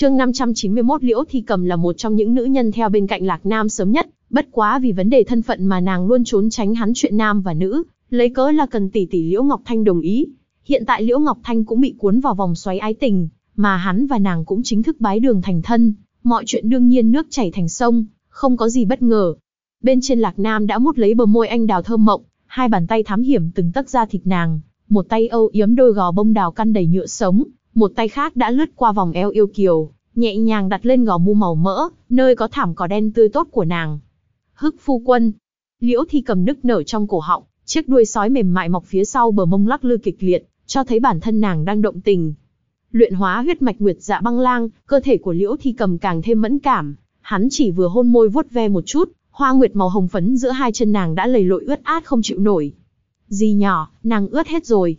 chương 591 Liễu Thi Cầm là một trong những nữ nhân theo bên cạnh Lạc Nam sớm nhất, bất quá vì vấn đề thân phận mà nàng luôn trốn tránh hắn chuyện nam và nữ, lấy cớ là cần tỷ tỷ Liễu Ngọc Thanh đồng ý. Hiện tại Liễu Ngọc Thanh cũng bị cuốn vào vòng xoáy ái tình, mà hắn và nàng cũng chính thức bái đường thành thân, mọi chuyện đương nhiên nước chảy thành sông, không có gì bất ngờ. Bên trên Lạc Nam đã mút lấy bờ môi anh đào thơm mộng, hai bàn tay thám hiểm từng tấc da thịt nàng, một tay âu yếm đôi gò bông đào căn đầy nhựa sống, một tay khác đã lướt qua vòng eo yêu kiều, nhẹ nhàng đặt lên gò mu màu mỡ, nơi có thảm cỏ đen tươi tốt của nàng. Hức phu quân, liễu thi cầm nức nở trong cổ họng, chiếc đuôi sói mềm mại mọc phía sau bờ mông lắc lư kịch liệt, cho thấy bản thân nàng đang động tình. Luyện hóa huyết mạch nguyệt dạ băng lang, cơ thể của liễu thi cầm càng thêm mẫn cảm, hắn chỉ vừa hôn môi vuốt ve một chút, hoa nguyệt màu hồng phấn giữa hai chân nàng đã lầy lội ướt át không chịu nổi. Gì nhỏ, nàng ướt hết rồi.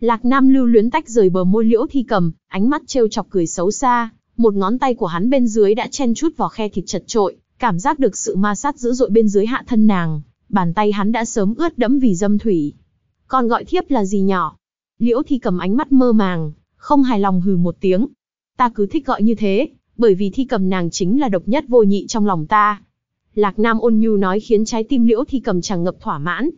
Lạc Nam lưu luyến tách rời bờ môi liễu thi cầm, ánh mắt trêu chọc cười xấu xa, một ngón tay của hắn bên dưới đã chen chút vào khe thịt chật trội, cảm giác được sự ma sát dữ dội bên dưới hạ thân nàng, bàn tay hắn đã sớm ướt đẫm vì dâm thủy. Còn gọi thiếp là gì nhỏ? Liễu thi cầm ánh mắt mơ màng, không hài lòng hừ một tiếng. Ta cứ thích gọi như thế, bởi vì thi cầm nàng chính là độc nhất vô nhị trong lòng ta. Lạc Nam ôn nhu nói khiến trái tim liễu thi cầm chàng ngập thỏa mãn.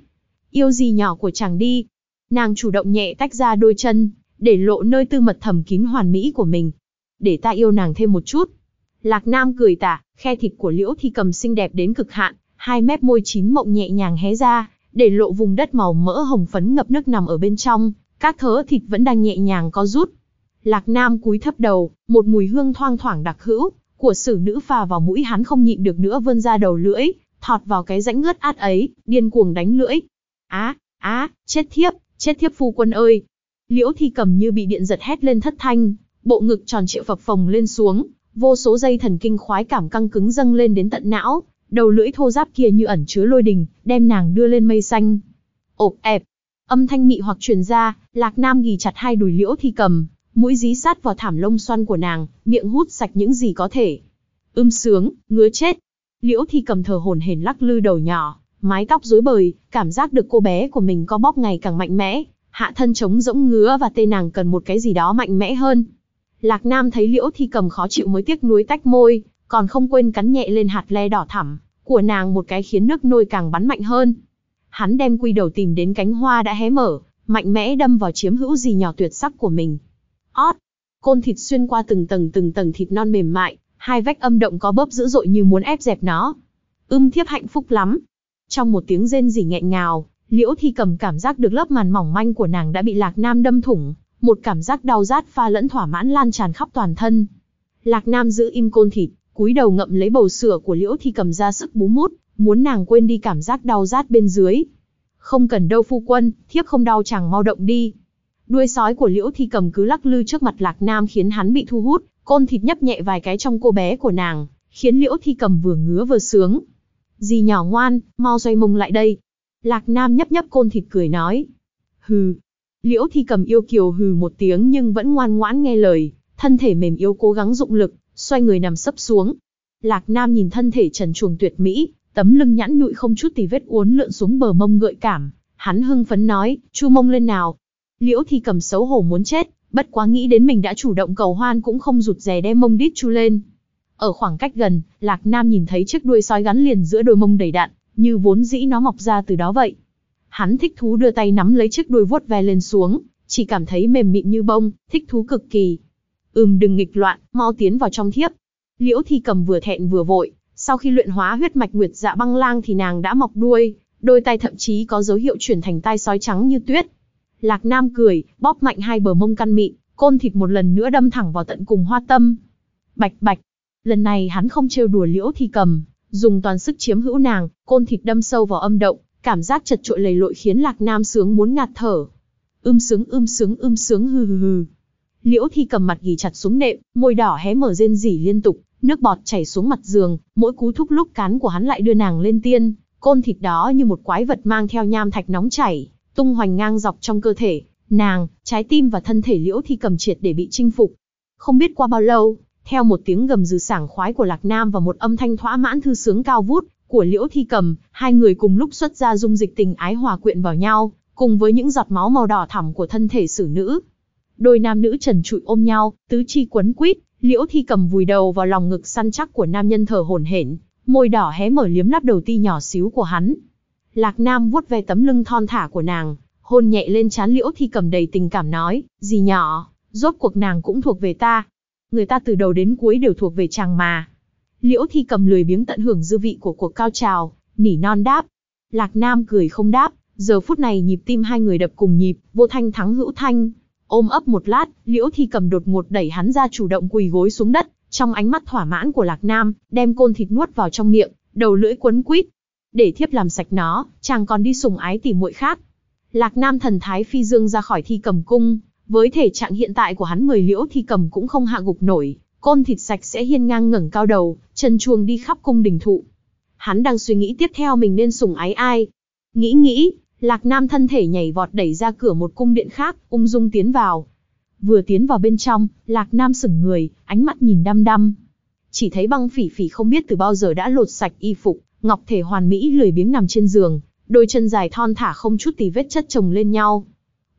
Yêu gì nhỏ của chàng đi. Nàng chủ động nhẹ tách ra đôi chân, để lộ nơi tư mật thầm kín hoàn mỹ của mình. Để ta yêu nàng thêm một chút. Lạc Nam cười tả, khe thịt của liễu thi cầm xinh đẹp đến cực hạn, hai mép môi chín mộng nhẹ nhàng hé ra, để lộ vùng đất màu mỡ hồng phấn ngập nước nằm ở bên trong, các thớ thịt vẫn đang nhẹ nhàng có rút. Lạc Nam cúi thấp đầu, một mùi hương thoang thoảng đặc hữu, của sử nữ phà vào mũi hắn không nhịn được nữa vươn ra đầu lưỡi, thọt vào cái rãnh ướt át ấy, điên cuồng đánh lưỡi. Á, á, chết thiếp, chết thiếp phu quân ơi. Liễu thi cầm như bị điện giật hét lên thất thanh, bộ ngực tròn trịa phập phồng lên xuống, vô số dây thần kinh khoái cảm căng cứng dâng lên đến tận não, đầu lưỡi thô giáp kia như ẩn chứa lôi đình, đem nàng đưa lên mây xanh. Ộp ẹp, âm thanh mị hoặc truyền ra, Lạc Nam ghì chặt hai đùi liễu thi cầm, mũi dí sát vào thảm lông xoăn của nàng, miệng hút sạch những gì có thể. Ưm sướng, ngứa chết. Liễu thi cầm thờ hồn hển lắc lư đầu nhỏ, mái tóc rối bời, cảm giác được cô bé của mình có bóp ngày càng mạnh mẽ, hạ thân trống rỗng ngứa và tê nàng cần một cái gì đó mạnh mẽ hơn. Lạc Nam thấy liễu thi cầm khó chịu mới tiếc nuối tách môi, còn không quên cắn nhẹ lên hạt le đỏ thẳm của nàng một cái khiến nước nôi càng bắn mạnh hơn. Hắn đem quy đầu tìm đến cánh hoa đã hé mở, mạnh mẽ đâm vào chiếm hữu gì nhỏ tuyệt sắc của mình. Ót, côn thịt xuyên qua từng tầng từng tầng thịt non mềm mại, hai vách âm động có bóp dữ dội như muốn ép dẹp nó. Ưm thiếp hạnh phúc lắm. Trong một tiếng rên rỉ nghẹn ngào, Liễu Thi cầm cảm giác được lớp màn mỏng manh của nàng đã bị Lạc Nam đâm thủng, một cảm giác đau rát pha lẫn thỏa mãn lan tràn khắp toàn thân. Lạc Nam giữ im côn thịt, cúi đầu ngậm lấy bầu sữa của Liễu Thi cầm ra sức bú mút, muốn nàng quên đi cảm giác đau rát bên dưới. Không cần đâu phu quân, thiếp không đau chẳng mau động đi. Đuôi sói của Liễu Thi cầm cứ lắc lư trước mặt Lạc Nam khiến hắn bị thu hút, côn thịt nhấp nhẹ vài cái trong cô bé của nàng, khiến Liễu Thi cầm vừa ngứa vừa sướng. Dì nhỏ ngoan, mau xoay mông lại đây. Lạc Nam nhấp nhấp côn thịt cười nói. Hừ. Liễu Thi cầm yêu kiều hừ một tiếng nhưng vẫn ngoan ngoãn nghe lời, thân thể mềm yếu cố gắng dụng lực, xoay người nằm sấp xuống. Lạc Nam nhìn thân thể trần truồng tuyệt mỹ, tấm lưng nhẵn nhụi không chút tì vết uốn lượn xuống bờ mông gợi cảm. Hắn hưng phấn nói, chu mông lên nào. Liễu Thi cầm xấu hổ muốn chết, bất quá nghĩ đến mình đã chủ động cầu hoan cũng không rụt rè đem mông đít chu lên. Ở khoảng cách gần, Lạc Nam nhìn thấy chiếc đuôi sói gắn liền giữa đôi mông đầy đạn, như vốn dĩ nó mọc ra từ đó vậy. Hắn thích thú đưa tay nắm lấy chiếc đuôi vuốt ve lên xuống, chỉ cảm thấy mềm mịn như bông, thích thú cực kỳ. Ừm đừng nghịch loạn, mau tiến vào trong thiếp. Liễu Thi cầm vừa thẹn vừa vội, sau khi luyện hóa huyết mạch nguyệt dạ băng lang thì nàng đã mọc đuôi, đôi tay thậm chí có dấu hiệu chuyển thành tai sói trắng như tuyết. Lạc Nam cười, bóp mạnh hai bờ mông căn mịn, côn thịt một lần nữa đâm thẳng vào tận cùng hoa tâm. Bạch bạch, lần này hắn không trêu đùa liễu thi cầm, dùng toàn sức chiếm hữu nàng, côn thịt đâm sâu vào âm động, cảm giác chật trội lầy lội khiến Lạc Nam sướng muốn ngạt thở. Ưm sướng ưm sướng ưm sướng hừ hừ hừ. Liễu Thi cầm mặt ghì chặt xuống nệm, môi đỏ hé mở rên rỉ liên tục, nước bọt chảy xuống mặt giường, mỗi cú thúc lúc cán của hắn lại đưa nàng lên tiên, côn thịt đó như một quái vật mang theo nham thạch nóng chảy, tung hoành ngang dọc trong cơ thể, nàng, trái tim và thân thể Liễu Thi cầm triệt để bị chinh phục. Không biết qua bao lâu, theo một tiếng gầm rừ sảng khoái của Lạc Nam và một âm thanh thỏa mãn thư sướng cao vút của Liễu Thi cầm, hai người cùng lúc xuất ra dung dịch tình ái hòa quyện vào nhau, cùng với những giọt máu màu đỏ thẳm của thân thể xử nữ, Đôi nam nữ trần trụi ôm nhau, tứ chi quấn quýt, Liễu Thi cầm vùi đầu vào lòng ngực săn chắc của nam nhân thở hổn hển, môi đỏ hé mở liếm lắp đầu ti nhỏ xíu của hắn. Lạc Nam vuốt ve tấm lưng thon thả của nàng, hôn nhẹ lên trán Liễu Thi cầm đầy tình cảm nói, gì nhỏ, rốt cuộc nàng cũng thuộc về ta. Người ta từ đầu đến cuối đều thuộc về chàng mà. Liễu Thi cầm lười biếng tận hưởng dư vị của cuộc cao trào, nỉ non đáp. Lạc Nam cười không đáp, giờ phút này nhịp tim hai người đập cùng nhịp, vô thanh thắng hữu thanh. Ôm ấp một lát, Liễu Thi cầm đột ngột đẩy hắn ra chủ động quỳ gối xuống đất, trong ánh mắt thỏa mãn của Lạc Nam, đem côn thịt nuốt vào trong miệng, đầu lưỡi quấn quýt. Để thiếp làm sạch nó, chàng còn đi sùng ái tỉ muội khác. Lạc Nam thần thái phi dương ra khỏi thi cầm cung, với thể trạng hiện tại của hắn mười liễu thi cầm cũng không hạ gục nổi, côn thịt sạch sẽ hiên ngang ngẩng cao đầu, chân chuông đi khắp cung đình thụ. Hắn đang suy nghĩ tiếp theo mình nên sủng ái ai. Nghĩ nghĩ, Lạc Nam thân thể nhảy vọt đẩy ra cửa một cung điện khác, ung dung tiến vào. Vừa tiến vào bên trong, Lạc Nam sững người, ánh mắt nhìn đăm đăm. Chỉ thấy băng phỉ phỉ không biết từ bao giờ đã lột sạch y phục, ngọc thể hoàn mỹ lười biếng nằm trên giường, đôi chân dài thon thả không chút tì vết chất chồng lên nhau.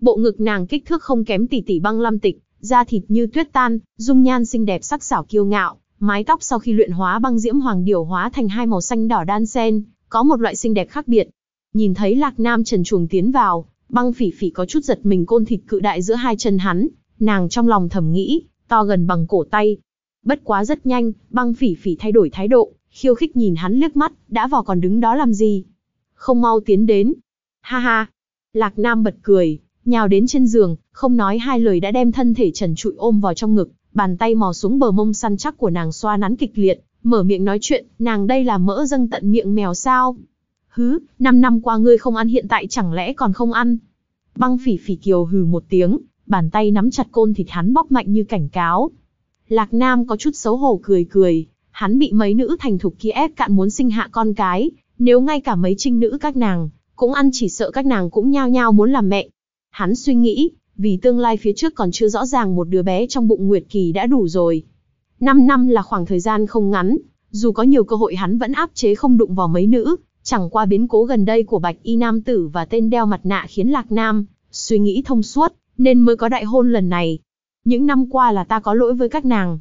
Bộ ngực nàng kích thước không kém tỷ tỷ băng lam tịch, da thịt như tuyết tan, dung nhan xinh đẹp sắc sảo kiêu ngạo, mái tóc sau khi luyện hóa băng diễm hoàng điều hóa thành hai màu xanh đỏ đan sen, có một loại xinh đẹp khác biệt. Nhìn thấy Lạc Nam trần chuồng tiến vào, băng phỉ phỉ có chút giật mình côn thịt cự đại giữa hai chân hắn, nàng trong lòng thầm nghĩ, to gần bằng cổ tay. Bất quá rất nhanh, băng phỉ phỉ thay đổi thái độ, khiêu khích nhìn hắn liếc mắt, đã vào còn đứng đó làm gì? Không mau tiến đến. Ha ha. Lạc Nam bật cười, nhào đến trên giường, không nói hai lời đã đem thân thể trần trụi ôm vào trong ngực, bàn tay mò xuống bờ mông săn chắc của nàng xoa nắn kịch liệt, mở miệng nói chuyện, nàng đây là mỡ dâng tận miệng mèo sao? Hứ, năm năm qua ngươi không ăn hiện tại chẳng lẽ còn không ăn? Băng phỉ phỉ kiều hừ một tiếng, bàn tay nắm chặt côn thịt hắn bóp mạnh như cảnh cáo. Lạc Nam có chút xấu hổ cười cười, hắn bị mấy nữ thành thục kia ép cạn muốn sinh hạ con cái, nếu ngay cả mấy trinh nữ các nàng, cũng ăn chỉ sợ các nàng cũng nhao nhao muốn làm mẹ. Hắn suy nghĩ, vì tương lai phía trước còn chưa rõ ràng một đứa bé trong bụng Nguyệt Kỳ đã đủ rồi. Năm năm là khoảng thời gian không ngắn, dù có nhiều cơ hội hắn vẫn áp chế không đụng vào mấy nữ, chẳng qua biến cố gần đây của Bạch Y Nam Tử và tên đeo mặt nạ khiến Lạc Nam suy nghĩ thông suốt, nên mới có đại hôn lần này. Những năm qua là ta có lỗi với các nàng.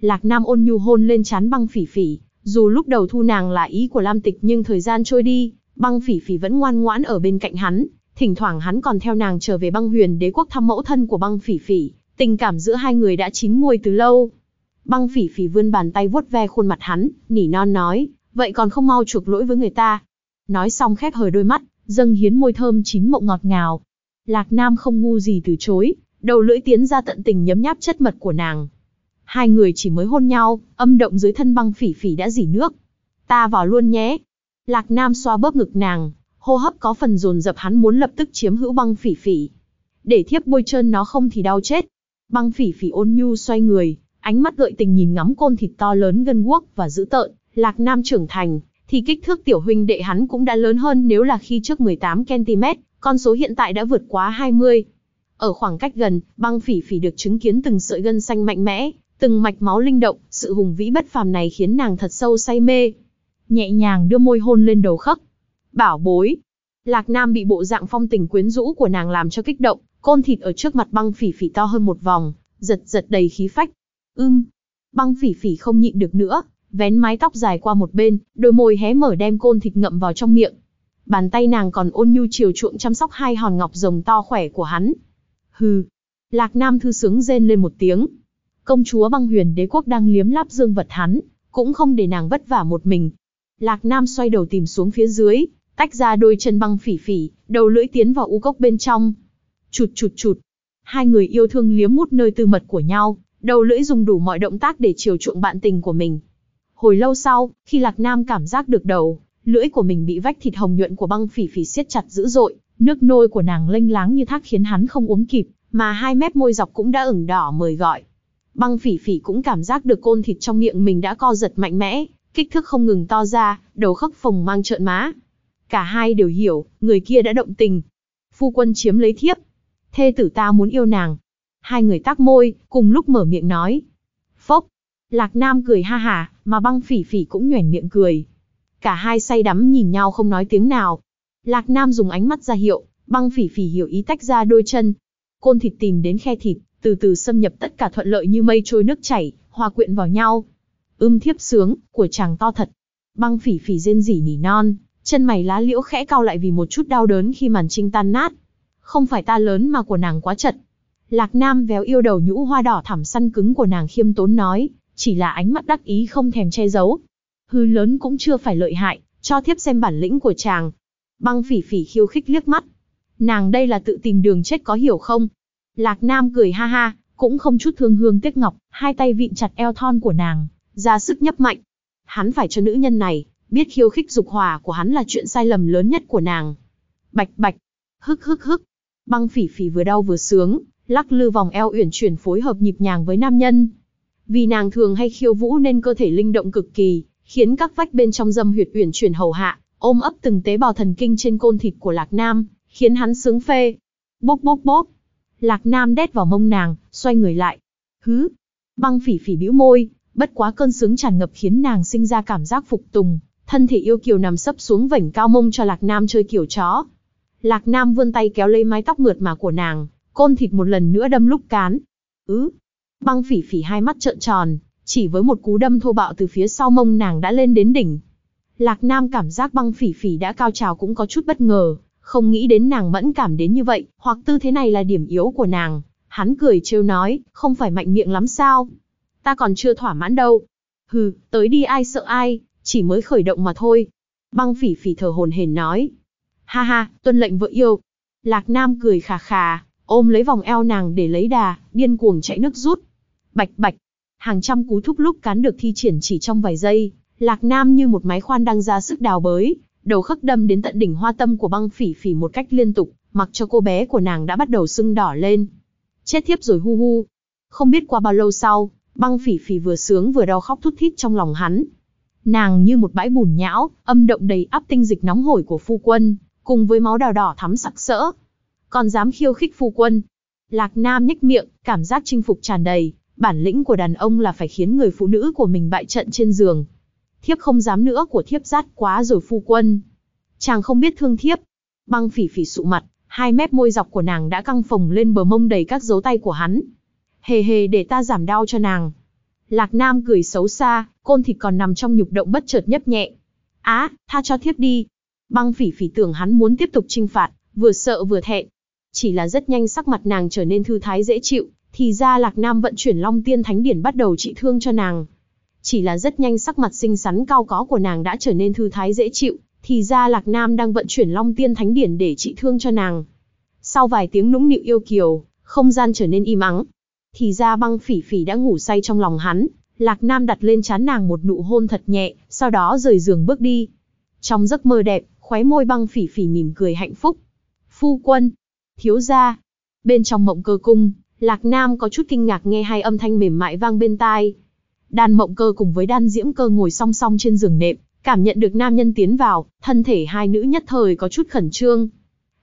Lạc Nam ôn nhu hôn lên chán băng phỉ phỉ, dù lúc đầu thu nàng là ý của Lam Tịch nhưng thời gian trôi đi, băng phỉ phỉ vẫn ngoan ngoãn ở bên cạnh hắn, thỉnh thoảng hắn còn theo nàng trở về băng huyền đế quốc thăm mẫu thân của băng phỉ phỉ, tình cảm giữa hai người đã chín muồi từ lâu. Băng phỉ phỉ vươn bàn tay vuốt ve khuôn mặt hắn, nỉ non nói, vậy còn không mau chuộc lỗi với người ta. Nói xong khép hờ đôi mắt, dâng hiến môi thơm chín mộng ngọt ngào. Lạc Nam không ngu gì từ chối, đầu lưỡi tiến ra tận tình nhấm nháp chất mật của nàng. Hai người chỉ mới hôn nhau, âm động dưới thân băng phỉ phỉ đã dỉ nước. Ta vào luôn nhé. Lạc Nam xoa bóp ngực nàng, hô hấp có phần dồn dập hắn muốn lập tức chiếm hữu băng phỉ phỉ. Để thiếp bôi trơn nó không thì đau chết. Băng phỉ phỉ ôn nhu xoay người, ánh mắt gợi tình nhìn ngắm côn thịt to lớn gân guốc và dữ tợn, Lạc Nam trưởng thành, thì kích thước tiểu huynh đệ hắn cũng đã lớn hơn nếu là khi trước 18cm, con số hiện tại đã vượt quá 20. Ở khoảng cách gần, băng phỉ phỉ được chứng kiến từng sợi gân xanh mạnh mẽ, từng mạch máu linh động, sự hùng vĩ bất phàm này khiến nàng thật sâu say mê. Nhẹ nhàng đưa môi hôn lên đầu khắc. Bảo bối. Lạc Nam bị bộ dạng phong tình quyến rũ của nàng làm cho kích động, côn thịt ở trước mặt băng phỉ phỉ to hơn một vòng, giật giật đầy khí phách. Ưm. Băng phỉ phỉ không nhịn được nữa, vén mái tóc dài qua một bên, đôi môi hé mở đem côn thịt ngậm vào trong miệng. Bàn tay nàng còn ôn nhu chiều chuộng chăm sóc hai hòn ngọc rồng to khỏe của hắn. Hừ. Lạc Nam thư sướng rên lên một tiếng. Công chúa băng huyền đế quốc đang liếm láp dương vật hắn, cũng không để nàng vất vả một mình. Lạc Nam xoay đầu tìm xuống phía dưới, tách ra đôi chân băng phỉ phỉ, đầu lưỡi tiến vào u cốc bên trong. Chụt chụt chụt. Hai người yêu thương liếm mút nơi tư mật của nhau, đầu lưỡi dùng đủ mọi động tác để chiều chuộng bạn tình của mình. Hồi lâu sau, khi Lạc Nam cảm giác được đầu, lưỡi của mình bị vách thịt hồng nhuận của băng phỉ phỉ siết chặt dữ dội, nước nôi của nàng lênh láng như thác khiến hắn không uống kịp, mà hai mép môi dọc cũng đã ửng đỏ mời gọi. Băng phỉ phỉ cũng cảm giác được côn thịt trong miệng mình đã co giật mạnh mẽ, kích thước không ngừng to ra, đầu khắc phồng mang trợn má. Cả hai đều hiểu, người kia đã động tình. Phu quân chiếm lấy thiếp. Thê tử ta muốn yêu nàng. Hai người tác môi, cùng lúc mở miệng nói. Phốc. Lạc Nam cười ha hà, mà băng phỉ phỉ cũng nhoẻn miệng cười. Cả hai say đắm nhìn nhau không nói tiếng nào. Lạc Nam dùng ánh mắt ra hiệu, băng phỉ phỉ hiểu ý tách ra đôi chân. Côn thịt tìm đến khe thịt, từ từ xâm nhập tất cả thuận lợi như mây trôi nước chảy, hòa quyện vào nhau. Ưm thiếp sướng, của chàng to thật. Băng phỉ phỉ rên rỉ nỉ non, chân mày lá liễu khẽ cau lại vì một chút đau đớn khi màn trinh tan nát. Không phải ta lớn mà của nàng quá chật. Lạc Nam véo yêu đầu nhũ hoa đỏ thẳm săn cứng của nàng khiêm tốn nói, chỉ là ánh mắt đắc ý không thèm che giấu. Hư lớn cũng chưa phải lợi hại, cho thiếp xem bản lĩnh của chàng. Băng phỉ phỉ khiêu khích liếc mắt. Nàng đây là tự tìm đường chết có hiểu không? Lạc Nam cười ha ha, cũng không chút thương hương tiếc ngọc, hai tay vịn chặt eo thon của nàng, ra sức nhấp mạnh. Hắn phải cho nữ nhân này, biết khiêu khích dục hỏa của hắn là chuyện sai lầm lớn nhất của nàng. Bạch bạch, hức hức hức. Băng phỉ phỉ vừa đau vừa sướng, lắc lư vòng eo uyển chuyển phối hợp nhịp nhàng với nam nhân. Vì nàng thường hay khiêu vũ nên cơ thể linh động cực kỳ, khiến các vách bên trong dâm huyệt uyển chuyển hầu hạ, ôm ấp từng tế bào thần kinh trên côn thịt của Lạc Nam, khiến hắn sướng phê. Bốc bốc bốc. Lạc Nam đét vào mông nàng, xoay người lại. Hứ. Băng phỉ phỉ bĩu môi, bất quá cơn sướng tràn ngập khiến nàng sinh ra cảm giác phục tùng, thân thể yêu kiều nằm sấp xuống vảnh cao mông cho Lạc Nam chơi kiểu chó. Lạc Nam vươn tay kéo lấy mái tóc mượt mà của nàng, côn thịt một lần nữa đâm lúc cán. Ứ. Băng phỉ phỉ hai mắt trợn tròn, chỉ với một cú đâm thô bạo từ phía sau mông nàng đã lên đến đỉnh. Lạc Nam cảm giác băng phỉ phỉ đã cao trào cũng có chút bất ngờ, không nghĩ đến nàng mẫn cảm đến như vậy, hoặc tư thế này là điểm yếu của nàng. Hắn cười trêu nói, không phải mạnh miệng lắm sao? Ta còn chưa thỏa mãn đâu. Hừ, tới đi ai sợ ai, chỉ mới khởi động mà thôi. Băng phỉ phỉ thở hồn hển nói. Ha ha, tuân lệnh vợ yêu. Lạc Nam cười khà khà, ôm lấy vòng eo nàng để lấy đà, điên cuồng chạy nước rút. Bạch bạch, hàng trăm cú thúc lúc cán được thi triển chỉ trong vài giây, Lạc Nam như một máy khoan đang ra sức đào bới, đầu khắc đâm đến tận đỉnh hoa tâm của băng phỉ phỉ một cách liên tục, mặc cho cô bé của nàng đã bắt đầu sưng đỏ lên. Chết thiếp rồi hu hu. Không biết qua bao lâu sau, băng phỉ phỉ vừa sướng vừa đau khóc thút thít trong lòng hắn. Nàng như một bãi bùn nhão, âm động đầy áp tinh dịch nóng hổi của phu quân, cùng với máu đào đỏ thắm sặc sỡ. Còn dám khiêu khích phu quân. Lạc Nam nhếch miệng, cảm giác chinh phục tràn đầy, bản lĩnh của đàn ông là phải khiến người phụ nữ của mình bại trận trên giường, thiếp không dám nữa của thiếp rát quá rồi phu quân. Chàng không biết thương thiếp. Băng phỉ phỉ sụ mặt, hai mép môi dọc của nàng đã căng phồng lên bờ mông đầy các dấu tay của hắn. Hề hề để ta giảm đau cho nàng. Lạc Nam cười xấu xa, côn thịt còn nằm trong nhục động bất chợt nhấp nhẹ. Á, tha cho thiếp đi. Băng phỉ phỉ tưởng hắn muốn tiếp tục trinh phạt, vừa sợ vừa thẹn. Chỉ là rất nhanh sắc mặt nàng trở nên thư thái dễ chịu, thì ra Lạc Nam vận chuyển Long Tiên Thánh Điển bắt đầu trị thương cho nàng. Chỉ là rất nhanh sắc mặt xinh xắn cao có của nàng đã trở nên thư thái dễ chịu, thì ra Lạc Nam đang vận chuyển Long Tiên Thánh Điển để trị thương cho nàng. Sau vài tiếng nũng nịu yêu kiều, không gian trở nên im ắng. Thì ra băng phỉ phỉ đã ngủ say trong lòng hắn, Lạc Nam đặt lên trán nàng một nụ hôn thật nhẹ, sau đó rời giường bước đi. Trong giấc mơ đẹp, khóe môi băng phỉ phỉ mỉm cười hạnh phúc. Phu quân, thiếu gia. Bên trong mộng cơ cung, Lạc Nam có chút kinh ngạc nghe hai âm thanh mềm mại vang bên tai. Đan mộng cơ cùng với đan diễm cơ ngồi song song trên giường nệm, cảm nhận được nam nhân tiến vào, thân thể hai nữ nhất thời có chút khẩn trương.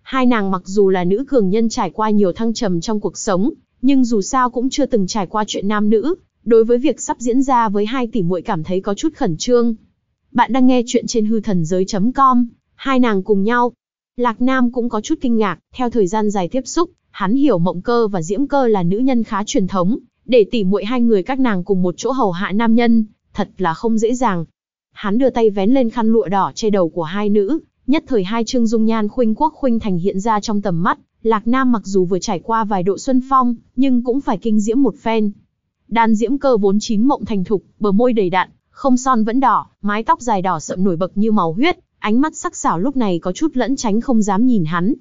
Hai nàng mặc dù là nữ cường nhân trải qua nhiều thăng trầm trong cuộc sống, nhưng dù sao cũng chưa từng trải qua chuyện nam nữ, đối với việc sắp diễn ra với hai tỷ muội cảm thấy có chút khẩn trương. Bạn đang nghe chuyện trên hư thần giới.com, hai nàng cùng nhau. Lạc Nam cũng có chút kinh ngạc, theo thời gian dài tiếp xúc, hắn hiểu mộng cơ và diễm cơ là nữ nhân khá truyền thống, để tỉ muội hai người các nàng cùng một chỗ hầu hạ nam nhân, thật là không dễ dàng. Hắn đưa tay vén lên khăn lụa đỏ che đầu của hai nữ, nhất thời hai trương dung nhan khuynh quốc khuynh thành hiện ra trong tầm mắt, Lạc Nam mặc dù vừa trải qua vài độ xuân phong, nhưng cũng phải kinh diễm một phen. Đan diễm cơ vốn chín mộng thành thục, bờ môi đầy đặn, không son vẫn đỏ, mái tóc dài đỏ sậm nổi bật như máu huyết, ánh mắt sắc sảo lúc này có chút lẫn tránh không dám nhìn hắn.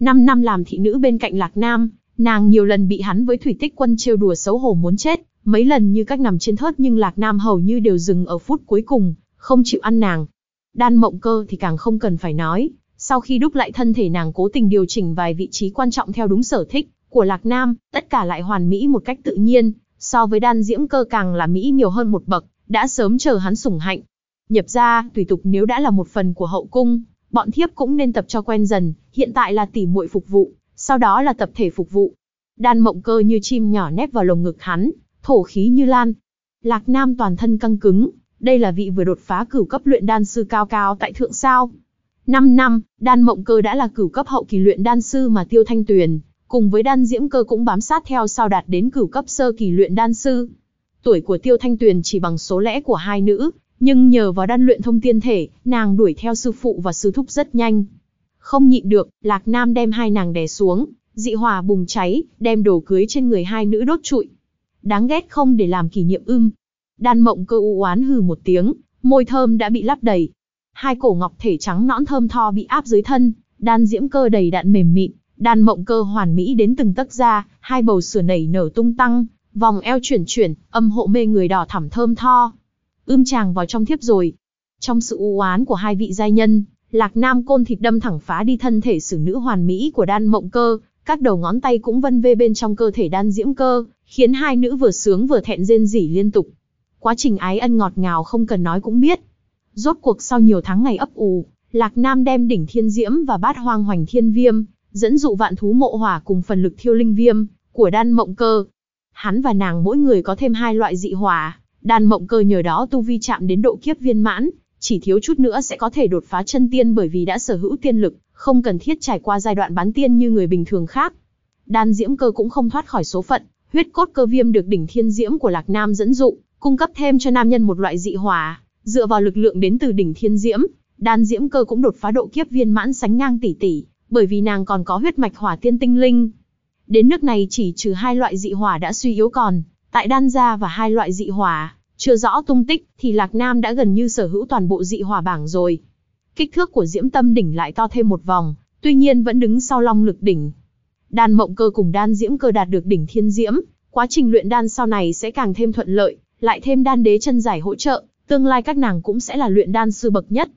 Năm năm làm thị nữ bên cạnh Lạc Nam, Nàng nhiều lần bị hắn với thủy tích quân trêu đùa xấu hổ muốn chết, mấy lần như cách nằm trên thớt nhưng Lạc Nam hầu như đều dừng ở phút cuối cùng, không chịu ăn nàng. Đan mộng cơ thì càng không cần phải nói, sau khi đúc lại thân thể nàng cố tình điều chỉnh vài vị trí quan trọng theo đúng sở thích của Lạc Nam, tất cả lại hoàn mỹ một cách tự nhiên, so với đan diễm cơ càng là mỹ nhiều hơn một bậc, đã sớm chờ hắn sủng hạnh. Nhập ra, tùy tục nếu đã là một phần của hậu cung, bọn thiếp cũng nên tập cho quen dần, hiện tại là tỉ muội phục vụ, sau đó là tập thể phục vụ. Đan mộng cơ như chim nhỏ nép vào lồng ngực hắn, thổ khí như lan. Lạc Nam toàn thân căng cứng, đây là vị vừa đột phá cửu cấp luyện đan sư cao cao tại thượng sao. Năm năm, đan mộng cơ đã là cửu cấp hậu kỳ luyện đan sư mà Tiêu Thanh Tuyền, cùng với đan diễm cơ cũng bám sát theo sau đạt đến cửu cấp sơ kỳ luyện đan sư. Tuổi của Tiêu Thanh Tuyền chỉ bằng số lẽ của hai nữ, nhưng nhờ vào đan luyện thông tiên thể, nàng đuổi theo sư phụ và sư thúc rất nhanh. Không nhịn được, Lạc Nam đem hai nàng đè xuống, dị hỏa bùng cháy, đem đồ cưới trên người hai nữ đốt trụi. Đáng ghét không để làm kỷ niệm ưm. Đan mộng cơ u oán hừ một tiếng, môi thơm đã bị lắp đầy. Hai cổ ngọc thể trắng nõn thơm tho bị áp dưới thân, đan diễm cơ đầy đạn mềm mịn, đan mộng cơ hoàn mỹ đến từng tấc da, hai bầu sữa nảy nở tung tăng, vòng eo chuyển chuyển, âm hộ mê người đỏ thẳm thơm tho. Ưm chàng vào trong thiếp rồi. Trong sự u oán của hai vị giai nhân, Lạc Nam côn thịt đâm thẳng phá đi thân thể xử nữ hoàn mỹ của đan mộng cơ, các đầu ngón tay cũng vân vê bên trong cơ thể đan diễm cơ, khiến hai nữ vừa sướng vừa thẹn rên rỉ liên tục. Quá trình ái ân ngọt ngào không cần nói cũng biết. Rốt cuộc sau nhiều tháng ngày ấp ủ, Lạc Nam đem đỉnh thiên diễm và bát hoang hoành thiên viêm, dẫn dụ vạn thú mộ hỏa cùng phần lực thiêu linh viêm của đan mộng cơ. Hắn và nàng mỗi người có thêm hai loại dị hỏa, đan mộng cơ nhờ đó tu vi chạm đến độ kiếp viên mãn, chỉ thiếu chút nữa sẽ có thể đột phá chân tiên bởi vì đã sở hữu tiên lực, không cần thiết trải qua giai đoạn bán tiên như người bình thường khác. Đan diễm cơ cũng không thoát khỏi số phận, huyết cốt cơ viêm được đỉnh thiên diễm của Lạc Nam dẫn dụ, cung cấp thêm cho nam nhân một loại dị hỏa, dựa vào lực lượng đến từ đỉnh thiên diễm, đan diễm cơ cũng đột phá độ kiếp viên mãn sánh ngang tỷ tỷ, bởi vì nàng còn có huyết mạch hỏa tiên tinh linh. Đến nước này chỉ trừ hai loại dị hỏa đã suy yếu còn, tại đan gia và hai loại dị hỏa, chưa rõ tung tích, thì Lạc Nam đã gần như sở hữu toàn bộ dị hỏa bảng rồi. Kích thước của diễm tâm đỉnh lại to thêm một vòng, tuy nhiên vẫn đứng sau long lực đỉnh. Đan mộng cơ cùng đan diễm cơ đạt được đỉnh thiên diễm, quá trình luyện đan sau này sẽ càng thêm thuận lợi, lại thêm đan đế chân giải hỗ trợ, tương lai các nàng cũng sẽ là luyện đan sư bậc nhất.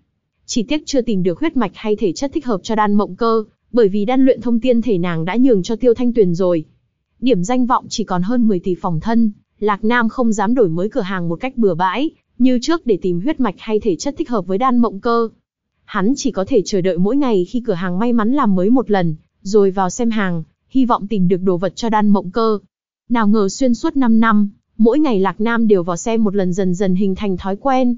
Chỉ tiếc chưa tìm được huyết mạch hay thể chất thích hợp cho đan mộng cơ, bởi vì đan luyện thông tiên thể nàng đã nhường cho Tiêu Thanh Tuyền rồi. Điểm danh vọng chỉ còn hơn 10 tỷ phòng thân, Lạc Nam không dám đổi mới cửa hàng một cách bừa bãi, như trước để tìm huyết mạch hay thể chất thích hợp với đan mộng cơ. Hắn chỉ có thể chờ đợi mỗi ngày khi cửa hàng may mắn làm mới một lần, rồi vào xem hàng, hy vọng tìm được đồ vật cho đan mộng cơ. Nào ngờ xuyên suốt 5 năm, mỗi ngày Lạc Nam đều vào xem một lần dần dần hình thành thói quen.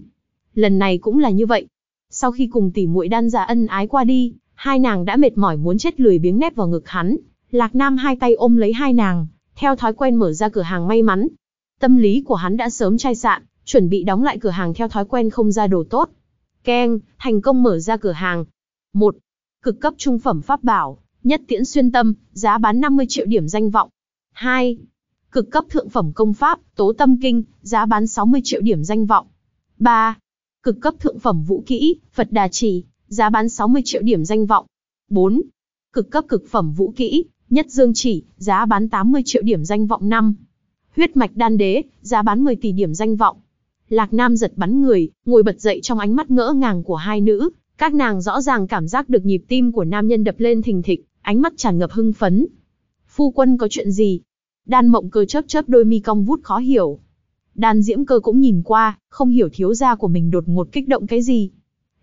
Lần này cũng là như vậy. Sau khi cùng tỷ muội đan ra ân ái qua đi, hai nàng đã mệt mỏi muốn chết lười biếng nép vào ngực hắn. Lạc Nam hai tay ôm lấy hai nàng, theo thói quen mở ra cửa hàng may mắn. Tâm lý của hắn đã sớm chai sạn, chuẩn bị đóng lại cửa hàng theo thói quen không ra đồ tốt. Keng, thành công mở ra cửa hàng. một, Cực cấp trung phẩm pháp bảo, nhất tiễn xuyên tâm, giá bán 50 triệu điểm danh vọng. 2. Cực cấp thượng phẩm công pháp, tố tâm kinh, giá bán 60 triệu điểm danh vọng. 3. Cực cấp thượng phẩm vũ kỹ, Phật Đà chỉ giá bán 60 triệu điểm danh vọng. 4. Cực cấp cực phẩm vũ kỹ, Nhất Dương Chỉ, giá bán 80 triệu điểm danh vọng 5. Huyết mạch đan đế, giá bán 10 tỷ điểm danh vọng. Lạc Nam giật bắn người, ngồi bật dậy trong ánh mắt ngỡ ngàng của hai nữ, các nàng rõ ràng cảm giác được nhịp tim của nam nhân đập lên thình thịch, ánh mắt tràn ngập hưng phấn. Phu quân có chuyện gì? Đan mộng cơ chớp chớp đôi mi cong vút khó hiểu. Đan diễm cơ cũng nhìn qua, không hiểu thiếu gia của mình đột ngột kích động cái gì.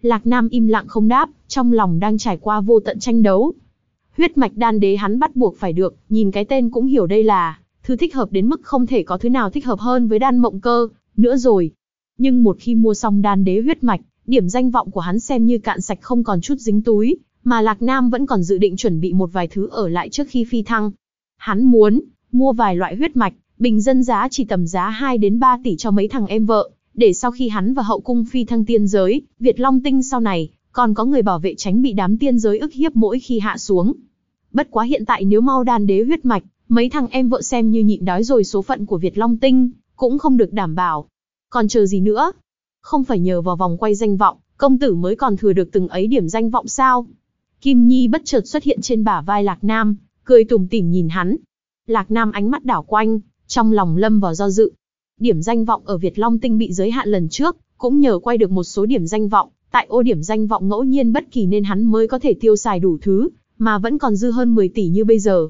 Lạc Nam im lặng không đáp, trong lòng đang trải qua vô tận tranh đấu. Huyết mạch đan đế hắn bắt buộc phải được, nhìn cái tên cũng hiểu đây là thứ thích hợp đến mức không thể có thứ nào thích hợp hơn với đan mộng cơ, nữa rồi. Nhưng một khi mua xong đan đế huyết mạch, điểm danh vọng của hắn xem như cạn sạch không còn chút dính túi, mà Lạc Nam vẫn còn dự định chuẩn bị một vài thứ ở lại trước khi phi thăng. Hắn muốn mua vài loại huyết mạch, bình dân giá chỉ tầm giá 2 đến 3 tỷ cho mấy thằng em vợ, để sau khi hắn và hậu cung phi thăng tiên giới, Việt Long Tinh sau này, còn có người bảo vệ tránh bị đám tiên giới ức hiếp mỗi khi hạ xuống. Bất quá hiện tại nếu mau đan đế huyết mạch, mấy thằng em vợ xem như nhịn đói rồi số phận của Việt Long Tinh, cũng không được đảm bảo. Còn chờ gì nữa? Không phải nhờ vào vòng quay danh vọng, công tử mới còn thừa được từng ấy điểm danh vọng sao? Kim Nhi bất chợt xuất hiện trên bả vai Lạc Nam, cười tủm tỉm nhìn hắn. Lạc Nam ánh mắt đảo quanh, trong lòng lâm vào do dự. Điểm danh vọng ở Việt Long Tinh bị giới hạn lần trước, cũng nhờ quay được một số điểm danh vọng, tại ô điểm danh vọng ngẫu nhiên bất kỳ nên hắn mới có thể tiêu xài đủ thứ, mà vẫn còn dư hơn 10 tỷ như bây giờ.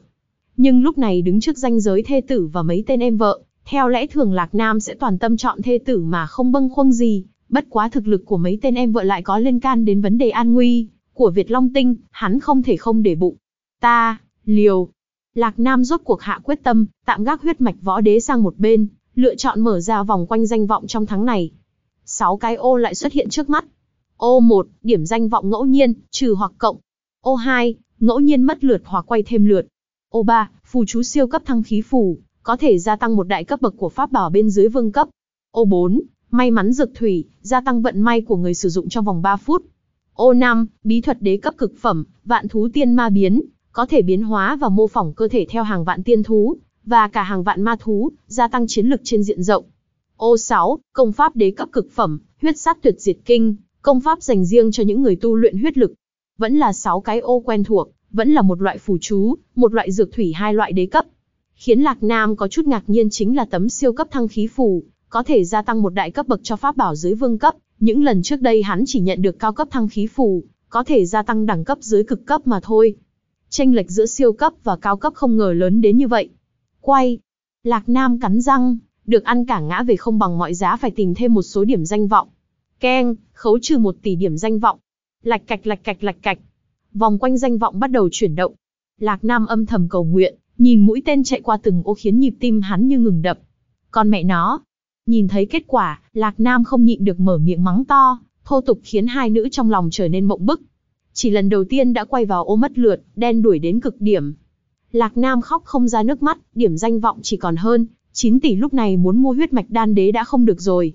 Nhưng lúc này đứng trước danh giới thê tử và mấy tên em vợ, theo lẽ thường Lạc Nam sẽ toàn tâm chọn thê tử mà không bâng khuâng gì, bất quá thực lực của mấy tên em vợ lại có liên can đến vấn đề an nguy của Việt Long Tinh, hắn không thể không để bụng. Ta, liều. Lạc Nam rốt cuộc hạ quyết tâm, tạm gác huyết mạch võ đế sang một bên, lựa chọn mở ra vòng quanh danh vọng trong tháng này. Sáu cái ô lại xuất hiện trước mắt. Ô 1, điểm danh vọng ngẫu nhiên, trừ hoặc cộng. Ô 2, ngẫu nhiên mất lượt hoặc quay thêm lượt. Ô ba, phù chú siêu cấp thăng khí phù, có thể gia tăng một đại cấp bậc của pháp bảo bên dưới vương cấp. Ô 4, may mắn dược thủy, gia tăng vận may của người sử dụng trong vòng 3 phút. Ô 5, bí thuật đế cấp cực phẩm, vạn thú tiên ma biến, có thể biến hóa và mô phỏng cơ thể theo hàng vạn tiên thú, và cả hàng vạn ma thú, gia tăng chiến lực trên diện rộng. Ô 6, công pháp đế cấp cực phẩm, huyết sát tuyệt diệt kinh, công pháp dành riêng cho những người tu luyện huyết lực. Vẫn là 6 cái ô quen thuộc, vẫn là một loại phù chú, một loại dược thủy hai loại đế cấp. Khiến Lạc Nam có chút ngạc nhiên chính là tấm siêu cấp thăng khí phù, có thể gia tăng một đại cấp bậc cho pháp bảo dưới vương cấp, những lần trước đây hắn chỉ nhận được cao cấp thăng khí phù, có thể gia tăng đẳng cấp dưới cực cấp mà thôi. Tranh lệch giữa siêu cấp và cao cấp không ngờ lớn đến như vậy. Quay. Lạc Nam cắn răng, được ăn cả ngã về không bằng mọi giá phải tìm thêm một số điểm danh vọng. Keng, khấu trừ một tỷ điểm danh vọng. Lạch cạch lạch cạch lạch cạch. Vòng quanh danh vọng bắt đầu chuyển động. Lạc Nam âm thầm cầu nguyện, nhìn mũi tên chạy qua từng ô khiến nhịp tim hắn như ngừng đập. Con mẹ nó. Nhìn thấy kết quả, Lạc Nam không nhịn được mở miệng mắng to, thô tục khiến hai nữ trong lòng trở nên mộng bức. Chỉ lần đầu tiên đã quay vào ô mất lượt, đen đuổi đến cực điểm. Lạc Nam khóc không ra nước mắt, điểm danh vọng chỉ còn hơn, 9 tỷ lúc này muốn mua huyết mạch đan đế đã không được rồi.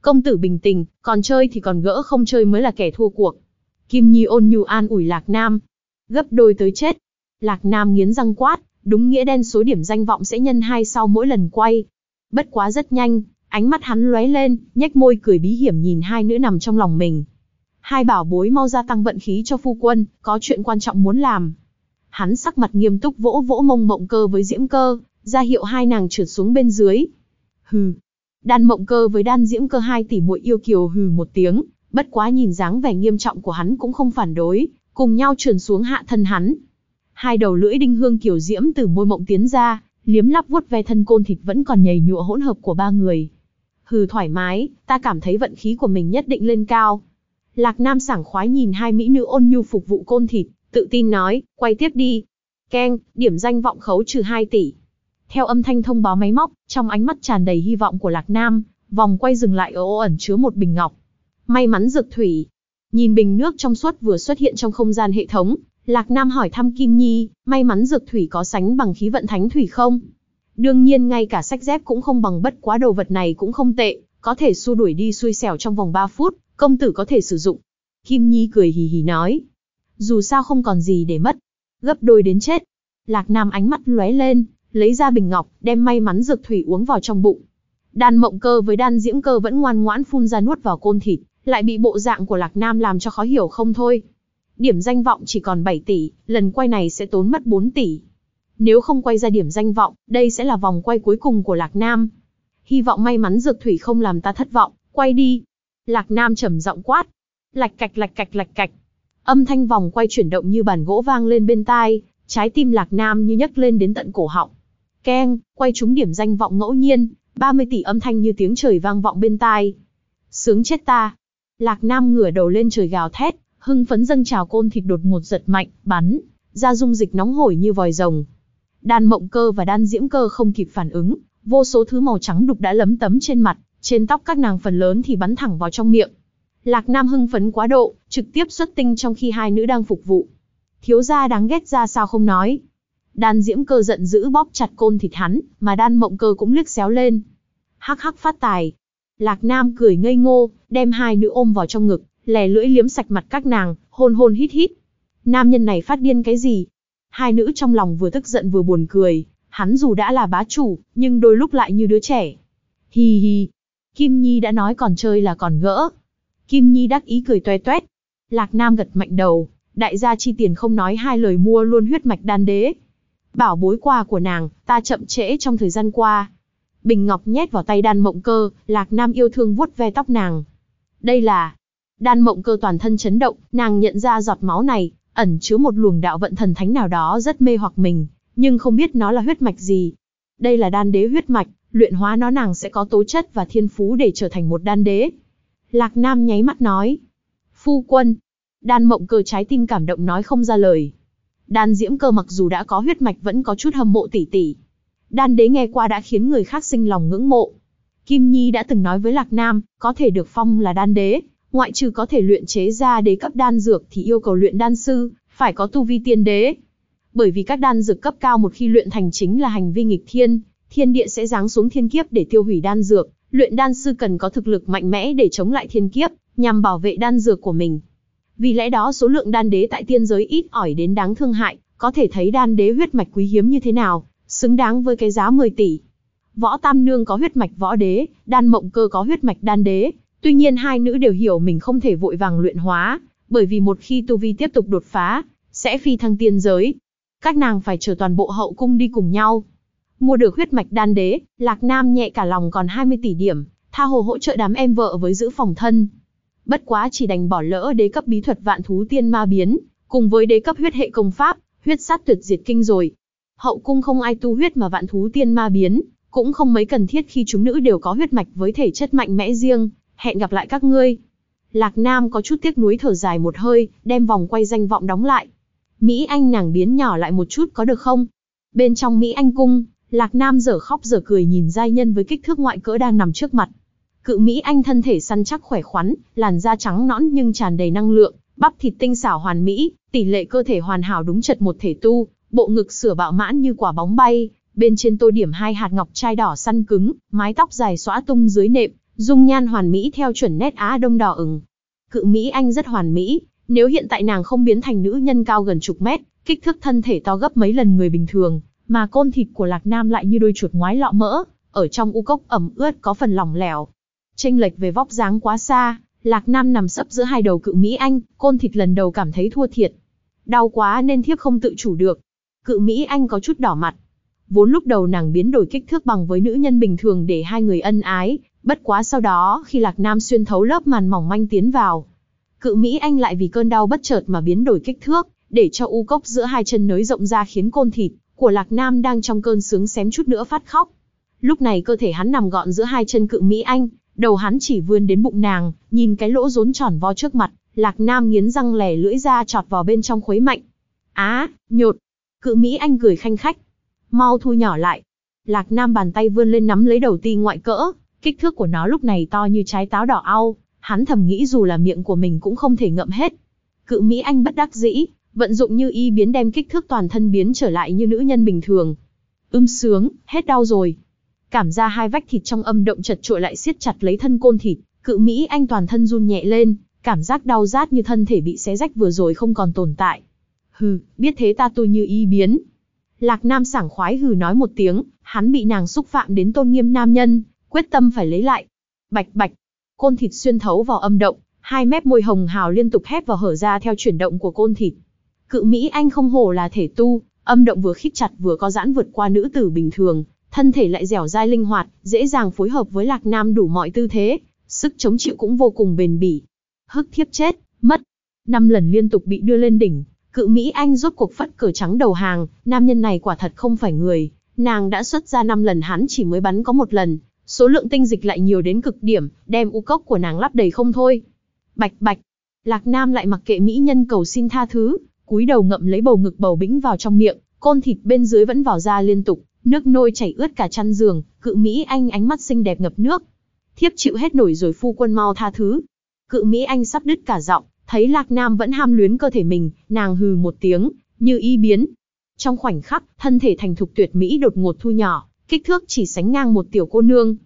Công tử bình tĩnh, còn chơi thì còn gỡ không chơi mới là kẻ thua cuộc. Kim Nhi ôn nhu an ủi Lạc Nam. Gấp đôi tới chết. Lạc Nam nghiến răng quát, đúng nghĩa đen số điểm danh vọng sẽ nhân hai sau mỗi lần quay. Bất quá rất nhanh, ánh mắt hắn lóe lên, nhếch môi cười bí hiểm nhìn hai nữ nằm trong lòng mình. Hai bảo bối mau gia tăng vận khí cho phu quân, có chuyện quan trọng muốn làm. Hắn sắc mặt nghiêm túc vỗ vỗ mông mộng cơ với diễm cơ, ra hiệu hai nàng trượt xuống bên dưới. Hừ. Đan mộng cơ với đan diễm cơ hai tỷ muội yêu kiều hừ một tiếng, bất quá nhìn dáng vẻ nghiêm trọng của hắn cũng không phản đối, cùng nhau trườn xuống hạ thân hắn. Hai đầu lưỡi đinh hương kiểu diễm từ môi mộng tiến ra, liếm lắp vuốt ve thân côn thịt vẫn còn nhầy nhụa hỗn hợp của ba người. Hừ thoải mái, ta cảm thấy vận khí của mình nhất định lên cao. Lạc Nam sảng khoái nhìn hai mỹ nữ ôn nhu phục vụ côn thịt, tự tin nói, quay tiếp đi. Keng, điểm danh vọng khấu trừ 2 tỷ. Theo âm thanh thông báo máy móc, trong ánh mắt tràn đầy hy vọng của Lạc Nam, vòng quay dừng lại ở ô ẩn chứa một bình ngọc. May mắn dược thủy. Nhìn bình nước trong suốt vừa xuất hiện trong không gian hệ thống, Lạc Nam hỏi thăm Kim Nhi, may mắn dược thủy có sánh bằng khí vận thánh thủy không? Đương nhiên ngay cả sách dép cũng không bằng bất quá đồ vật này cũng không tệ, có thể xua đuổi đi xui xẻo trong vòng 3 phút, công tử có thể sử dụng. Kim Nhi cười hì hì nói. Dù sao không còn gì để mất. Gấp đôi đến chết. Lạc Nam ánh mắt lóe lên, lấy ra bình ngọc, đem may mắn dược thủy uống vào trong bụng. Đan mộng cơ với đan diễm cơ vẫn ngoan ngoãn phun ra nuốt vào côn thịt, lại bị bộ dạng của Lạc Nam làm cho khó hiểu không thôi. Điểm danh vọng chỉ còn 7 tỷ, lần quay này sẽ tốn mất 4 tỷ. Nếu không quay ra điểm danh vọng, đây sẽ là vòng quay cuối cùng của Lạc Nam. Hy vọng may mắn dược thủy không làm ta thất vọng, quay đi. Lạc Nam trầm giọng quát. Lạch cạch lạch cạch lạch cạch. Âm thanh vòng quay chuyển động như bàn gỗ vang lên bên tai, trái tim Lạc Nam như nhấc lên đến tận cổ họng. Keng, quay trúng điểm danh vọng ngẫu nhiên, 30 tỷ âm thanh như tiếng trời vang vọng bên tai. Sướng chết ta. Lạc Nam ngửa đầu lên trời gào thét, hưng phấn dâng trào côn thịt đột ngột giật mạnh, bắn, ra dung dịch nóng hổi như vòi rồng. Đan mộng cơ và đan diễm cơ không kịp phản ứng, vô số thứ màu trắng đục đã lấm tấm trên mặt, trên tóc các nàng phần lớn thì bắn thẳng vào trong miệng. Lạc Nam hưng phấn quá độ, trực tiếp xuất tinh trong khi hai nữ đang phục vụ. Thiếu gia đáng ghét ra sao không nói. Đan diễm cơ giận dữ bóp chặt côn thịt hắn, mà đan mộng cơ cũng liếc xéo lên. Hắc hắc phát tài. Lạc Nam cười ngây ngô, đem hai nữ ôm vào trong ngực, lè lưỡi liếm sạch mặt các nàng, hôn hôn hít hít. Nam nhân này phát điên cái gì? Hai nữ trong lòng vừa tức giận vừa buồn cười, hắn dù đã là bá chủ, nhưng đôi lúc lại như đứa trẻ. Hi hi. Kim Nhi đã nói còn chơi là còn gỡ. Kim Nhi đắc ý cười toe toét. Lạc Nam gật mạnh đầu, đại gia chi tiền không nói hai lời mua luôn huyết mạch đan đế. Bảo bối quà của nàng, ta chậm trễ trong thời gian qua. Bình Ngọc nhét vào tay đan mộng cơ, Lạc Nam yêu thương vuốt ve tóc nàng. Đây là... Đan mộng cơ toàn thân chấn động, nàng nhận ra giọt máu này, ẩn chứa một luồng đạo vận thần thánh nào đó rất mê hoặc mình, nhưng không biết nó là huyết mạch gì. Đây là đan đế huyết mạch, luyện hóa nó nàng sẽ có tố chất và thiên phú để trở thành một đan đế. Lạc Nam nháy mắt nói. Phu quân. Đan mộng cơ trái tim cảm động nói không ra lời. Đan diễm cơ mặc dù đã có huyết mạch vẫn có chút hâm mộ tỷ tỷ. Đan đế nghe qua đã khiến người khác sinh lòng ngưỡng mộ. Kim Nhi đã từng nói với Lạc Nam, có thể được phong là đan đế, ngoại trừ có thể luyện chế ra đế cấp đan dược thì yêu cầu luyện đan sư, phải có tu vi tiên đế bởi vì các đan dược cấp cao một khi luyện thành chính là hành vi nghịch thiên, thiên địa sẽ giáng xuống thiên kiếp để tiêu hủy đan dược, luyện đan sư cần có thực lực mạnh mẽ để chống lại thiên kiếp, nhằm bảo vệ đan dược của mình. Vì lẽ đó số lượng đan đế tại tiên giới ít ỏi đến đáng thương hại, có thể thấy đan đế huyết mạch quý hiếm như thế nào, xứng đáng với cái giá 10 tỷ. Võ Tam Nương có huyết mạch võ đế, đan mộng cơ có huyết mạch đan đế, tuy nhiên hai nữ đều hiểu mình không thể vội vàng luyện hóa, bởi vì một khi tu vi tiếp tục đột phá, sẽ phi thăng tiên giới. Các nàng phải chờ toàn bộ hậu cung đi cùng nhau. Mua được huyết mạch đan đế, Lạc Nam nhẹ cả lòng còn 20 tỷ điểm, tha hồ hỗ trợ đám em vợ với giữ phòng thân. Bất quá chỉ đành bỏ lỡ đế cấp bí thuật vạn thú tiên ma biến, cùng với đế cấp huyết hệ công pháp, huyết sát tuyệt diệt kinh rồi. Hậu cung không ai tu huyết mà vạn thú tiên ma biến, cũng không mấy cần thiết khi chúng nữ đều có huyết mạch với thể chất mạnh mẽ riêng, hẹn gặp lại các ngươi. Lạc Nam có chút tiếc nuối thở dài một hơi, đem vòng quay danh vọng đóng lại. Mỹ Anh nàng biến nhỏ lại một chút có được không? Bên trong Mỹ Anh cung, Lạc Nam dở khóc dở cười nhìn giai nhân với kích thước ngoại cỡ đang nằm trước mặt. Cự Mỹ Anh thân thể săn chắc khỏe khoắn, làn da trắng nõn nhưng tràn đầy năng lượng, bắp thịt tinh xảo hoàn mỹ, tỷ lệ cơ thể hoàn hảo đúng chật một thể tu, bộ ngực sửa bạo mãn như quả bóng bay, bên trên tô điểm hai hạt ngọc trai đỏ săn cứng, mái tóc dài xõa tung dưới nệm, dung nhan hoàn mỹ theo chuẩn nét Á Đông đỏ ửng. Cự Mỹ Anh rất hoàn mỹ, nếu hiện tại nàng không biến thành nữ nhân cao gần chục mét, kích thước thân thể to gấp mấy lần người bình thường, mà côn thịt của Lạc Nam lại như đôi chuột ngoái lọ mỡ, ở trong u cốc ẩm ướt có phần lỏng lẻo. chênh lệch về vóc dáng quá xa, Lạc Nam nằm sấp giữa hai đầu cự Mỹ Anh, côn thịt lần đầu cảm thấy thua thiệt. Đau quá nên thiếp không tự chủ được. Cự Mỹ Anh có chút đỏ mặt. Vốn lúc đầu nàng biến đổi kích thước bằng với nữ nhân bình thường để hai người ân ái, bất quá sau đó khi Lạc Nam xuyên thấu lớp màn mỏng manh tiến vào. Cự Mỹ Anh lại vì cơn đau bất chợt mà biến đổi kích thước, để cho u cốc giữa hai chân nới rộng ra khiến côn thịt của Lạc Nam đang trong cơn sướng xém chút nữa phát khóc. Lúc này cơ thể hắn nằm gọn giữa hai chân cự Mỹ Anh, đầu hắn chỉ vươn đến bụng nàng, nhìn cái lỗ rốn tròn vo trước mặt, Lạc Nam nghiến răng lẻ lưỡi ra chọt vào bên trong khuấy mạnh. Á, nhột. Cự Mỹ Anh cười khanh khách. Mau thu nhỏ lại. Lạc Nam bàn tay vươn lên nắm lấy đầu ti ngoại cỡ, kích thước của nó lúc này to như trái táo đỏ au, hắn thầm nghĩ dù là miệng của mình cũng không thể ngậm hết. Cự Mỹ Anh bất đắc dĩ, vận dụng như y biến đem kích thước toàn thân biến trở lại như nữ nhân bình thường. Ưm sướng, hết đau rồi. Cảm ra hai vách thịt trong âm động chật trội lại siết chặt lấy thân côn thịt, cự Mỹ Anh toàn thân run nhẹ lên, cảm giác đau rát như thân thể bị xé rách vừa rồi không còn tồn tại. Hừ, biết thế ta tôi như y biến. Lạc Nam sảng khoái hừ nói một tiếng, hắn bị nàng xúc phạm đến tôn nghiêm nam nhân, quyết tâm phải lấy lại. Bạch bạch, côn thịt xuyên thấu vào âm động, hai mép môi hồng hào liên tục hép vào hở ra theo chuyển động của côn thịt. Cự Mỹ Anh không hổ là thể tu, âm động vừa khít chặt vừa có giãn vượt qua nữ tử bình thường, thân thể lại dẻo dai linh hoạt, dễ dàng phối hợp với Lạc Nam đủ mọi tư thế, sức chống chịu cũng vô cùng bền bỉ. Hức thiếp chết, mất. Năm lần liên tục bị đưa lên đỉnh, cự Mỹ Anh rốt cuộc phất cờ trắng đầu hàng, nam nhân này quả thật không phải người, nàng đã xuất ra năm lần hắn chỉ mới bắn có một lần, số lượng tinh dịch lại nhiều đến cực điểm, đem u cốc của nàng lắp đầy không thôi. Bạch bạch, Lạc Nam lại mặc kệ mỹ nhân cầu xin tha thứ, cúi đầu ngậm lấy bầu ngực bầu bĩnh vào trong miệng, côn thịt bên dưới vẫn vào ra liên tục, nước nôi chảy ướt cả chăn giường, cự Mỹ Anh ánh mắt xinh đẹp ngập nước. Thiếp chịu hết nổi rồi phu quân mau tha thứ. Cự Mỹ Anh sắp đứt cả giọng, thấy Lạc Nam vẫn ham luyến cơ thể mình, nàng hừ một tiếng, như y biến. Trong khoảnh khắc, thân thể thành thục tuyệt mỹ đột ngột thu nhỏ, kích thước chỉ sánh ngang một tiểu cô nương.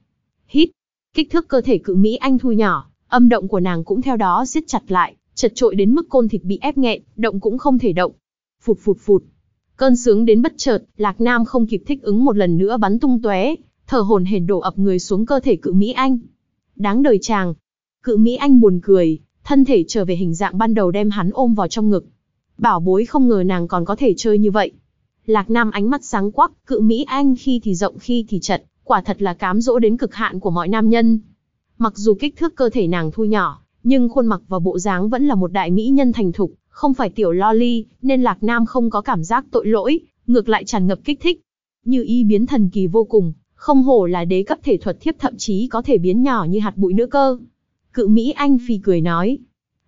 Hít, kích thước cơ thể cự Mỹ Anh thu nhỏ, âm động của nàng cũng theo đó siết chặt lại, chật trội đến mức côn thịt bị ép nghẹn, động cũng không thể động. Phụt phụt phụt. Cơn sướng đến bất chợt, Lạc Nam không kịp thích ứng một lần nữa bắn tung tóe, thở hồn hển đổ ập người xuống cơ thể cự Mỹ Anh. Đáng đời chàng. Cự Mỹ Anh buồn cười, thân thể trở về hình dạng ban đầu đem hắn ôm vào trong ngực. Bảo bối không ngờ nàng còn có thể chơi như vậy. Lạc Nam ánh mắt sáng quắc, cự Mỹ Anh khi thì rộng khi thì chật, quả thật là cám dỗ đến cực hạn của mọi nam nhân. Mặc dù kích thước cơ thể nàng thu nhỏ, nhưng khuôn mặt và bộ dáng vẫn là một đại mỹ nhân thành thục, không phải tiểu loli, nên Lạc Nam không có cảm giác tội lỗi, ngược lại tràn ngập kích thích. Như y biến thần kỳ vô cùng, không hổ là đế cấp thể thuật thiếp thậm chí có thể biến nhỏ như hạt bụi nữa cơ. Cự Mỹ Anh phi cười nói.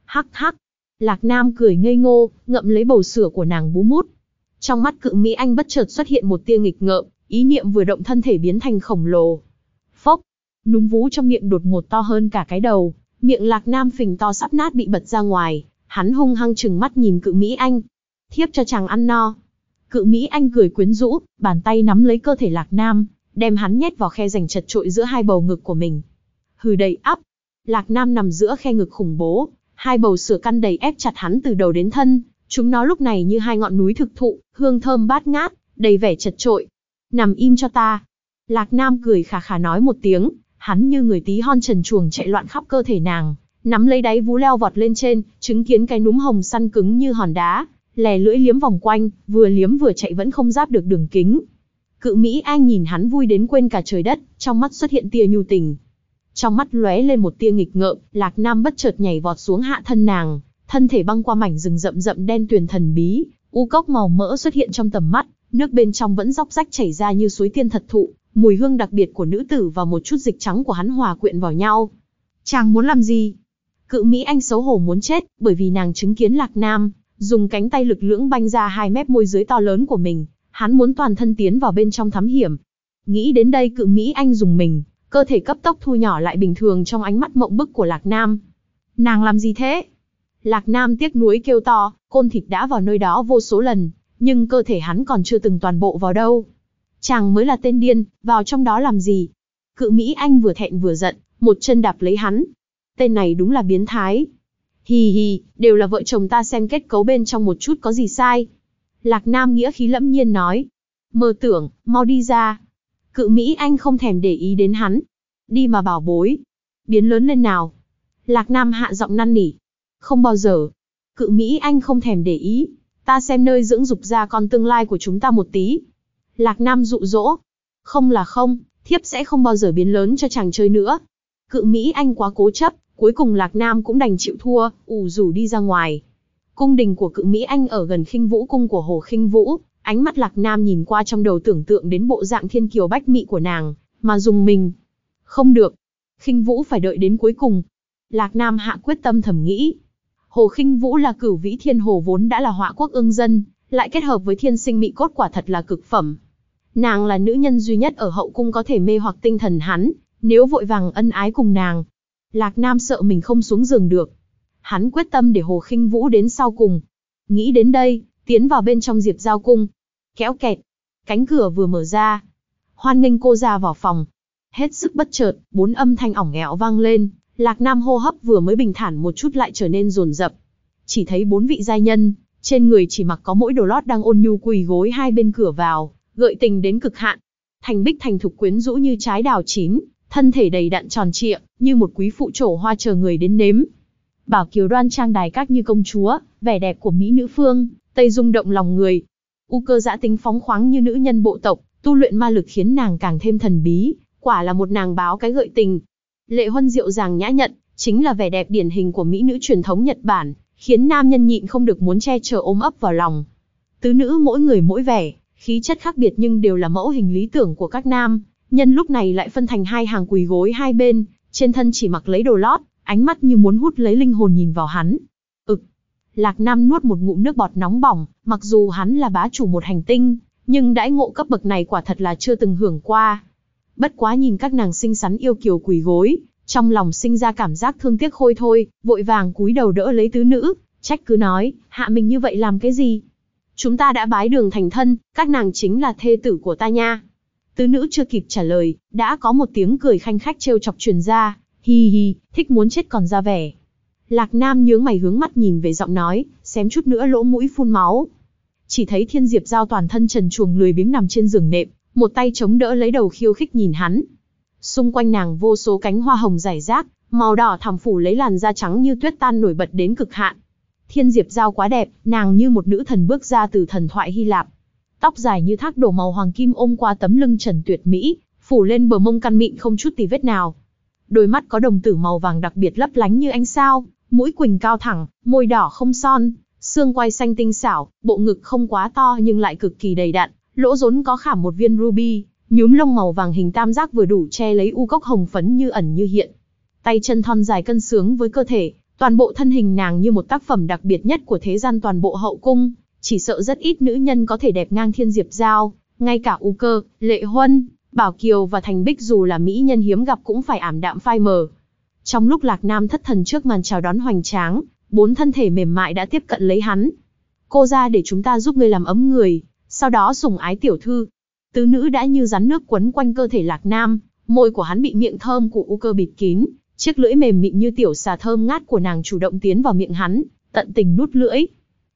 Hắc hắc. Lạc Nam cười ngây ngô, ngậm lấy bầu sữa của nàng bú mút. Trong mắt cự Mỹ Anh bất chợt xuất hiện một tia nghịch ngợm, ý niệm vừa động thân thể biến thành khổng lồ. Phốc. Núm vú trong miệng đột ngột to hơn cả cái đầu, miệng Lạc Nam phình to sắp nát bị bật ra ngoài, hắn hung hăng chừng mắt nhìn cự Mỹ Anh. Thiếp cho chàng ăn no. Cự Mỹ Anh cười quyến rũ, bàn tay nắm lấy cơ thể Lạc Nam, đem hắn nhét vào khe rành chật trội giữa hai bầu ngực của mình. Hừ đầy ắp. Lạc Nam nằm giữa khe ngực khủng bố, hai bầu sữa căn đầy ép chặt hắn từ đầu đến thân, chúng nó lúc này như hai ngọn núi thực thụ, hương thơm bát ngát, đầy vẻ chật trội. Nằm im cho ta. Lạc Nam cười khà khà nói một tiếng, hắn như người tí hon trần chuồng chạy loạn khắp cơ thể nàng, nắm lấy đáy vú leo vọt lên trên, chứng kiến cái núm hồng săn cứng như hòn đá, lè lưỡi liếm vòng quanh, vừa liếm vừa chạy vẫn không giáp được đường kính. Cự Mỹ Anh nhìn hắn vui đến quên cả trời đất, trong mắt xuất hiện tia nhu tình. Trong mắt lóe lên một tia nghịch ngợm, Lạc Nam bất chợt nhảy vọt xuống hạ thân nàng, thân thể băng qua mảnh rừng rậm rậm đen tuyền thần bí, u cốc màu mỡ xuất hiện trong tầm mắt, nước bên trong vẫn róc rách chảy ra như suối tiên thật thụ, mùi hương đặc biệt của nữ tử và một chút dịch trắng của hắn hòa quyện vào nhau. Chàng muốn làm gì? Cự Mỹ Anh xấu hổ muốn chết, bởi vì nàng chứng kiến Lạc Nam, dùng cánh tay lực lưỡng banh ra hai mép môi dưới to lớn của mình, hắn muốn toàn thân tiến vào bên trong thám hiểm. Nghĩ đến đây cự Mỹ Anh dùng mình, cơ thể cấp tốc thu nhỏ lại bình thường trong ánh mắt mộng bức của Lạc Nam. Nàng làm gì thế? Lạc Nam tiếc nuối kêu to, côn thịt đã vào nơi đó vô số lần, nhưng cơ thể hắn còn chưa từng toàn bộ vào đâu. Chàng mới là tên điên, vào trong đó làm gì? Cự Mỹ Anh vừa thẹn vừa giận, một chân đạp lấy hắn. Tên này đúng là biến thái. Hì hì, đều là vợ chồng ta xem kết cấu bên trong một chút có gì sai. Lạc Nam nghĩa khí lẫm nhiên nói. Mơ tưởng, mau đi ra. Cự Mỹ Anh không thèm để ý đến hắn. Đi mà bảo bối. Biến lớn lên nào. Lạc Nam hạ giọng năn nỉ. Không bao giờ. Cự Mỹ Anh không thèm để ý. Ta xem nơi dưỡng dục ra con tương lai của chúng ta một tí. Lạc Nam dụ dỗ. Không là không, thiếp sẽ không bao giờ biến lớn cho chàng chơi nữa. Cự Mỹ Anh quá cố chấp, cuối cùng Lạc Nam cũng đành chịu thua, ủ rủ đi ra ngoài. Cung đình của cự Mỹ Anh ở gần khinh vũ cung của Hồ khinh vũ, ánh mắt Lạc Nam nhìn qua trong đầu tưởng tượng đến bộ dạng thiên kiều bách mị của nàng, mà dùng mình. Không được. khinh vũ phải đợi đến cuối cùng. Lạc Nam hạ quyết tâm thầm nghĩ. Hồ khinh vũ là cửu vĩ thiên hồ vốn đã là họa quốc ương dân, lại kết hợp với thiên sinh mị cốt quả thật là cực phẩm. Nàng là nữ nhân duy nhất ở hậu cung có thể mê hoặc tinh thần hắn, nếu vội vàng ân ái cùng nàng. Lạc Nam sợ mình không xuống giường được. Hắn quyết tâm để Hồ khinh Vũ đến sau cùng. Nghĩ đến đây, tiến vào bên trong Diệp Giao Cung. Kéo kẹt. Cánh cửa vừa mở ra. Hoan nghênh cô ra vào phòng. Hết sức bất chợt, bốn âm thanh ỏng nghẹo vang lên. Lạc Nam hô hấp vừa mới bình thản một chút lại trở nên rồn rập. Chỉ thấy bốn vị giai nhân, trên người chỉ mặc có mỗi đồ lót đang ôn nhu quỳ gối hai bên cửa vào, gợi tình đến cực hạn. Thành bích thành thục quyến rũ như trái đào chín, thân thể đầy đặn tròn trịa, như một quý phụ trổ hoa chờ người đến nếm. Bảo Kiều đoan trang đài các như công chúa, vẻ đẹp của mỹ nữ phương, tây rung động lòng người. U cơ dã tính phóng khoáng như nữ nhân bộ tộc, tu luyện ma lực khiến nàng càng thêm thần bí, quả là một nàng báo cái gợi tình. Lệ huân diệu dàng nhã nhận, chính là vẻ đẹp điển hình của mỹ nữ truyền thống Nhật Bản, khiến nam nhân nhịn không được muốn che chở ôm ấp vào lòng. Tứ nữ mỗi người mỗi vẻ, khí chất khác biệt nhưng đều là mẫu hình lý tưởng của các nam, nhân lúc này lại phân thành hai hàng quỳ gối hai bên, trên thân chỉ mặc lấy đồ lót, ánh mắt như muốn hút lấy linh hồn nhìn vào hắn. Ực. Lạc Nam nuốt một ngụm nước bọt nóng bỏng, mặc dù hắn là bá chủ một hành tinh, nhưng đãi ngộ cấp bậc này quả thật là chưa từng hưởng qua. Bất quá nhìn các nàng xinh xắn yêu kiều quỳ gối, trong lòng sinh ra cảm giác thương tiếc khôi thôi, vội vàng cúi đầu đỡ lấy tứ nữ, trách cứ nói, hạ mình như vậy làm cái gì? Chúng ta đã bái đường thành thân, các nàng chính là thê tử của ta nha. Tứ nữ chưa kịp trả lời, đã có một tiếng cười khanh khách trêu chọc truyền ra, hi hi, thích muốn chết còn ra vẻ. Lạc Nam nhướng mày hướng mắt nhìn về giọng nói, xém chút nữa lỗ mũi phun máu. Chỉ thấy Thiên Diệp giao toàn thân trần chuồng lười biếng nằm trên giường nệm, một tay chống đỡ lấy đầu khiêu khích nhìn hắn. Xung quanh nàng vô số cánh hoa hồng rải rác, màu đỏ thẳm phủ lấy làn da trắng như tuyết tan nổi bật đến cực hạn. Thiên Diệp giao quá đẹp, nàng như một nữ thần bước ra từ thần thoại Hy Lạp. Tóc dài như thác đổ màu hoàng kim ôm qua tấm lưng trần tuyệt mỹ, phủ lên bờ mông căn mịn không chút tì vết nào. Đôi mắt có đồng tử màu vàng đặc biệt lấp lánh như ánh sao, mũi quỳnh cao thẳng, môi đỏ không son, xương quai xanh tinh xảo, bộ ngực không quá to nhưng lại cực kỳ đầy đặn, lỗ rốn có khảm một viên ruby, nhúm lông màu vàng hình tam giác vừa đủ che lấy u cốc hồng phấn như ẩn như hiện. Tay chân thon dài cân sướng với cơ thể, toàn bộ thân hình nàng như một tác phẩm đặc biệt nhất của thế gian toàn bộ hậu cung, chỉ sợ rất ít nữ nhân có thể đẹp ngang thiên diệp giao, ngay cả u cơ, lệ huân, bảo kiều và thành bích dù là mỹ nhân hiếm gặp cũng phải ảm đạm phai mờ. Trong lúc lạc nam thất thần trước màn chào đón hoành tráng, bốn thân thể mềm mại đã tiếp cận lấy hắn. Cô ra để chúng ta giúp ngươi làm ấm người, sau đó sùng ái tiểu thư. Tứ nữ đã như rắn nước quấn quanh cơ thể Lạc Nam, môi của hắn bị miệng thơm của U Cơ bịt kín, chiếc lưỡi mềm mịn như tiểu xà thơm ngát của nàng chủ động tiến vào miệng hắn, tận tình nút lưỡi.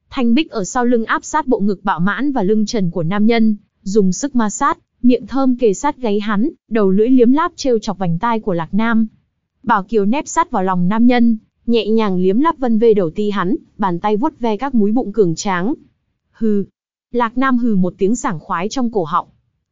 Thanh Bích ở sau lưng áp sát bộ ngực bạo mãn và lưng trần của nam nhân, dùng sức ma sát, miệng thơm kề sát gáy hắn, đầu lưỡi liếm láp trêu chọc vành tai của Lạc Nam. Bảo Kiều nép sát vào lòng nam nhân, nhẹ nhàng liếm láp vân vê đầu ti hắn, bàn tay vuốt ve các múi bụng cường tráng. Hừ. Lạc Nam hừ một tiếng sảng khoái trong cổ họng.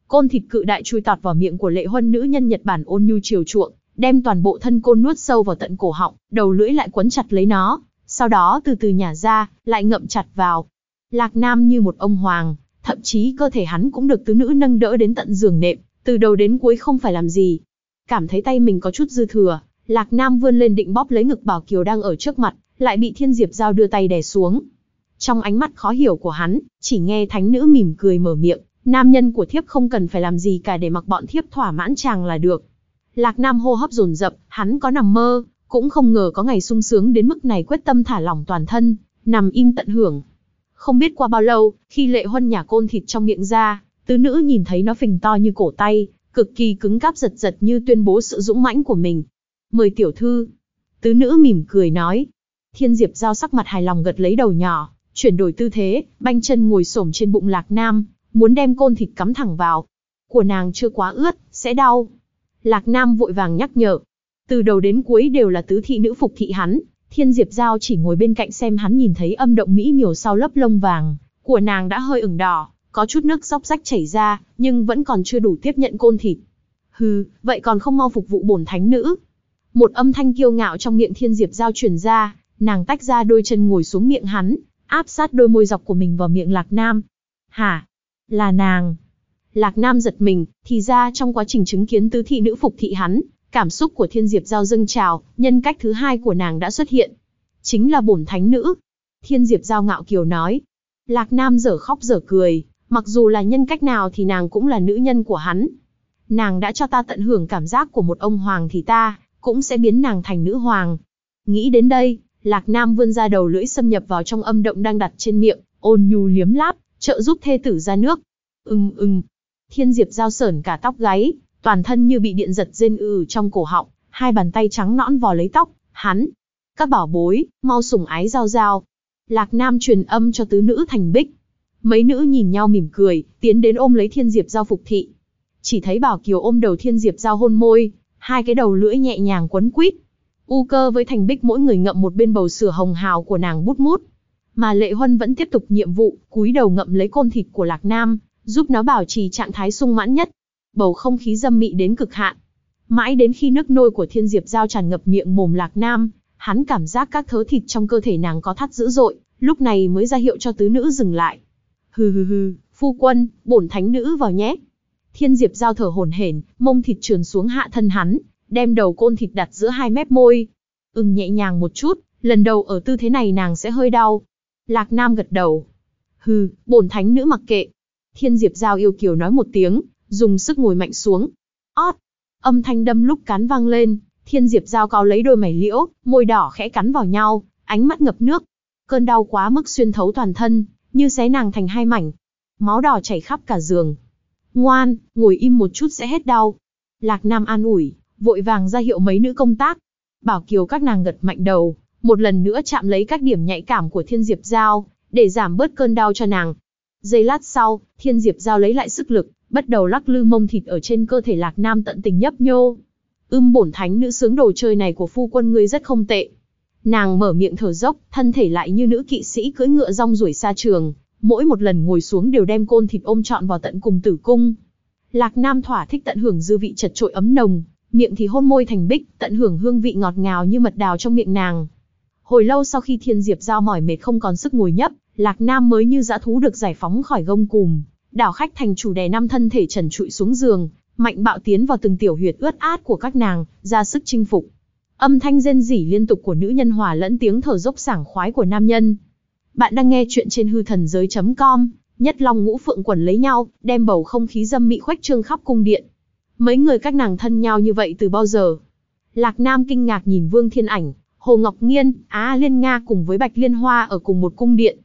Côn thịt cự đại chui tọt vào miệng của lệ huân nữ nhân Nhật Bản ôn nhu chiều chuộng, đem toàn bộ thân côn nuốt sâu vào tận cổ họng, đầu lưỡi lại quấn chặt lấy nó, sau đó từ từ nhả ra, lại ngậm chặt vào. Lạc Nam như một ông hoàng, thậm chí cơ thể hắn cũng được tứ nữ nâng đỡ đến tận giường nệm, từ đầu đến cuối không phải làm gì. Cảm thấy tay mình có chút dư thừa, Lạc Nam vươn lên định bóp lấy ngực Bảo Kiều đang ở trước mặt, lại bị Thiên Diệp Giao đưa tay đè xuống. Trong ánh mắt khó hiểu của hắn, chỉ nghe thánh nữ mỉm cười mở miệng, nam nhân của thiếp không cần phải làm gì cả để mặc bọn thiếp thỏa mãn chàng là được. Lạc Nam hô hấp dồn dập, hắn có nằm mơ, cũng không ngờ có ngày sung sướng đến mức này quyết tâm thả lỏng toàn thân, nằm im tận hưởng. Không biết qua bao lâu, khi lệ huân nhả côn thịt trong miệng ra, tứ nữ nhìn thấy nó phình to như cổ tay, cực kỳ cứng cáp giật giật như tuyên bố sự dũng mãnh của mình. Mời tiểu thư. Tứ nữ mỉm cười nói. Thiên Diệp giao sắc mặt hài lòng gật lấy đầu nhỏ, chuyển đổi tư thế, banh chân ngồi xổm trên bụng Lạc Nam, muốn đem côn thịt cắm thẳng vào. Của nàng chưa quá ướt, sẽ đau. Lạc Nam vội vàng nhắc nhở. Từ đầu đến cuối đều là tứ thị nữ phục thị hắn, Thiên Diệp Giao chỉ ngồi bên cạnh xem hắn nhìn thấy âm động mỹ miều sau lớp lông vàng, của nàng đã hơi ửng đỏ, có chút nước róc rách chảy ra, nhưng vẫn còn chưa đủ tiếp nhận côn thịt. Hừ, vậy còn không mau phục vụ bổn thánh nữ. Một âm thanh kiêu ngạo trong miệng Thiên Diệp Giao truyền ra, nàng tách ra đôi chân ngồi xuống miệng hắn, áp sát đôi môi dọc của mình vào miệng Lạc Nam. Hả? Là nàng. Lạc Nam giật mình, thì ra trong quá trình chứng kiến tứ thị nữ phục thị hắn, cảm xúc của Thiên Diệp Giao dâng trào, nhân cách thứ hai của nàng đã xuất hiện. Chính là bổn thánh nữ. Thiên Diệp Giao ngạo kiều nói. Lạc Nam dở khóc dở cười, mặc dù là nhân cách nào thì nàng cũng là nữ nhân của hắn. Nàng đã cho ta tận hưởng cảm giác của một ông hoàng thì ta, cũng sẽ biến nàng thành nữ hoàng. Nghĩ đến đây, Lạc Nam vươn ra đầu lưỡi xâm nhập vào trong âm động đang đặt trên miệng, ôn nhu liếm láp, trợ giúp thê tử ra nước. Ừm ừm. Thiên Diệp giao sởn cả tóc gáy, toàn thân như bị điện giật rên ừ trong cổ họng, hai bàn tay trắng nõn vò lấy tóc, hắn. Các bảo bối, mau sủng ái giao giao. Lạc Nam truyền âm cho tứ nữ thành bích. Mấy nữ nhìn nhau mỉm cười, tiến đến ôm lấy Thiên Diệp giao phục thị. Chỉ thấy Bảo Kiều ôm đầu Thiên Diệp giao hôn môi, hai cái đầu lưỡi nhẹ nhàng quấn quýt. U cơ với Thành Bích mỗi người ngậm một bên bầu sữa hồng hào của nàng bút mút. Mà Lệ Huân vẫn tiếp tục nhiệm vụ, cúi đầu ngậm lấy côn thịt của Lạc Nam, giúp nó bảo trì trạng thái sung mãn nhất. Bầu không khí dâm mị đến cực hạn. Mãi đến khi nước nôi của Thiên Diệp Giao tràn ngập miệng mồm Lạc Nam, hắn cảm giác các thớ thịt trong cơ thể nàng có thắt dữ dội, lúc này mới ra hiệu cho tứ nữ dừng lại. Hừ hừ hừ, phu quân, bổn thánh nữ vào nhé. Thiên Diệp giao thở hổn hển, mông thịt trườn xuống hạ thân hắn, đem đầu côn thịt đặt giữa hai mép môi. Ừm nhẹ nhàng một chút, lần đầu ở tư thế này nàng sẽ hơi đau. Lạc Nam gật đầu. Hừ, bổn thánh nữ mặc kệ. Thiên Diệp giao yêu kiều nói một tiếng, dùng sức ngồi mạnh xuống. Ót! Âm thanh đâm lúc cán vang lên, Thiên Diệp giao cao lấy đôi mày liễu, môi đỏ khẽ cắn vào nhau, ánh mắt ngập nước. Cơn đau quá mức xuyên thấu toàn thân, như xé nàng thành hai mảnh. Máu đỏ chảy khắp cả giường. Ngoan, ngồi im một chút sẽ hết đau. Lạc Nam an ủi, vội vàng ra hiệu mấy nữ công tác. Bảo Kiều các nàng gật mạnh đầu, một lần nữa chạm lấy các điểm nhạy cảm của Thiên Diệp Giao, để giảm bớt cơn đau cho nàng. Giây lát sau, Thiên Diệp Giao lấy lại sức lực, bắt đầu lắc lư mông thịt ở trên cơ thể Lạc Nam tận tình nhấp nhô. Ưm bổn thánh nữ sướng đồ chơi này của phu quân ngươi rất không tệ. Nàng mở miệng thở dốc, thân thể lại như nữ kỵ sĩ cưỡi ngựa rong ruổi xa trường, mỗi một lần ngồi xuống đều đem côn thịt ôm trọn vào tận cùng tử cung. Lạc Nam thỏa thích tận hưởng dư vị chật trội ấm nồng, miệng thì hôn môi thành bích, tận hưởng hương vị ngọt ngào như mật đào trong miệng nàng. Hồi lâu sau khi Thiên Diệp giao mỏi mệt không còn sức ngồi nhấp, Lạc Nam mới như dã thú được giải phóng khỏi gông cùm, đảo khách thành chủ đè năm thân thể trần trụi xuống giường, mạnh bạo tiến vào từng tiểu huyệt ướt át của các nàng, ra sức chinh phục. Âm thanh rên rỉ liên tục của nữ nhân hòa lẫn tiếng thở dốc sảng khoái của nam nhân. Bạn đang nghe chuyện trên hư thần giới.com, nhất long ngũ phượng quần lấy nhau, đem bầu không khí dâm mị khoách trương khắp cung điện. Mấy người các nàng thân nhau như vậy từ bao giờ? Lạc Nam kinh ngạc nhìn Vương Thiên Ảnh, Hồ Ngọc Nghiên, Á Liên Nga cùng với Bạch Liên Hoa ở cùng một cung điện.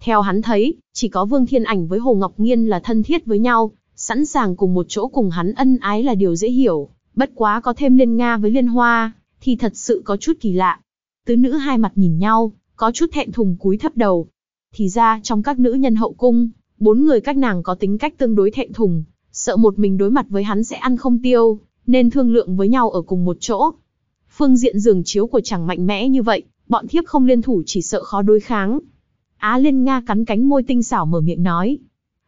Theo hắn thấy, chỉ có Vương Thiên Ảnh với Hồ Ngọc Nghiên là thân thiết với nhau, sẵn sàng cùng một chỗ cùng hắn ân ái là điều dễ hiểu, bất quá có thêm Liên Nga với Liên Hoa, thì thật sự có chút kỳ lạ. Tứ nữ hai mặt nhìn nhau, có chút thẹn thùng cúi thấp đầu. Thì ra, trong các nữ nhân hậu cung, bốn người các nàng có tính cách tương đối thẹn thùng, sợ một mình đối mặt với hắn sẽ ăn không tiêu, nên thương lượng với nhau ở cùng một chỗ. Phương diện giường chiếu của chẳng mạnh mẽ như vậy, bọn thiếp không liên thủ chỉ sợ khó đối kháng. Á Liên Nga cắn cánh môi tinh xảo mở miệng nói.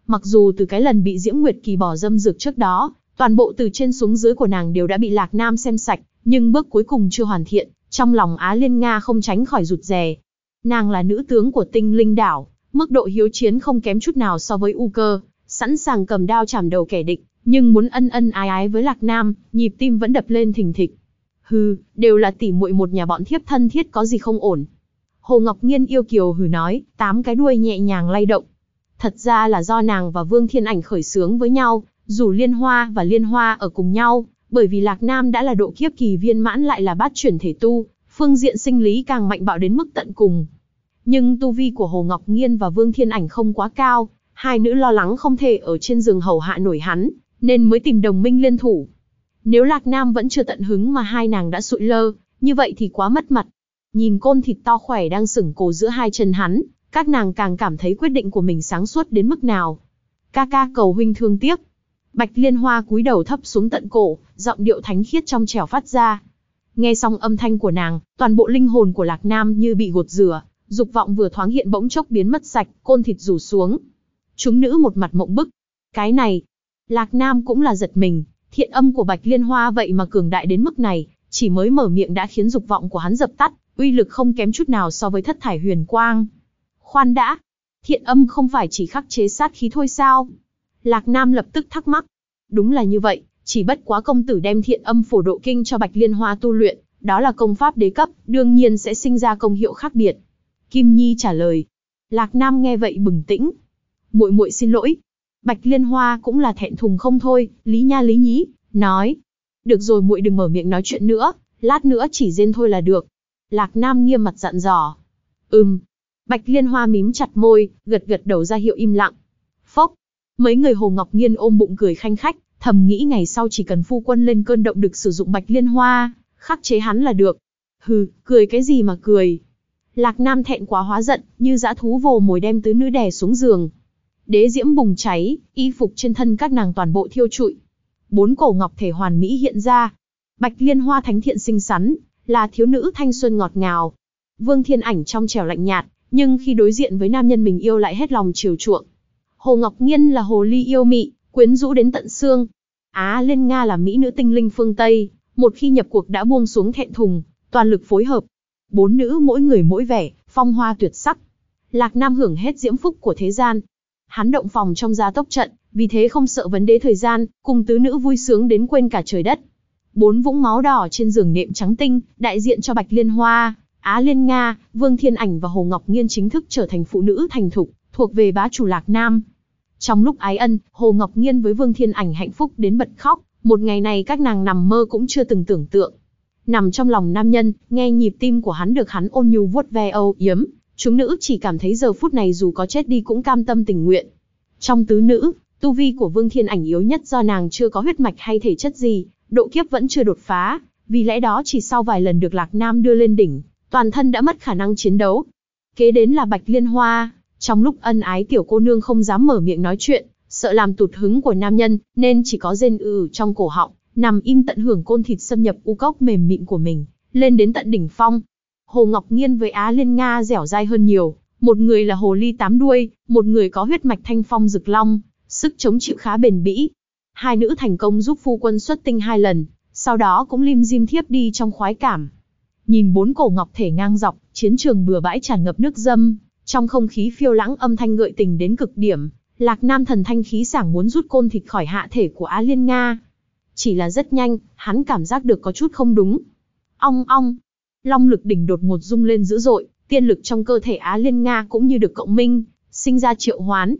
Mặc dù từ cái lần bị Diễm Nguyệt Kỳ bỏ dâm dược trước đó, toàn bộ từ trên xuống dưới của nàng đều đã bị Lạc Nam xem sạch, nhưng bước cuối cùng chưa hoàn thiện, trong lòng Á Liên Nga không tránh khỏi rụt rè. Nàng là nữ tướng của tinh linh đảo, mức độ hiếu chiến không kém chút nào so với U cơ, sẵn sàng cầm đao chảm đầu kẻ địch, nhưng muốn ân ân ái ái với Lạc Nam, nhịp tim vẫn đập lên thình thịch. Hừ, đều là tỉ muội một nhà bọn thiếp thân thiết có gì không ổn. Hồ Ngọc Nghiên yêu kiều hừ nói, tám cái đuôi nhẹ nhàng lay động. Thật ra là do nàng và Vương Thiên Ảnh khởi sướng với nhau, dù Liên Hoa và Liên Hoa ở cùng nhau, bởi vì Lạc Nam đã là độ kiếp kỳ viên mãn lại là bát chuyển thể tu, phương diện sinh lý càng mạnh bạo đến mức tận cùng. Nhưng tu vi của Hồ Ngọc Nghiên và Vương Thiên Ảnh không quá cao, hai nữ lo lắng không thể ở trên giường hầu hạ nổi hắn, nên mới tìm đồng minh liên thủ. Nếu Lạc Nam vẫn chưa tận hứng mà hai nàng đã sụi lơ, như vậy thì quá mất mặt. Nhìn côn thịt to khỏe đang sửng cổ giữa hai chân hắn, các nàng càng cảm thấy quyết định của mình sáng suốt đến mức nào. Ca ca cầu huynh thương tiếc. Bạch Liên Hoa cúi đầu thấp xuống tận cổ, giọng điệu thánh khiết trong trẻo phát ra. Nghe xong âm thanh của nàng, toàn bộ linh hồn của Lạc Nam như bị gột rửa, dục vọng vừa thoáng hiện bỗng chốc biến mất sạch, côn thịt rủ xuống. Chúng nữ một mặt mộng bức. Cái này, Lạc Nam cũng là giật mình, thiện âm của Bạch Liên Hoa vậy mà cường đại đến mức này, chỉ mới mở miệng đã khiến dục vọng của hắn dập tắt, uy lực không kém chút nào so với thất thải huyền quang. Khoan đã, thiện âm không phải chỉ khắc chế sát khí thôi sao? Lạc Nam lập tức thắc mắc. Đúng là như vậy, chỉ bất quá công tử đem thiện âm phổ độ kinh cho Bạch Liên Hoa tu luyện, đó là công pháp đế cấp, đương nhiên sẽ sinh ra công hiệu khác biệt. Kim Nhi trả lời. Lạc Nam nghe vậy bừng tĩnh. Muội muội xin lỗi. Bạch Liên Hoa cũng là thẹn thùng không thôi, Lý Nha Lý Nhí, nói. Được rồi muội đừng mở miệng nói chuyện nữa, lát nữa chỉ rên thôi là được. Lạc Nam nghiêm mặt dặn dò. Ừm. Bạch Liên Hoa mím chặt môi, gật gật đầu ra hiệu im lặng. Phốc. Mấy người Hồ Ngọc Nghiên ôm bụng cười khanh khách, thầm nghĩ ngày sau chỉ cần phu quân lên cơn động được sử dụng Bạch Liên Hoa, khắc chế hắn là được. Hừ, cười cái gì mà cười. Lạc Nam thẹn quá hóa giận, như dã thú vồ mồi đem tứ nữ đè xuống giường. Đế diễm bùng cháy, y phục trên thân các nàng toàn bộ thiêu trụi. Bốn cổ ngọc thể hoàn mỹ hiện ra. Bạch Liên Hoa thánh thiện xinh xắn, là thiếu nữ thanh xuân ngọt ngào. Vương Thiên Ảnh trong trẻo lạnh nhạt, nhưng khi đối diện với nam nhân mình yêu lại hết lòng chiều chuộng. Hồ Ngọc Nghiên là hồ ly yêu mị, quyến rũ đến tận xương. Á Liên Nga là mỹ nữ tinh linh phương Tây, một khi nhập cuộc đã buông xuống thẹn thùng, toàn lực phối hợp. Bốn nữ mỗi người mỗi vẻ, phong hoa tuyệt sắc. Lạc Nam hưởng hết diễm phúc của thế gian. Hắn động phòng trong gia tốc trận, vì thế không sợ vấn đề thời gian, cùng tứ nữ vui sướng đến quên cả trời đất. Bốn vũng máu đỏ trên giường nệm trắng tinh, đại diện cho Bạch Liên Hoa, Á Liên Nga, Vương Thiên Ảnh và Hồ Ngọc Nghiên chính thức trở thành phụ nữ thành thục, thuộc về bá chủ Lạc Nam. Trong lúc ái ân, Hồ Ngọc Nghiên với Vương Thiên Ảnh hạnh phúc đến bật khóc, một ngày này các nàng nằm mơ cũng chưa từng tưởng tượng. Nằm trong lòng nam nhân, nghe nhịp tim của hắn được hắn ôn nhu vuốt ve âu yếm, chúng nữ chỉ cảm thấy giờ phút này dù có chết đi cũng cam tâm tình nguyện. Trong tứ nữ, tu vi của Vương Thiên Ảnh yếu nhất do nàng chưa có huyết mạch hay thể chất gì, độ kiếp vẫn chưa đột phá, vì lẽ đó chỉ sau vài lần được Lạc Nam đưa lên đỉnh, toàn thân đã mất khả năng chiến đấu. Kế đến là Bạch Liên Hoa, trong lúc ân ái tiểu cô nương không dám mở miệng nói chuyện, sợ làm tụt hứng của nam nhân, nên chỉ có rên ừ trong cổ họng, nằm im tận hưởng côn thịt xâm nhập u cốc mềm mịn của mình, lên đến tận đỉnh phong. Hồ Ngọc Nghiên với Á Liên Nga dẻo dai hơn nhiều, một người là hồ ly tám đuôi, một người có huyết mạch thanh phong rực long, sức chống chịu khá bền bỉ. Hai nữ thành công giúp phu quân xuất tinh hai lần, sau đó cũng lim dim thiếp đi trong khoái cảm. Nhìn bốn cổ ngọc thể ngang dọc, chiến trường bừa bãi tràn ngập nước dâm, trong không khí phiêu lãng âm thanh gợi tình đến cực điểm, Lạc Nam thần thanh khí sảng muốn rút côn thịt khỏi hạ thể của Á Liên Nga. Chỉ là rất nhanh, hắn cảm giác được có chút không đúng. Ong ong, long lực đỉnh đột ngột rung lên dữ dội, tiên lực trong cơ thể Á Liên Nga cũng như được cộng minh, sinh ra triệu hoán.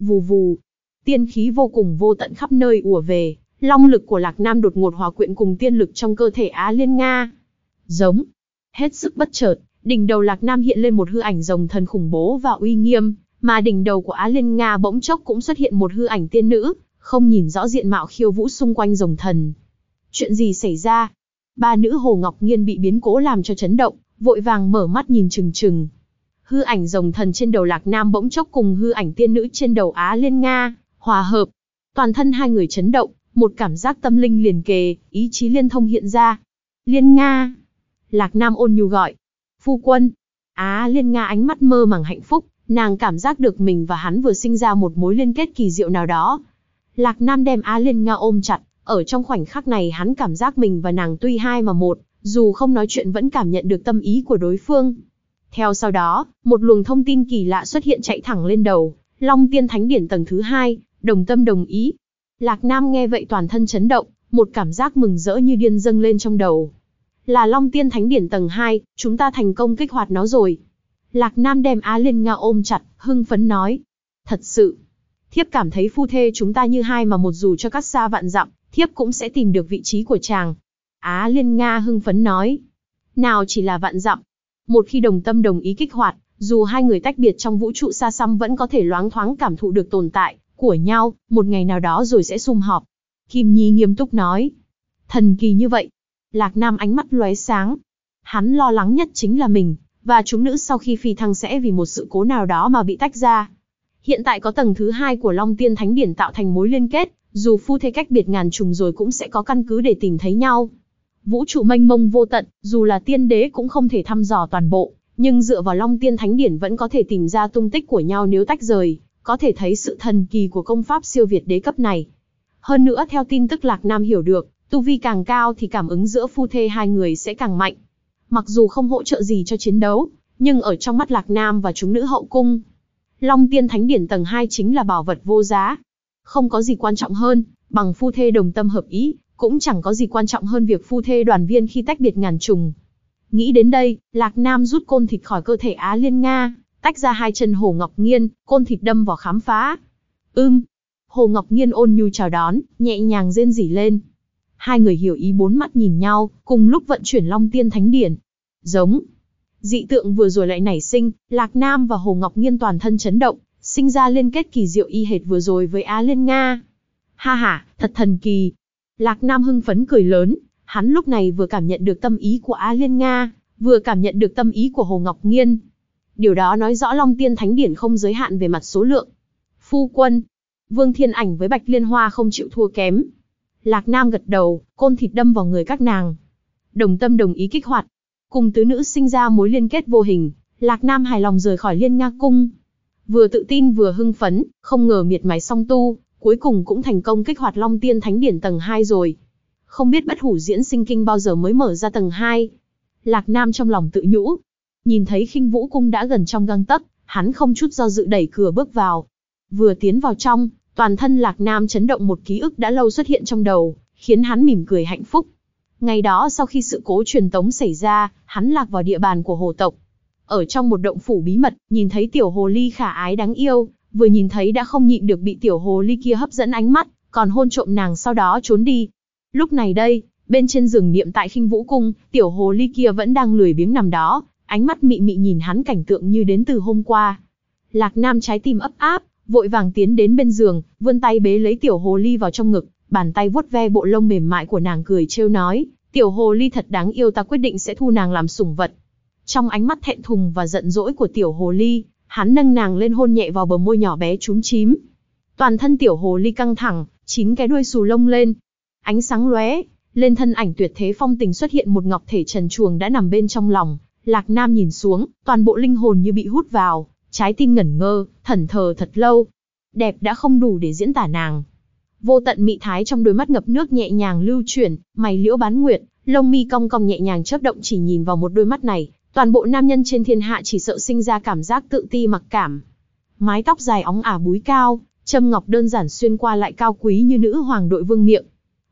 Vù vù, tiên khí vô cùng vô tận khắp nơi ùa về, long lực của Lạc Nam đột ngột hòa quyện cùng tiên lực trong cơ thể Á Liên Nga. Giống, hết sức bất chợt, đỉnh đầu Lạc Nam hiện lên một hư ảnh rồng thần khủng bố và uy nghiêm, mà đỉnh đầu của Á Liên Nga bỗng chốc cũng xuất hiện một hư ảnh tiên nữ, không nhìn rõ diện mạo khiêu vũ xung quanh rồng thần. Chuyện gì xảy ra? Ba nữ Hồ Ngọc Nghiên bị biến cố làm cho chấn động, vội vàng mở mắt nhìn chừng chừng. Hư ảnh rồng thần trên đầu Lạc Nam bỗng chốc cùng hư ảnh tiên nữ trên đầu Á Liên Nga, hòa hợp. Toàn thân hai người chấn động, một cảm giác tâm linh liền kề, ý chí liên thông hiện ra. Liên Nga. Lạc Nam ôn nhu gọi. Phu quân. Á Liên Nga ánh mắt mơ màng hạnh phúc, nàng cảm giác được mình và hắn vừa sinh ra một mối liên kết kỳ diệu nào đó. Lạc Nam đem Á Liên Nga ôm chặt, ở trong khoảnh khắc này hắn cảm giác mình và nàng tuy hai mà một, dù không nói chuyện vẫn cảm nhận được tâm ý của đối phương. Theo sau đó, một luồng thông tin kỳ lạ xuất hiện chạy thẳng lên đầu, Long Tiên Thánh Điển tầng thứ hai, đồng tâm đồng ý. Lạc Nam nghe vậy toàn thân chấn động, một cảm giác mừng rỡ như điên dâng lên trong đầu. Là Long Tiên Thánh Điển tầng 2, chúng ta thành công kích hoạt nó rồi. Lạc Nam đem Á Liên Nga ôm chặt, hưng phấn nói. Thật sự, thiếp cảm thấy phu thê chúng ta như hai mà một dù cho các xa vạn dặm, thiếp cũng sẽ tìm được vị trí của chàng. Á Liên Nga hưng phấn nói. Nào chỉ là vạn dặm. Một khi đồng tâm đồng ý kích hoạt, dù hai người tách biệt trong vũ trụ xa xăm vẫn có thể loáng thoáng cảm thụ được tồn tại của nhau, một ngày nào đó rồi sẽ sum họp. Kim Nhi nghiêm túc nói. Thần kỳ như vậy. Lạc Nam ánh mắt lóe sáng. Hắn lo lắng nhất chính là mình, và chúng nữ sau khi phi thăng sẽ vì một sự cố nào đó mà bị tách ra. Hiện tại có tầng thứ hai của Long Tiên Thánh Điển tạo thành mối liên kết, dù phu thê cách biệt ngàn trùng rồi cũng sẽ có căn cứ để tìm thấy nhau. Vũ trụ mênh mông vô tận, dù là tiên đế cũng không thể thăm dò toàn bộ, nhưng dựa vào Long Tiên Thánh Điển vẫn có thể tìm ra tung tích của nhau nếu tách rời, có thể thấy sự thần kỳ của công pháp siêu việt đế cấp này. Hơn nữa theo tin tức Lạc Nam hiểu được, tu vi càng cao thì cảm ứng giữa phu thê hai người sẽ càng mạnh. Mặc dù không hỗ trợ gì cho chiến đấu, nhưng ở trong mắt Lạc Nam và chúng nữ hậu cung, Long Tiên Thánh Điển tầng 2 chính là bảo vật vô giá. Không có gì quan trọng hơn, bằng phu thê đồng tâm hợp ý, cũng chẳng có gì quan trọng hơn việc phu thê đoàn viên khi tách biệt ngàn trùng. Nghĩ đến đây, Lạc Nam rút côn thịt khỏi cơ thể Á Liên Nga, tách ra hai chân Hồ Ngọc Nghiên, côn thịt đâm vào khám phá. Ưm. Hồ Ngọc Nghiên ôn nhu chào đón, nhẹ nhàng rên rỉ lên. Hai người hiểu ý bốn mắt nhìn nhau, cùng lúc vận chuyển Long Tiên Thánh Điển. Giống. Dị tượng vừa rồi lại nảy sinh, Lạc Nam và Hồ Ngọc Nghiên toàn thân chấn động, sinh ra liên kết kỳ diệu y hệt vừa rồi với Á Liên Nga. Ha ha, thật thần kỳ. Lạc Nam hưng phấn cười lớn, hắn lúc này vừa cảm nhận được tâm ý của Á Liên Nga, vừa cảm nhận được tâm ý của Hồ Ngọc Nghiên. Điều đó nói rõ Long Tiên Thánh Điển không giới hạn về mặt số lượng. Phu quân, Vương Thiên Ảnh với Bạch Liên Hoa không chịu thua kém. Lạc Nam gật đầu, côn thịt đâm vào người các nàng. Đồng tâm đồng ý kích hoạt. Cùng tứ nữ sinh ra mối liên kết vô hình, Lạc Nam hài lòng rời khỏi Liên Nga Cung. Vừa tự tin vừa hưng phấn, không ngờ miệt mài song tu, cuối cùng cũng thành công kích hoạt Long Tiên Thánh Điển tầng 2 rồi. Không biết bất hủ diễn sinh kinh bao giờ mới mở ra tầng 2. Lạc Nam trong lòng tự nhũ. Nhìn thấy khinh vũ cung đã gần trong găng tấc, hắn không chút do dự đẩy cửa bước vào. Vừa tiến vào trong, toàn thân Lạc Nam chấn động một ký ức đã lâu xuất hiện trong đầu, khiến hắn mỉm cười hạnh phúc. Ngày đó sau khi sự cố truyền tống xảy ra, hắn lạc vào địa bàn của hồ tộc. Ở trong một động phủ bí mật, nhìn thấy tiểu hồ ly khả ái đáng yêu, vừa nhìn thấy đã không nhịn được bị tiểu hồ ly kia hấp dẫn ánh mắt, còn hôn trộm nàng sau đó trốn đi. Lúc này đây, bên trên giường niệm tại khinh vũ cung, tiểu hồ ly kia vẫn đang lười biếng nằm đó, ánh mắt mị mị nhìn hắn cảnh tượng như đến từ hôm qua. Lạc Nam trái tim ấp áp, vội vàng tiến đến bên giường, vươn tay bế lấy tiểu hồ ly vào trong ngực, bàn tay vuốt ve bộ lông mềm mại của nàng cười trêu nói, tiểu hồ ly thật đáng yêu ta quyết định sẽ thu nàng làm sủng vật. Trong ánh mắt thẹn thùng và giận dỗi của tiểu hồ ly, hắn nâng nàng lên hôn nhẹ vào bờ môi nhỏ bé trúng chím. Toàn thân tiểu hồ ly căng thẳng, chín cái đuôi xù lông lên. Ánh sáng lóe, lên thân ảnh tuyệt thế phong tình xuất hiện một ngọc thể trần chuồng đã nằm bên trong lòng. Lạc Nam nhìn xuống, toàn bộ linh hồn như bị hút vào, trái tim ngẩn ngơ, thần thờ thật lâu. Đẹp đã không đủ để diễn tả nàng. Vô tận mị thái trong đôi mắt ngập nước nhẹ nhàng lưu chuyển, mày liễu bán nguyệt, lông mi cong cong nhẹ nhàng chớp động chỉ nhìn vào một đôi mắt này, toàn bộ nam nhân trên thiên hạ chỉ sợ sinh ra cảm giác tự ti mặc cảm. Mái tóc dài óng ả búi cao, châm ngọc đơn giản xuyên qua lại cao quý như nữ hoàng đội vương miệng.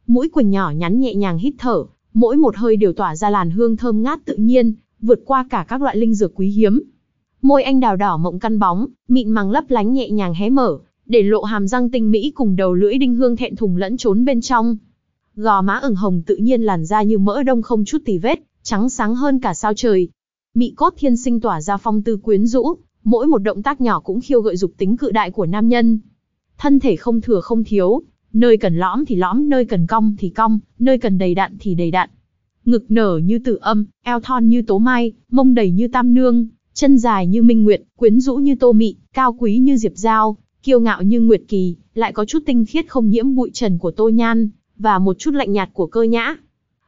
Mũi quỳnh nhỏ nhắn nhẹ nhàng hít thở, mỗi một hơi đều tỏa ra làn hương thơm ngát tự nhiên, vượt qua cả các loại linh dược quý hiếm. Môi anh đào đỏ mộng căn bóng, mịn màng lấp lánh nhẹ nhàng hé mở, để lộ hàm răng tinh mỹ cùng đầu lưỡi đinh hương thẹn thùng lẫn trốn bên trong. Gò má ửng hồng tự nhiên làn da như mỡ đông không chút tì vết, trắng sáng hơn cả sao trời. Mị cốt thiên sinh tỏa ra phong tư quyến rũ, mỗi một động tác nhỏ cũng khiêu gợi dục tính cự đại của nam nhân. Thân thể không thừa không thiếu, nơi cần lõm thì lõm, nơi cần cong thì cong, nơi cần đầy đặn thì đầy đặn. Ngực nở như tử âm, eo thon như tố mai, mông đầy như tam nương, chân dài như minh nguyệt, quyến rũ như tô mị, cao quý như diệp giao, kiêu ngạo như nguyệt kỳ, lại có chút tinh khiết không nhiễm bụi trần của tô nhan, và một chút lạnh nhạt của cơ nhã.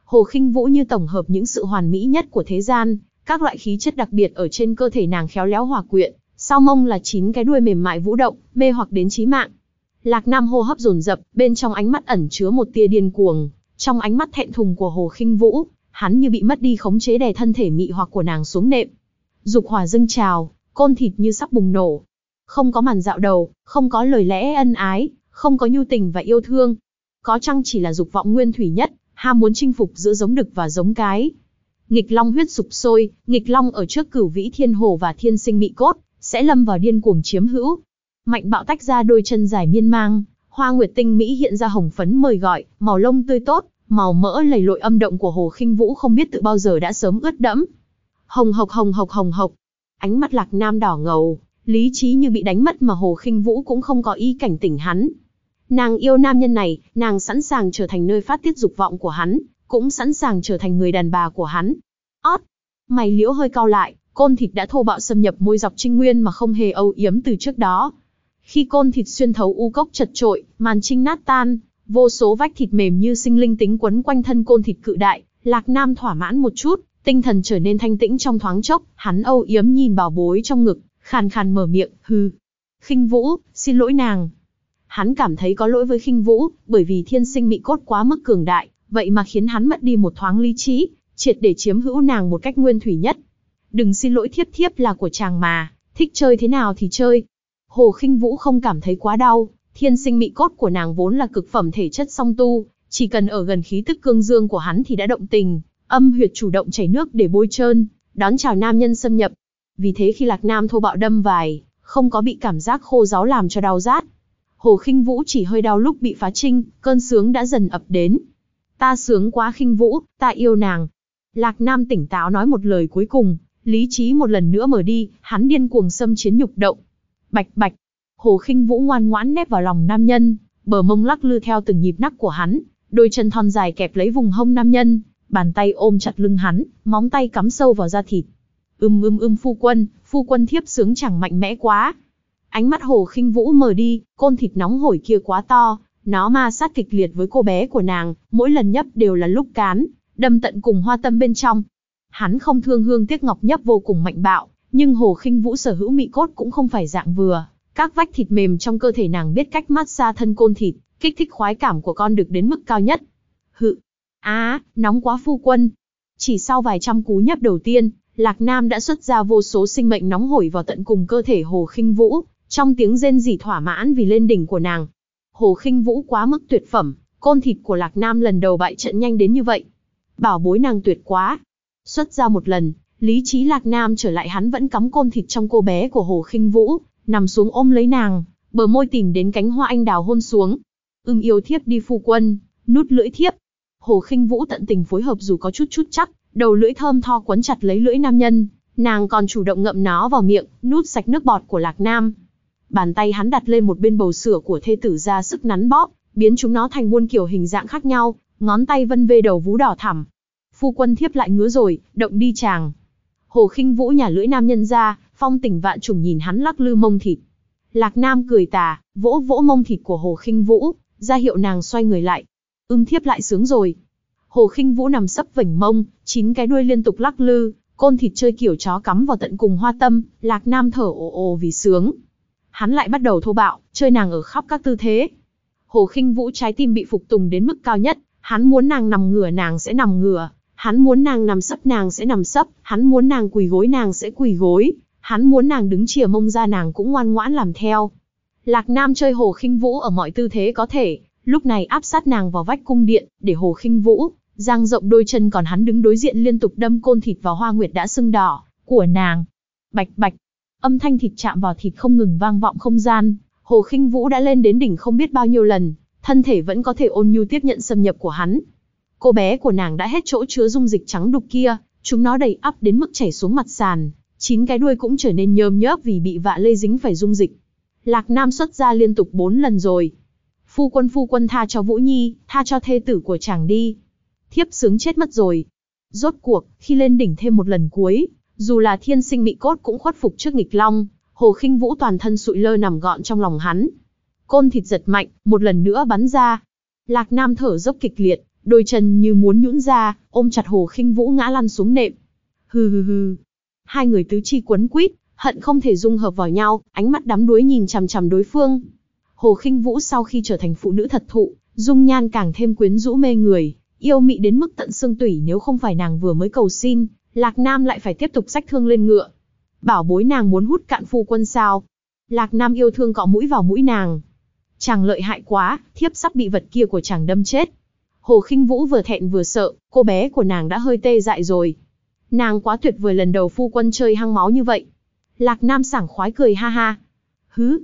Hồ khinh vũ như tổng hợp những sự hoàn mỹ nhất của thế gian, các loại khí chất đặc biệt ở trên cơ thể nàng khéo léo hòa quyện, sau mông là chín cái đuôi mềm mại vũ động, mê hoặc đến chí mạng. Lạc Nam hô hấp dồn dập, bên trong ánh mắt ẩn chứa một tia điên cuồng, trong ánh mắt thẹn thùng của Hồ Khinh Vũ, hắn như bị mất đi khống chế đè thân thể mị hoặc của nàng xuống nệm. Dục hỏa dâng trào, côn thịt như sắp bùng nổ. Không có màn dạo đầu, không có lời lẽ ân ái, không có nhu tình và yêu thương. Có chăng chỉ là dục vọng nguyên thủy nhất, ham muốn chinh phục giữa giống đực và giống cái. Nghịch long huyết sục sôi, nghịch long ở trước cửu vĩ thiên hồ và thiên sinh mị cốt, sẽ lâm vào điên cuồng chiếm hữu. Mạnh bạo tách ra đôi chân dài miên mang, hoa nguyệt tinh mỹ hiện ra hồng phấn mời gọi, màu lông tươi tốt, màu mỡ lầy lội âm động của hồ khinh vũ không biết tự bao giờ đã sớm ướt đẫm. Hồng hộc hồng hộc hồng hộc, ánh mắt lạc nam đỏ ngầu, lý trí như bị đánh mất mà hồ khinh vũ cũng không có ý cảnh tỉnh hắn. Nàng yêu nam nhân này, nàng sẵn sàng trở thành nơi phát tiết dục vọng của hắn, cũng sẵn sàng trở thành người đàn bà của hắn. Ót! Mày liễu hơi cau lại, côn thịt đã thô bạo xâm nhập môi dọc trinh nguyên mà không hề âu yếm từ trước đó. Khi côn thịt xuyên thấu u cốc chật trội, màn trinh nát tan, vô số vách thịt mềm như sinh linh tính quấn quanh thân côn thịt cự đại, Lạc Nam thỏa mãn một chút, tinh thần trở nên thanh tĩnh trong thoáng chốc, hắn âu yếm nhìn bảo bối trong ngực, khàn khàn mở miệng, hừ. Khinh Vũ, xin lỗi nàng. Hắn cảm thấy có lỗi với Khinh Vũ, bởi vì thiên sinh mị cốt quá mức cường đại, vậy mà khiến hắn mất đi một thoáng lý trí, triệt để chiếm hữu nàng một cách nguyên thủy nhất. Đừng xin lỗi thiếp thiếp là của chàng mà, thích chơi thế nào thì chơi. Hồ khinh vũ không cảm thấy quá đau, thiên sinh mị cốt của nàng vốn là cực phẩm thể chất song tu, chỉ cần ở gần khí tức cương dương của hắn thì đã động tình, âm huyệt chủ động chảy nước để bôi trơn, đón chào nam nhân xâm nhập. Vì thế khi lạc nam thô bạo đâm vài, không có bị cảm giác khô giáo làm cho đau rát. Hồ khinh vũ chỉ hơi đau lúc bị phá trinh, cơn sướng đã dần ập đến. Ta sướng quá khinh vũ, ta yêu nàng. Lạc Nam tỉnh táo nói một lời cuối cùng, lý trí một lần nữa mở đi, hắn điên cuồng xâm chiến nhục động. Bạch bạch, Hồ Khinh Vũ ngoan ngoãn nép vào lòng nam nhân, bờ mông lắc lư theo từng nhịp nắc của hắn, đôi chân thon dài kẹp lấy vùng hông nam nhân, bàn tay ôm chặt lưng hắn, móng tay cắm sâu vào da thịt. Ưm ưm ưm phu quân, phu quân thiếp sướng chẳng mạnh mẽ quá. Ánh mắt Hồ Khinh Vũ mở đi, côn thịt nóng hổi kia quá to, nó ma sát kịch liệt với cô bé của nàng, mỗi lần nhấp đều là lúc cán, đâm tận cùng hoa tâm bên trong. Hắn không thương hương tiếc ngọc nhấp vô cùng mạnh bạo, nhưng Hồ Khinh Vũ sở hữu mị cốt cũng không phải dạng vừa. Các vách thịt mềm trong cơ thể nàng biết cách mát xa thân côn thịt, kích thích khoái cảm của con được đến mức cao nhất. Hự! Á, nóng quá phu quân! Chỉ sau vài trăm cú nhấp đầu tiên, Lạc Nam đã xuất ra vô số sinh mệnh nóng hổi vào tận cùng cơ thể Hồ Khinh Vũ, trong tiếng rên rỉ thỏa mãn vì lên đỉnh của nàng. Hồ Khinh Vũ quá mức tuyệt phẩm, côn thịt của Lạc Nam lần đầu bại trận nhanh đến như vậy. Bảo bối nàng tuyệt quá. Xuất ra một lần, lý trí Lạc Nam trở lại hắn vẫn cắm côn thịt trong cô bé của Hồ Khinh Vũ, nằm xuống ôm lấy nàng, bờ môi tìm đến cánh hoa anh đào hôn xuống. Ưng yêu thiếp đi phu quân, nút lưỡi thiếp. Hồ Khinh Vũ tận tình phối hợp dù có chút chút chắc, đầu lưỡi thơm tho quấn chặt lấy lưỡi nam nhân, nàng còn chủ động ngậm nó vào miệng, nút sạch nước bọt của Lạc Nam. Bàn tay hắn đặt lên một bên bầu sữa của thê tử ra sức nắn bóp, biến chúng nó thành muôn kiểu hình dạng khác nhau, ngón tay vân vê đầu vú đỏ thẳm. Phu quân thiếp lại ngứa rồi, động đi chàng. Hồ khinh vũ nhà lưỡi nam nhân ra, phong tỉnh vạn trùng nhìn hắn lắc lư mông thịt. Lạc nam cười tà, vỗ vỗ mông thịt của hồ khinh vũ, ra hiệu nàng xoay người lại. Ưm thiếp lại sướng rồi. Hồ khinh vũ nằm sấp vảnh mông, chín cái đuôi liên tục lắc lư, côn thịt chơi kiểu chó cắm vào tận cùng hoa tâm, lạc nam thở ồ ồ vì sướng. Hắn lại bắt đầu thô bạo, chơi nàng ở khắp các tư thế. Hồ khinh vũ trái tim bị phục tùng đến mức cao nhất, hắn muốn nàng nằm ngửa nàng sẽ nằm ngửa, hắn muốn nàng nằm sấp nàng sẽ nằm sấp, hắn muốn nàng quỳ gối nàng sẽ quỳ gối, hắn muốn nàng đứng chìa mông ra nàng cũng ngoan ngoãn làm theo. Lạc Nam chơi Hồ Khinh Vũ ở mọi tư thế có thể, lúc này áp sát nàng vào vách cung điện, để Hồ Khinh Vũ giang rộng đôi chân còn hắn đứng đối diện liên tục đâm côn thịt vào hoa nguyệt đã sưng đỏ của nàng. Bạch bạch, âm thanh thịt chạm vào thịt không ngừng vang vọng không gian, Hồ Khinh Vũ đã lên đến đỉnh không biết bao nhiêu lần, thân thể vẫn có thể ôn nhu tiếp nhận xâm nhập của hắn. Cô bé của nàng đã hết chỗ chứa dung dịch trắng đục kia, chúng nó đầy ắp đến mức chảy xuống mặt sàn, chín cái đuôi cũng trở nên nhơm nhớp vì bị vạ lây dính phải dung dịch. Lạc Nam xuất ra liên tục bốn lần rồi. Phu quân phu quân tha cho Vũ Nhi, tha cho thê tử của chàng đi. Thiếp sướng chết mất rồi. Rốt cuộc, khi lên đỉnh thêm một lần cuối, dù là thiên sinh mị cốt cũng khuất phục trước nghịch long, Hồ Khinh Vũ toàn thân sụi lơ nằm gọn trong lòng hắn. Côn thịt giật mạnh, một lần nữa bắn ra. Lạc Nam thở dốc kịch liệt, đôi chân như muốn nhũn ra, ôm chặt Hồ Khinh Vũ ngã lăn xuống nệm. Hừ hừ hừ. Hai người tứ chi quấn quýt, hận không thể dung hợp vào nhau, ánh mắt đắm đuối nhìn chằm chằm đối phương. Hồ Khinh Vũ sau khi trở thành phụ nữ thật thụ, dung nhan càng thêm quyến rũ mê người, yêu mị đến mức tận xương tủy nếu không phải nàng vừa mới cầu xin, Lạc Nam lại phải tiếp tục sách thương lên ngựa. Bảo bối nàng muốn hút cạn phu quân sao? Lạc Nam yêu thương cọ mũi vào mũi nàng. Chàng lợi hại quá, thiếp sắp bị vật kia của chàng đâm chết. Hồ Khinh Vũ vừa thẹn vừa sợ, cô bé của nàng đã hơi tê dại rồi. Nàng quá tuyệt vời lần đầu phu quân chơi hăng máu như vậy. Lạc Nam sảng khoái cười ha ha. Hứ.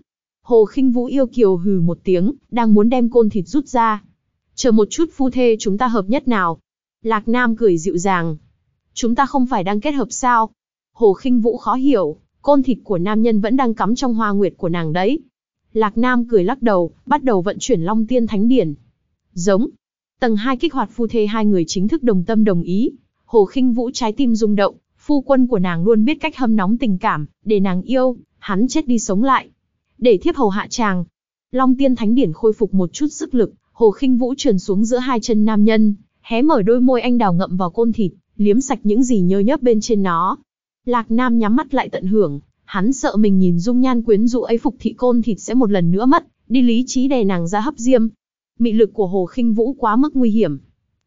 Hồ Khinh Vũ yêu kiều hừ một tiếng, đang muốn đem côn thịt rút ra. Chờ một chút phu thê chúng ta hợp nhất nào. Lạc Nam cười dịu dàng. Chúng ta không phải đang kết hợp sao? Hồ Khinh Vũ khó hiểu, côn thịt của nam nhân vẫn đang cắm trong hoa nguyệt của nàng đấy. Lạc Nam cười lắc đầu, bắt đầu vận chuyển Long Tiên Thánh Điển. Giống. Tầng 2 kích hoạt phu thê hai người chính thức đồng tâm đồng ý. Hồ Khinh Vũ trái tim rung động, phu quân của nàng luôn biết cách hâm nóng tình cảm, để nàng yêu, hắn chết đi sống lại. Để thiếp hầu hạ chàng. Long Tiên Thánh Điển khôi phục một chút sức lực, Hồ Khinh Vũ trườn xuống giữa hai chân nam nhân, hé mở đôi môi anh đào ngậm vào côn thịt, liếm sạch những gì nhơ nhớp bên trên nó. Lạc Nam nhắm mắt lại tận hưởng, hắn sợ mình nhìn dung nhan quyến rũ ấy phục thị côn thịt sẽ một lần nữa mất, đi lý trí đè nàng ra hấp diêm. Mị lực của Hồ Khinh Vũ quá mức nguy hiểm.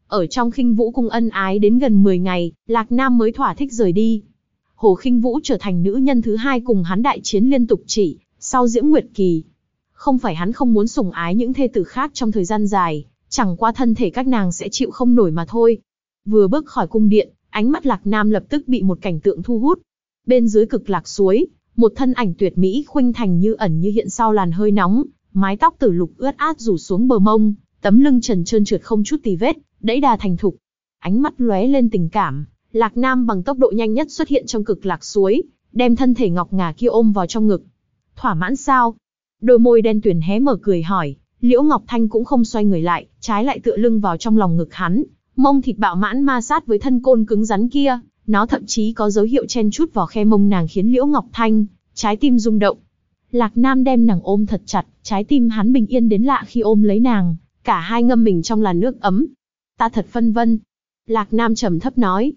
Ở trong Khinh Vũ cung ân ái đến gần 10 ngày, Lạc Nam mới thỏa thích rời đi. Hồ Khinh Vũ trở thành nữ nhân thứ hai cùng hắn đại chiến liên tục chỉ, sau Diễm Nguyệt Kỳ. Không phải hắn không muốn sủng ái những thê tử khác trong thời gian dài, chẳng qua thân thể các nàng sẽ chịu không nổi mà thôi. Vừa bước khỏi cung điện, ánh mắt Lạc Nam lập tức bị một cảnh tượng thu hút. Bên dưới cực lạc suối, một thân ảnh tuyệt mỹ khuynh thành như ẩn như hiện sau làn hơi nóng, mái tóc tử lục ướt át rủ xuống bờ mông, tấm lưng trần trơn trượt không chút tì vết, đẫy đà thành thục. Ánh mắt lóe lên tình cảm, Lạc Nam bằng tốc độ nhanh nhất xuất hiện trong cực lạc suối, đem thân thể ngọc ngà kia ôm vào trong ngực. Thỏa mãn sao? Đôi môi đen tuyền hé mở cười hỏi, Liễu Ngọc Thanh cũng không xoay người lại, trái lại tựa lưng vào trong lòng ngực hắn, mông thịt bạo mãn ma sát với thân côn cứng rắn kia, nó thậm chí có dấu hiệu chen chút vào khe mông nàng khiến Liễu Ngọc Thanh, trái tim rung động. Lạc Nam đem nàng ôm thật chặt, trái tim hắn bình yên đến lạ khi ôm lấy nàng, cả hai ngâm mình trong làn nước ấm. Ta thật phân vân. Lạc Nam trầm thấp nói.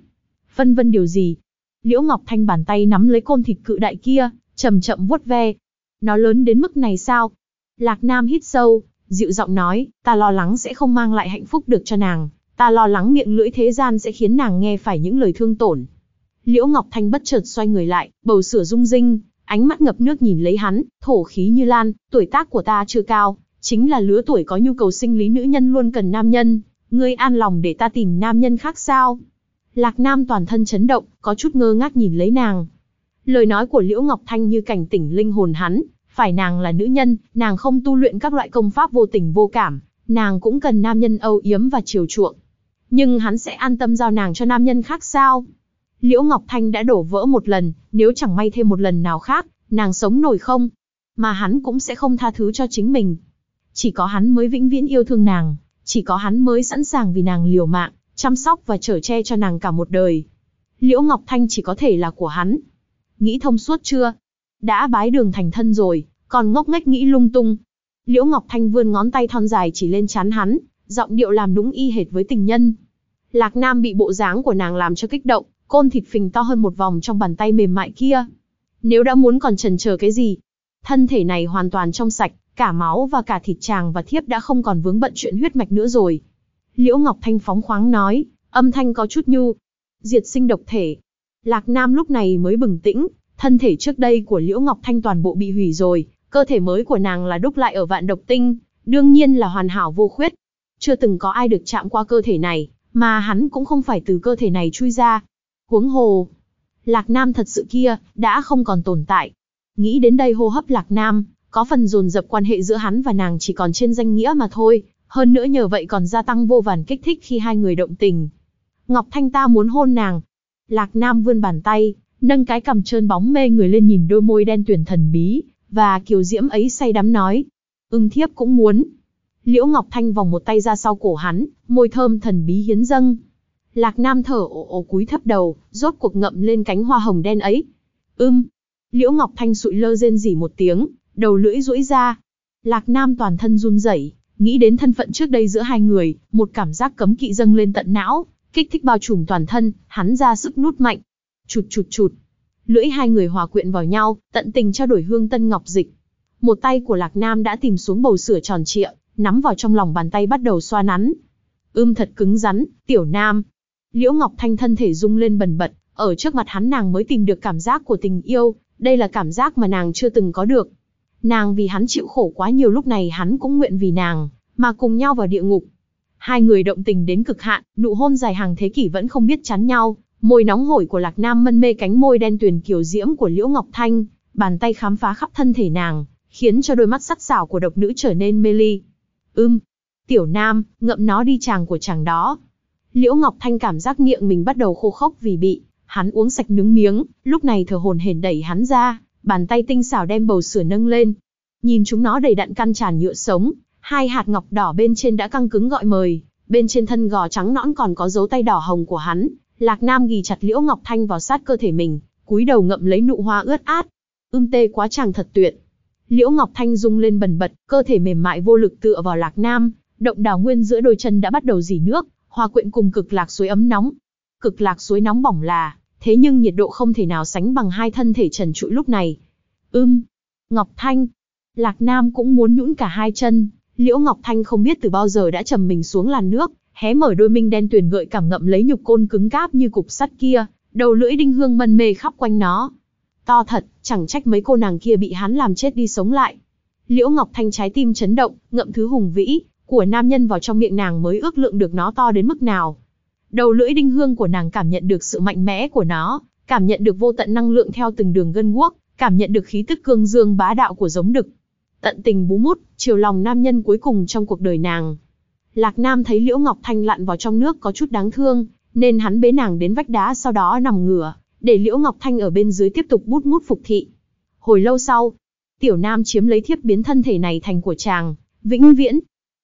Phân vân điều gì? Liễu Ngọc Thanh bàn tay nắm lấy côn thịt cự đại kia, chậm chậm vuốt ve. Nó lớn đến mức này sao? Lạc Nam hít sâu, dịu giọng nói, ta lo lắng sẽ không mang lại hạnh phúc được cho nàng, ta lo lắng miệng lưỡi thế gian sẽ khiến nàng nghe phải những lời thương tổn. Liễu Ngọc Thanh bất chợt xoay người lại, bầu sửa rung rinh, ánh mắt ngập nước nhìn lấy hắn, thổ khí như lan, tuổi tác của ta chưa cao, chính là lứa tuổi có nhu cầu sinh lý nữ nhân luôn cần nam nhân, ngươi an lòng để ta tìm nam nhân khác sao? Lạc Nam toàn thân chấn động, có chút ngơ ngác nhìn lấy nàng. Lời nói của Liễu Ngọc Thanh như cảnh tỉnh linh hồn hắn, phải nàng là nữ nhân, nàng không tu luyện các loại công pháp vô tình vô cảm, nàng cũng cần nam nhân âu yếm và chiều chuộng. Nhưng hắn sẽ an tâm giao nàng cho nam nhân khác sao? Liễu Ngọc Thanh đã đổ vỡ một lần, nếu chẳng may thêm một lần nào khác, nàng sống nổi không? Mà hắn cũng sẽ không tha thứ cho chính mình. Chỉ có hắn mới vĩnh viễn yêu thương nàng, chỉ có hắn mới sẵn sàng vì nàng liều mạng, chăm sóc và chở che cho nàng cả một đời. Liễu Ngọc Thanh chỉ có thể là của hắn. Nghĩ thông suốt chưa? Đã bái đường thành thân rồi, còn ngốc nghếch nghĩ lung tung. Liễu Ngọc Thanh vươn ngón tay thon dài chỉ lên chán hắn, giọng điệu làm đúng y hệt với tình nhân. Lạc Nam bị bộ dáng của nàng làm cho kích động, côn thịt phình to hơn một vòng trong bàn tay mềm mại kia. Nếu đã muốn còn chần chờ cái gì? Thân thể này hoàn toàn trong sạch, cả máu và cả thịt chàng và thiếp đã không còn vướng bận chuyện huyết mạch nữa rồi. Liễu Ngọc Thanh phóng khoáng nói, âm thanh có chút nhu. Diệt sinh độc thể. Lạc Nam lúc này mới bừng tĩnh, thân thể trước đây của Liễu Ngọc Thanh toàn bộ bị hủy rồi, cơ thể mới của nàng là đúc lại ở vạn độc tinh, đương nhiên là hoàn hảo vô khuyết. Chưa từng có ai được chạm qua cơ thể này, mà hắn cũng không phải từ cơ thể này chui ra. Huống hồ, Lạc Nam thật sự kia, đã không còn tồn tại. Nghĩ đến đây hô hấp Lạc Nam, có phần dồn dập quan hệ giữa hắn và nàng chỉ còn trên danh nghĩa mà thôi, hơn nữa nhờ vậy còn gia tăng vô vàn kích thích khi hai người động tình. Ngọc Thanh ta muốn hôn nàng. Lạc Nam vươn bàn tay, nâng cái cằm trơn bóng mê người lên nhìn đôi môi đen tuyển thần bí, và kiều diễm ấy say đắm nói. Ưng thiếp cũng muốn. Liễu Ngọc Thanh vòng một tay ra sau cổ hắn, môi thơm thần bí hiến dâng. Lạc Nam thở ồ ồ cúi thấp đầu, rốt cuộc ngậm lên cánh hoa hồng đen ấy. Ưm. Liễu Ngọc Thanh sụi lơ rên rỉ một tiếng, đầu lưỡi duỗi ra. Lạc Nam toàn thân run rẩy, nghĩ đến thân phận trước đây giữa hai người, một cảm giác cấm kỵ dâng lên tận não, kích thích bao trùm toàn thân, hắn ra sức nút mạnh. Chụt chụt chụt. Lưỡi hai người hòa quyện vào nhau, tận tình trao đổi hương tân ngọc dịch. Một tay của Lạc Nam đã tìm xuống bầu sữa tròn trịa, nắm vào trong lòng bàn tay bắt đầu xoa nắn. Ưm thật cứng rắn, tiểu nam. Liễu Ngọc Thanh thân thể rung lên bần bật, ở trước mặt hắn nàng mới tìm được cảm giác của tình yêu, đây là cảm giác mà nàng chưa từng có được. Nàng vì hắn chịu khổ quá nhiều lúc này hắn cũng nguyện vì nàng, mà cùng nhau vào địa ngục. Hai người động tình đến cực hạn, nụ hôn dài hàng thế kỷ vẫn không biết chán nhau, môi nóng hổi của Lạc Nam mân mê cánh môi đen tuyền kiều diễm của Liễu Ngọc Thanh, bàn tay khám phá khắp thân thể nàng, khiến cho đôi mắt sắc sảo của độc nữ trở nên mê ly. Ưm, tiểu nam, ngậm nó đi chàng của chàng đó. Liễu Ngọc Thanh cảm giác miệng mình bắt đầu khô khốc vì bị hắn uống sạch nướng miếng, lúc này thở hồn hển đẩy hắn ra, bàn tay tinh xảo đem bầu sữa nâng lên. Nhìn chúng nó đầy đặn căn tràn nhựa sống, hai hạt ngọc đỏ bên trên đã căng cứng gọi mời, bên trên thân gò trắng nõn còn có dấu tay đỏ hồng của hắn. Lạc Nam ghi chặt Liễu Ngọc Thanh vào sát cơ thể mình, cúi đầu ngậm lấy nụ hoa ướt át. Ưm tê quá chàng thật tuyệt. Liễu Ngọc Thanh rung lên bần bật, cơ thể mềm mại vô lực tựa vào Lạc Nam, động đào nguyên giữa đôi chân đã bắt đầu dỉ nước, hòa quyện cùng cực lạc suối ấm nóng. Cực lạc suối nóng bỏng là, thế nhưng nhiệt độ không thể nào sánh bằng hai thân thể trần trụi lúc này. Ưm, Ngọc Thanh, Lạc Nam cũng muốn nhũn cả hai chân, Liễu Ngọc Thanh không biết từ bao giờ đã trầm mình xuống làn nước, hé mở đôi minh đen tuyền gợi cảm ngậm lấy nhục côn cứng cáp như cục sắt kia, đầu lưỡi đinh hương mân mê khắp quanh nó. To thật, chẳng trách mấy cô nàng kia bị hắn làm chết đi sống lại. Liễu Ngọc Thanh trái tim chấn động, ngậm thứ hùng vĩ của nam nhân vào trong miệng nàng mới ước lượng được nó to đến mức nào. Đầu lưỡi đinh hương của nàng cảm nhận được sự mạnh mẽ của nó, cảm nhận được vô tận năng lượng theo từng đường gân guốc, cảm nhận được khí tức cương dương bá đạo của giống đực. Tận tình bú mút, chiều lòng nam nhân cuối cùng trong cuộc đời nàng. Lạc Nam thấy Liễu Ngọc Thanh lặn vào trong nước có chút đáng thương, nên hắn bế nàng đến vách đá sau đó nằm ngửa, để Liễu Ngọc Thanh ở bên dưới tiếp tục bút mút phục thị. Hồi lâu sau, Tiểu Nam chiếm lấy thiếp biến thân thể này thành của chàng, vĩnh viễn.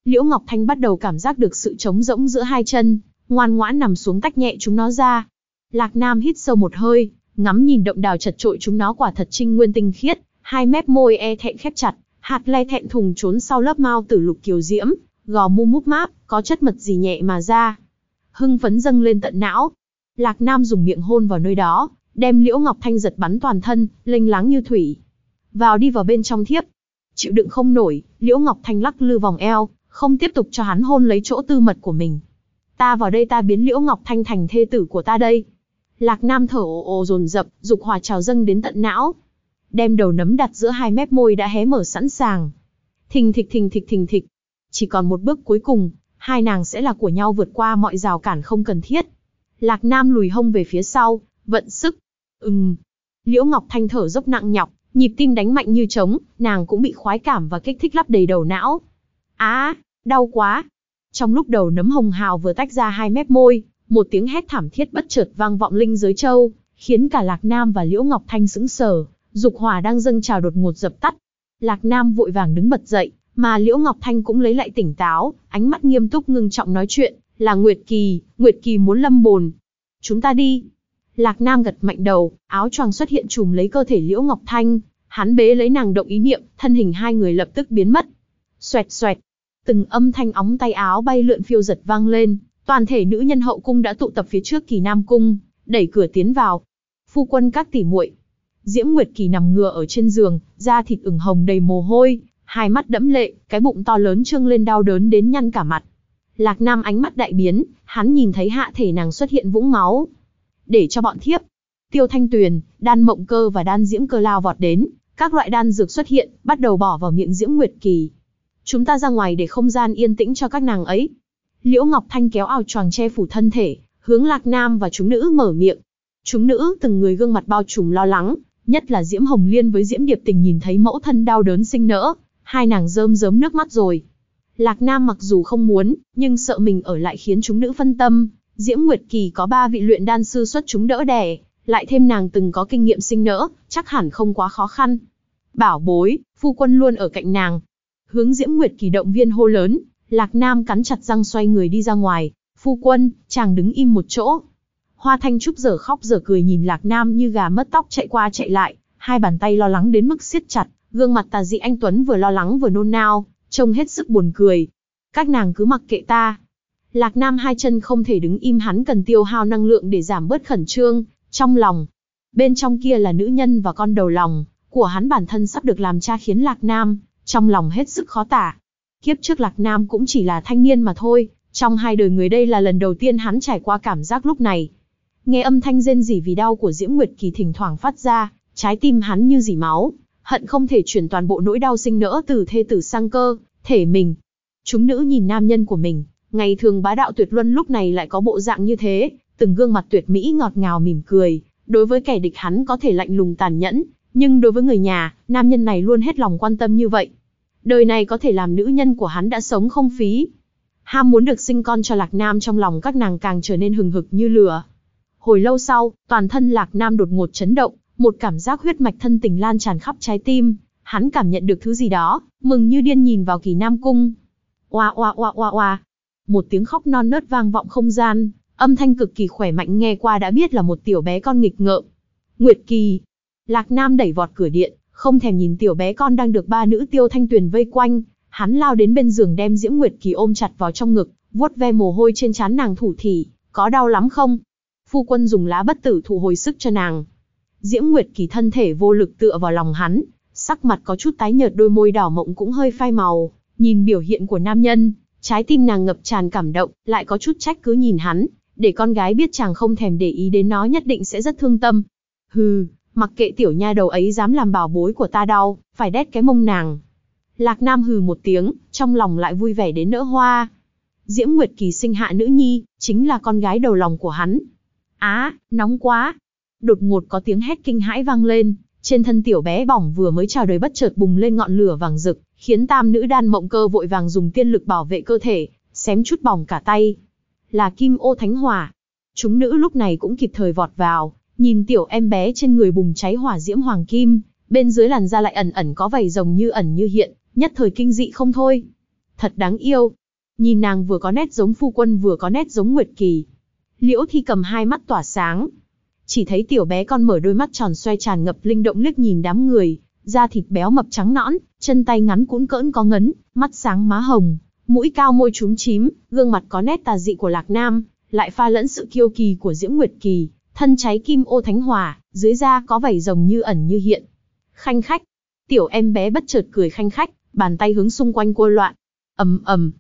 Liễu Ngọc Thanh bắt đầu cảm giác được sự trống rỗng giữa hai chân, ngoan ngoãn nằm xuống tách nhẹ chúng nó ra. Lạc Nam hít sâu một hơi, ngắm nhìn động đào chật trội chúng nó quả thật trinh nguyên tinh khiết, hai mép môi e thẹn khép chặt, hạt le thẹn thùng trốn sau lớp mao tử lục kiều diễm, gò mu múp máp, có chất mật gì nhẹ mà ra. Hưng phấn dâng lên tận não. Lạc Nam dùng miệng hôn vào nơi đó, đem Liễu Ngọc Thanh giật bắn toàn thân, lênh láng như thủy. Vào đi vào bên trong thiếp. Chịu đựng không nổi, Liễu Ngọc Thanh lắc lư vòng eo, không tiếp tục cho hắn hôn lấy chỗ tư mật của mình. Ta vào đây ta biến Liễu Ngọc Thanh thành thê tử của ta đây. Lạc Nam thở ồ ồ dồn dập, dục hòa trào dâng đến tận não. Đem đầu nấm đặt giữa hai mép môi đã hé mở sẵn sàng. Thình thịch thình thịch thình thịch. Chỉ còn một bước cuối cùng, hai nàng sẽ là của nhau vượt qua mọi rào cản không cần thiết. Lạc Nam lùi hông về phía sau, vận sức. Ừm. Liễu Ngọc Thanh thở dốc nặng nhọc, nhịp tim đánh mạnh như trống, nàng cũng bị khoái cảm và kích thích lắp đầy đầu não. Á, đau quá. Trong lúc đầu nấm hồng hào vừa tách ra hai mép môi, một tiếng hét thảm thiết bất chợt vang vọng linh giới châu, khiến cả Lạc Nam và Liễu Ngọc Thanh sững sờ, dục hỏa đang dâng trào đột ngột dập tắt. Lạc Nam vội vàng đứng bật dậy, mà Liễu Ngọc Thanh cũng lấy lại tỉnh táo, ánh mắt nghiêm túc ngưng trọng nói chuyện, là Nguyệt Kỳ, Nguyệt Kỳ muốn lâm bồn. Chúng ta đi. Lạc Nam gật mạnh đầu, áo choàng xuất hiện trùm lấy cơ thể Liễu Ngọc Thanh, hắn bế lấy nàng động ý niệm, thân hình hai người lập tức biến mất. Xoẹt xoẹt, từng âm thanh óng tay áo bay lượn phiêu giật vang lên, toàn thể nữ nhân hậu cung đã tụ tập phía trước Kỳ Nam cung, đẩy cửa tiến vào. Phu quân các tỷ muội. Diễm Nguyệt Kỳ nằm ngửa ở trên giường, da thịt ửng hồng đầy mồ hôi, hai mắt đẫm lệ, cái bụng to lớn trương lên đau đớn đến nhăn cả mặt. Lạc Nam ánh mắt đại biến, hắn nhìn thấy hạ thể nàng xuất hiện vũng máu. Để cho bọn thiếp, Tiêu Thanh Tuyền, Đan Mộng Cơ và Đan Diễm Cơ lao vọt đến, các loại đan dược xuất hiện, bắt đầu bỏ vào miệng Diễm Nguyệt Kỳ. Chúng ta ra ngoài để không gian yên tĩnh cho các nàng ấy. Liễu Ngọc Thanh kéo áo choàng che phủ thân thể, hướng Lạc Nam và chúng nữ mở miệng. Chúng nữ từng người gương mặt bao trùm lo lắng, nhất là Diễm Hồng Liên với Diễm Điệp Tình nhìn thấy mẫu thân đau đớn sinh nỡ, hai nàng rơm rớm nước mắt rồi. Lạc Nam mặc dù không muốn, nhưng sợ mình ở lại khiến chúng nữ phân tâm. Diễm Nguyệt Kỳ có ba vị luyện đan sư xuất chúng đỡ đẻ, lại thêm nàng từng có kinh nghiệm sinh nỡ, chắc hẳn không quá khó khăn. Bảo bối, phu quân luôn ở cạnh nàng. Hướng Diễm Nguyệt Kỳ động viên hô lớn, Lạc Nam cắn chặt răng xoay người đi ra ngoài. Phu quân, chàng đứng im một chỗ. Hoa Thanh Trúc giờ khóc giờ cười nhìn Lạc Nam như gà mất tóc chạy qua chạy lại, hai bàn tay lo lắng đến mức siết chặt, gương mặt tà dị anh Tuấn vừa lo lắng vừa nôn nao, trông hết sức buồn cười. Các nàng cứ mặc kệ ta. Lạc Nam hai chân không thể đứng im hắn cần tiêu hao năng lượng để giảm bớt khẩn trương, trong lòng. Bên trong kia là nữ nhân và con đầu lòng, của hắn bản thân sắp được làm cha khiến Lạc Nam, trong lòng hết sức khó tả. Kiếp trước Lạc Nam cũng chỉ là thanh niên mà thôi, trong hai đời người đây là lần đầu tiên hắn trải qua cảm giác lúc này. Nghe âm thanh rên rỉ vì đau của Diễm Nguyệt Kỳ thỉnh thoảng phát ra, trái tim hắn như dỉ máu, hận không thể chuyển toàn bộ nỗi đau sinh nỡ từ thê tử sang cơ, thể mình. Chúng nữ nhìn nam nhân của mình, ngày thường bá đạo tuyệt luân lúc này lại có bộ dạng như thế, từng gương mặt tuyệt mỹ ngọt ngào mỉm cười, đối với kẻ địch hắn có thể lạnh lùng tàn nhẫn, nhưng đối với người nhà, nam nhân này luôn hết lòng quan tâm như vậy. Đời này có thể làm nữ nhân của hắn đã sống không phí. Ham muốn được sinh con cho Lạc Nam trong lòng các nàng càng trở nên hừng hực như lửa. Hồi lâu sau, toàn thân Lạc Nam đột ngột chấn động, một cảm giác huyết mạch thân tình lan tràn khắp trái tim, hắn cảm nhận được thứ gì đó, mừng như điên nhìn vào kỳ Nam Cung. Oa oa oa oa oa. Một tiếng khóc non nớt vang vọng không gian, âm thanh cực kỳ khỏe mạnh nghe qua đã biết là một tiểu bé con nghịch ngợm. Nguyệt Kỳ. Lạc Nam đẩy vọt cửa điện, không thèm nhìn tiểu bé con đang được ba nữ tiêu thanh tuyền vây quanh, hắn lao đến bên giường đem Diễm Nguyệt Kỳ ôm chặt vào trong ngực, vuốt ve mồ hôi trên trán nàng thủ thỉ, có đau lắm không? Phu quân dùng lá bất tử thụ hồi sức cho nàng. Diễm Nguyệt Kỳ thân thể vô lực tựa vào lòng hắn, sắc mặt có chút tái nhợt đôi môi đỏ mộng cũng hơi phai màu, nhìn biểu hiện của nam nhân, trái tim nàng ngập tràn cảm động, lại có chút trách cứ nhìn hắn, để con gái biết chàng không thèm để ý đến nó nhất định sẽ rất thương tâm. Hừ, mặc kệ tiểu nha đầu ấy dám làm bảo bối của ta đau, phải đét cái mông nàng. Lạc Nam hừ một tiếng, trong lòng lại vui vẻ đến nỡ hoa. Diễm Nguyệt Kỳ sinh hạ nữ nhi, chính là con gái đầu lòng của hắn. Á, nóng quá. Đột ngột có tiếng hét kinh hãi vang lên, trên thân tiểu bé bỏng vừa mới chào đời bất chợt bùng lên ngọn lửa vàng rực, khiến tam nữ đan mộng cơ vội vàng dùng tiên lực bảo vệ cơ thể, xém chút bỏng cả tay. Là kim ô thánh hỏa. Chúng nữ lúc này cũng kịp thời vọt vào, nhìn tiểu em bé trên người bùng cháy hỏa diễm hoàng kim, bên dưới làn da lại ẩn ẩn có vảy rồng như ẩn như hiện, nhất thời kinh dị không thôi. Thật đáng yêu. Nhìn nàng vừa có nét giống phu quân vừa có nét giống Nguyệt Kỳ. Liễu Thi cầm hai mắt tỏa sáng. Chỉ thấy tiểu bé con mở đôi mắt tròn xoay tràn ngập linh động liếc nhìn đám người, da thịt béo mập trắng nõn, chân tay ngắn cuốn cỡn có ngấn, mắt sáng má hồng, mũi cao môi trúng chím, gương mặt có nét tà dị của Lạc Nam, lại pha lẫn sự kiêu kỳ của Diễm Nguyệt Kỳ, thân cháy kim ô thánh hỏa, dưới da có vảy rồng như ẩn như hiện. Khanh khách, tiểu em bé bất chợt cười khanh khách, bàn tay hướng xung quanh cua loạn. ầm ầm,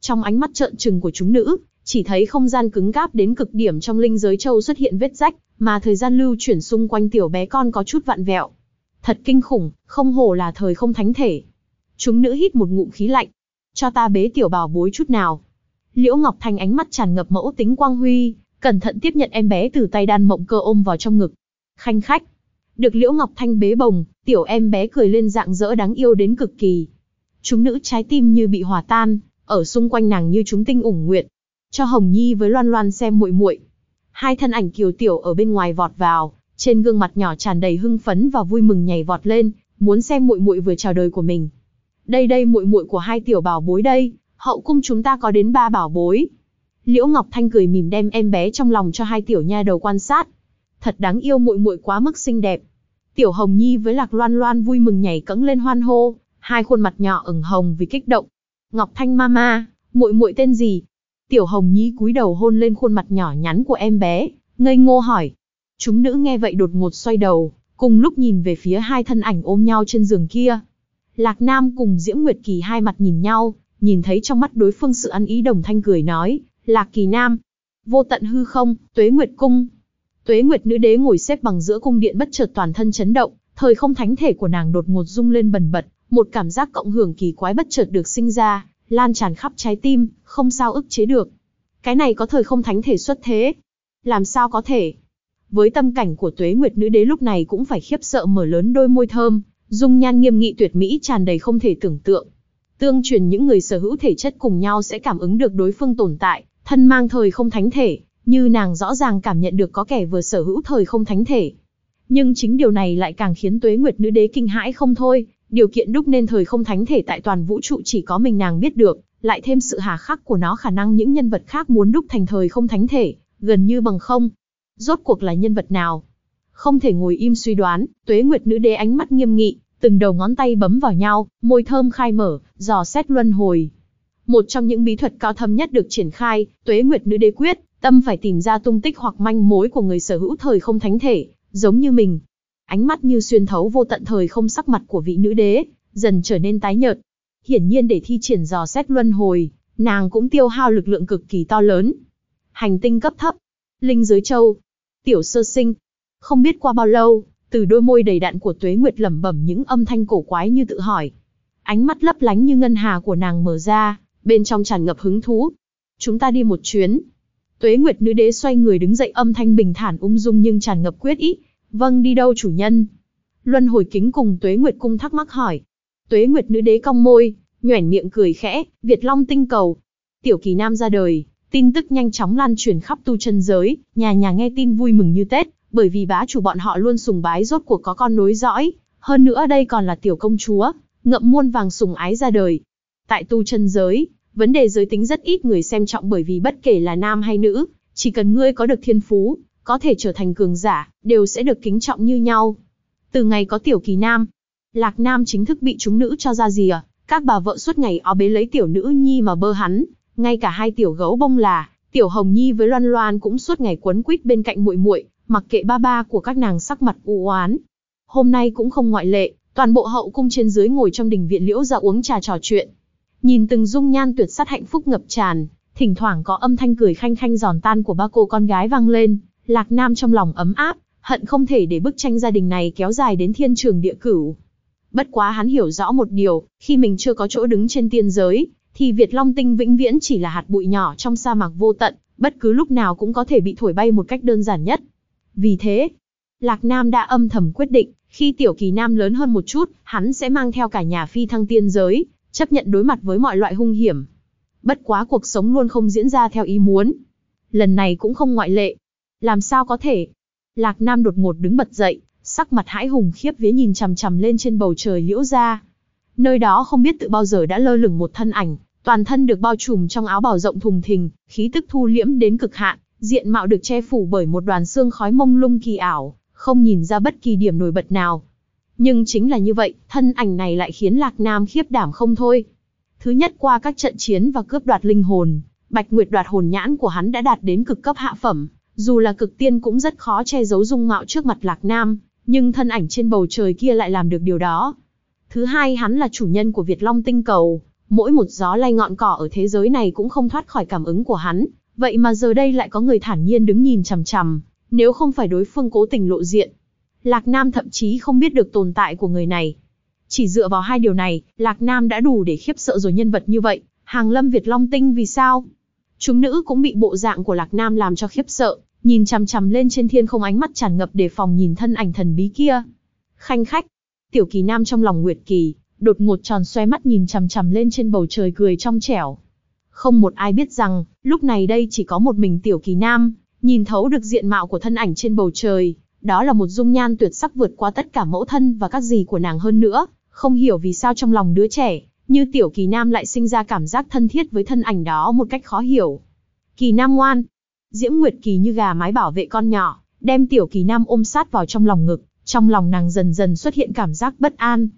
trong ánh mắt trợn trừng của chúng nữ, chỉ thấy không gian cứng cáp đến cực điểm trong linh giới châu xuất hiện vết rách, mà thời gian lưu chuyển xung quanh tiểu bé con có chút vặn vẹo. Thật kinh khủng, không hổ là thời không thánh thể. Chúng nữ hít một ngụm khí lạnh. Cho ta bế tiểu bảo bối chút nào. Liễu Ngọc Thanh ánh mắt tràn ngập mẫu tính quang huy, cẩn thận tiếp nhận em bé từ tay đan mộng cơ ôm vào trong ngực. Khanh khách. Được Liễu Ngọc Thanh bế bồng, tiểu em bé cười lên dạng dỡ đáng yêu đến cực kỳ. Chúng nữ trái tim như bị hòa tan, ở xung quanh nàng như chúng tinh ủng nguyện. Cho Hồng Nhi với Loan Loan xem muội muội. Hai thân ảnh kiều tiểu ở bên ngoài vọt vào, trên gương mặt nhỏ tràn đầy hưng phấn và vui mừng nhảy vọt lên, muốn xem muội muội vừa chào đời của mình. Đây đây muội muội của hai tiểu bảo bối đây, hậu cung chúng ta có đến ba bảo bối. Liễu Ngọc Thanh cười mỉm đem em bé trong lòng cho hai tiểu nha đầu quan sát. Thật đáng yêu muội muội quá mức xinh đẹp. Tiểu Hồng Nhi với Lạc Loan Loan vui mừng nhảy cẫng lên hoan hô, hai khuôn mặt nhỏ ửng hồng vì kích động. Ngọc Thanh mama, muội muội tên gì? Tiểu Hồng Nhi cúi đầu hôn lên khuôn mặt nhỏ nhắn của em bé, ngây ngô hỏi. Chúng nữ nghe vậy đột ngột xoay đầu, cùng lúc nhìn về phía hai thân ảnh ôm nhau trên giường kia. Lạc Nam cùng Diễm Nguyệt Kỳ hai mặt nhìn nhau, nhìn thấy trong mắt đối phương sự ăn ý đồng thanh cười nói, Lạc Kỳ Nam, vô tận hư không, Tuế Nguyệt Cung. Tuế Nguyệt nữ đế ngồi xếp bằng giữa cung điện bất chợt toàn thân chấn động, thời không thánh thể của nàng đột ngột rung lên bần bật, một cảm giác cộng hưởng kỳ quái bất chợt được sinh ra, lan tràn khắp trái tim, không sao ức chế được. Cái này có thời không thánh thể xuất thế. Làm sao có thể? Với tâm cảnh của tuế nguyệt nữ đế lúc này cũng phải khiếp sợ mở lớn đôi môi thơm, dung nhan nghiêm nghị tuyệt mỹ tràn đầy không thể tưởng tượng. Tương truyền những người sở hữu thể chất cùng nhau sẽ cảm ứng được đối phương tồn tại, thân mang thời không thánh thể, như nàng rõ ràng cảm nhận được có kẻ vừa sở hữu thời không thánh thể. Nhưng chính điều này lại càng khiến Tuế Nguyệt Nữ Đế kinh hãi không thôi, điều kiện đúc nên thời không thánh thể tại toàn vũ trụ chỉ có mình nàng biết được, lại thêm sự hà khắc của nó khả năng những nhân vật khác muốn đúc thành thời không thánh thể, gần như bằng không. Rốt cuộc là nhân vật nào? Không thể ngồi im suy đoán, Tuế Nguyệt Nữ Đế ánh mắt nghiêm nghị, từng đầu ngón tay bấm vào nhau, môi thơm khai mở, dò xét luân hồi. Một trong những bí thuật cao thâm nhất được triển khai, Tuế Nguyệt Nữ Đế quyết, tâm phải tìm ra tung tích hoặc manh mối của người sở hữu thời không thánh thể, giống như mình. Ánh mắt như xuyên thấu vô tận thời không sắc mặt của vị nữ đế, dần trở nên tái nhợt. Hiển nhiên để thi triển dò xét luân hồi, nàng cũng tiêu hao lực lượng cực kỳ to lớn. Hành tinh cấp thấp, linh giới châu, tiểu sơ sinh. Không biết qua bao lâu, từ đôi môi đầy đạn của Tuế Nguyệt lẩm bẩm những âm thanh cổ quái như tự hỏi. Ánh mắt lấp lánh như ngân hà của nàng mở ra, bên trong tràn ngập hứng thú. Chúng ta đi một chuyến. Tuế Nguyệt nữ đế xoay người đứng dậy âm thanh bình thản ung dung nhưng tràn ngập quyết ý. Vâng đi đâu chủ nhân? Luân hồi kính cùng Tuế Nguyệt cung thắc mắc hỏi. Tuế Nguyệt nữ đế cong môi, nhoẻn miệng cười khẽ, Việt Long tinh cầu. Tiểu kỳ nam ra đời, tin tức nhanh chóng lan truyền khắp tu chân giới, nhà nhà nghe tin vui mừng như Tết, bởi vì bá chủ bọn họ luôn sùng bái rốt cuộc có con nối dõi, hơn nữa đây còn là tiểu công chúa, ngậm muôn vàng sùng ái ra đời. Tại tu chân giới, vấn đề giới tính rất ít người xem trọng bởi vì bất kể là nam hay nữ, chỉ cần ngươi có được thiên phú, có thể trở thành cường giả, đều sẽ được kính trọng như nhau. Từ ngày có tiểu kỳ nam, Lạc Nam chính thức bị chúng nữ cho ra gì à? Các bà vợ suốt ngày ó bế lấy tiểu nữ nhi mà bơ hắn, ngay cả hai tiểu gấu bông là, tiểu hồng nhi với loan loan cũng suốt ngày quấn quýt bên cạnh muội muội, mặc kệ ba ba của các nàng sắc mặt u oán. Hôm nay cũng không ngoại lệ, toàn bộ hậu cung trên dưới ngồi trong đình viện liễu ra uống trà trò chuyện. Nhìn từng dung nhan tuyệt sắc hạnh phúc ngập tràn, thỉnh thoảng có âm thanh cười khanh khanh giòn tan của ba cô con gái vang lên, Lạc Nam trong lòng ấm áp, hận không thể để bức tranh gia đình này kéo dài đến thiên trường địa cửu. Bất quá hắn hiểu rõ một điều, khi mình chưa có chỗ đứng trên tiên giới, thì Việt Long Tinh vĩnh viễn chỉ là hạt bụi nhỏ trong sa mạc vô tận, bất cứ lúc nào cũng có thể bị thổi bay một cách đơn giản nhất. Vì thế, Lạc Nam đã âm thầm quyết định, khi tiểu kỳ nam lớn hơn một chút, hắn sẽ mang theo cả nhà phi thăng tiên giới, chấp nhận đối mặt với mọi loại hung hiểm. Bất quá cuộc sống luôn không diễn ra theo ý muốn. Lần này cũng không ngoại lệ. Làm sao có thể? Lạc Nam đột ngột đứng bật dậy, sắc mặt hãi hùng khiếp vía nhìn chằm chằm lên trên bầu trời liễu ra. Nơi đó không biết tự bao giờ đã lơ lửng một thân ảnh, toàn thân được bao trùm trong áo bào rộng thùng thình, khí tức thu liễm đến cực hạn, diện mạo được che phủ bởi một đoàn xương khói mông lung kỳ ảo, không nhìn ra bất kỳ điểm nổi bật nào. Nhưng chính là như vậy, thân ảnh này lại khiến Lạc Nam khiếp đảm không thôi. Thứ nhất qua các trận chiến và cướp đoạt linh hồn, Bạch Nguyệt đoạt hồn nhãn của hắn đã đạt đến cực cấp hạ phẩm, dù là cực tiên cũng rất khó che giấu dung mạo trước mặt Lạc Nam, nhưng thân ảnh trên bầu trời kia lại làm được điều đó. Thứ hai hắn là chủ nhân của Việt Long tinh cầu, mỗi một gió lay ngọn cỏ ở thế giới này cũng không thoát khỏi cảm ứng của hắn, vậy mà giờ đây lại có người thản nhiên đứng nhìn chằm chằm, nếu không phải đối phương cố tình lộ diện. Lạc Nam thậm chí không biết được tồn tại của người này. Chỉ dựa vào hai điều này, Lạc Nam đã đủ để khiếp sợ rồi nhân vật như vậy, hàng lâm Việt Long Tinh vì sao? Chúng nữ cũng bị bộ dạng của Lạc Nam làm cho khiếp sợ, nhìn chằm chằm lên trên thiên không ánh mắt tràn ngập đề phòng nhìn thân ảnh thần bí kia. Khanh khách, tiểu kỳ nam trong lòng Nguyệt Kỳ, đột ngột tròn xoe mắt nhìn chằm chằm lên trên bầu trời cười trong trẻo. Không một ai biết rằng, lúc này đây chỉ có một mình tiểu kỳ nam, nhìn thấu được diện mạo của thân ảnh trên bầu trời, đó là một dung nhan tuyệt sắc vượt qua tất cả mẫu thân và các gì của nàng hơn nữa, không hiểu vì sao trong lòng đứa trẻ, như tiểu kỳ nam lại sinh ra cảm giác thân thiết với thân ảnh đó một cách khó hiểu. Kỳ nam ngoan, Diễm Nguyệt Kỳ như gà mái bảo vệ con nhỏ, đem tiểu kỳ nam ôm sát vào trong lòng ngực, trong lòng nàng dần dần xuất hiện cảm giác bất an.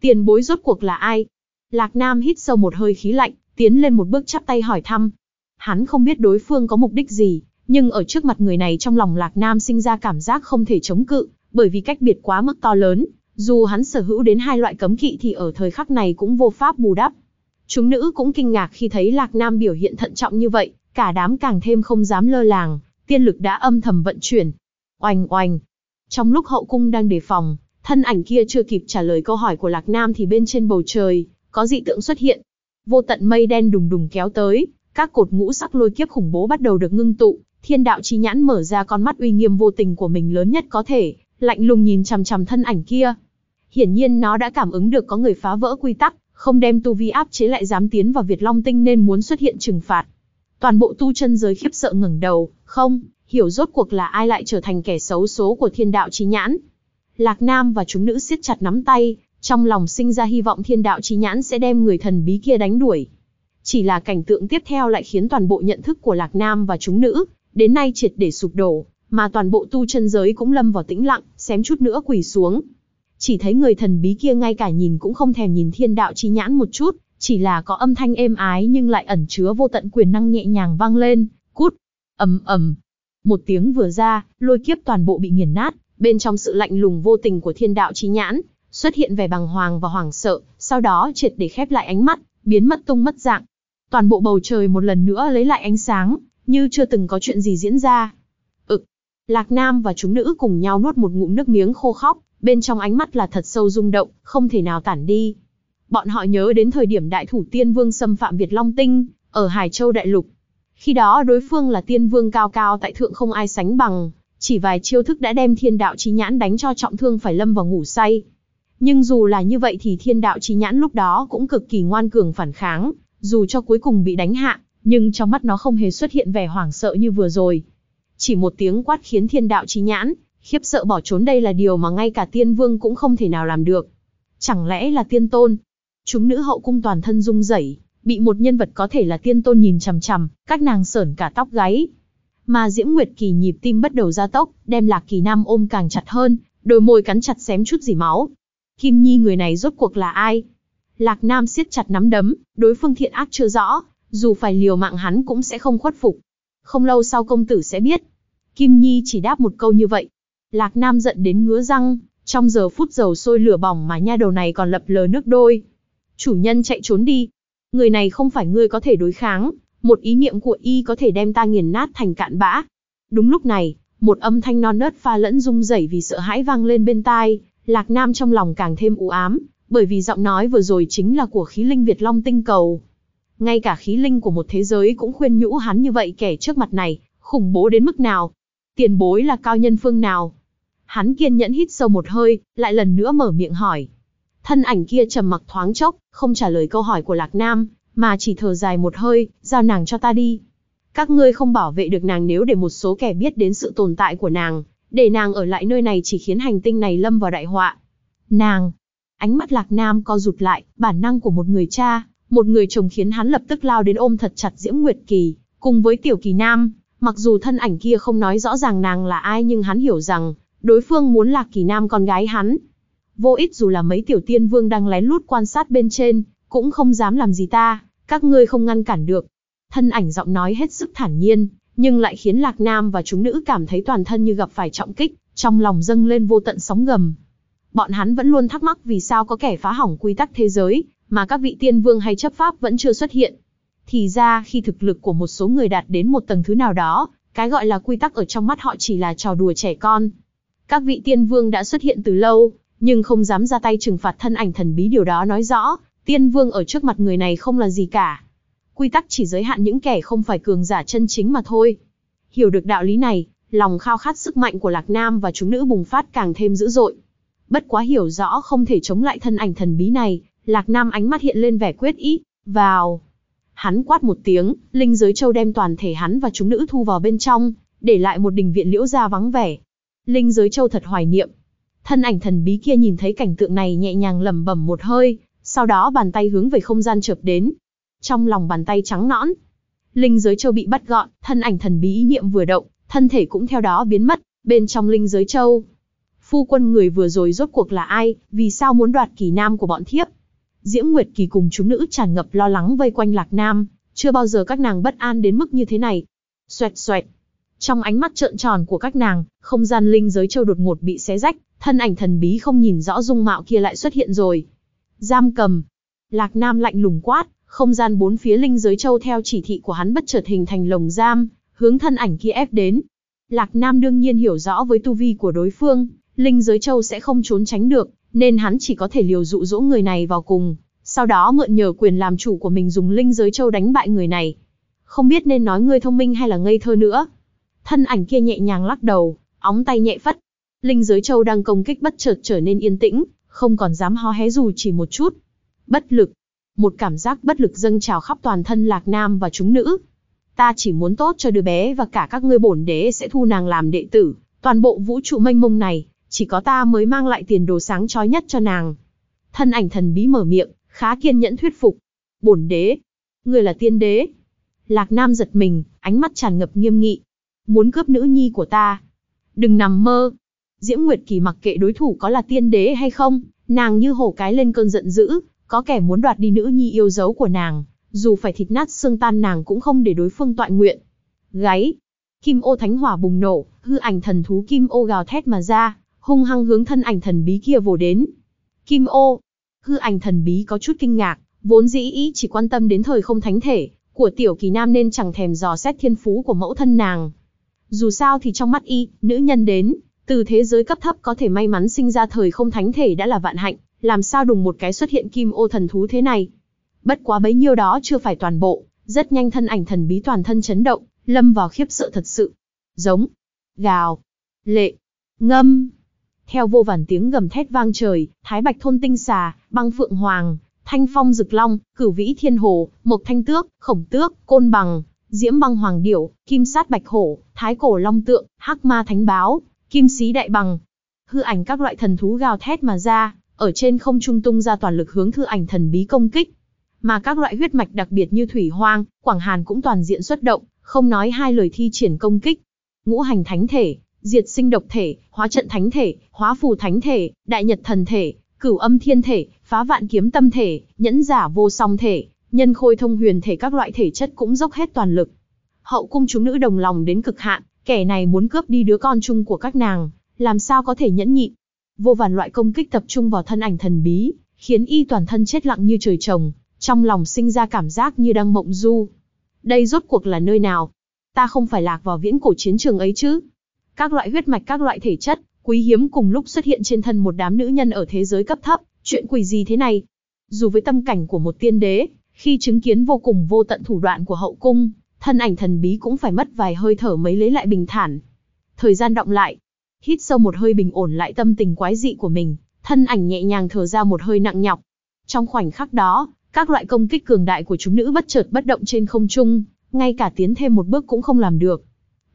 Tiền bối rốt cuộc là ai? Lạc Nam hít sâu một hơi khí lạnh, tiến lên một bước chắp tay hỏi thăm. Hắn không biết đối phương có mục đích gì, nhưng ở trước mặt người này trong lòng Lạc Nam sinh ra cảm giác không thể chống cự, bởi vì cách biệt quá mức to lớn, dù hắn sở hữu đến hai loại cấm kỵ thì ở thời khắc này cũng vô pháp bù đắp. Chúng nữ cũng kinh ngạc khi thấy Lạc Nam biểu hiện thận trọng như vậy, cả đám càng thêm không dám lơ làng, tiên lực đã âm thầm vận chuyển. Oanh oanh. Trong lúc hậu cung đang đề phòng, thân ảnh kia chưa kịp trả lời câu hỏi của Lạc Nam thì bên trên bầu trời, có dị tượng xuất hiện. Vô tận mây đen đùng đùng kéo tới, các cột ngũ sắc lôi kiếp khủng bố bắt đầu được ngưng tụ, thiên đạo chi nhãn mở ra con mắt uy nghiêm vô tình của mình lớn nhất có thể, lạnh lùng nhìn chằm chằm thân ảnh kia. Hiển nhiên nó đã cảm ứng được có người phá vỡ quy tắc, không đem tu vi áp chế lại dám tiến vào Việt Long Tinh nên muốn xuất hiện trừng phạt. Toàn bộ tu chân giới khiếp sợ ngẩng đầu, không, hiểu rốt cuộc là ai lại trở thành kẻ xấu số của thiên đạo trí nhãn. Lạc Nam và chúng nữ siết chặt nắm tay, trong lòng sinh ra hy vọng thiên đạo trí nhãn sẽ đem người thần bí kia đánh đuổi. Chỉ là cảnh tượng tiếp theo lại khiến toàn bộ nhận thức của Lạc Nam và chúng nữ, đến nay triệt để sụp đổ, mà toàn bộ tu chân giới cũng lâm vào tĩnh lặng, xém chút nữa quỳ xuống. Chỉ thấy người thần bí kia ngay cả nhìn cũng không thèm nhìn thiên đạo chi nhãn một chút, chỉ là có âm thanh êm ái nhưng lại ẩn chứa vô tận quyền năng nhẹ nhàng vang lên, cút, ầm ầm. Một tiếng vừa ra, lôi kiếp toàn bộ bị nghiền nát, bên trong sự lạnh lùng vô tình của thiên đạo trí nhãn, xuất hiện vẻ bàng hoàng và hoảng sợ, sau đó triệt để khép lại ánh mắt, biến mất tung mất dạng. Toàn bộ bầu trời một lần nữa lấy lại ánh sáng, như chưa từng có chuyện gì diễn ra. Ực, Lạc Nam và chúng nữ cùng nhau nuốt một ngụm nước miếng khô khóc, bên trong ánh mắt là thật sâu rung động, không thể nào tản đi. Bọn họ nhớ đến thời điểm đại thủ tiên vương xâm phạm Việt Long Tinh, ở Hải Châu Đại Lục. Khi đó đối phương là tiên vương cao cao tại thượng không ai sánh bằng, chỉ vài chiêu thức đã đem thiên đạo trí nhãn đánh cho trọng thương phải lâm vào ngủ say. Nhưng dù là như vậy thì thiên đạo trí nhãn lúc đó cũng cực kỳ ngoan cường phản kháng, dù cho cuối cùng bị đánh hạ, nhưng trong mắt nó không hề xuất hiện vẻ hoảng sợ như vừa rồi. Chỉ một tiếng quát khiến thiên đạo trí nhãn, khiếp sợ bỏ trốn đây là điều mà ngay cả tiên vương cũng không thể nào làm được. Chẳng lẽ là tiên tôn? Chúng nữ hậu cung toàn thân rung rẩy, bị một nhân vật có thể là tiên tôn nhìn chằm chằm, các nàng sởn cả tóc gáy. Mà Diễm Nguyệt Kỳ nhịp tim bắt đầu gia tốc, đem Lạc Kỳ Nam ôm càng chặt hơn, đôi môi cắn chặt xém chút gì máu. Kim Nhi người này rốt cuộc là ai? Lạc Nam siết chặt nắm đấm, đối phương thiện ác chưa rõ, dù phải liều mạng hắn cũng sẽ không khuất phục. Không lâu sau công tử sẽ biết. Kim Nhi chỉ đáp một câu như vậy. Lạc Nam giận đến ngứa răng, trong giờ phút dầu sôi lửa bỏng mà nha đầu này còn lập lờ nước đôi. Chủ nhân chạy trốn đi. Người này không phải ngươi có thể đối kháng, một ý niệm của y có thể đem ta nghiền nát thành cạn bã. Đúng lúc này, một âm thanh non nớt pha lẫn rung rẩy vì sợ hãi vang lên bên tai, Lạc Nam trong lòng càng thêm u ám, bởi vì giọng nói vừa rồi chính là của khí linh Việt Long tinh cầu. Ngay cả khí linh của một thế giới cũng khuyên nhũ hắn như vậy kẻ trước mặt này, khủng bố đến mức nào. Tiền bối là cao nhân phương nào. Hắn kiên nhẫn hít sâu một hơi, lại lần nữa mở miệng hỏi. Thân ảnh kia trầm mặc thoáng chốc, không trả lời câu hỏi của Lạc Nam, mà chỉ thở dài một hơi, giao nàng cho ta đi. Các ngươi không bảo vệ được nàng nếu để một số kẻ biết đến sự tồn tại của nàng, để nàng ở lại nơi này chỉ khiến hành tinh này lâm vào đại họa. Nàng, ánh mắt Lạc Nam co rụt lại, bản năng của một người cha, một người chồng khiến hắn lập tức lao đến ôm thật chặt Diễm Nguyệt Kỳ, cùng với Tiểu Kỳ Nam, mặc dù thân ảnh kia không nói rõ ràng nàng là ai nhưng hắn hiểu rằng, đối phương muốn Lạc Kỳ Nam con gái hắn. Vô ích dù là mấy tiểu tiên vương đang lén lút quan sát bên trên, cũng không dám làm gì ta, các ngươi không ngăn cản được. Thân ảnh giọng nói hết sức thản nhiên, nhưng lại khiến Lạc Nam và chúng nữ cảm thấy toàn thân như gặp phải trọng kích, trong lòng dâng lên vô tận sóng gầm. Bọn hắn vẫn luôn thắc mắc vì sao có kẻ phá hỏng quy tắc thế giới, mà các vị tiên vương hay chấp pháp vẫn chưa xuất hiện. Thì ra khi thực lực của một số người đạt đến một tầng thứ nào đó, cái gọi là quy tắc ở trong mắt họ chỉ là trò đùa trẻ con. Các vị tiên vương đã xuất hiện từ lâu, nhưng không dám ra tay trừng phạt thân ảnh thần bí điều đó nói rõ, tiên vương ở trước mặt người này không là gì cả. Quy tắc chỉ giới hạn những kẻ không phải cường giả chân chính mà thôi. Hiểu được đạo lý này, lòng khao khát sức mạnh của Lạc Nam và chúng nữ bùng phát càng thêm dữ dội. Bất quá hiểu rõ không thể chống lại thân ảnh thần bí này, Lạc Nam ánh mắt hiện lên vẻ quyết ý, vào. Hắn quát một tiếng, linh giới châu đem toàn thể hắn và chúng nữ thu vào bên trong, để lại một đình viện liễu gia vắng vẻ. Linh giới châu thật hoài niệm. Thân ảnh thần bí kia nhìn thấy cảnh tượng này nhẹ nhàng lẩm bẩm một hơi, sau đó bàn tay hướng về không gian chợp đến. Trong lòng bàn tay trắng nõn, linh giới châu bị bắt gọn, thân ảnh thần bí ý niệm vừa động, thân thể cũng theo đó biến mất, bên trong linh giới châu. Phu quân người vừa rồi rốt cuộc là ai, vì sao muốn đoạt kỳ nam của bọn thiếp? Diễm Nguyệt Kỳ cùng chúng nữ tràn ngập lo lắng vây quanh Lạc Nam, chưa bao giờ các nàng bất an đến mức như thế này. Xoẹt xoẹt. Trong ánh mắt trợn tròn của các nàng, không gian linh giới châu đột ngột bị xé rách, thân ảnh thần bí không nhìn rõ dung mạo kia lại xuất hiện rồi. Giam cầm. Lạc Nam lạnh lùng quát, không gian bốn phía linh giới châu theo chỉ thị của hắn bất chợt hình thành lồng giam, hướng thân ảnh kia ép đến. Lạc Nam đương nhiên hiểu rõ với tu vi của đối phương, linh giới châu sẽ không trốn tránh được, nên hắn chỉ có thể liều dụ dỗ người này vào cùng, sau đó mượn nhờ quyền làm chủ của mình dùng linh giới châu đánh bại người này. Không biết nên nói ngươi thông minh hay là ngây thơ nữa. Thân ảnh kia nhẹ nhàng lắc đầu, óng tay nhẹ phất. Linh giới châu đang công kích bất chợt trở nên yên tĩnh, không còn dám ho hé dù chỉ một chút. Bất lực. Một cảm giác bất lực dâng trào khắp toàn thân lạc nam và chúng nữ. Ta chỉ muốn tốt cho đứa bé và cả các ngươi bổn đế sẽ thu nàng làm đệ tử, toàn bộ vũ trụ mênh mông này, chỉ có ta mới mang lại tiền đồ sáng chói nhất cho nàng. Thân ảnh thần bí mở miệng, khá kiên nhẫn thuyết phục. Bổn đế, Người là tiên đế. Lạc Nam giật mình, ánh mắt tràn ngập nghiêm nghị. Muốn cướp nữ nhi của ta. Đừng nằm mơ. Diễm Nguyệt Kỳ mặc kệ đối thủ có là tiên đế hay không, nàng như hổ cái lên cơn giận dữ, có kẻ muốn đoạt đi nữ nhi yêu dấu của nàng, dù phải thịt nát xương tan nàng cũng không để đối phương toại nguyện. Gáy. Kim ô thánh hỏa bùng nổ, hư ảnh thần thú kim ô gào thét mà ra, hung hăng hướng thân ảnh thần bí kia vồ đến. Kim ô. Hư ảnh thần bí có chút kinh ngạc, vốn dĩ ý chỉ quan tâm đến thời không thánh thể, của tiểu kỳ nam nên chẳng thèm dò xét thiên phú của mẫu thân nàng. Dù sao thì trong mắt y, nữ nhân đến, từ thế giới cấp thấp có thể may mắn sinh ra thời không thánh thể đã là vạn hạnh, làm sao đùng một cái xuất hiện kim ô thần thú thế này. Bất quá bấy nhiêu đó chưa phải toàn bộ, rất nhanh thân ảnh thần bí toàn thân chấn động, lâm vào khiếp sợ thật sự. Giống, gào, lệ, ngâm. Theo vô vàn tiếng gầm thét vang trời, thái bạch thôn tinh xà, băng phượng hoàng, thanh phong rực long, cửu vĩ thiên hồ, mộc thanh tước, khổng tước, côn bằng, diễm băng hoàng điểu, kim sát bạch hổ, thái cổ long tượng, hắc ma thánh báo, kim sĩ đại bằng. Hư ảnh các loại thần thú gào thét mà ra, ở trên không trung tung ra toàn lực hướng hư ảnh thần bí công kích. Mà các loại huyết mạch đặc biệt như thủy hoang, quảng hàn cũng toàn diện xuất động, không nói hai lời thi triển công kích. Ngũ hành thánh thể, diệt sinh độc thể, hóa trận thánh thể, hóa phù thánh thể, đại nhật thần thể, cửu âm thiên thể, phá vạn kiếm tâm thể, nhẫn giả vô song thể, nhân khôi thông huyền thể các loại thể chất cũng dốc hết toàn lực. Hậu cung chúng nữ đồng lòng đến cực hạn, kẻ này muốn cướp đi đứa con chung của các nàng, làm sao có thể nhẫn nhịn. Vô vàn loại công kích tập trung vào thân ảnh thần bí, khiến y toàn thân chết lặng như trời trồng, trong lòng sinh ra cảm giác như đang mộng du. Đây rốt cuộc là nơi nào? Ta không phải lạc vào viễn cổ chiến trường ấy chứ? Các loại huyết mạch các loại thể chất, quý hiếm cùng lúc xuất hiện trên thân một đám nữ nhân ở thế giới cấp thấp, chuyện quỷ gì thế này? Dù với tâm cảnh của một tiên đế, khi chứng kiến vô cùng vô tận thủ đoạn của hậu cung, thân ảnh thần bí cũng phải mất vài hơi thở mới lấy lại bình thản. Thời gian động lại, hít sâu một hơi bình ổn lại tâm tình quái dị của mình, thân ảnh nhẹ nhàng thở ra một hơi nặng nhọc. Trong khoảnh khắc đó, các loại công kích cường đại của chúng nữ bất chợt bất động trên không trung, ngay cả tiến thêm một bước cũng không làm được.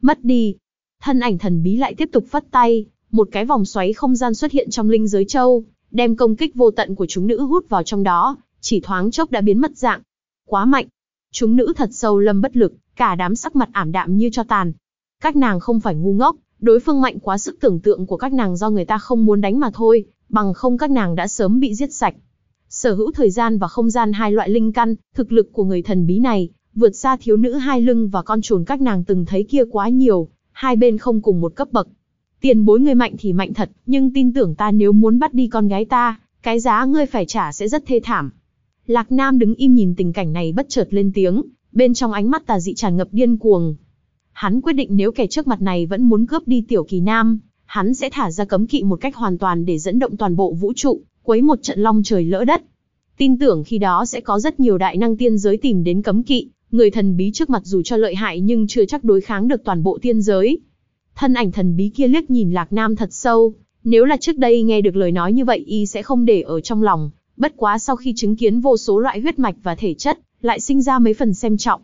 Mất đi. Thân ảnh thần bí lại tiếp tục phất tay, một cái vòng xoáy không gian xuất hiện trong linh giới châu, đem công kích vô tận của chúng nữ hút vào trong đó, chỉ thoáng chốc đã biến mất dạng. Quá mạnh. Chúng nữ thật sâu lâm bất lực, cả đám sắc mặt ảm đạm như cho tàn. Các nàng không phải ngu ngốc, đối phương mạnh quá sức tưởng tượng của các nàng do người ta không muốn đánh mà thôi, bằng không các nàng đã sớm bị giết sạch. Sở hữu thời gian và không gian hai loại linh căn, thực lực của người thần bí này, vượt xa thiếu nữ hai lưng và con trồn các nàng từng thấy kia quá nhiều, hai bên không cùng một cấp bậc. Tiền bối người mạnh thì mạnh thật, nhưng tin tưởng ta nếu muốn bắt đi con gái ta, cái giá ngươi phải trả sẽ rất thê thảm. Lạc Nam đứng im nhìn tình cảnh này bất chợt lên tiếng, bên trong ánh mắt tà dị tràn ngập điên cuồng. Hắn quyết định nếu kẻ trước mặt này vẫn muốn cướp đi tiểu kỳ nam, hắn sẽ thả ra cấm kỵ một cách hoàn toàn để dẫn động toàn bộ vũ trụ, quấy một trận long trời lỡ đất. Tin tưởng khi đó sẽ có rất nhiều đại năng tiên giới tìm đến cấm kỵ, người thần bí trước mặt dù cho lợi hại nhưng chưa chắc đối kháng được toàn bộ tiên giới. Thân ảnh thần bí kia liếc nhìn Lạc Nam thật sâu, nếu là trước đây nghe được lời nói như vậy y sẽ không để ở trong lòng, bất quá sau khi chứng kiến vô số loại huyết mạch và thể chất, lại sinh ra mấy phần xem trọng.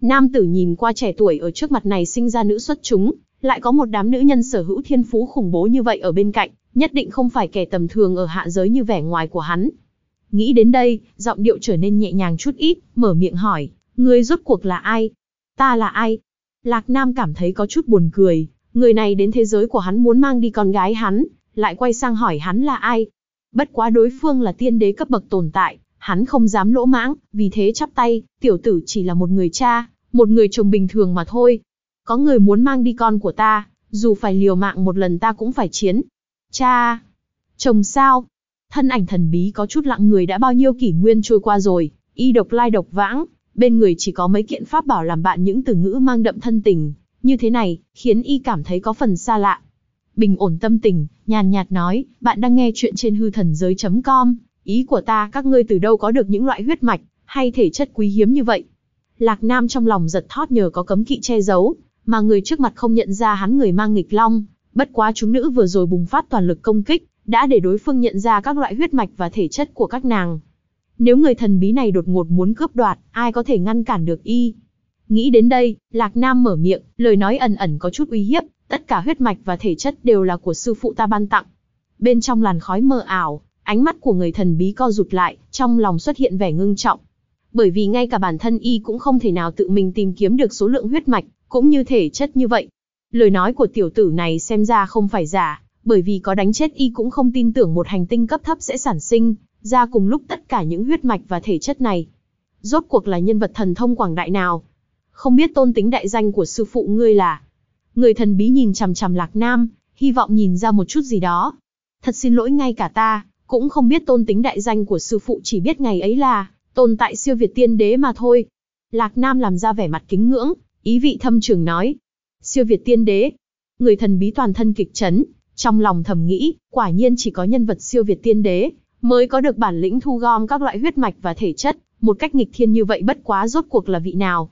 Nam tử nhìn qua trẻ tuổi ở trước mặt này sinh ra nữ xuất chúng, lại có một đám nữ nhân sở hữu thiên phú khủng bố như vậy ở bên cạnh, nhất định không phải kẻ tầm thường ở hạ giới như vẻ ngoài của hắn. Nghĩ đến đây, giọng điệu trở nên nhẹ nhàng chút ít, mở miệng hỏi, người rốt cuộc là ai? Ta là ai? Lạc Nam cảm thấy có chút buồn cười, người này đến thế giới của hắn muốn mang đi con gái hắn, lại quay sang hỏi hắn là ai. Bất quá đối phương là tiên đế cấp bậc tồn tại, hắn không dám lỗ mãng, vì thế chắp tay, tiểu tử chỉ là một người cha, một người chồng bình thường mà thôi. Có người muốn mang đi con của ta, dù phải liều mạng một lần ta cũng phải chiến. Cha! Chồng sao? Thân ảnh thần bí có chút lặng người đã bao nhiêu kỷ nguyên trôi qua rồi, y độc lai độc vãng, bên người chỉ có mấy kiện pháp bảo làm bạn những từ ngữ mang đậm thân tình. Như thế này, khiến y cảm thấy có phần xa lạ. Bình ổn tâm tình, nhàn nhạt nói, bạn đang nghe chuyện trên hư thần giới.com, ý của ta các ngươi từ đâu có được những loại huyết mạch, hay thể chất quý hiếm như vậy. Lạc Nam trong lòng giật thót nhờ có cấm kỵ che giấu, mà người trước mặt không nhận ra hắn người mang nghịch long, bất quá chúng nữ vừa rồi bùng phát toàn lực công kích, đã để đối phương nhận ra các loại huyết mạch và thể chất của các nàng. Nếu người thần bí này đột ngột muốn cướp đoạt, ai có thể ngăn cản được y? Nghĩ đến đây, Lạc Nam mở miệng, lời nói ẩn ẩn có chút uy hiếp, tất cả huyết mạch và thể chất đều là của sư phụ ta ban tặng. Bên trong làn khói mờ ảo, ánh mắt của người thần bí co rụt lại, trong lòng xuất hiện vẻ ngưng trọng. Bởi vì ngay cả bản thân y cũng không thể nào tự mình tìm kiếm được số lượng huyết mạch, cũng như thể chất như vậy. Lời nói của tiểu tử này xem ra không phải giả, bởi vì có đánh chết y cũng không tin tưởng một hành tinh cấp thấp sẽ sản sinh ra cùng lúc tất cả những huyết mạch và thể chất này. Rốt cuộc là nhân vật thần thông quảng đại nào? Không biết tôn tính đại danh của sư phụ ngươi là? Người thần bí nhìn chằm chằm Lạc Nam, hy vọng nhìn ra một chút gì đó. Thật xin lỗi ngay cả ta, cũng không biết tôn tính đại danh của sư phụ chỉ biết ngày ấy là tồn tại siêu việt tiên đế mà thôi. Lạc Nam làm ra vẻ mặt kính ngưỡng, ý vị thâm trường nói. Siêu việt tiên đế. Người thần bí toàn thân kịch chấn, trong lòng thầm nghĩ, quả nhiên chỉ có nhân vật siêu việt tiên đế, mới có được bản lĩnh thu gom các loại huyết mạch và thể chất, một cách nghịch thiên như vậy bất quá rốt cuộc là vị nào.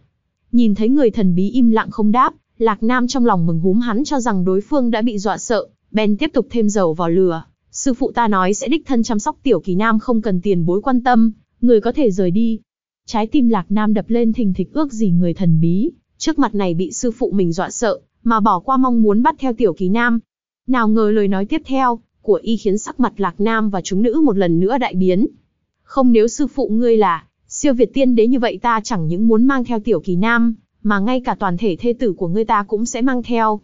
Nhìn thấy người thần bí im lặng không đáp, Lạc Nam trong lòng mừng húm hắn cho rằng đối phương đã bị dọa sợ, Ben tiếp tục thêm dầu vào lửa. Sư phụ ta nói sẽ đích thân chăm sóc tiểu kỳ nam không cần tiền bối quan tâm, người có thể rời đi. Trái tim Lạc Nam đập lên thình thịch ước gì người thần bí, trước mặt này bị sư phụ mình dọa sợ, mà bỏ qua mong muốn bắt theo tiểu kỳ nam. Nào ngờ lời nói tiếp theo, của y khiến sắc mặt Lạc Nam và chúng nữ một lần nữa đại biến. Không nếu sư phụ ngươi là, siêu việt tiên đế như vậy ta chẳng những muốn mang theo tiểu kỳ nam, mà ngay cả toàn thể thê tử của ngươi ta cũng sẽ mang theo.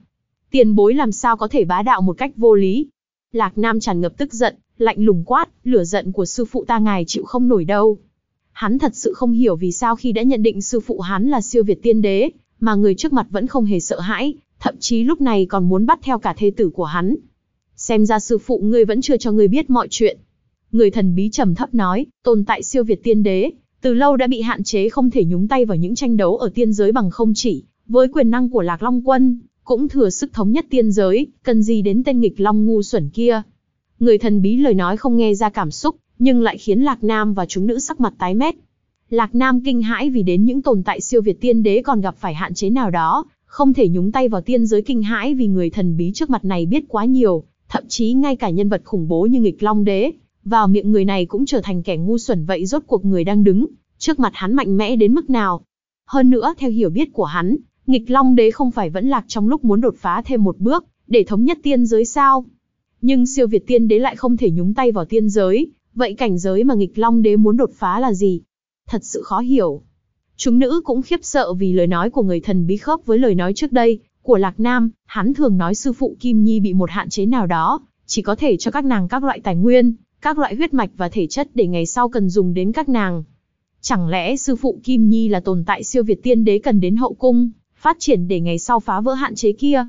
Tiền bối làm sao có thể bá đạo một cách vô lý. Lạc Nam tràn ngập tức giận, lạnh lùng quát, lửa giận của sư phụ ta ngài chịu không nổi đâu. Hắn thật sự không hiểu vì sao khi đã nhận định sư phụ hắn là siêu việt tiên đế, mà người trước mặt vẫn không hề sợ hãi, thậm chí lúc này còn muốn bắt theo cả thê tử của hắn. Xem ra sư phụ ngươi vẫn chưa cho ngươi biết mọi chuyện. Người thần bí trầm thấp nói, tồn tại siêu việt tiên đế, từ lâu đã bị hạn chế không thể nhúng tay vào những tranh đấu ở tiên giới bằng không chỉ, với quyền năng của Lạc Long Quân, cũng thừa sức thống nhất tiên giới, cần gì đến tên nghịch long ngu xuẩn kia. Người thần bí lời nói không nghe ra cảm xúc, nhưng lại khiến Lạc Nam và chúng nữ sắc mặt tái mét. Lạc Nam kinh hãi vì đến những tồn tại siêu việt tiên đế còn gặp phải hạn chế nào đó, không thể nhúng tay vào tiên giới kinh hãi vì người thần bí trước mặt này biết quá nhiều, thậm chí ngay cả nhân vật khủng bố như nghịch long đế, vào miệng người này cũng trở thành kẻ ngu xuẩn vậy rốt cuộc người đang đứng, trước mặt hắn mạnh mẽ đến mức nào. Hơn nữa theo hiểu biết của hắn, nghịch long đế không phải vẫn lạc trong lúc muốn đột phá thêm một bước, để thống nhất tiên giới sao. Nhưng siêu việt tiên đế lại không thể nhúng tay vào tiên giới, vậy cảnh giới mà nghịch long đế muốn đột phá là gì? Thật sự khó hiểu. Chúng nữ cũng khiếp sợ vì lời nói của người thần bí khớp với lời nói trước đây, của Lạc Nam, hắn thường nói sư phụ Kim Nhi bị một hạn chế nào đó, chỉ có thể cho các nàng các loại tài nguyên, các loại huyết mạch và thể chất để ngày sau cần dùng đến các nàng. Chẳng lẽ sư phụ Kim Nhi là tồn tại siêu việt tiên đế cần đến hậu cung, phát triển để ngày sau phá vỡ hạn chế kia?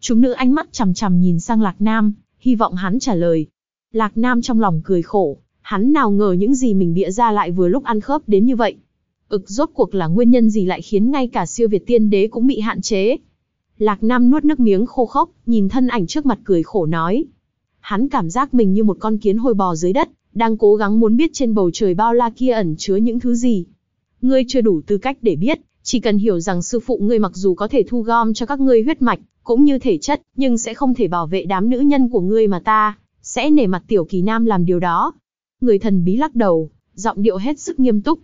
Chúng nữ ánh mắt chằm chằm nhìn sang Lạc Nam, hy vọng hắn trả lời. Lạc Nam trong lòng cười khổ, hắn nào ngờ những gì mình bịa ra lại vừa lúc ăn khớp đến như vậy. Ực rốt cuộc là nguyên nhân gì lại khiến ngay cả siêu việt tiên đế cũng bị hạn chế. Lạc Nam nuốt nước miếng khô khốc, nhìn thân ảnh trước mặt cười khổ nói. Hắn cảm giác mình như một con kiến hồi bò dưới đất, đang cố gắng muốn biết trên bầu trời bao la kia ẩn chứa những thứ gì. Ngươi chưa đủ tư cách để biết, chỉ cần hiểu rằng sư phụ ngươi mặc dù có thể thu gom cho các ngươi huyết mạch, cũng như thể chất, nhưng sẽ không thể bảo vệ đám nữ nhân của ngươi mà ta, sẽ nể mặt tiểu kỳ nam làm điều đó. Người thần bí lắc đầu, giọng điệu hết sức nghiêm túc.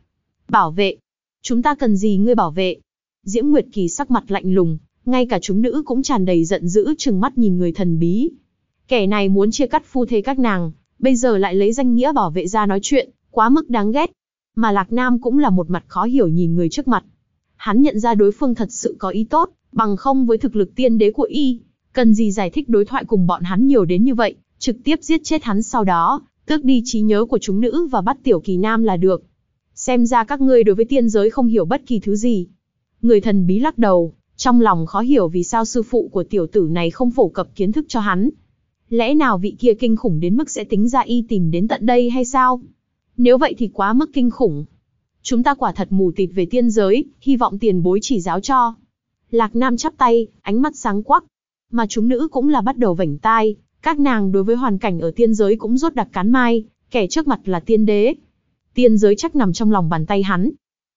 Bảo vệ. Chúng ta cần gì ngươi bảo vệ? Diễm Nguyệt Kỳ sắc mặt lạnh lùng, ngay cả chúng nữ cũng tràn đầy giận dữ trừng mắt nhìn người thần bí. Kẻ này muốn chia cắt phu thê các nàng, bây giờ lại lấy danh nghĩa bảo vệ ra nói chuyện, quá mức đáng ghét. Mà Lạc Nam cũng là một mặt khó hiểu nhìn người trước mặt. Hắn nhận ra đối phương thật sự có ý tốt, bằng không với thực lực tiên đế của y, cần gì giải thích đối thoại cùng bọn hắn nhiều đến như vậy, trực tiếp giết chết hắn sau đó, tước đi trí nhớ của chúng nữ và bắt tiểu kỳ nam là được. Xem ra các ngươi đối với tiên giới không hiểu bất kỳ thứ gì. Người thần bí lắc đầu, trong lòng khó hiểu vì sao sư phụ của tiểu tử này không phổ cập kiến thức cho hắn. Lẽ nào vị kia kinh khủng đến mức sẽ tính ra y tìm đến tận đây hay sao? Nếu vậy thì quá mức kinh khủng. Chúng ta quả thật mù tịt về tiên giới, hy vọng tiền bối chỉ giáo cho. Lạc Nam chắp tay, ánh mắt sáng quắc. Mà chúng nữ cũng là bắt đầu vảnh tai, các nàng đối với hoàn cảnh ở tiên giới cũng rốt đặc cán mai, kẻ trước mặt là tiên đế. Tiên giới chắc nằm trong lòng bàn tay hắn.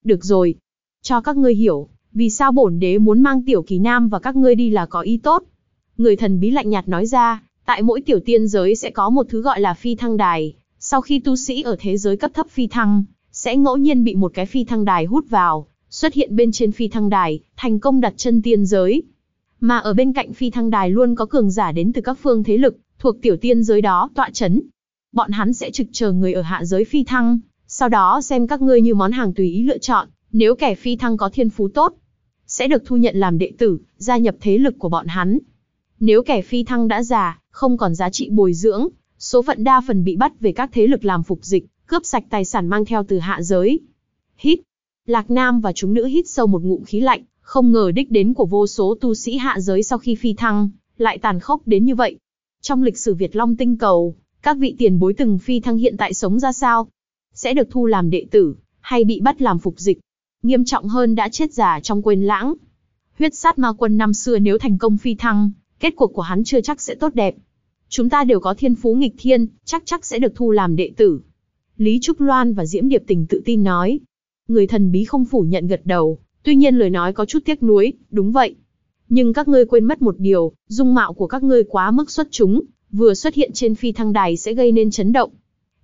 Được rồi, cho các ngươi hiểu, vì sao bổn đế muốn mang tiểu kỳ nam và các ngươi đi là có ý tốt. Người thần bí lạnh nhạt nói ra, tại mỗi tiểu tiên giới sẽ có một thứ gọi là phi thăng đài, sau khi tu sĩ ở thế giới cấp thấp phi thăng, sẽ ngẫu nhiên bị một cái phi thăng đài hút vào, xuất hiện bên trên phi thăng đài, thành công đặt chân tiên giới. Mà ở bên cạnh phi thăng đài luôn có cường giả đến từ các phương thế lực, thuộc tiểu tiên giới đó tọa chấn. Bọn hắn sẽ trực chờ người ở hạ giới phi thăng, sau đó xem các ngươi như món hàng tùy ý lựa chọn, nếu kẻ phi thăng có thiên phú tốt, sẽ được thu nhận làm đệ tử, gia nhập thế lực của bọn hắn. Nếu kẻ phi thăng đã già, không còn giá trị bồi dưỡng, số phận đa phần bị bắt về các thế lực làm phục dịch, cướp sạch tài sản mang theo từ hạ giới. Hít. Lạc Nam và chúng nữ hít sâu một ngụm khí lạnh, không ngờ đích đến của vô số tu sĩ hạ giới sau khi phi thăng, lại tàn khốc đến như vậy. Trong lịch sử Việt Long tinh cầu, các vị tiền bối từng phi thăng hiện tại sống ra sao? Sẽ được thu làm đệ tử, hay bị bắt làm phục dịch? Nghiêm trọng hơn đã chết giả trong quên lãng. Huyết sát ma quân năm xưa nếu thành công phi thăng, kết cuộc của hắn chưa chắc sẽ tốt đẹp. Chúng ta đều có thiên phú nghịch thiên, chắc chắc sẽ được thu làm đệ tử. Lý Trúc Loan và Diễm Điệp Tình tự tin nói. Người thần bí không phủ nhận gật đầu, tuy nhiên lời nói có chút tiếc nuối, đúng vậy. Nhưng các ngươi quên mất một điều, dung mạo của các ngươi quá mức xuất chúng, vừa xuất hiện trên phi thăng đài sẽ gây nên chấn động.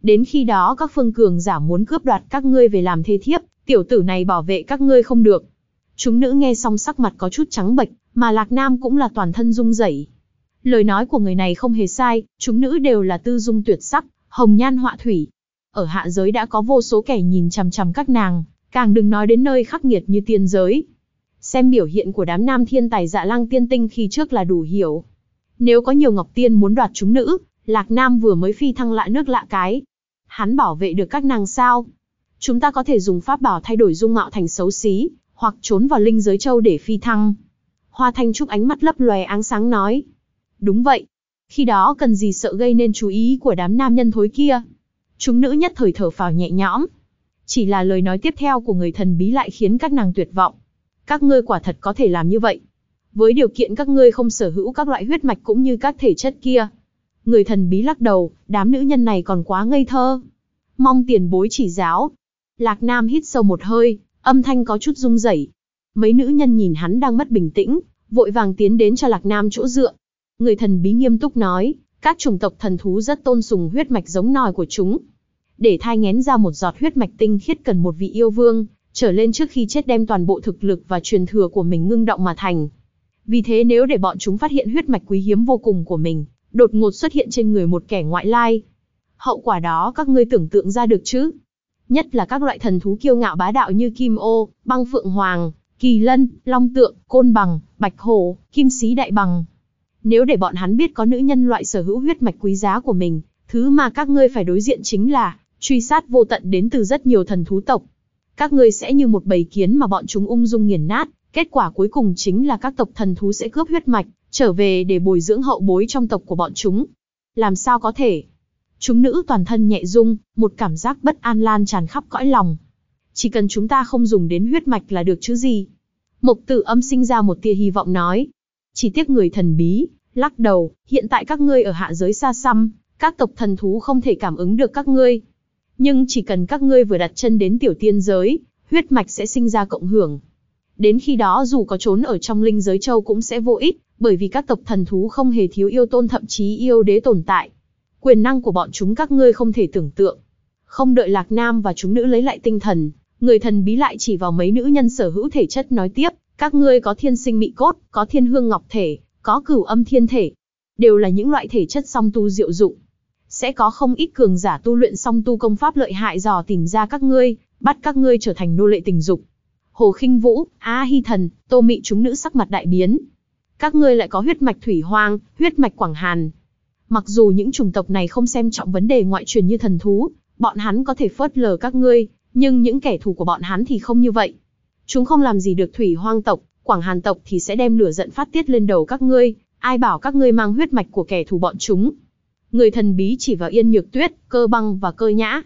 Đến khi đó các phương cường giả muốn cướp đoạt các ngươi về làm thê thiếp, tiểu tử này bảo vệ các ngươi không được. Chúng nữ nghe xong sắc mặt có chút trắng bệch, mà Lạc Nam cũng là toàn thân rung rẩy. Lời nói của người này không hề sai, chúng nữ đều là tư dung tuyệt sắc, hồng nhan họa thủy. Ở hạ giới đã có vô số kẻ nhìn chằm chằm các nàng, càng đừng nói đến nơi khắc nghiệt như tiên giới. Xem biểu hiện của đám nam thiên tài dạ lăng tiên tinh khi trước là đủ hiểu. Nếu có nhiều ngọc tiên muốn đoạt chúng nữ, Lạc Nam vừa mới phi thăng lạ nước lạ cái. Hắn bảo vệ được các nàng sao? Chúng ta có thể dùng pháp bảo thay đổi dung mạo thành xấu xí, hoặc trốn vào linh giới châu để phi thăng. Hoa Thanh Trúc ánh mắt lấp lòe áng sáng nói. Đúng vậy. Khi đó cần gì sợ gây nên chú ý của đám nam nhân thối kia. Chúng nữ nhất thời thở phào nhẹ nhõm. Chỉ là lời nói tiếp theo của người thần bí lại khiến các nàng tuyệt vọng. Các ngươi quả thật có thể làm như vậy. Với điều kiện các ngươi không sở hữu các loại huyết mạch cũng như các thể chất kia. Người thần bí lắc đầu, đám nữ nhân này còn quá ngây thơ. Mong tiền bối chỉ giáo. Lạc Nam hít sâu một hơi, âm thanh có chút rung rẩy. Mấy nữ nhân nhìn hắn đang mất bình tĩnh, vội vàng tiến đến cho Lạc Nam chỗ dựa. Người thần bí nghiêm túc nói, các chủng tộc thần thú rất tôn sùng huyết mạch giống nòi của chúng. Để thai ngén ra một giọt huyết mạch tinh khiết cần một vị yêu vương, trở lên trước khi chết đem toàn bộ thực lực và truyền thừa của mình ngưng động mà thành. Vì thế nếu để bọn chúng phát hiện huyết mạch quý hiếm vô cùng của mình, đột ngột xuất hiện trên người một kẻ ngoại lai. Hậu quả đó các ngươi tưởng tượng ra được chứ? Nhất là các loại thần thú kiêu ngạo bá đạo như Kim Ô, Băng Phượng Hoàng, Kỳ Lân, Long Tượng, Côn Bằng, Bạch Hổ, Kim sĩ Đại Bằng. Nếu để bọn hắn biết có nữ nhân loại sở hữu huyết mạch quý giá của mình, thứ mà các ngươi phải đối diện chính là truy sát vô tận đến từ rất nhiều thần thú tộc. Các ngươi sẽ như một bầy kiến mà bọn chúng ung dung nghiền nát, kết quả cuối cùng chính là các tộc thần thú sẽ cướp huyết mạch, trở về để bồi dưỡng hậu bối trong tộc của bọn chúng. Làm sao có thể? Chúng nữ toàn thân nhẹ rung, một cảm giác bất an lan tràn khắp cõi lòng. Chỉ cần chúng ta không dùng đến huyết mạch là được chứ gì. Mộc tử âm sinh ra một tia hy vọng nói. Chỉ tiếc người thần bí, lắc đầu, hiện tại các ngươi ở hạ giới xa xăm, các tộc thần thú không thể cảm ứng được các ngươi. Nhưng chỉ cần các ngươi vừa đặt chân đến tiểu tiên giới, huyết mạch sẽ sinh ra cộng hưởng. Đến khi đó dù có trốn ở trong linh giới châu cũng sẽ vô ích, bởi vì các tộc thần thú không hề thiếu yêu tôn thậm chí yêu đế tồn tại. Quyền năng của bọn chúng các ngươi không thể tưởng tượng. Không đợi Lạc Nam và chúng nữ lấy lại tinh thần, người thần bí lại chỉ vào mấy nữ nhân sở hữu thể chất nói tiếp, các ngươi có thiên sinh mị cốt, có thiên hương ngọc thể, có cửu âm thiên thể. Đều là những loại thể chất song tu diệu dụng. Sẽ có không ít cường giả tu luyện song tu công pháp lợi hại dò tìm ra các ngươi, bắt các ngươi trở thành nô lệ tình dục. Hồ Khinh Vũ, A Hi Thần, Tô Mị chúng nữ sắc mặt đại biến. Các ngươi lại có huyết mạch thủy hoang, huyết mạch quảng hàn. Mặc dù những chủng tộc này không xem trọng vấn đề ngoại truyền như thần thú, bọn hắn có thể phớt lờ các ngươi, nhưng những kẻ thù của bọn hắn thì không như vậy. Chúng không làm gì được thủy hoang tộc, quảng hàn tộc thì sẽ đem lửa giận phát tiết lên đầu các ngươi, ai bảo các ngươi mang huyết mạch của kẻ thù bọn chúng. Người thần bí chỉ vào yên nhược tuyết, cơ băng và cơ nhã.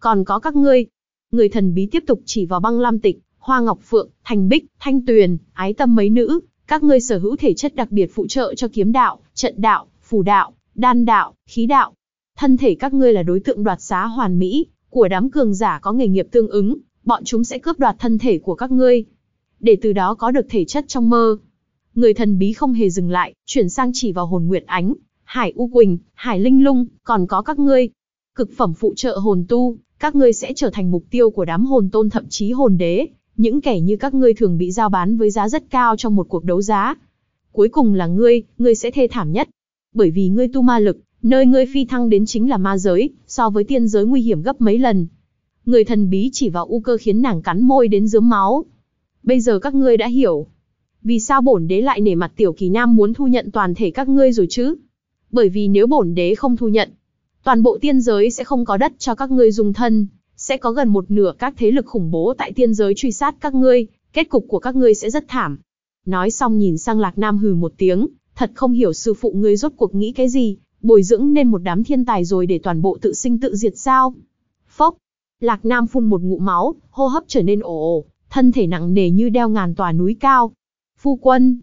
Còn có các ngươi. Người thần bí tiếp tục chỉ vào băng lam tịch, hoa ngọc phượng, thành bích, thanh tuyền, ái tâm mấy nữ. Các ngươi sở hữu thể chất đặc biệt phụ trợ cho kiếm đạo, trận đạo, phù đạo, đan đạo, khí đạo. Thân thể các ngươi là đối tượng đoạt xá hoàn mỹ, của đám cường giả có nghề nghiệp tương ứng, bọn chúng sẽ cướp đoạt thân thể của các ngươi. Để từ đó có được thể chất trong mơ. Người thần bí không hề dừng lại, chuyển sang chỉ vào hồn nguyệt ánh, hải u quỳnh, hải linh lung, còn có các ngươi. Cực phẩm phụ trợ hồn tu, các ngươi sẽ trở thành mục tiêu của đám hồn tôn thậm chí hồn đế, Những kẻ như các ngươi thường bị giao bán với giá rất cao trong một cuộc đấu giá. Cuối cùng là ngươi, ngươi sẽ thê thảm nhất. Bởi vì ngươi tu ma lực, nơi ngươi phi thăng đến chính là ma giới, so với tiên giới nguy hiểm gấp mấy lần. Người thần bí chỉ vào u cơ khiến nàng cắn môi đến dướm máu. Bây giờ các ngươi đã hiểu. Vì sao bổn đế lại nể mặt tiểu kỳ nam muốn thu nhận toàn thể các ngươi rồi chứ? Bởi vì nếu bổn đế không thu nhận, toàn bộ tiên giới sẽ không có đất cho các ngươi dùng thân, sẽ có gần một nửa các thế lực khủng bố tại tiên giới truy sát các ngươi, kết cục của các ngươi sẽ rất thảm. Nói xong nhìn sang Lạc Nam hừ một tiếng, thật không hiểu sư phụ ngươi rốt cuộc nghĩ cái gì, bồi dưỡng nên một đám thiên tài rồi để toàn bộ tự sinh tự diệt sao? Phốc, Lạc Nam phun một ngụm máu, hô hấp trở nên ồ ồ, thân thể nặng nề như đeo ngàn tòa núi cao. Phu quân,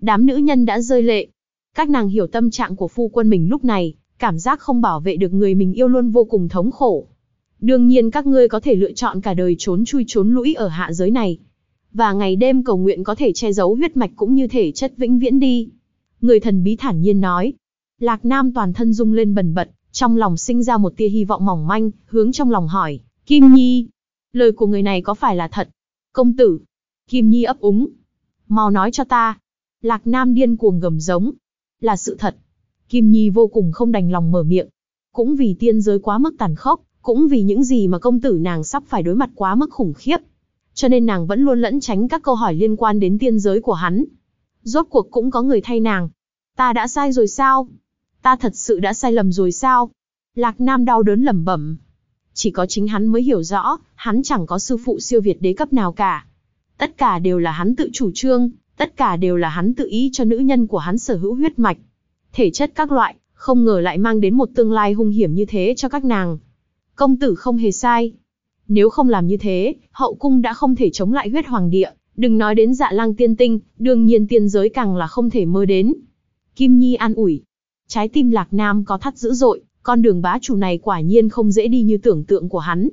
đám nữ nhân đã rơi lệ. Các nàng hiểu tâm trạng của phu quân mình lúc này, cảm giác không bảo vệ được người mình yêu luôn vô cùng thống khổ. Đương nhiên các ngươi có thể lựa chọn cả đời trốn chui trốn lũi ở hạ giới này. Và ngày đêm cầu nguyện có thể che giấu huyết mạch cũng như thể chất vĩnh viễn đi. Người thần bí thản nhiên nói. Lạc Nam toàn thân rung lên bần bật, trong lòng sinh ra một tia hy vọng mỏng manh, hướng trong lòng hỏi. Kim Nhi, lời của người này có phải là thật? Công tử. Kim Nhi ấp úng. Mau nói cho ta. Lạc Nam điên cuồng gầm giống. Là sự thật. Kim Nhi vô cùng không đành lòng mở miệng. Cũng vì tiên giới quá mức tàn khốc, cũng vì những gì mà công tử nàng sắp phải đối mặt quá mức khủng khiếp. Cho nên nàng vẫn luôn lẫn tránh các câu hỏi liên quan đến tiên giới của hắn. Rốt cuộc cũng có người thay nàng. Ta đã sai rồi sao? Ta thật sự đã sai lầm rồi sao? Lạc Nam đau đớn lẩm bẩm. Chỉ có chính hắn mới hiểu rõ, hắn chẳng có sư phụ siêu việt đế cấp nào cả. Tất cả đều là hắn tự chủ trương, tất cả đều là hắn tự ý cho nữ nhân của hắn sở hữu huyết mạch. Thể chất các loại, không ngờ lại mang đến một tương lai hung hiểm như thế cho các nàng. Công tử không hề sai. Nếu không làm như thế, hậu cung đã không thể chống lại huyết hoàng địa, đừng nói đến dạ lang tiên tinh, đương nhiên tiên giới càng là không thể mơ đến. Kim Nhi an ủi. Trái tim lạc nam có thắt dữ dội, con đường bá chủ này quả nhiên không dễ đi như tưởng tượng của hắn.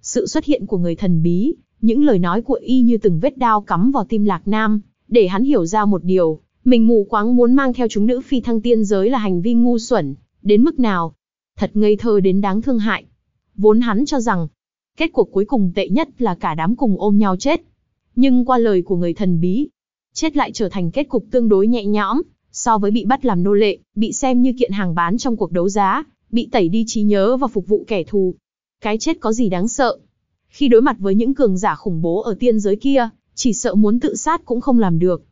Sự xuất hiện của người thần bí, những lời nói của y như từng vết đao cắm vào tim lạc nam, để hắn hiểu ra một điều, mình mù quáng muốn mang theo chúng nữ phi thăng tiên giới là hành vi ngu xuẩn, đến mức nào. Thật ngây thơ đến đáng thương hại. Vốn hắn cho rằng, kết cuộc cuối cùng tệ nhất là cả đám cùng ôm nhau chết. Nhưng qua lời của người thần bí, chết lại trở thành kết cục tương đối nhẹ nhõm, so với bị bắt làm nô lệ, bị xem như kiện hàng bán trong cuộc đấu giá, bị tẩy đi trí nhớ và phục vụ kẻ thù. Cái chết có gì đáng sợ? Khi đối mặt với những cường giả khủng bố ở tiên giới kia, chỉ sợ muốn tự sát cũng không làm được.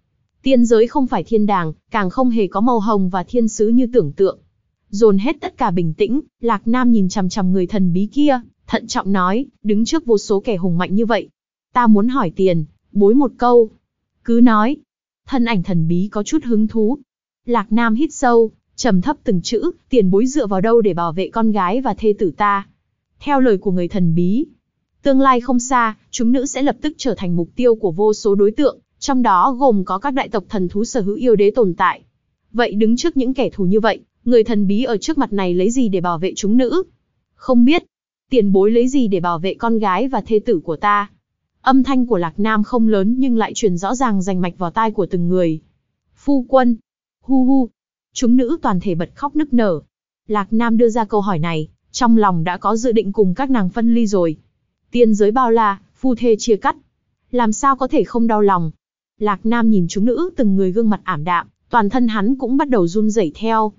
Tiên giới không phải thiên đàng, càng không hề có màu hồng và thiên sứ như tưởng tượng. Dồn hết tất cả bình tĩnh, Lạc Nam nhìn chằm chằm người thần bí kia, thận trọng nói, đứng trước vô số kẻ hùng mạnh như vậy. Ta muốn hỏi tiền, bối một câu. Cứ nói. Thân ảnh thần bí có chút hứng thú. Lạc Nam hít sâu, trầm thấp từng chữ, tiền bối dựa vào đâu để bảo vệ con gái và thê tử ta. Theo lời của người thần bí, tương lai không xa, chúng nữ sẽ lập tức trở thành mục tiêu của vô số đối tượng, trong đó gồm có các đại tộc thần thú sở hữu yêu đế tồn tại. Vậy đứng trước những kẻ thù như vậy, người thần bí ở trước mặt này lấy gì để bảo vệ chúng nữ? Không biết. Tiền bối lấy gì để bảo vệ con gái và thê tử của ta? Âm thanh của Lạc Nam không lớn nhưng lại truyền rõ ràng rành mạch vào tai của từng người. Phu quân. Hu hu. Chúng nữ toàn thể bật khóc nức nở. Lạc Nam đưa ra câu hỏi này, trong lòng đã có dự định cùng các nàng phân ly rồi. Tiên giới bao la, phu thê chia cắt. Làm sao có thể không đau lòng? Lạc Nam nhìn chúng nữ từng người gương mặt ảm đạm, toàn thân hắn cũng bắt đầu run rẩy theo.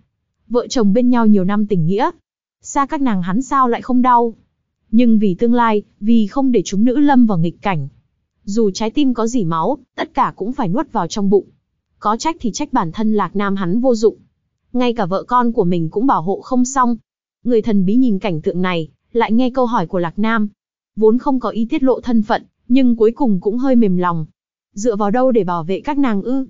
Vợ chồng bên nhau nhiều năm tình nghĩa. Xa các nàng hắn sao lại không đau? Nhưng vì tương lai, vì không để chúng nữ lâm vào nghịch cảnh. Dù trái tim có dỉ máu, tất cả cũng phải nuốt vào trong bụng. Có trách thì trách bản thân Lạc Nam hắn vô dụng. Ngay cả vợ con của mình cũng bảo hộ không xong. Người thần bí nhìn cảnh tượng này, lại nghe câu hỏi của Lạc Nam. Vốn không có ý tiết lộ thân phận, nhưng cuối cùng cũng hơi mềm lòng. Dựa vào đâu để bảo vệ các nàng ư?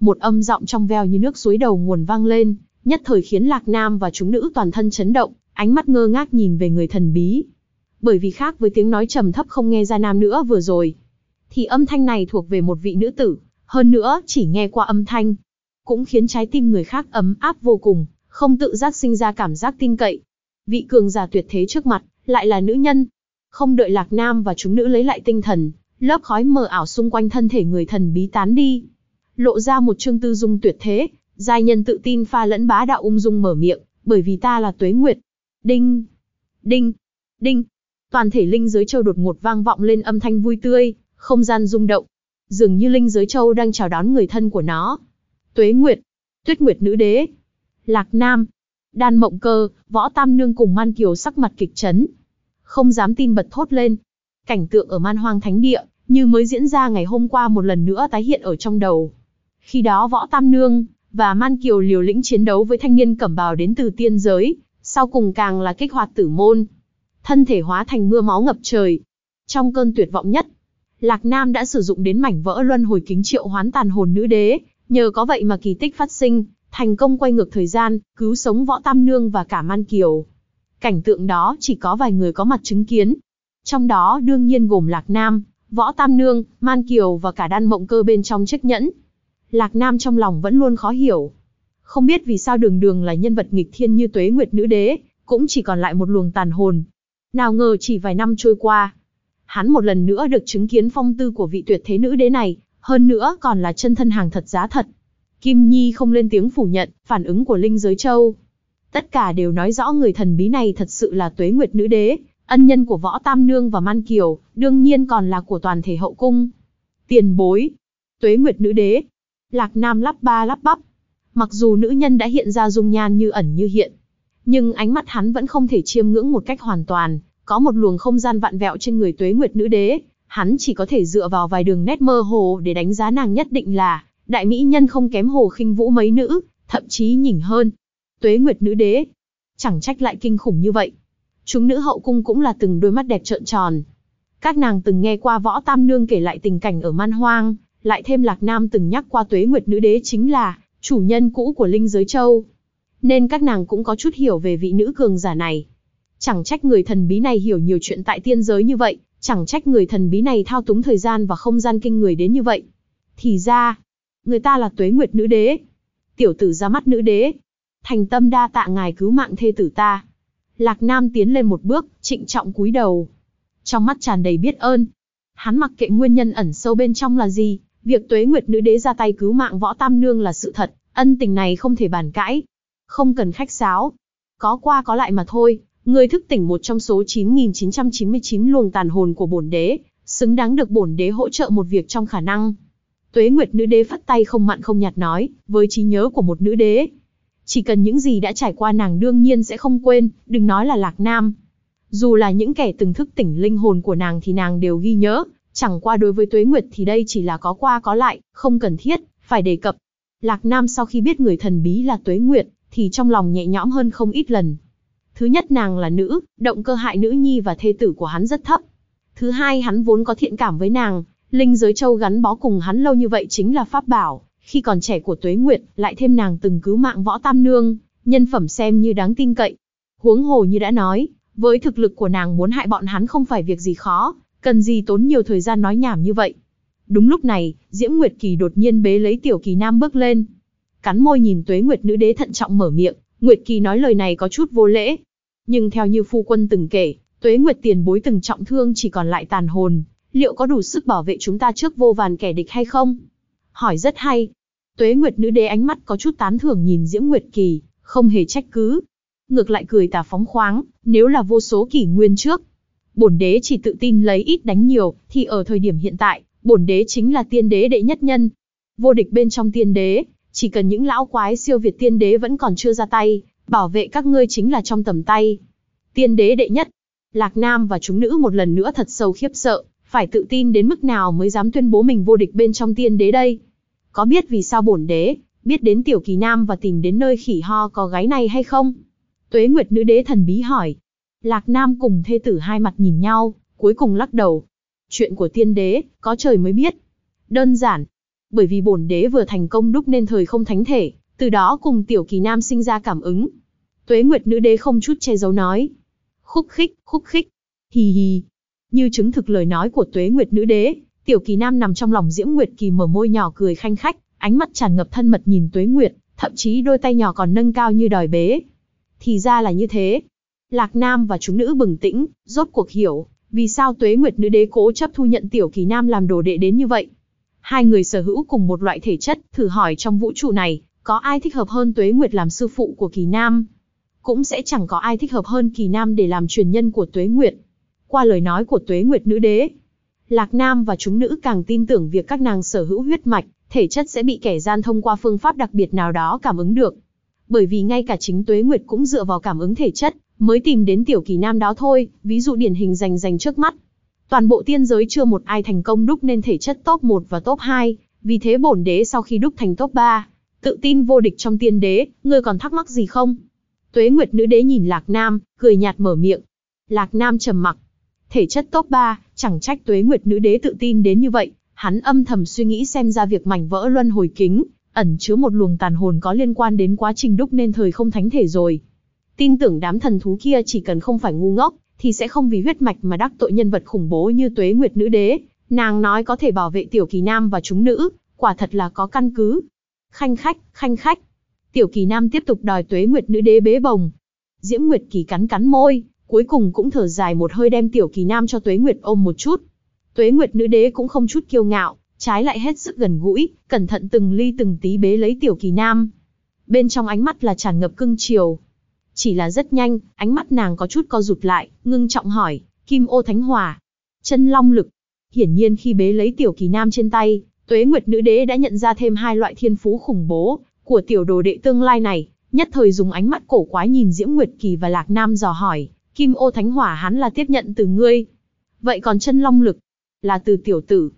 Một âm giọng trong veo như nước suối đầu nguồn vang lên, nhất thời khiến Lạc Nam và chúng nữ toàn thân chấn động, ánh mắt ngơ ngác nhìn về người thần bí. Bởi vì khác với tiếng nói trầm thấp không nghe ra nam nữa vừa rồi, thì âm thanh này thuộc về một vị nữ tử, hơn nữa chỉ nghe qua âm thanh, cũng khiến trái tim người khác ấm áp vô cùng, không tự giác sinh ra cảm giác tin cậy. Vị cường giả tuyệt thế trước mặt, lại là nữ nhân. Không đợi Lạc Nam và chúng nữ lấy lại tinh thần, lớp khói mờ ảo xung quanh thân thể người thần bí tán đi. Lộ ra một chương tư dung tuyệt thế, giai nhân tự tin pha lẫn bá đạo ung dung mở miệng, bởi vì ta là tuế nguyệt. Đinh, đinh, đinh. Toàn thể linh giới châu đột ngột vang vọng lên âm thanh vui tươi, Không gian rung động, dường như linh giới châu đang chào đón người thân của nó. Tuế Nguyệt, Tuyết Nguyệt nữ đế, Lạc Nam, Đan Mộng Cơ, Võ Tam Nương cùng Man Kiều sắc mặt kịch chấn. Không dám tin bật thốt lên. Cảnh tượng ở man hoang thánh địa, như mới diễn ra ngày hôm qua một lần nữa tái hiện ở trong đầu. Khi đó Võ Tam Nương, và Man Kiều liều lĩnh chiến đấu với thanh niên cẩm bào đến từ tiên giới, sau cùng càng là kích hoạt tử môn. Thân thể hóa thành mưa máu ngập trời. Trong cơn tuyệt vọng nhất, Lạc Nam đã sử dụng đến mảnh vỡ luân hồi kính triệu hoán tàn hồn nữ đế, nhờ có vậy mà kỳ tích phát sinh, thành công quay ngược thời gian, cứu sống Võ Tam Nương và cả Man Kiều. Cảnh tượng đó chỉ có vài người có mặt chứng kiến. Trong đó đương nhiên gồm Lạc Nam, Võ Tam Nương, Man Kiều và cả đan mộng cơ bên trong chiếc nhẫn. Lạc Nam trong lòng vẫn luôn khó hiểu. Không biết vì sao đường đường là nhân vật nghịch thiên như tuế nguyệt nữ đế, cũng chỉ còn lại một luồng tàn hồn. Nào ngờ chỉ vài năm trôi qua, hắn một lần nữa được chứng kiến phong tư của vị tuyệt thế nữ đế này, hơn nữa còn là chân thân hàng thật giá thật. Kim Nhi không lên tiếng phủ nhận, phản ứng của Linh Giới Châu. Tất cả đều nói rõ người thần bí này thật sự là tuế nguyệt nữ đế, ân nhân của võ tam nương và man kiều, đương nhiên còn là của toàn thể hậu cung. Tiền bối, tuế nguyệt nữ đế, lạc nam lắp ba lắp bắp. Mặc dù nữ nhân đã hiện ra dung nhan như ẩn như hiện, nhưng ánh mắt hắn vẫn không thể chiêm ngưỡng một cách hoàn toàn, có một luồng không gian vạn vẹo trên người tuế nguyệt nữ đế, hắn chỉ có thể dựa vào vài đường nét mơ hồ để đánh giá nàng nhất định là đại mỹ nhân không kém hồ khinh vũ mấy nữ, thậm chí nhỉnh hơn. Tuế Nguyệt nữ đế, chẳng trách lại kinh khủng như vậy. Chúng nữ hậu cung cũng là từng đôi mắt đẹp trợn tròn. Các nàng từng nghe qua võ tam nương kể lại tình cảnh ở man hoang, lại thêm lạc nam từng nhắc qua tuế nguyệt nữ đế chính là chủ nhân cũ của linh giới châu. Nên các nàng cũng có chút hiểu về vị nữ cường giả này. Chẳng trách người thần bí này hiểu nhiều chuyện tại tiên giới như vậy, chẳng trách người thần bí này thao túng thời gian và không gian kinh người đến như vậy. Thì ra, người ta là tuế nguyệt nữ đế. Tiểu tử ra mắt nữ đế. Thành tâm đa tạ ngài cứu mạng thê tử ta. Lạc Nam tiến lên một bước, trịnh trọng cúi đầu. Trong mắt tràn đầy biết ơn. Hắn mặc kệ nguyên nhân ẩn sâu bên trong là gì, việc tuế nguyệt nữ đế ra tay cứu mạng võ tam nương là sự thật, ân tình này không thể bàn cãi. Không cần khách sáo. Có qua có lại mà thôi, người thức tỉnh một trong số 9.999 luồng tàn hồn của bổn đế, xứng đáng được bổn đế hỗ trợ một việc trong khả năng. Tuế Nguyệt nữ đế phát tay không mặn không nhạt nói, với trí nhớ của một nữ đế. Chỉ cần những gì đã trải qua nàng đương nhiên sẽ không quên, đừng nói là Lạc Nam. Dù là những kẻ từng thức tỉnh linh hồn của nàng thì nàng đều ghi nhớ, chẳng qua đối với Tuế Nguyệt thì đây chỉ là có qua có lại, không cần thiết, phải đề cập. Lạc Nam sau khi biết người thần bí là Tuế Nguyệt, thì trong lòng nhẹ nhõm hơn không ít lần. Thứ nhất nàng là nữ, động cơ hại nữ nhi và thê tử của hắn rất thấp. Thứ hai hắn vốn có thiện cảm với nàng, Linh giới châu gắn bó cùng hắn lâu như vậy chính là pháp bảo, khi còn trẻ của Tuế Nguyệt, lại thêm nàng từng cứu mạng võ tam nương, nhân phẩm xem như đáng tin cậy. Huống hồ như đã nói, với thực lực của nàng muốn hại bọn hắn không phải việc gì khó, cần gì tốn nhiều thời gian nói nhảm như vậy. Đúng lúc này, Diễm Nguyệt Kỳ đột nhiên bế lấy Tiểu Kỳ Nam bước lên. Cắn môi nhìn Tuế Nguyệt nữ đế thận trọng mở miệng, Nguyệt Kỳ nói lời này có chút vô lễ. Nhưng theo như phu quân từng kể, Tuế Nguyệt tiền bối từng trọng thương chỉ còn lại tàn hồn, liệu có đủ sức bảo vệ chúng ta trước vô vàn kẻ địch hay không? Hỏi rất hay. Tuế Nguyệt nữ đế ánh mắt có chút tán thưởng nhìn Diễm Nguyệt Kỳ, không hề trách cứ. Ngược lại cười tà phóng khoáng, nếu là vô số kỷ nguyên trước. Bổn đế chỉ tự tin lấy ít đánh nhiều, thì ở thời điểm hiện tại, bổn đế chính là tiên đế đệ nhất nhân. Vô địch bên trong tiên đế, chỉ cần những lão quái siêu việt tiên đế vẫn còn chưa ra tay, bảo vệ các ngươi chính là trong tầm tay. Tiên đế đệ nhất, Lạc Nam và chúng nữ một lần nữa thật sâu khiếp sợ, phải tự tin đến mức nào mới dám tuyên bố mình vô địch bên trong tiên đế đây? Có biết vì sao bổn đế, biết đến tiểu kỳ nam và tìm đến nơi khỉ ho có gái này hay không? Tuế Nguyệt nữ đế thần bí hỏi. Lạc Nam cùng thê tử hai mặt nhìn nhau, cuối cùng lắc đầu. Chuyện của tiên đế, có trời mới biết. Đơn giản. Bởi vì bổn đế vừa thành công đúc nên thời không thánh thể, từ đó cùng tiểu kỳ nam sinh ra cảm ứng. Tuế Nguyệt nữ đế không chút che giấu nói. Khúc khích, khúc khích. Hì hì, như chứng thực lời nói của Tuế Nguyệt nữ đế, Tiểu Kỳ Nam nằm trong lòng Diễm Nguyệt Kỳ mở môi nhỏ cười khanh khách, ánh mắt tràn ngập thân mật nhìn Tuế Nguyệt, thậm chí đôi tay nhỏ còn nâng cao như đòi bế. Thì ra là như thế. Lạc Nam và chúng nữ bừng tĩnh, rốt cuộc hiểu, vì sao Tuế Nguyệt nữ đế cố chấp thu nhận Tiểu Kỳ Nam làm đồ đệ đến như vậy. Hai người sở hữu cùng một loại thể chất, thử hỏi trong vũ trụ này, có ai thích hợp hơn Tuế Nguyệt làm sư phụ của Kỳ Nam? Cũng sẽ chẳng có ai thích hợp hơn Kỳ Nam để làm truyền nhân của Tuế Nguyệt qua lời nói của tuế nguyệt nữ đế. Lạc Nam và chúng nữ càng tin tưởng việc các nàng sở hữu huyết mạch, thể chất sẽ bị kẻ gian thông qua phương pháp đặc biệt nào đó cảm ứng được. Bởi vì ngay cả chính Tuế Nguyệt cũng dựa vào cảm ứng thể chất, mới tìm đến tiểu kỳ nam đó thôi, ví dụ điển hình dành dành trước mắt. Toàn bộ tiên giới chưa một ai thành công đúc nên thể chất top 1 và top 2, vì thế bổn đế sau khi đúc thành top 3, tự tin vô địch trong tiên đế, ngươi còn thắc mắc gì không? Tuế Nguyệt nữ đế nhìn Lạc Nam, cười nhạt mở miệng. Lạc Nam trầm mặc. Thể chất top 3, chẳng trách Tuế Nguyệt nữ đế tự tin đến như vậy, hắn âm thầm suy nghĩ xem ra việc mảnh vỡ luân hồi kính, ẩn chứa một luồng tàn hồn có liên quan đến quá trình đúc nên thời không thánh thể rồi. Tin tưởng đám thần thú kia chỉ cần không phải ngu ngốc, thì sẽ không vì huyết mạch mà đắc tội nhân vật khủng bố như Tuế Nguyệt nữ đế. Nàng nói có thể bảo vệ tiểu kỳ nam và chúng nữ, quả thật là có căn cứ. Khanh khách, khanh khách. Tiểu kỳ nam tiếp tục đòi Tuế Nguyệt nữ đế bế bồng. Diễm Nguyệt kỳ cắn cắn môi, cuối cùng cũng thở dài một hơi đem tiểu kỳ nam cho Tuế Nguyệt ôm một chút. Tuế Nguyệt nữ đế cũng không chút kiêu ngạo, trái lại hết sức gần gũi, cẩn thận từng ly từng tí bế lấy tiểu kỳ nam. Bên trong ánh mắt là tràn ngập cưng chiều. Chỉ là rất nhanh, ánh mắt nàng có chút co rụt lại, ngưng trọng hỏi, Kim ô thánh hỏa, chân long lực. Hiển nhiên khi bế lấy tiểu kỳ nam trên tay, Tuế Nguyệt nữ đế đã nhận ra thêm hai loại thiên phú khủng bố của tiểu đồ đệ tương lai này, nhất thời dùng ánh mắt cổ quái nhìn Diễm Nguyệt Kỳ và Lạc Nam dò hỏi, Kim ô thánh hỏa hắn là tiếp nhận từ ngươi. Vậy còn chân long lực, là từ tiểu tử.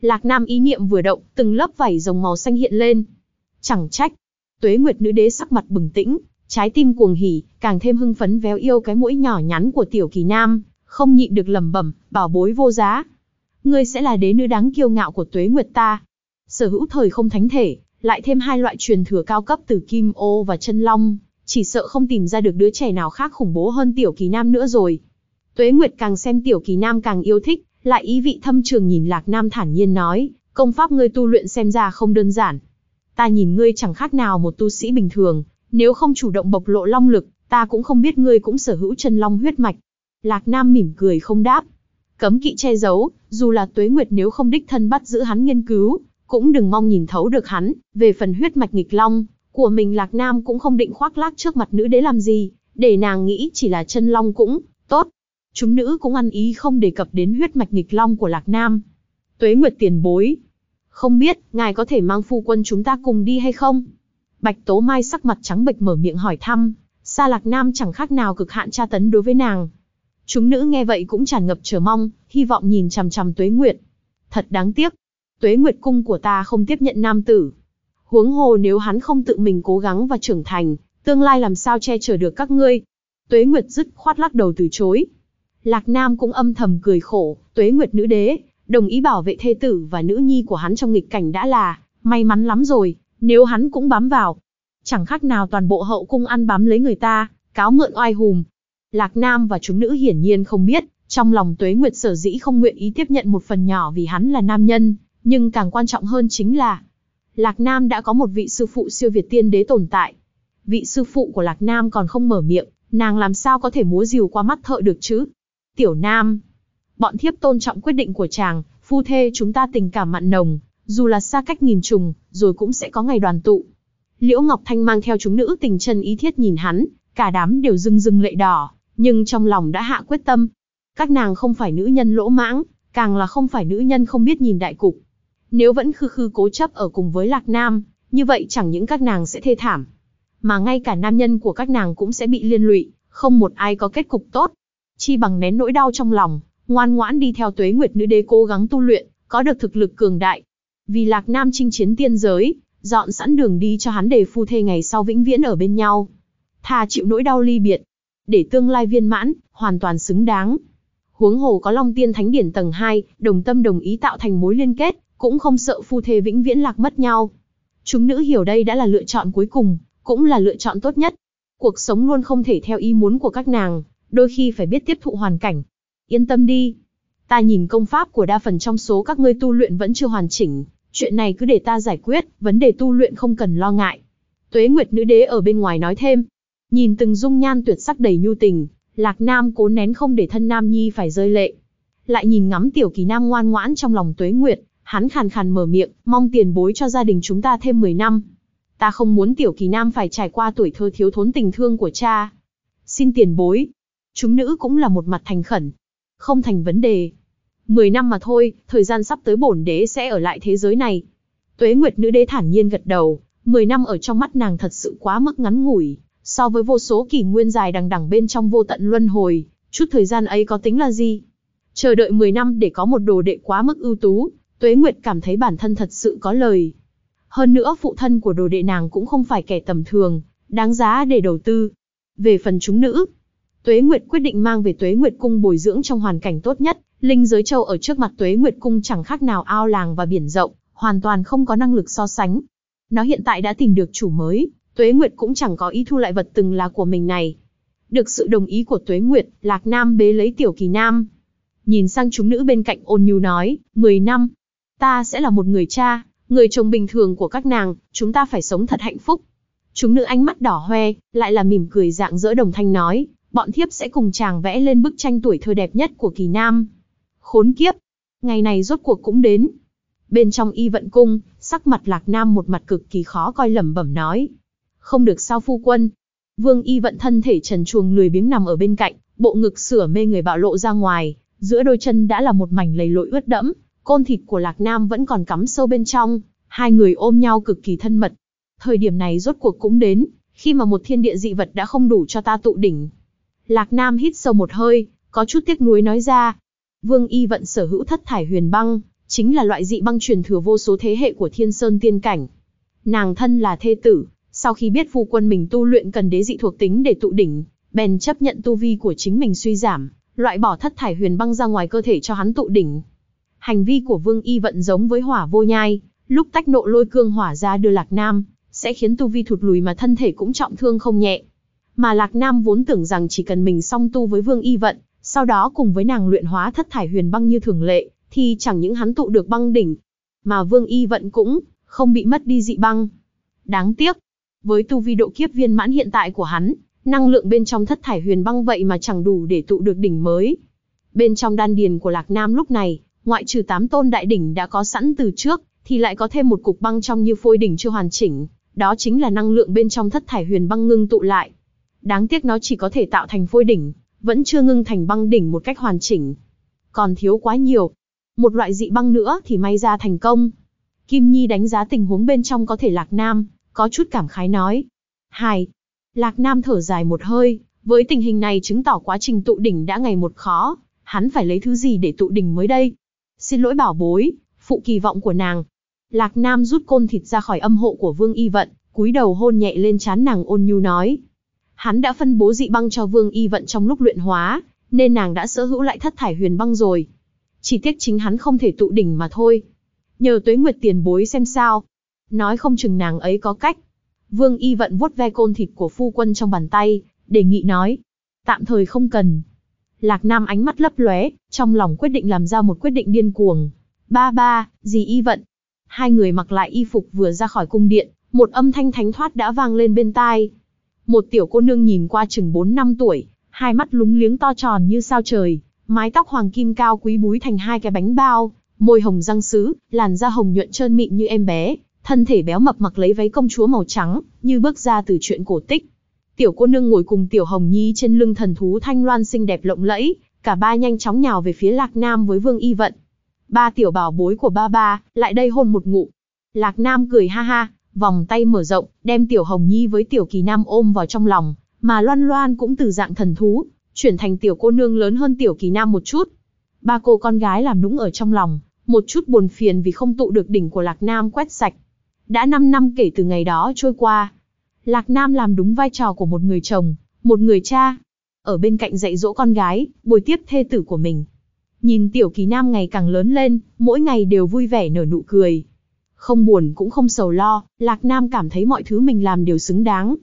Lạc Nam ý niệm vừa động, từng lớp vảy rồng màu xanh hiện lên. Chẳng trách, Tuế Nguyệt nữ đế sắc mặt bừng tĩnh, trái tim cuồng hỉ, càng thêm hưng phấn véo yêu cái mũi nhỏ nhắn của tiểu kỳ nam, không nhịn được lẩm bẩm, bảo bối vô giá. Ngươi sẽ là đế nữ đáng kiêu ngạo của Tuế Nguyệt ta. Sở hữu thời không thánh thể, lại thêm hai loại truyền thừa cao cấp từ Kim Ô và Chân Long, chỉ sợ không tìm ra được đứa trẻ nào khác khủng bố hơn tiểu kỳ nam nữa rồi. Tuế Nguyệt càng xem tiểu kỳ nam càng yêu thích, lại ý vị thâm trường nhìn Lạc Nam thản nhiên nói, công pháp ngươi tu luyện xem ra không đơn giản. Ta nhìn ngươi chẳng khác nào một tu sĩ bình thường, nếu không chủ động bộc lộ long lực, ta cũng không biết ngươi cũng sở hữu chân long huyết mạch. Lạc Nam mỉm cười không đáp. Cấm kỵ che giấu, dù là tuế nguyệt nếu không đích thân bắt giữ hắn nghiên cứu, cũng đừng mong nhìn thấu được hắn, về phần huyết mạch nghịch long, của mình Lạc Nam cũng không định khoác lác trước mặt nữ đế làm gì, để nàng nghĩ chỉ là chân long cũng, tốt. Chúng nữ cũng ăn ý không đề cập đến huyết mạch nghịch long của Lạc Nam. Tuế Nguyệt tiền bối. Không biết, ngài có thể mang phu quân chúng ta cùng đi hay không? Bạch Tố Mai sắc mặt trắng bệch mở miệng hỏi thăm, Sa Lạc Nam chẳng khác nào cực hạn tra tấn đối với nàng. Chúng nữ nghe vậy cũng tràn ngập chờ mong, hy vọng nhìn chằm chằm Tuế Nguyệt. Thật đáng tiếc, Tuế Nguyệt cung của ta không tiếp nhận nam tử. Huống hồ nếu hắn không tự mình cố gắng và trưởng thành, tương lai làm sao che chở được các ngươi. Tuế Nguyệt dứt khoát lắc đầu từ chối. Lạc Nam cũng âm thầm cười khổ, Tuế Nguyệt nữ đế, đồng ý bảo vệ thê tử và nữ nhi của hắn trong nghịch cảnh đã là, may mắn lắm rồi, nếu hắn cũng bám vào. Chẳng khác nào toàn bộ hậu cung ăn bám lấy người ta, cáo mượn oai hùm. Lạc Nam và chúng nữ hiển nhiên không biết, trong lòng Tuế Nguyệt sở dĩ không nguyện ý tiếp nhận một phần nhỏ vì hắn là nam nhân, nhưng càng quan trọng hơn chính là Lạc Nam đã có một vị sư phụ siêu việt tiên đế tồn tại. Vị sư phụ của Lạc Nam còn không mở miệng, nàng làm sao có thể múa rìu qua mắt thợ được chứ? Tiểu Nam, bọn thiếp tôn trọng quyết định của chàng, phu thê chúng ta tình cảm mặn nồng, dù là xa cách nghìn trùng, rồi cũng sẽ có ngày đoàn tụ. Liễu Ngọc Thanh mang theo chúng nữ tình chân ý thiết nhìn hắn, cả đám đều rưng rưng lệ đỏ, nhưng trong lòng đã hạ quyết tâm. Các nàng không phải nữ nhân lỗ mãng, càng là không phải nữ nhân không biết nhìn đại cục. Nếu vẫn khư khư cố chấp ở cùng với Lạc Nam, như vậy chẳng những các nàng sẽ thê thảm, mà ngay cả nam nhân của các nàng cũng sẽ bị liên lụy, không một ai có kết cục tốt. Chi bằng nén nỗi đau trong lòng, ngoan ngoãn đi theo tuế nguyệt nữ đế cố gắng tu luyện, có được thực lực cường đại. Vì Lạc Nam chinh chiến tiên giới, dọn sẵn đường đi cho hắn để phu thê ngày sau vĩnh viễn ở bên nhau. Thà chịu nỗi đau ly biệt, để tương lai viên mãn, hoàn toàn xứng đáng. Huống hồ có Long Tiên Thánh Điển tầng 2, đồng tâm đồng ý tạo thành mối liên kết, cũng không sợ phu thê vĩnh viễn lạc mất nhau. Chúng nữ hiểu đây đã là lựa chọn cuối cùng, cũng là lựa chọn tốt nhất. Cuộc sống luôn không thể theo ý muốn của các nàng, đôi khi phải biết tiếp thụ hoàn cảnh. Yên tâm đi. Ta nhìn công pháp của đa phần trong số các ngươi tu luyện vẫn chưa hoàn chỉnh, chuyện này cứ để ta giải quyết, vấn đề tu luyện không cần lo ngại. Tuế Nguyệt Nữ Đế ở bên ngoài nói thêm. Nhìn từng dung nhan tuyệt sắc đầy nhu tình, Lạc Nam cố nén không để thân Nam Nhi phải rơi lệ. Lại nhìn ngắm tiểu kỳ nam ngoan ngoãn trong lòng Tuế Nguyệt, hắn khàn khàn mở miệng, mong tiền bối cho gia đình chúng ta thêm 10 năm. Ta không muốn tiểu kỳ nam phải trải qua tuổi thơ thiếu thốn tình thương của cha. Xin tiền bối. Chúng nữ cũng là một mặt thành khẩn. Không thành vấn đề. 10 năm mà thôi, thời gian sắp tới bổn đế sẽ ở lại thế giới này. Tuế Nguyệt nữ đế thản nhiên gật đầu, 10 năm ở trong mắt nàng thật sự quá mức ngắn ngủi, so với vô số kỷ nguyên dài đằng đằng bên trong vô tận luân hồi, chút thời gian ấy có tính là gì? Chờ đợi 10 năm để có một đồ đệ quá mức ưu tú, Tuế Nguyệt cảm thấy bản thân thật sự có lời. Hơn nữa phụ thân của đồ đệ nàng cũng không phải kẻ tầm thường, đáng giá để đầu tư. Về phần chúng nữ, Tuế Nguyệt quyết định mang về Tuế Nguyệt cung bồi dưỡng trong hoàn cảnh tốt nhất, linh giới châu ở trước mặt Tuế Nguyệt cung chẳng khác nào ao làng và biển rộng, hoàn toàn không có năng lực so sánh. Nó hiện tại đã tìm được chủ mới, Tuế Nguyệt cũng chẳng có ý thu lại vật từng là của mình này. Được sự đồng ý của Tuế Nguyệt, Lạc Nam bế lấy Tiểu Kỳ Nam. Nhìn sang chúng nữ bên cạnh ôn nhu nói, 10 năm, ta sẽ là một người cha, người chồng bình thường của các nàng, chúng ta phải sống thật hạnh phúc. Chúng nữ ánh mắt đỏ hoe, lại là mỉm cười dạng dỡ đồng thanh nói, bọn thiếp sẽ cùng chàng vẽ lên bức tranh tuổi thơ đẹp nhất của kỳ nam. Khốn kiếp! Ngày này rốt cuộc cũng đến. Bên trong y vận cung, sắc mặt lạc nam một mặt cực kỳ khó coi lẩm bẩm nói. Không được sao phu quân. Vương y vận thân thể trần chuồng lười biếng nằm ở bên cạnh, bộ ngực sửa mê người bạo lộ ra ngoài, giữa đôi chân đã là một mảnh lầy lội ướt đẫm, côn thịt của lạc nam vẫn còn cắm sâu bên trong, hai người ôm nhau cực kỳ thân mật. Thời điểm này rốt cuộc cũng đến, khi mà một thiên địa dị vật đã không đủ cho ta tụ đỉnh. Lạc Nam hít sâu một hơi, có chút tiếc nuối nói ra. Vương Y vận sở hữu thất thải huyền băng, chính là loại dị băng truyền thừa vô số thế hệ của thiên sơn tiên cảnh. Nàng thân là thê tử, sau khi biết phu quân mình tu luyện cần đế dị thuộc tính để tụ đỉnh, bèn chấp nhận tu vi của chính mình suy giảm, loại bỏ thất thải huyền băng ra ngoài cơ thể cho hắn tụ đỉnh. Hành vi của Vương Y vận giống với hỏa vô nhai, lúc tách nộ lôi cương hỏa ra đưa Lạc Nam, sẽ khiến tu vi thụt lùi mà thân thể cũng trọng thương không nhẹ. Mà Lạc Nam vốn tưởng rằng chỉ cần mình song tu với Vương Y Vận, sau đó cùng với nàng luyện hóa thất thải huyền băng như thường lệ, thì chẳng những hắn tụ được băng đỉnh, mà Vương Y Vận cũng không bị mất đi dị băng. Đáng tiếc, với tu vi độ kiếp viên mãn hiện tại của hắn, năng lượng bên trong thất thải huyền băng vậy mà chẳng đủ để tụ được đỉnh mới. Bên trong đan điền của Lạc Nam lúc này, ngoại trừ tám tôn đại đỉnh đã có sẵn từ trước, thì lại có thêm một cục băng trong như phôi đỉnh chưa hoàn chỉnh, đó chính là năng lượng bên trong thất thải huyền băng ngưng tụ lại. Đáng tiếc nó chỉ có thể tạo thành phôi đỉnh, vẫn chưa ngưng thành băng đỉnh một cách hoàn chỉnh. Còn thiếu quá nhiều. Một loại dị băng nữa thì may ra thành công. Kim Nhi đánh giá tình huống bên trong có thể Lạc Nam, có chút cảm khái nói. Hai. Lạc Nam thở dài một hơi, với tình hình này chứng tỏ quá trình tụ đỉnh đã ngày một khó, hắn phải lấy thứ gì để tụ đỉnh mới đây? Xin lỗi bảo bối, phụ kỳ vọng của nàng. Lạc Nam rút côn thịt ra khỏi âm hộ của Vương Y Vận, cúi đầu hôn nhẹ lên trán nàng ôn nhu nói. Hắn đã phân bố dị băng cho Vương Y Vận trong lúc luyện hóa, nên nàng đã sở hữu lại thất thải huyền băng rồi. Chỉ tiếc chính hắn không thể tụ đỉnh mà thôi. Nhờ tuế nguyệt tiền bối xem sao. Nói không chừng nàng ấy có cách. Vương Y Vận vuốt ve côn thịt của phu quân trong bàn tay, đề nghị nói. Tạm thời không cần. Lạc Nam ánh mắt lấp lóe, trong lòng quyết định làm ra một quyết định điên cuồng. Ba ba, gì Y Vận? Hai người mặc lại y phục vừa ra khỏi cung điện, một âm thanh thánh thoát đã vang lên bên tai. Một tiểu cô nương nhìn qua chừng 4 năm tuổi, hai mắt lúng liếng to tròn như sao trời, mái tóc hoàng kim cao quý búi thành hai cái bánh bao, môi hồng răng sứ, làn da hồng nhuận trơn mịn như em bé, thân thể béo mập mặc lấy váy công chúa màu trắng, như bước ra từ chuyện cổ tích. Tiểu cô nương ngồi cùng tiểu hồng nhi trên lưng thần thú thanh loan xinh đẹp lộng lẫy, cả ba nhanh chóng nhào về phía lạc nam với vương y vận. Ba tiểu bảo bối của ba ba, lại đây hôn một ngụ. Lạc nam cười ha ha, vòng tay mở rộng, đem Tiểu Hồng Nhi với Tiểu Kỳ Nam ôm vào trong lòng, mà Loan Loan cũng từ dạng thần thú, chuyển thành tiểu cô nương lớn hơn Tiểu Kỳ Nam một chút. Ba cô con gái làm nũng ở trong lòng, một chút buồn phiền vì không tụ được đỉnh của Lạc Nam quét sạch. Đã 5 năm kể từ ngày đó trôi qua, Lạc Nam làm đúng vai trò của một người chồng, một người cha. Ở bên cạnh dạy dỗ con gái, bồi tiếp thê tử của mình. Nhìn Tiểu Kỳ Nam ngày càng lớn lên, mỗi ngày đều vui vẻ nở nụ cười, không buồn cũng không sầu lo, Lạc Nam cảm thấy mọi thứ mình làm đều xứng đáng.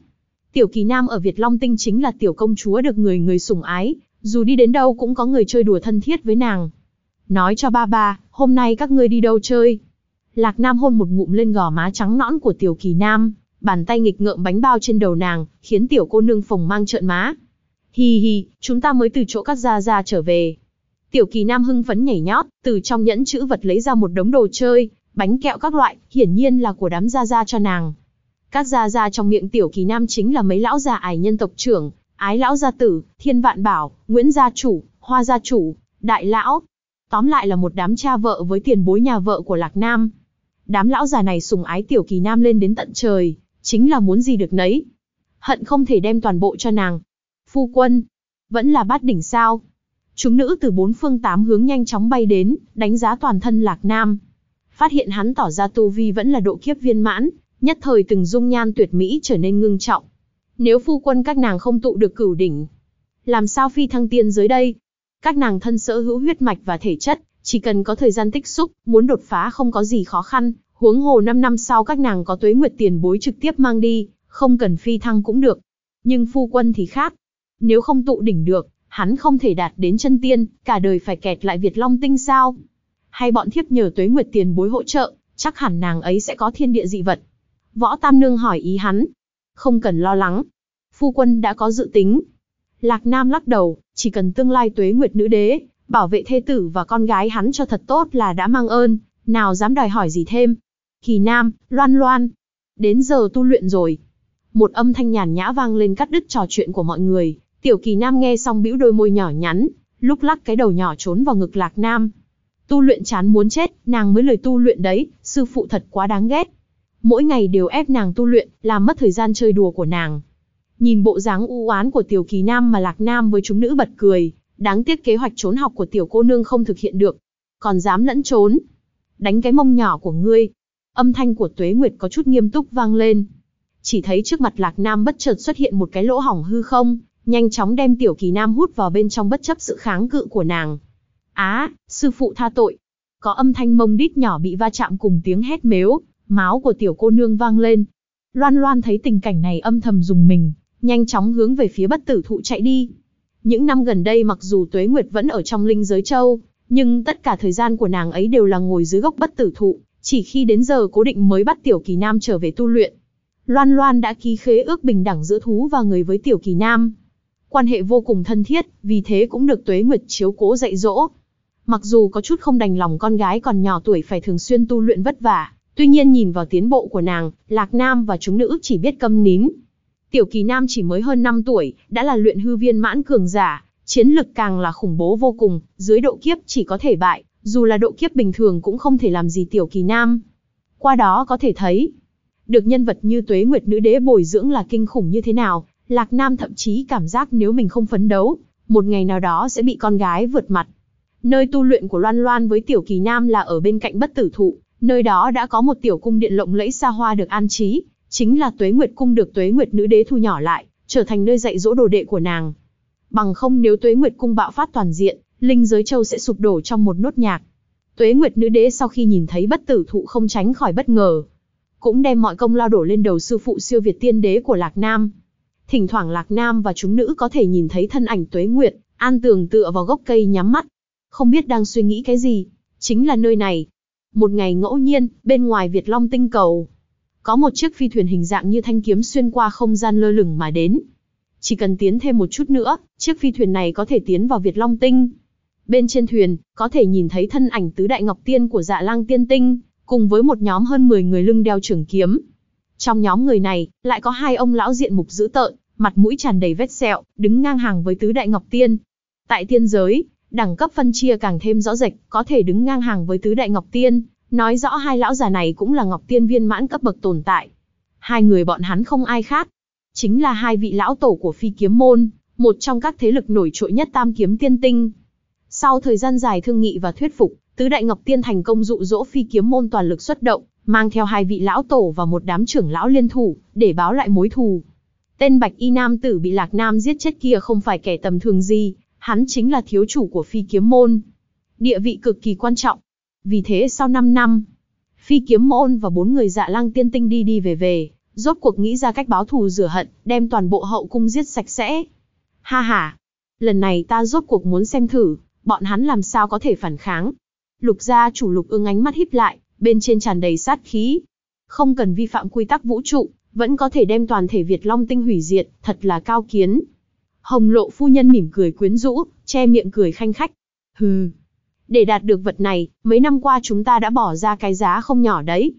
Tiểu Kỳ Nam ở Việt Long Tinh chính là tiểu công chúa được người người sủng ái, dù đi đến đâu cũng có người chơi đùa thân thiết với nàng. Nói cho ba ba, hôm nay các ngươi đi đâu chơi? Lạc Nam hôn một ngụm lên gò má trắng nõn của Tiểu Kỳ Nam, bàn tay nghịch ngợm bánh bao trên đầu nàng, khiến tiểu cô nương phồng mang trợn má. Hi hi, chúng ta mới từ chỗ cắt ra ra trở về. Tiểu Kỳ Nam hưng phấn nhảy nhót, từ trong nhẫn chữ vật lấy ra một đống đồ chơi, bánh kẹo các loại, hiển nhiên là của đám gia gia cho nàng. Các gia gia trong miệng tiểu kỳ nam chính là mấy lão già ải nhân tộc trưởng, ái lão gia tử, thiên vạn bảo, nguyễn gia chủ, hoa gia chủ, đại lão. Tóm lại là một đám cha vợ với tiền bối nhà vợ của Lạc Nam. Đám lão già này sùng ái tiểu kỳ nam lên đến tận trời, chính là muốn gì được nấy. Hận không thể đem toàn bộ cho nàng. Phu quân, vẫn là bát đỉnh sao. Chúng nữ từ bốn phương tám hướng nhanh chóng bay đến, đánh giá toàn thân Lạc Nam. Phát hiện hắn tỏ ra tu vi vẫn là độ kiếp viên mãn, nhất thời từng dung nhan tuyệt mỹ trở nên ngưng trọng. Nếu phu quân các nàng không tụ được cửu đỉnh, làm sao phi thăng tiên giới đây? Các nàng thân sở hữu huyết mạch và thể chất, chỉ cần có thời gian tích xúc, muốn đột phá không có gì khó khăn, huống hồ 5 năm sau các nàng có tuế nguyệt tiền bối trực tiếp mang đi, không cần phi thăng cũng được. Nhưng phu quân thì khác. Nếu không tụ đỉnh được, hắn không thể đạt đến chân tiên, cả đời phải kẹt lại Việt Long Tinh sao? Hay bọn thiếp nhờ tuế nguyệt tiền bối hỗ trợ, chắc hẳn nàng ấy sẽ có thiên địa dị vật. Võ Tam Nương hỏi ý hắn. Không cần lo lắng. Phu quân đã có dự tính. Lạc Nam lắc đầu, chỉ cần tương lai tuế nguyệt nữ đế, bảo vệ thê tử và con gái hắn cho thật tốt là đã mang ơn, nào dám đòi hỏi gì thêm. Kỳ Nam, loan loan. Đến giờ tu luyện rồi. Một âm thanh nhàn nhã vang lên cắt đứt trò chuyện của mọi người. Tiểu Kỳ Nam nghe xong bĩu đôi môi nhỏ nhắn, lúc lắc cái đầu nhỏ trốn vào ngực Lạc Nam. Tu luyện chán muốn chết, nàng mới lời tu luyện đấy, sư phụ thật quá đáng ghét. Mỗi ngày đều ép nàng tu luyện, làm mất thời gian chơi đùa của nàng. Nhìn bộ dáng u oán của Tiểu Kỳ Nam mà Lạc Nam với chúng nữ bật cười, đáng tiếc kế hoạch trốn học của tiểu cô nương không thực hiện được. Còn dám lẫn trốn. Đánh cái mông nhỏ của ngươi. Âm thanh của Tuế Nguyệt có chút nghiêm túc vang lên. Chỉ thấy trước mặt Lạc Nam bất chợt xuất hiện một cái lỗ hỏng hư không, nhanh chóng đem Tiểu Kỳ Nam hút vào bên trong bất chấp sự kháng cự của nàng. Á, sư phụ tha tội. Có âm thanh mông đít nhỏ bị va chạm cùng tiếng hét mếu, máu của tiểu cô nương vang lên. Loan Loan thấy tình cảnh này âm thầm dùng mình, nhanh chóng hướng về phía bất tử thụ chạy đi. Những năm gần đây mặc dù Tuế Nguyệt vẫn ở trong linh giới châu, nhưng tất cả thời gian của nàng ấy đều là ngồi dưới gốc bất tử thụ, chỉ khi đến giờ cố định mới bắt Tiểu Kỳ Nam trở về tu luyện. Loan Loan đã ký khế ước bình đẳng giữa thú và người với Tiểu Kỳ Nam. Quan hệ vô cùng thân thiết, vì thế cũng được Tuế Nguyệt chiếu cố dạy dỗ. Mặc dù có chút không đành lòng con gái còn nhỏ tuổi phải thường xuyên tu luyện vất vả, tuy nhiên nhìn vào tiến bộ của nàng, Lạc Nam và chúng nữ chỉ biết câm nín. Tiểu Kỳ Nam chỉ mới hơn 5 tuổi, đã là luyện hư viên mãn cường giả, chiến lực càng là khủng bố vô cùng, dưới độ kiếp chỉ có thể bại, dù là độ kiếp bình thường cũng không thể làm gì Tiểu Kỳ Nam. Qua đó có thể thấy, được nhân vật như Tuế Nguyệt Nữ Đế bồi dưỡng là kinh khủng như thế nào, Lạc Nam thậm chí cảm giác nếu mình không phấn đấu, một ngày nào đó sẽ bị con gái vượt mặt. Nơi tu luyện của Loan Loan với Tiểu Kỳ Nam là ở bên cạnh bất tử thụ, nơi đó đã có một tiểu cung điện lộng lẫy xa hoa được an trí, chính là Tuế Nguyệt cung được Tuế Nguyệt nữ đế thu nhỏ lại, trở thành nơi dạy dỗ đồ đệ của nàng. Bằng không nếu Tuế Nguyệt cung bạo phát toàn diện, linh giới châu sẽ sụp đổ trong một nốt nhạc. Tuế Nguyệt nữ đế sau khi nhìn thấy bất tử thụ không tránh khỏi bất ngờ, cũng đem mọi công lao đổ lên đầu sư phụ siêu việt tiên đế của Lạc Nam. Thỉnh thoảng Lạc Nam và chúng nữ có thể nhìn thấy thân ảnh Tuế Nguyệt, an tường tựa vào gốc cây nhắm mắt, không biết đang suy nghĩ cái gì. Chính là nơi này. Một ngày ngẫu nhiên, bên ngoài Việt Long tinh cầu, có một chiếc phi thuyền hình dạng như thanh kiếm xuyên qua không gian lơ lửng mà đến. Chỉ cần tiến thêm một chút nữa, chiếc phi thuyền này có thể tiến vào Việt Long tinh. Bên trên thuyền, có thể nhìn thấy thân ảnh tứ đại ngọc tiên của dạ lang tiên tinh, cùng với một nhóm hơn 10 người lưng đeo trường kiếm. Trong nhóm người này, lại có hai ông lão diện mục dữ tợn, mặt mũi tràn đầy vết sẹo, đứng ngang hàng với tứ đại ngọc tiên. Tại tiên giới, đẳng cấp phân chia càng thêm rõ rệt, có thể đứng ngang hàng với tứ đại ngọc tiên, nói rõ hai lão già này cũng là ngọc tiên viên mãn cấp bậc tồn tại. Hai người bọn hắn không ai khác, chính là hai vị lão tổ của phi kiếm môn, một trong các thế lực nổi trội nhất tam kiếm tiên tinh. Sau thời gian dài thương nghị và thuyết phục, tứ đại ngọc tiên thành công dụ dỗ phi kiếm môn toàn lực xuất động, mang theo hai vị lão tổ và một đám trưởng lão liên thủ, để báo lại mối thù. Tên Bạch Y Nam tử bị Lạc Nam giết chết kia không phải kẻ tầm thường gì, hắn chính là thiếu chủ của phi kiếm môn. Địa vị cực kỳ quan trọng. Vì thế sau 5 năm, phi kiếm môn và bốn người dạ lang tiên tinh đi đi về về, rốt cuộc nghĩ ra cách báo thù rửa hận, đem toàn bộ hậu cung giết sạch sẽ. Ha ha, lần này ta rốt cuộc muốn xem thử, bọn hắn làm sao có thể phản kháng. Lục gia chủ lục ưng ánh mắt híp lại, bên trên tràn đầy sát khí. Không cần vi phạm quy tắc vũ trụ, vẫn có thể đem toàn thể Việt Long tinh hủy diệt, thật là cao kiến. Hồng lộ phu nhân mỉm cười quyến rũ, che miệng cười khanh khách. Hừ. Để đạt được vật này, mấy năm qua chúng ta đã bỏ ra cái giá không nhỏ đấy.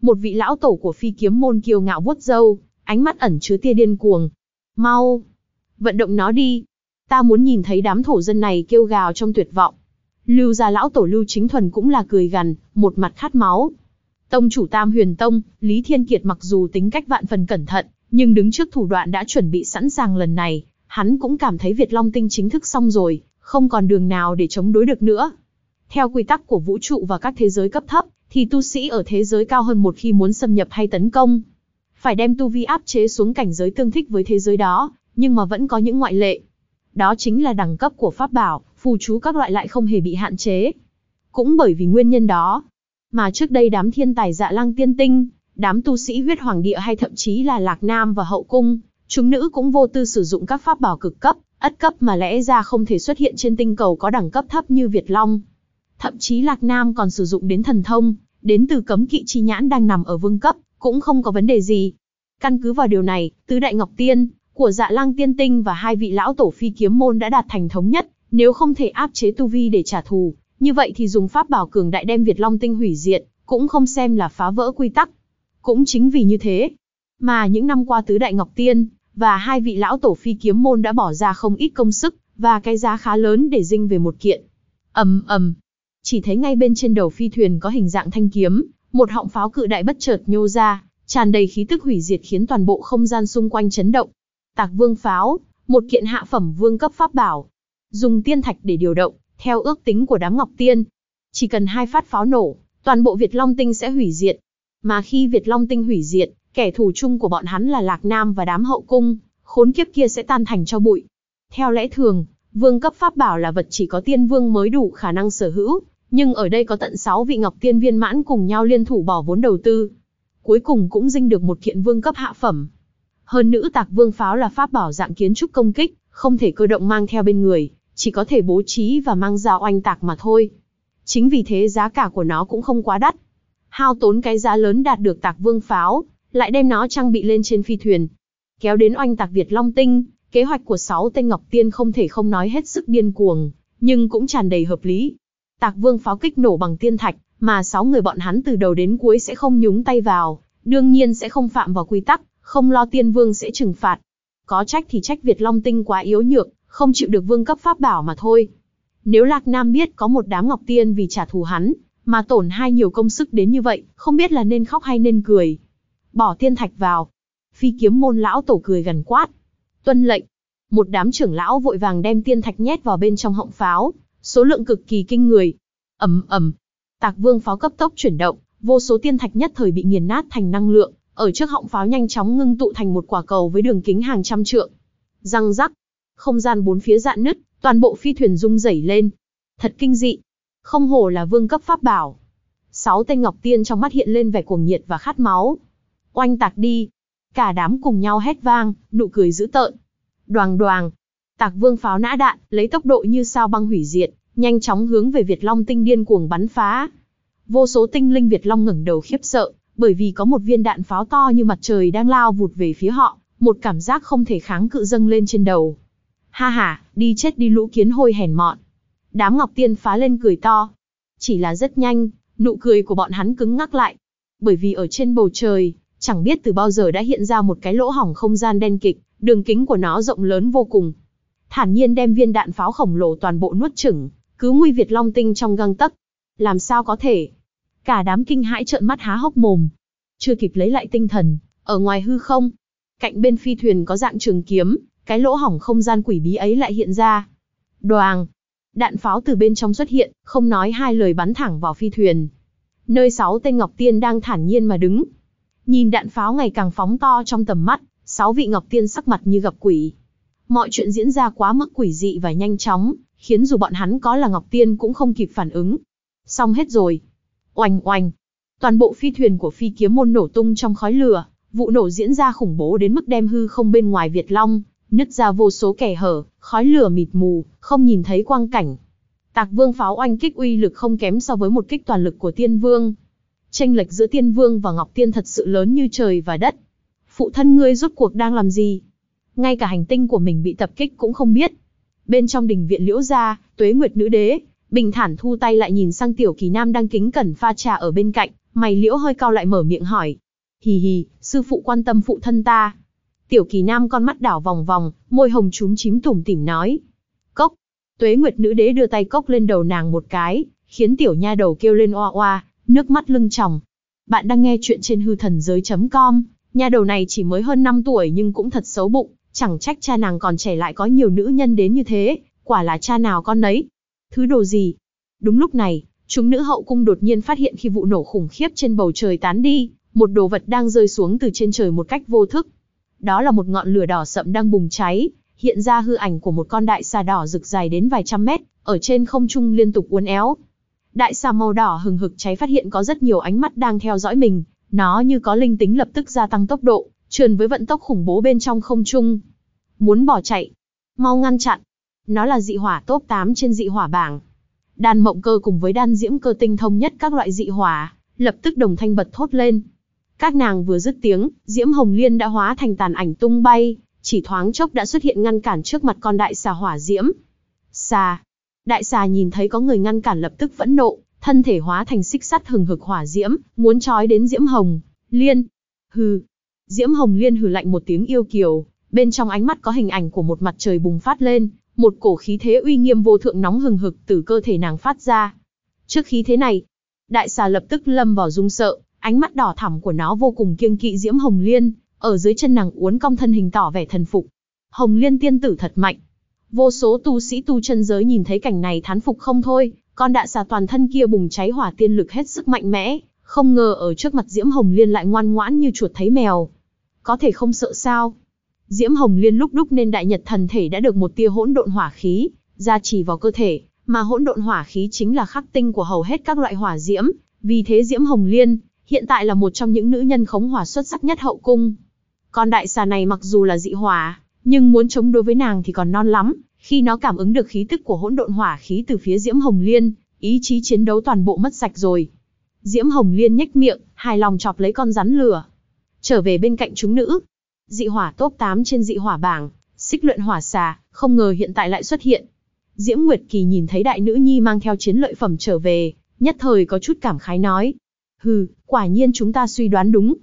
Một vị lão tổ của phi kiếm môn kiêu ngạo vuốt râu, ánh mắt ẩn chứa tia điên cuồng. Mau! Vận động nó đi. Ta muốn nhìn thấy đám thổ dân này kêu gào trong tuyệt vọng. Lưu gia lão tổ Lưu Chính Thuần cũng là cười gằn, một mặt khát máu. Tông chủ Tam Huyền Tông, Lý Thiên Kiệt mặc dù tính cách vạn phần cẩn thận, nhưng đứng trước thủ đoạn đã chuẩn bị sẵn sàng lần này, hắn cũng cảm thấy Việt Long Tinh chính thức xong rồi, không còn đường nào để chống đối được nữa. Theo quy tắc của vũ trụ và các thế giới cấp thấp, thì tu sĩ ở thế giới cao hơn một khi muốn xâm nhập hay tấn công, phải đem tu vi áp chế xuống cảnh giới tương thích với thế giới đó, nhưng mà vẫn có những ngoại lệ. Đó chính là đẳng cấp của pháp bảo, phù chú các loại lại không hề bị hạn chế. Cũng bởi vì nguyên nhân đó, mà trước đây đám thiên tài dạ lang tiên tinh, đám tu sĩ huyết hoàng địa hay thậm chí là lạc nam và hậu cung, chúng nữ cũng vô tư sử dụng các pháp bảo cực cấp, ất cấp mà lẽ ra không thể xuất hiện trên tinh cầu có đẳng cấp thấp như Việt Long. Thậm chí Lạc Nam còn sử dụng đến thần thông, đến từ cấm kỵ chi nhãn đang nằm ở vương cấp, cũng không có vấn đề gì. Căn cứ vào điều này, tứ đại ngọc tiên của Dạ Lang Tiên Tinh và hai vị lão tổ phi kiếm môn đã đạt thành thống nhất, nếu không thể áp chế tu vi để trả thù, như vậy thì dùng pháp bảo cường đại đem Việt Long Tinh hủy diệt, cũng không xem là phá vỡ quy tắc. Cũng chính vì như thế, mà những năm qua tứ đại ngọc tiên và hai vị lão tổ phi kiếm môn đã bỏ ra không ít công sức và cái giá khá lớn để dinh về một kiện. ầm ầm, chỉ thấy ngay bên trên đầu phi thuyền có hình dạng thanh kiếm, một họng pháo cự đại bất chợt nhô ra, tràn đầy khí tức hủy diệt khiến toàn bộ không gian xung quanh chấn động. Tạc Vương pháo, một kiện hạ phẩm vương cấp pháp bảo, dùng tiên thạch để điều động, theo ước tính của đám Ngọc Tiên, chỉ cần hai phát pháo nổ, toàn bộ Việt Long Tinh sẽ hủy diệt. Mà khi Việt Long Tinh hủy diệt, kẻ thù chung của bọn hắn là Lạc Nam và đám hậu cung, khốn kiếp kia sẽ tan thành cho bụi. Theo lẽ thường, vương cấp pháp bảo là vật chỉ có tiên vương mới đủ khả năng sở hữu, nhưng ở đây có tận 6 vị ngọc tiên viên mãn cùng nhau liên thủ bỏ vốn đầu tư. Cuối cùng cũng dinh được một kiện vương cấp hạ phẩm. Hơn nữ tạc vương pháo là pháp bảo dạng kiến trúc công kích, không thể cơ động mang theo bên người, chỉ có thể bố trí và mang ra oanh tạc mà thôi. Chính vì thế giá cả của nó cũng không quá đắt. Hao tốn cái giá lớn đạt được tạc vương pháo, lại đem nó trang bị lên trên phi thuyền. Kéo đến oanh tạc Việt Long Tinh, kế hoạch của sáu tên Ngọc Tiên không thể không nói hết sức điên cuồng, nhưng cũng tràn đầy hợp lý. Tạc Vương pháo kích nổ bằng tiên thạch, mà sáu người bọn hắn từ đầu đến cuối sẽ không nhúng tay vào, đương nhiên sẽ không phạm vào quy tắc, không lo tiên vương sẽ trừng phạt. Có trách thì trách Việt Long Tinh quá yếu nhược, không chịu được vương cấp pháp bảo mà thôi. Nếu Lạc Nam biết có một đám ngọc tiên vì trả thù hắn, mà tổn hai nhiều công sức đến như vậy, không biết là nên khóc hay nên cười. Bỏ tiên thạch vào. Phi kiếm môn lão tổ cười gần quát. Tuân lệnh. Một đám trưởng lão vội vàng đem tiên thạch nhét vào bên trong họng pháo, số lượng cực kỳ kinh người. ầm ầm, tạc vương pháo cấp tốc chuyển động, vô số tiên thạch nhất thời bị nghiền nát thành năng lượng, ở trước họng pháo nhanh chóng ngưng tụ thành một quả cầu với đường kính hàng trăm trượng. Răng rắc, không gian bốn phía dạn nứt, toàn bộ phi thuyền rung rẩy lên. Thật kinh dị, không hổ là vương cấp pháp bảo. Sáu tên ngọc tiên trong mắt hiện lên vẻ cuồng nhiệt và khát máu. Oanh tạc đi. Cả đám cùng nhau hét vang, nụ cười dữ tợn. Đoàng đoàng, Tạc Vương pháo nã đạn, lấy tốc độ như sao băng hủy diệt, nhanh chóng hướng về Việt Long tinh điên cuồng bắn phá. Vô số tinh linh Việt Long ngẩng đầu khiếp sợ, bởi vì có một viên đạn pháo to như mặt trời đang lao vụt về phía họ, một cảm giác không thể kháng cự dâng lên trên đầu. Ha ha, đi chết đi lũ kiến hôi hèn mọn. Đám Ngọc Tiên phá lên cười to. Chỉ là rất nhanh, nụ cười của bọn hắn cứng ngắc lại. Bởi vì ở trên bầu trời, chẳng biết từ bao giờ đã hiện ra một cái lỗ hỏng không gian đen kịch, đường kính của nó rộng lớn vô cùng, thản nhiên đem viên đạn pháo khổng lồ toàn bộ nuốt chửng, cứu nguy Việt Long Tinh trong găng tấc. Làm sao có thể? Cả đám kinh hãi trợn mắt há hốc mồm. Chưa kịp lấy lại tinh thần, ở ngoài hư không, cạnh bên phi thuyền có dạng trường kiếm, cái lỗ hỏng không gian quỷ bí ấy lại hiện ra. Đoàng! Đạn pháo từ bên trong xuất hiện, không nói hai lời bắn thẳng vào phi thuyền. Nơi sáu tên Ngọc Tiên đang thản nhiên mà đứng. Nhìn đạn pháo ngày càng phóng to trong tầm mắt, sáu vị Ngọc Tiên sắc mặt như gặp quỷ. Mọi chuyện diễn ra quá mức quỷ dị và nhanh chóng, khiến dù bọn hắn có là Ngọc Tiên cũng không kịp phản ứng. Xong hết rồi. Oanh oanh. Toàn bộ phi thuyền của phi kiếm môn nổ tung trong khói lửa, vụ nổ diễn ra khủng bố đến mức đem hư không bên ngoài Việt Long, nứt ra vô số kẻ hở, khói lửa mịt mù, không nhìn thấy quang cảnh. Tạc Vương pháo oanh kích uy lực không kém so với một kích toàn lực của Tiên Vương. Tranh lệch giữa Tiên Vương và Ngọc Tiên thật sự lớn như trời và đất. Phụ thân ngươi rốt cuộc đang làm gì? ngay cả hành tinh của mình bị tập kích cũng không biết. Bên trong đình viện liễu gia, tuế nguyệt nữ đế, bình thản thu tay lại nhìn sang tiểu kỳ nam đang kính cẩn pha trà ở bên cạnh, mày liễu hơi cao lại mở miệng hỏi. Hì hì, sư phụ quan tâm phụ thân ta. Tiểu kỳ nam con mắt đảo vòng vòng, môi hồng trúng chím tủm tỉm nói. Cốc. Tuế Nguyệt Nữ Đế đưa tay cốc lên đầu nàng một cái, khiến tiểu nha đầu kêu lên oa oa, nước mắt lưng tròng. Bạn đang nghe chuyện trên hư thần giới.com, Nhà đầu này chỉ mới hơn 5 tuổi nhưng cũng thật xấu bụng, chẳng trách cha nàng còn trẻ lại có nhiều nữ nhân đến như thế, quả là cha nào con nấy. Thứ đồ gì? Đúng lúc này, chúng nữ hậu cung đột nhiên phát hiện khi vụ nổ khủng khiếp trên bầu trời tán đi, một đồ vật đang rơi xuống từ trên trời một cách vô thức. Đó là một ngọn lửa đỏ sậm đang bùng cháy, hiện ra hư ảnh của một con đại xà đỏ rực dài đến vài trăm mét, ở trên không trung liên tục uốn éo. Đại xà màu đỏ hừng hực cháy phát hiện có rất nhiều ánh mắt đang theo dõi mình, nó như có linh tính lập tức gia tăng tốc độ, trườn với vận tốc khủng bố bên trong không trung. Muốn bỏ chạy, mau ngăn chặn. Nó là dị hỏa top 8 trên dị hỏa bảng. Đan mộng cơ cùng với đan diễm cơ tinh thông nhất các loại dị hỏa, lập tức đồng thanh bật thốt lên. Các nàng vừa dứt tiếng, diễm hồng liên đã hóa thành tàn ảnh tung bay, chỉ thoáng chốc đã xuất hiện ngăn cản trước mặt con đại xà hỏa diễm. Xà. Đại xà nhìn thấy có người ngăn cản lập tức vẫn nộ, thân thể hóa thành xích sắt hừng hực hỏa diễm, muốn trói đến diễm hồng. Liên. Hừ. Diễm hồng liên hừ lạnh một tiếng yêu kiều, bên trong ánh mắt có hình ảnh của một mặt trời bùng phát lên, một cổ khí thế uy nghiêm vô thượng nóng hừng hực từ cơ thể nàng phát ra. Trước khí thế này, đại xà lập tức lâm vào rung sợ, ánh mắt đỏ thẳm của nó vô cùng kiêng kỵ diễm hồng liên, ở dưới chân nàng uốn cong thân hình tỏ vẻ thần phục. Hồng Liên tiên tử thật mạnh. Vô số tu sĩ tu chân giới nhìn thấy cảnh này thán phục không thôi, con đạ xà toàn thân kia bùng cháy hỏa tiên lực hết sức mạnh mẽ, không ngờ ở trước mặt Diễm Hồng Liên lại ngoan ngoãn như chuột thấy mèo. Có thể không sợ sao? Diễm Hồng Liên lúc đúc nên đại nhật thần thể đã được một tia hỗn độn hỏa khí, gia trì vào cơ thể, mà hỗn độn hỏa khí chính là khắc tinh của hầu hết các loại hỏa diễm, vì thế Diễm Hồng Liên hiện tại là một trong những nữ nhân khống hỏa xuất sắc nhất hậu cung. Con đại xà này mặc dù là dị hỏa, nhưng muốn chống đối với nàng thì còn non lắm, khi nó cảm ứng được khí tức của hỗn độn hỏa khí từ phía Diễm Hồng Liên, ý chí chiến đấu toàn bộ mất sạch rồi. Diễm Hồng Liên nhếch miệng, hài lòng chọc lấy con rắn lửa. Trở về bên cạnh chúng nữ. Dị hỏa top 8 trên dị hỏa bảng, xích luyện hỏa xà, không ngờ hiện tại lại xuất hiện. Diễm Nguyệt Kỳ nhìn thấy đại nữ nhi mang theo chiến lợi phẩm trở về, nhất thời có chút cảm khái nói. Hừ, quả nhiên chúng ta suy đoán đúng,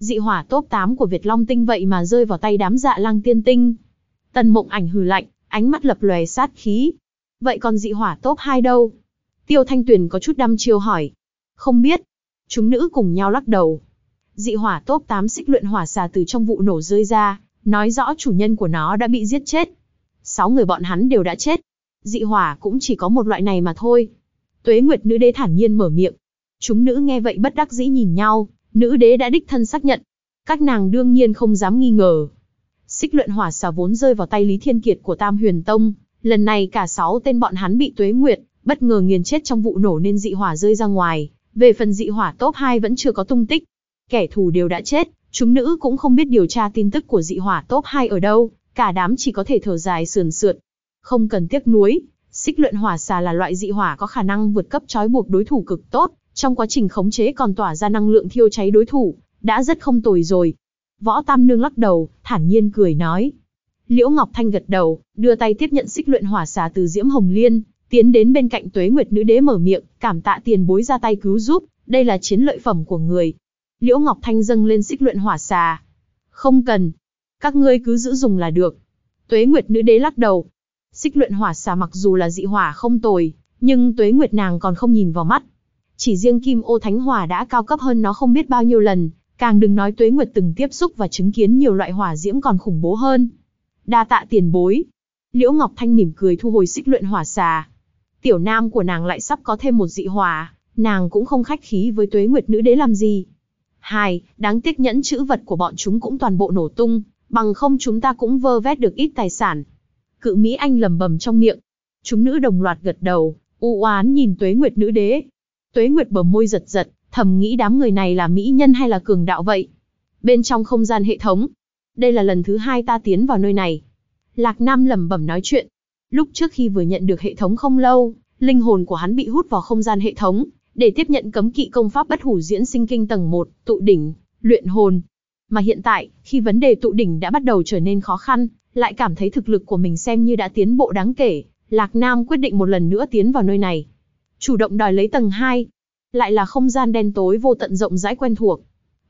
dị hỏa top 8 của Việt Long Tinh vậy mà rơi vào tay đám dạ lang tiên tinh. Tần mộng ảnh hừ lạnh, ánh mắt lập lòe sát khí. Vậy còn dị hỏa top 2 đâu? Tiêu Thanh Tuyền có chút đăm chiêu hỏi. Không biết. Chúng nữ cùng nhau lắc đầu. Dị hỏa top 8 xích luyện hỏa xà từ trong vụ nổ rơi ra, nói rõ chủ nhân của nó đã bị giết chết. Sáu người bọn hắn đều đã chết. Dị hỏa cũng chỉ có một loại này mà thôi. Tuế Nguyệt nữ đế thản nhiên mở miệng. Chúng nữ nghe vậy bất đắc dĩ nhìn nhau, Nữ đế đã đích thân xác nhận. Các nàng đương nhiên không dám nghi ngờ. Xích luyện hỏa xà vốn rơi vào tay Lý Thiên Kiệt của Tam Huyền Tông. Lần này cả sáu tên bọn hắn bị tuế nguyệt, bất ngờ nghiền chết trong vụ nổ nên dị hỏa rơi ra ngoài. Về phần dị hỏa top 2 vẫn chưa có tung tích. Kẻ thù đều đã chết, chúng nữ cũng không biết điều tra tin tức của dị hỏa top 2 ở đâu, cả đám chỉ có thể thở dài sườn sượt. Không cần tiếc nuối, xích luyện hỏa xà là loại dị hỏa có khả năng vượt cấp trói buộc đối thủ cực tốt, trong quá trình khống chế còn tỏa ra năng lượng thiêu cháy đối thủ, đã rất không tồi rồi. Võ Tam Nương lắc đầu, thản nhiên cười nói. Liễu Ngọc Thanh gật đầu, đưa tay tiếp nhận xích luyện hỏa xà từ Diễm Hồng Liên, tiến đến bên cạnh Tuế Nguyệt Nữ Đế mở miệng, cảm tạ tiền bối ra tay cứu giúp, đây là chiến lợi phẩm của người. Liễu Ngọc Thanh dâng lên xích luyện hỏa xà. Không cần, các ngươi cứ giữ dùng là được. Tuế Nguyệt Nữ Đế lắc đầu. Xích luyện hỏa xà mặc dù là dị hỏa không tồi, nhưng Tuế Nguyệt nàng còn không nhìn vào mắt, chỉ riêng Kim Ô Thánh Hỏa đã cao cấp hơn nó không biết bao nhiêu lần, càng đừng nói Tuế Nguyệt từng tiếp xúc và chứng kiến nhiều loại hỏa diễm còn khủng bố hơn. Đa tạ tiền bối. Liễu Ngọc Thanh mỉm cười thu hồi xích luyện hỏa xà. Tiểu nam của nàng lại sắp có thêm một dị hỏa, nàng cũng không khách khí với Tuế Nguyệt nữ đế làm gì. Hai, đáng tiếc nhẫn chữ vật của bọn chúng cũng toàn bộ nổ tung, bằng không chúng ta cũng vơ vét được ít tài sản. Cự Mỹ Anh lầm bầm trong miệng. Chúng nữ đồng loạt gật đầu, u oán nhìn Tuế Nguyệt nữ đế, Tuế Nguyệt bờ môi giật giật, thầm nghĩ đám người này là mỹ nhân hay là cường đạo vậy. Bên trong không gian hệ thống, đây là lần thứ hai ta tiến vào nơi này. Lạc Nam lẩm bẩm nói chuyện. Lúc trước khi vừa nhận được hệ thống không lâu, linh hồn của hắn bị hút vào không gian hệ thống, để tiếp nhận cấm kỵ công pháp bất hủ diễn sinh kinh tầng 1, tụ đỉnh, luyện hồn. Mà hiện tại, khi vấn đề tụ đỉnh đã bắt đầu trở nên khó khăn, lại cảm thấy thực lực của mình xem như đã tiến bộ đáng kể, Lạc Nam quyết định một lần nữa tiến vào nơi này chủ động đòi lấy tầng 2. Lại là không gian đen tối vô tận rộng rãi quen thuộc.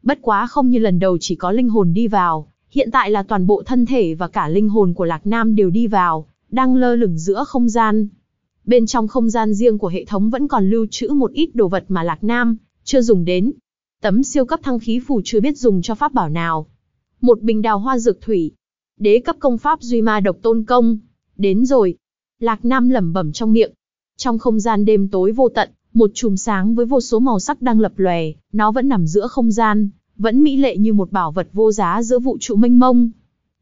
Bất quá không như lần đầu chỉ có linh hồn đi vào, hiện tại là toàn bộ thân thể và cả linh hồn của Lạc Nam đều đi vào, đang lơ lửng giữa không gian. Bên trong không gian riêng của hệ thống vẫn còn lưu trữ một ít đồ vật mà Lạc Nam chưa dùng đến. Tấm siêu cấp thăng khí phù chưa biết dùng cho pháp bảo nào. Một bình đào hoa dược thủy. Đế cấp công pháp Duy Ma độc tôn công. Đến rồi. Lạc Nam lẩm bẩm trong miệng. Trong không gian đêm tối vô tận, một chùm sáng với vô số màu sắc đang lập lòe, nó vẫn nằm giữa không gian, vẫn mỹ lệ như một bảo vật vô giá giữa vũ trụ mênh mông.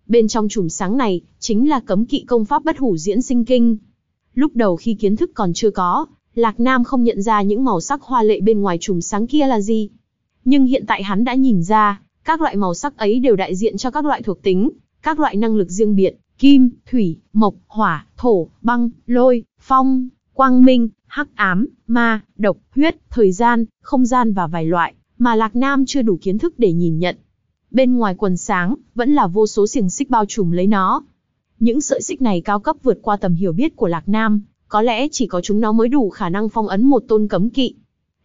Bên trong chùm sáng này, chính là cấm kỵ công pháp bất hủ diễn sinh kinh. Lúc đầu khi kiến thức còn chưa có, Lạc Nam không nhận ra những màu sắc hoa lệ bên ngoài chùm sáng kia là gì. Nhưng hiện tại hắn đã nhìn ra, các loại màu sắc ấy đều đại diện cho các loại thuộc tính, các loại năng lực riêng biệt, kim, thủy, mộc, hỏa, thổ, băng, lôi, phong, quang minh, hắc ám, ma, độc, huyết, thời gian, không gian và vài loại, mà Lạc Nam chưa đủ kiến thức để nhìn nhận. Bên ngoài quần sáng, vẫn là vô số xiềng xích bao trùm lấy nó. Những sợi xích này cao cấp vượt qua tầm hiểu biết của Lạc Nam, có lẽ chỉ có chúng nó mới đủ khả năng phong ấn một tôn cấm kỵ.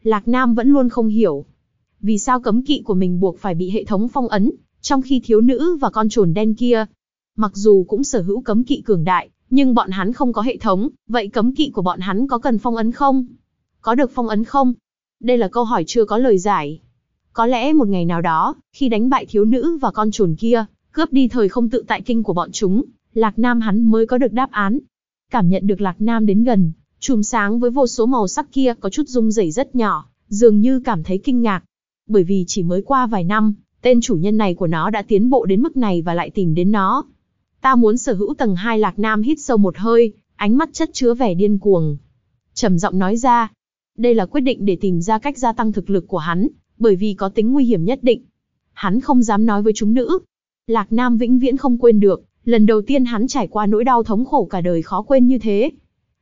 Lạc Nam vẫn luôn không hiểu. Vì sao cấm kỵ của mình buộc phải bị hệ thống phong ấn, trong khi thiếu nữ và con trồn đen kia, mặc dù cũng sở hữu cấm kỵ cường đại, nhưng bọn hắn không có hệ thống, vậy cấm kỵ của bọn hắn có cần phong ấn không? Có được phong ấn không? Đây là câu hỏi chưa có lời giải. Có lẽ một ngày nào đó, khi đánh bại thiếu nữ và con chuồn kia, cướp đi thời không tự tại kinh của bọn chúng, Lạc Nam hắn mới có được đáp án. Cảm nhận được Lạc Nam đến gần, chùm sáng với vô số màu sắc kia có chút rung rẩy rất nhỏ, dường như cảm thấy kinh ngạc. Bởi vì chỉ mới qua vài năm, tên chủ nhân này của nó đã tiến bộ đến mức này và lại tìm đến nó. Ta muốn sở hữu tầng hai Lạc Nam hít sâu một hơi, ánh mắt chất chứa vẻ điên cuồng. trầm giọng nói ra, đây là quyết định để tìm ra cách gia tăng thực lực của hắn, bởi vì có tính nguy hiểm nhất định. Hắn không dám nói với chúng nữ. Lạc Nam vĩnh viễn không quên được, lần đầu tiên hắn trải qua nỗi đau thống khổ cả đời khó quên như thế.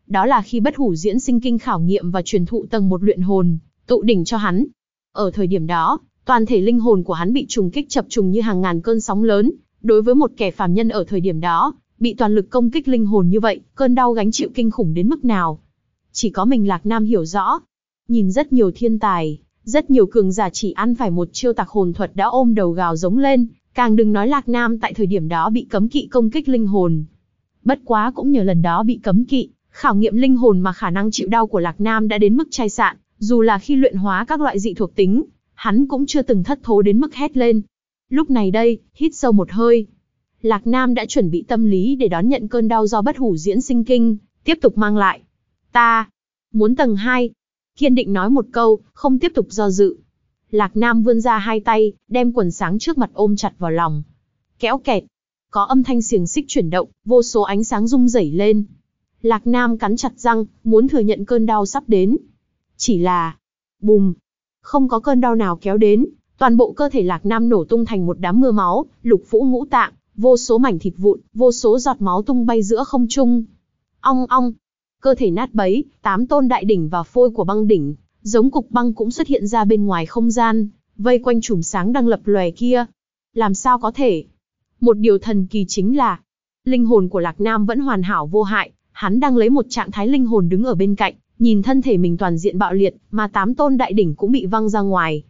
Đó là khi bất hủ diễn sinh kinh khảo nghiệm và truyền thụ tầng một luyện hồn, tụ đỉnh cho hắn. Ở thời điểm đó, toàn thể linh hồn của hắn bị trùng kích chập trùng như hàng ngàn cơn sóng lớn, đối với một kẻ phàm nhân ở thời điểm đó, bị toàn lực công kích linh hồn như vậy, cơn đau gánh chịu kinh khủng đến mức nào. Chỉ có mình Lạc Nam hiểu rõ. Nhìn rất nhiều thiên tài, rất nhiều cường giả chỉ ăn phải một chiêu tạc hồn thuật đã ôm đầu gào giống lên, càng đừng nói Lạc Nam tại thời điểm đó bị cấm kỵ công kích linh hồn. Bất quá cũng nhờ lần đó bị cấm kỵ, khảo nghiệm linh hồn mà khả năng chịu đau của Lạc Nam đã đến mức chai sạn, dù là khi luyện hóa các loại dị thuộc tính, hắn cũng chưa từng thất thố đến mức hét lên. Lúc này đây, hít sâu một hơi. Lạc Nam đã chuẩn bị tâm lý để đón nhận cơn đau do bất hủ diễn sinh kinh, tiếp tục mang lại. Ta, muốn tầng 2, kiên định nói một câu, không tiếp tục do dự. Lạc Nam vươn ra hai tay, đem quần sáng trước mặt ôm chặt vào lòng. Kéo kẹt. Có âm thanh xiềng xích chuyển động, vô số ánh sáng rung rẩy lên. Lạc Nam cắn chặt răng, muốn thừa nhận cơn đau sắp đến. Chỉ là... Bùm. Không có cơn đau nào kéo đến, toàn bộ cơ thể Lạc Nam nổ tung thành một đám mưa máu, lục phủ ngũ tạng, vô số mảnh thịt vụn, vô số giọt máu tung bay giữa không trung. Ong ong, cơ thể nát bấy, tám tôn đại đỉnh và phôi của băng đỉnh, giống cục băng cũng xuất hiện ra bên ngoài không gian, vây quanh chùm sáng đang lập lòe kia. Làm sao có thể? Một điều thần kỳ chính là, linh hồn của Lạc Nam vẫn hoàn hảo vô hại, hắn đang lấy một trạng thái linh hồn đứng ở bên cạnh, nhìn thân thể mình toàn diện bạo liệt, mà tám tôn đại đỉnh cũng bị văng ra ngoài.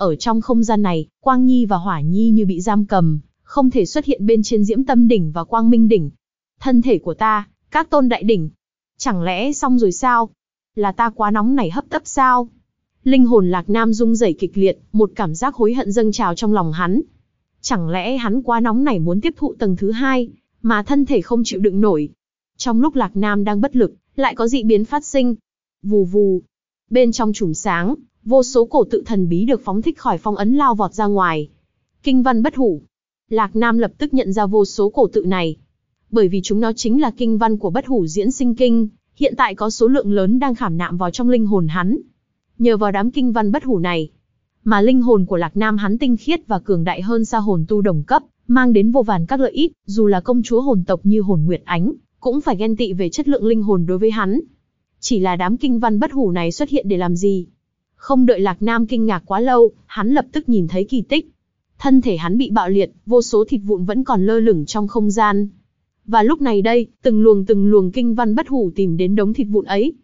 Ở trong không gian này, Quang Nhi và Hỏa Nhi như bị giam cầm, không thể xuất hiện bên trên Diễm Tâm đỉnh và Quang Minh đỉnh. Thân thể của ta, các tôn đại đỉnh, Chẳng lẽ xong rồi sao? Là ta quá nóng này hấp tấp sao? Linh hồn Lạc Nam rung rẩy kịch liệt, một cảm giác hối hận dâng trào trong lòng hắn. Chẳng lẽ hắn quá nóng này muốn tiếp thụ tầng thứ hai, mà thân thể không chịu đựng nổi. Trong lúc Lạc Nam đang bất lực, lại có dị biến phát sinh. Vù vù. Bên trong chùm sáng, vô số cổ tự thần bí được phóng thích khỏi phong ấn lao vọt ra ngoài. Kinh văn bất hủ. Lạc Nam lập tức nhận ra vô số cổ tự này bởi vì chúng nó chính là kinh văn của bất hủ diễn sinh kinh, hiện tại có số lượng lớn đang khảm nạm vào trong linh hồn hắn. Nhờ vào đám kinh văn bất hủ này, mà linh hồn của Lạc Nam hắn tinh khiết và cường đại hơn xa hồn tu đồng cấp, mang đến vô vàn các lợi ích, dù là công chúa hồn tộc như hồn Nguyệt Ánh, cũng phải ghen tị về chất lượng linh hồn đối với hắn. Chỉ là đám kinh văn bất hủ này xuất hiện để làm gì? Không đợi Lạc Nam kinh ngạc quá lâu, hắn lập tức nhìn thấy kỳ tích. Thân thể hắn bị bạo liệt, vô số thịt vụn vẫn còn lơ lửng trong không gian, và lúc này đây, từng luồng từng luồng kinh văn bất hủ tìm đến đống thịt vụn ấy.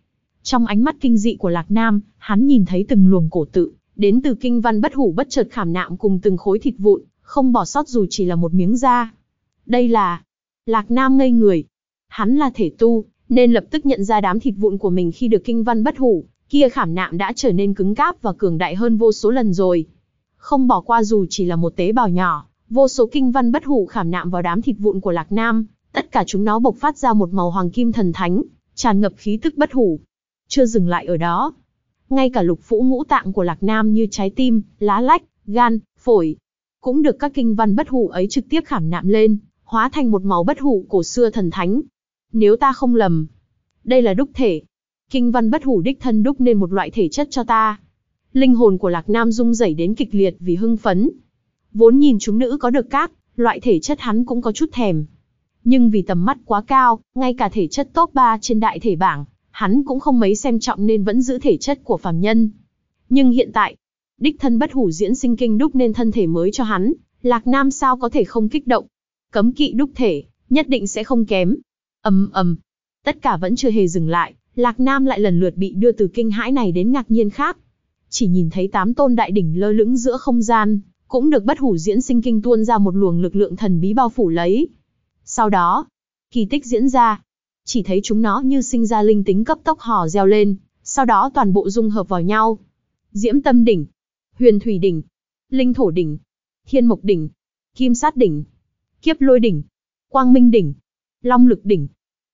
Trong ánh mắt kinh dị của Lạc Nam, hắn nhìn thấy từng luồng cổ tự, đến từ kinh văn bất hủ bất chợt khảm nạm cùng từng khối thịt vụn, không bỏ sót dù chỉ là một miếng da. Đây là... Lạc Nam ngây người. Hắn là thể tu, nên lập tức nhận ra đám thịt vụn của mình khi được kinh văn bất hủ, kia khảm nạm đã trở nên cứng cáp và cường đại hơn vô số lần rồi. Không bỏ qua dù chỉ là một tế bào nhỏ, vô số kinh văn bất hủ khảm nạm vào đám thịt vụn của Lạc Nam, tất cả chúng nó bộc phát ra một màu hoàng kim thần thánh, tràn ngập khí tức bất hủ. Chưa dừng lại ở đó, ngay cả lục phủ ngũ tạng của Lạc Nam như trái tim, lá lách, gan, phổi, cũng được các kinh văn bất hủ ấy trực tiếp khảm nạm lên, hóa thành một màu bất hủ cổ xưa thần thánh. Nếu ta không lầm, đây là đúc thể. Kinh văn bất hủ đích thân đúc nên một loại thể chất cho ta. Linh hồn của Lạc Nam rung rẩy đến kịch liệt vì hưng phấn. Vốn nhìn chúng nữ có được các, loại thể chất hắn cũng có chút thèm. Nhưng vì tầm mắt quá cao, ngay cả thể chất top 3 trên đại thể bảng, hắn cũng không mấy xem trọng nên vẫn giữ thể chất của phàm nhân. Nhưng hiện tại, đích thân bất hủ diễn sinh kinh đúc nên thân thể mới cho hắn, Lạc Nam sao có thể không kích động. Cấm kỵ đúc thể, nhất định sẽ không kém. ầm ầm, tất cả vẫn chưa hề dừng lại, Lạc Nam lại lần lượt bị đưa từ kinh hãi này đến ngạc nhiên khác. Chỉ nhìn thấy tám tôn đại đỉnh lơ lửng giữa không gian, cũng được bất hủ diễn sinh kinh tuôn ra một luồng lực lượng thần bí bao phủ lấy. Sau đó, kỳ tích diễn ra, chỉ thấy chúng nó như sinh ra linh tính cấp tốc hò reo lên, sau đó toàn bộ dung hợp vào nhau. Diễm Tâm đỉnh, Huyền Thủy đỉnh, Linh Thổ đỉnh, Thiên Mộc đỉnh, Kim Sát đỉnh, Kiếp Lôi đỉnh, Quang Minh đỉnh, Long Lực đỉnh.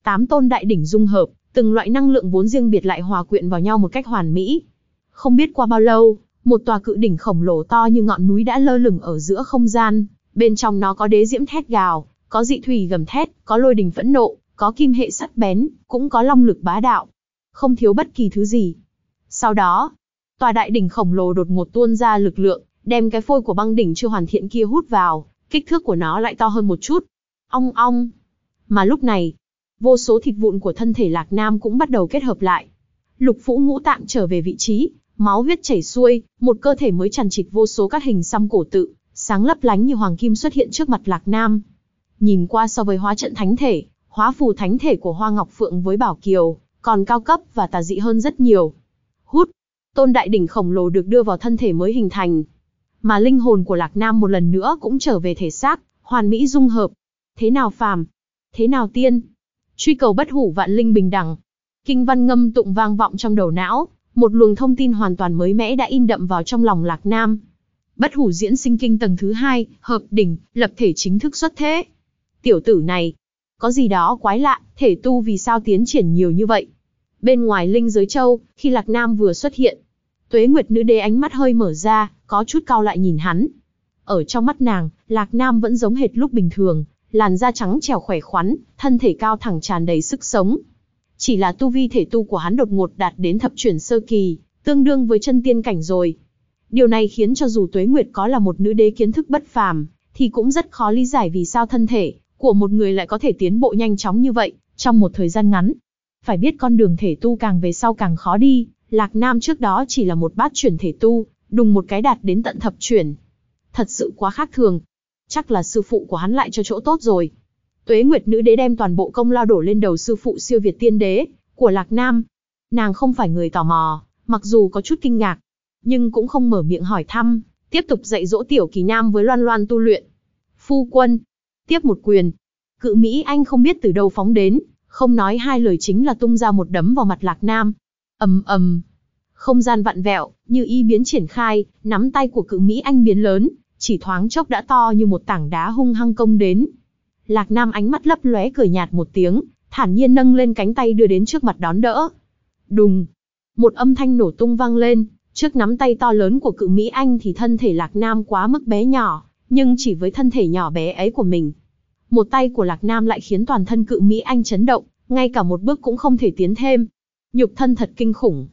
Tám tôn đại đỉnh dung hợp, từng loại năng lượng vốn riêng biệt lại hòa quyện vào nhau một cách hoàn mỹ. Không biết qua bao lâu, một tòa cự đỉnh khổng lồ to như ngọn núi đã lơ lửng ở giữa không gian, bên trong nó có đế diễm thét gào, có dị thủy gầm thét, có lôi đình phẫn nộ, có kim hệ sắt bén, cũng có long lực bá đạo. Không thiếu bất kỳ thứ gì. Sau đó, tòa đại đỉnh khổng lồ đột ngột tuôn ra lực lượng, đem cái phôi của băng đỉnh chưa hoàn thiện kia hút vào, kích thước của nó lại to hơn một chút. Ong ong. Mà lúc này, vô số thịt vụn của thân thể Lạc Nam cũng bắt đầu kết hợp lại. Lục phủ ngũ tạng trở về vị trí, máu huyết chảy xuôi, một cơ thể mới tràn trịch vô số các hình xăm cổ tự, sáng lấp lánh như hoàng kim xuất hiện trước mặt Lạc Nam. Nhìn qua so với hóa trận thánh thể, hóa phù thánh thể của Hoa Ngọc Phượng với Bảo Kiều, còn cao cấp và tà dị hơn rất nhiều. Hút, tôn đại đỉnh khổng lồ được đưa vào thân thể mới hình thành. Mà linh hồn của Lạc Nam một lần nữa cũng trở về thể xác, hoàn mỹ dung hợp. Thế nào phàm? Thế nào tiên? Truy cầu bất hủ vạn linh bình đẳng. Kinh văn ngâm tụng vang vọng trong đầu não, một luồng thông tin hoàn toàn mới mẽ đã in đậm vào trong lòng Lạc Nam. Bất hủ diễn sinh kinh tầng thứ hai, hợp đỉnh, lập thể chính thức xuất thế. Tiểu tử này, có gì đó quái lạ, thể tu vì sao tiến triển nhiều như vậy. Bên ngoài linh giới châu, khi Lạc Nam vừa xuất hiện, Tuế Nguyệt nữ đế ánh mắt hơi mở ra, có chút cao lại nhìn hắn. Ở trong mắt nàng, Lạc Nam vẫn giống hệt lúc bình thường, làn da trắng trẻo khỏe khoắn, thân thể cao thẳng tràn đầy sức sống. Chỉ là tu vi thể tu của hắn đột ngột đạt đến thập chuyển sơ kỳ, tương đương với chân tiên cảnh rồi. Điều này khiến cho dù Tuế Nguyệt có là một nữ đế kiến thức bất phàm, thì cũng rất khó lý giải vì sao thân thể của một người lại có thể tiến bộ nhanh chóng như vậy, trong một thời gian ngắn. Phải biết con đường thể tu càng về sau càng khó đi, Lạc Nam trước đó chỉ là một bát chuyển thể tu, đùng một cái đạt đến tận thập chuyển. Thật sự quá khác thường. Chắc là sư phụ của hắn lại cho chỗ tốt rồi. Tuế Nguyệt Nữ Đế đem toàn bộ công lao đổ lên đầu sư phụ siêu việt tiên đế, của Lạc Nam. Nàng không phải người tò mò, mặc dù có chút kinh ngạc, nhưng cũng không mở miệng hỏi thăm, tiếp tục dạy dỗ tiểu kỳ nam với loan loan tu luyện. Phu quân, tiếp một quyền. Cự Mỹ Anh không biết từ đâu phóng đến, không nói hai lời chính là tung ra một đấm vào mặt Lạc Nam. ầm ầm, không gian vặn vẹo, như y biến triển khai, nắm tay của cự Mỹ Anh biến lớn, chỉ thoáng chốc đã to như một tảng đá hung hăng công đến. Lạc Nam ánh mắt lấp lóe cười nhạt một tiếng, thản nhiên nâng lên cánh tay đưa đến trước mặt đón đỡ. Đùng, một âm thanh nổ tung vang lên, trước nắm tay to lớn của cự Mỹ Anh thì thân thể Lạc Nam quá mức bé nhỏ, nhưng chỉ với thân thể nhỏ bé ấy của mình. Một tay của Lạc Nam lại khiến toàn thân cự Mỹ Anh chấn động, ngay cả một bước cũng không thể tiến thêm. Nhục thân thật kinh khủng.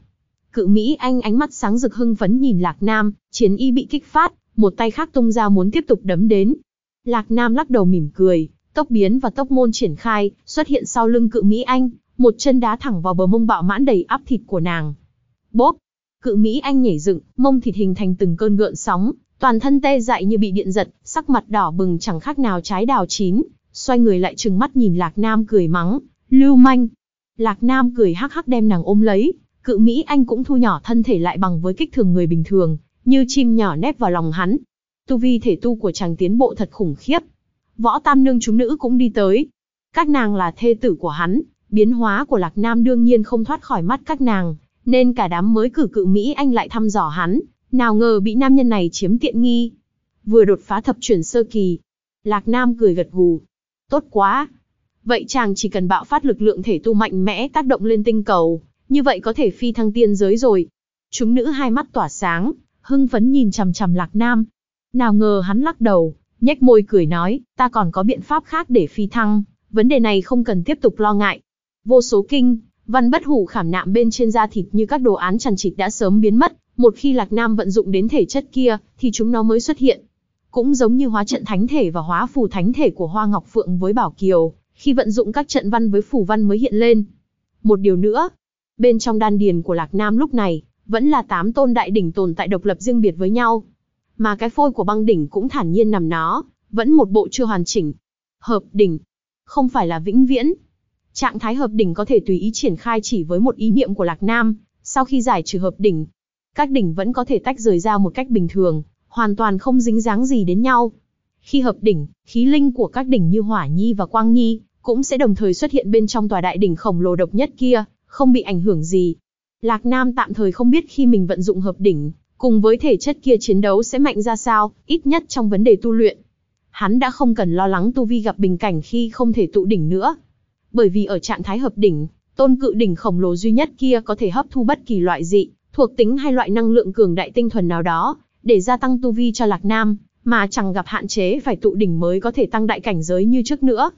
Cự Mỹ Anh ánh mắt sáng rực hưng phấn nhìn Lạc Nam, chiến y bị kích phát, một tay khác tung ra muốn tiếp tục đấm đến. Lạc Nam lắc đầu mỉm cười, tốc biến và tốc môn triển khai, xuất hiện sau lưng cự Mỹ Anh, một chân đá thẳng vào bờ mông bạo mãn đầy áp thịt của nàng. Bốp! Cự Mỹ Anh nhảy dựng, mông thịt hình thành từng cơn gợn sóng, toàn thân tê dại như bị điện giật, sắc mặt đỏ bừng chẳng khác nào trái đào chín, xoay người lại trừng mắt nhìn Lạc Nam cười mắng, lưu manh. Lạc Nam cười hắc hắc đem nàng ôm lấy, cự Mỹ Anh cũng thu nhỏ thân thể lại bằng với kích thường người bình thường, như chim nhỏ nép vào lòng hắn. Tu vi thể tu của chàng tiến bộ thật khủng khiếp. Võ tam nương chúng nữ cũng đi tới. Các nàng là thê tử của hắn, biến hóa của Lạc Nam đương nhiên không thoát khỏi mắt các nàng, nên cả đám mới cử cự Mỹ Anh lại thăm dò hắn, nào ngờ bị nam nhân này chiếm tiện nghi. Vừa đột phá thập chuyển sơ kỳ. Lạc Nam cười gật gù. Tốt quá. Vậy chàng chỉ cần bạo phát lực lượng thể tu mạnh mẽ tác động lên tinh cầu, như vậy có thể phi thăng tiên giới rồi. Chúng nữ hai mắt tỏa sáng, hưng phấn nhìn chằm chằm Lạc Nam. Nào ngờ hắn lắc đầu, nhếch môi cười nói, ta còn có biện pháp khác để phi thăng, vấn đề này không cần tiếp tục lo ngại. Vô số kinh, văn bất hủ khảm nạm bên trên da thịt như các đồ án chằn chịt đã sớm biến mất, một khi Lạc Nam vận dụng đến thể chất kia, thì chúng nó mới xuất hiện. Cũng giống như hóa trận thánh thể và hóa phù thánh thể của Hoa Ngọc Phượng với Bảo Kiều, khi vận dụng các trận văn với phù văn mới hiện lên. Một điều nữa, bên trong đan điền của Lạc Nam lúc này, vẫn là tám tôn đại đỉnh tồn tại độc lập riêng biệt với nhau. Mà cái phôi của băng đỉnh cũng thản nhiên nằm nó, vẫn một bộ chưa hoàn chỉnh. Hợp đỉnh, không phải là vĩnh viễn. Trạng thái hợp đỉnh có thể tùy ý triển khai chỉ với một ý niệm của Lạc Nam, sau khi giải trừ hợp đỉnh, các đỉnh vẫn có thể tách rời ra một cách bình thường, hoàn toàn không dính dáng gì đến nhau. Khi hợp đỉnh, khí linh của các đỉnh như Hỏa Nhi và Quang Nhi cũng sẽ đồng thời xuất hiện bên trong tòa đại đỉnh khổng lồ độc nhất kia, không bị ảnh hưởng gì. Lạc Nam tạm thời không biết khi mình vận dụng hợp đỉnh, cùng với thể chất kia chiến đấu sẽ mạnh ra sao, ít nhất trong vấn đề tu luyện. Hắn đã không cần lo lắng tu vi gặp bình cảnh khi không thể tụ đỉnh nữa. Bởi vì ở trạng thái hợp đỉnh, tôn cự đỉnh khổng lồ duy nhất kia có thể hấp thu bất kỳ loại dị, thuộc tính hay loại năng lượng cường đại tinh thuần nào đó, để gia tăng tu vi cho Lạc Nam, mà chẳng gặp hạn chế phải tụ đỉnh mới có thể tăng đại cảnh giới như trước nữa.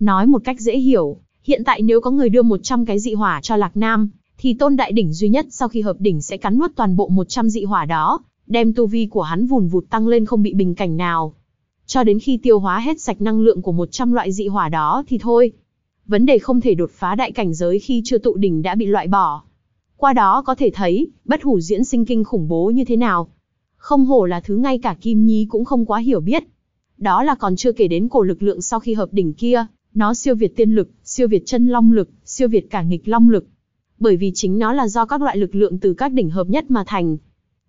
Nói một cách dễ hiểu, hiện tại nếu có người đưa 100 cái dị hỏa cho Lạc Nam, thì tôn đại đỉnh duy nhất sau khi hợp đỉnh sẽ cắn nuốt toàn bộ 100 dị hỏa đó, đem tu vi của hắn vùn vụt tăng lên không bị bình cảnh nào. Cho đến khi tiêu hóa hết sạch năng lượng của 100 loại dị hỏa đó thì thôi. Vấn đề không thể đột phá đại cảnh giới khi chưa tụ đỉnh đã bị loại bỏ. Qua đó có thể thấy, bất hủ diễn sinh kinh khủng bố như thế nào. Không hổ là thứ ngay cả Kim Nhi cũng không quá hiểu biết. Đó là còn chưa kể đến cổ lực lượng sau khi hợp đỉnh kia, nó siêu việt tiên lực, siêu việt chân long lực, siêu việt cả nghịch long lực. Bởi vì chính nó là do các loại lực lượng từ các đỉnh hợp nhất mà thành.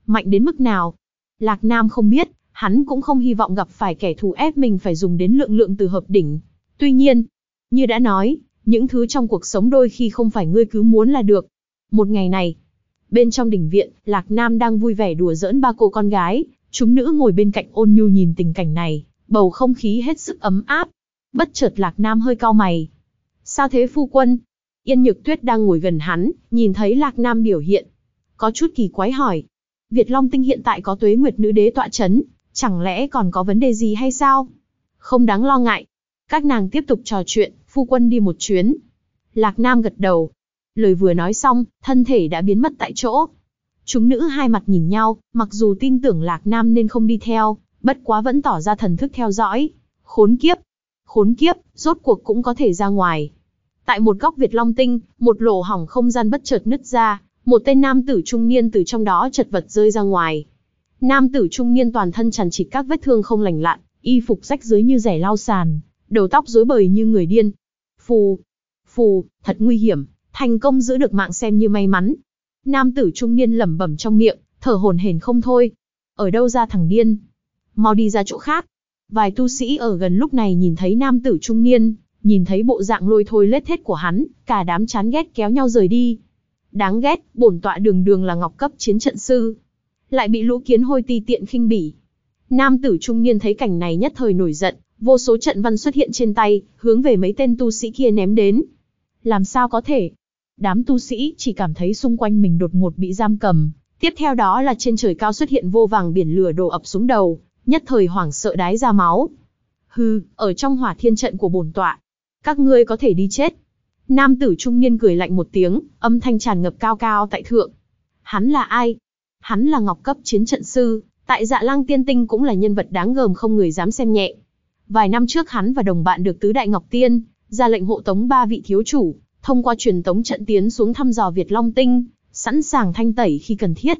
Mạnh đến mức nào? Lạc Nam không biết, hắn cũng không hy vọng gặp phải kẻ thù ép mình phải dùng đến lượng lượng từ hợp đỉnh. Tuy nhiên, như đã nói, những thứ trong cuộc sống đôi khi không phải ngươi cứ muốn là được. Một ngày này, bên trong đỉnh viện, Lạc Nam đang vui vẻ đùa giỡn ba cô con gái, chúng nữ ngồi bên cạnh ôn nhu nhìn tình cảnh này, bầu không khí hết sức ấm áp. Bất chợt Lạc Nam hơi cau mày. Sao thế phu quân? Yên Nhược Tuyết đang ngồi gần hắn, nhìn thấy Lạc Nam biểu hiện. Có chút kỳ quái hỏi. Việt Long Tinh hiện tại có tuế nguyệt nữ đế tọa chấn, chẳng lẽ còn có vấn đề gì hay sao? Không đáng lo ngại. Các nàng tiếp tục trò chuyện, phu quân đi một chuyến. Lạc Nam gật đầu. Lời vừa nói xong, thân thể đã biến mất tại chỗ. Chúng nữ hai mặt nhìn nhau, mặc dù tin tưởng Lạc Nam nên không đi theo, bất quá vẫn tỏ ra thần thức theo dõi. Khốn kiếp, khốn kiếp, rốt cuộc cũng có thể ra ngoài. Tại một góc Việt Long Tinh, một lỗ hỏng không gian bất chợt nứt ra, một tên nam tử trung niên từ trong đó chật vật rơi ra ngoài. Nam tử trung niên toàn thân tràn trịt các vết thương không lành lặn, y phục rách dưới như rẻ lau sàn, đầu tóc rối bời như người điên. Phù, phù, thật nguy hiểm, thành công giữ được mạng xem như may mắn. Nam tử trung niên lẩm bẩm trong miệng, thở hổn hển không thôi. Ở đâu ra thằng điên? Mau đi ra chỗ khác. Vài tu sĩ ở gần lúc này nhìn thấy nam tử trung niên, nhìn thấy bộ dạng lôi thôi lết thết của hắn, cả đám chán ghét kéo nhau rời đi. Đáng ghét, bổn tọa đường đường là ngọc cấp chiến trận sư. Lại bị lũ kiến hôi ti tiện khinh bỉ. Nam tử trung niên thấy cảnh này nhất thời nổi giận, vô số trận văn xuất hiện trên tay, hướng về mấy tên tu sĩ kia ném đến. Làm sao có thể? Đám tu sĩ chỉ cảm thấy xung quanh mình đột ngột bị giam cầm. Tiếp theo đó là trên trời cao xuất hiện vô vàng biển lửa đổ ập xuống đầu, nhất thời hoảng sợ đái ra máu. Hừ, ở trong hỏa thiên trận của bổn tọa, các ngươi có thể đi chết. Nam tử trung niên cười lạnh một tiếng, âm thanh tràn ngập cao cao tại thượng. Hắn là ai? Hắn là ngọc cấp chiến trận sư, tại dạ lang tiên tinh cũng là nhân vật đáng gờm không người dám xem nhẹ. Vài năm trước hắn và đồng bạn được tứ đại ngọc tiên, ra lệnh hộ tống ba vị thiếu chủ, thông qua truyền tống trận tiến xuống thăm dò Việt Long Tinh, sẵn sàng thanh tẩy khi cần thiết.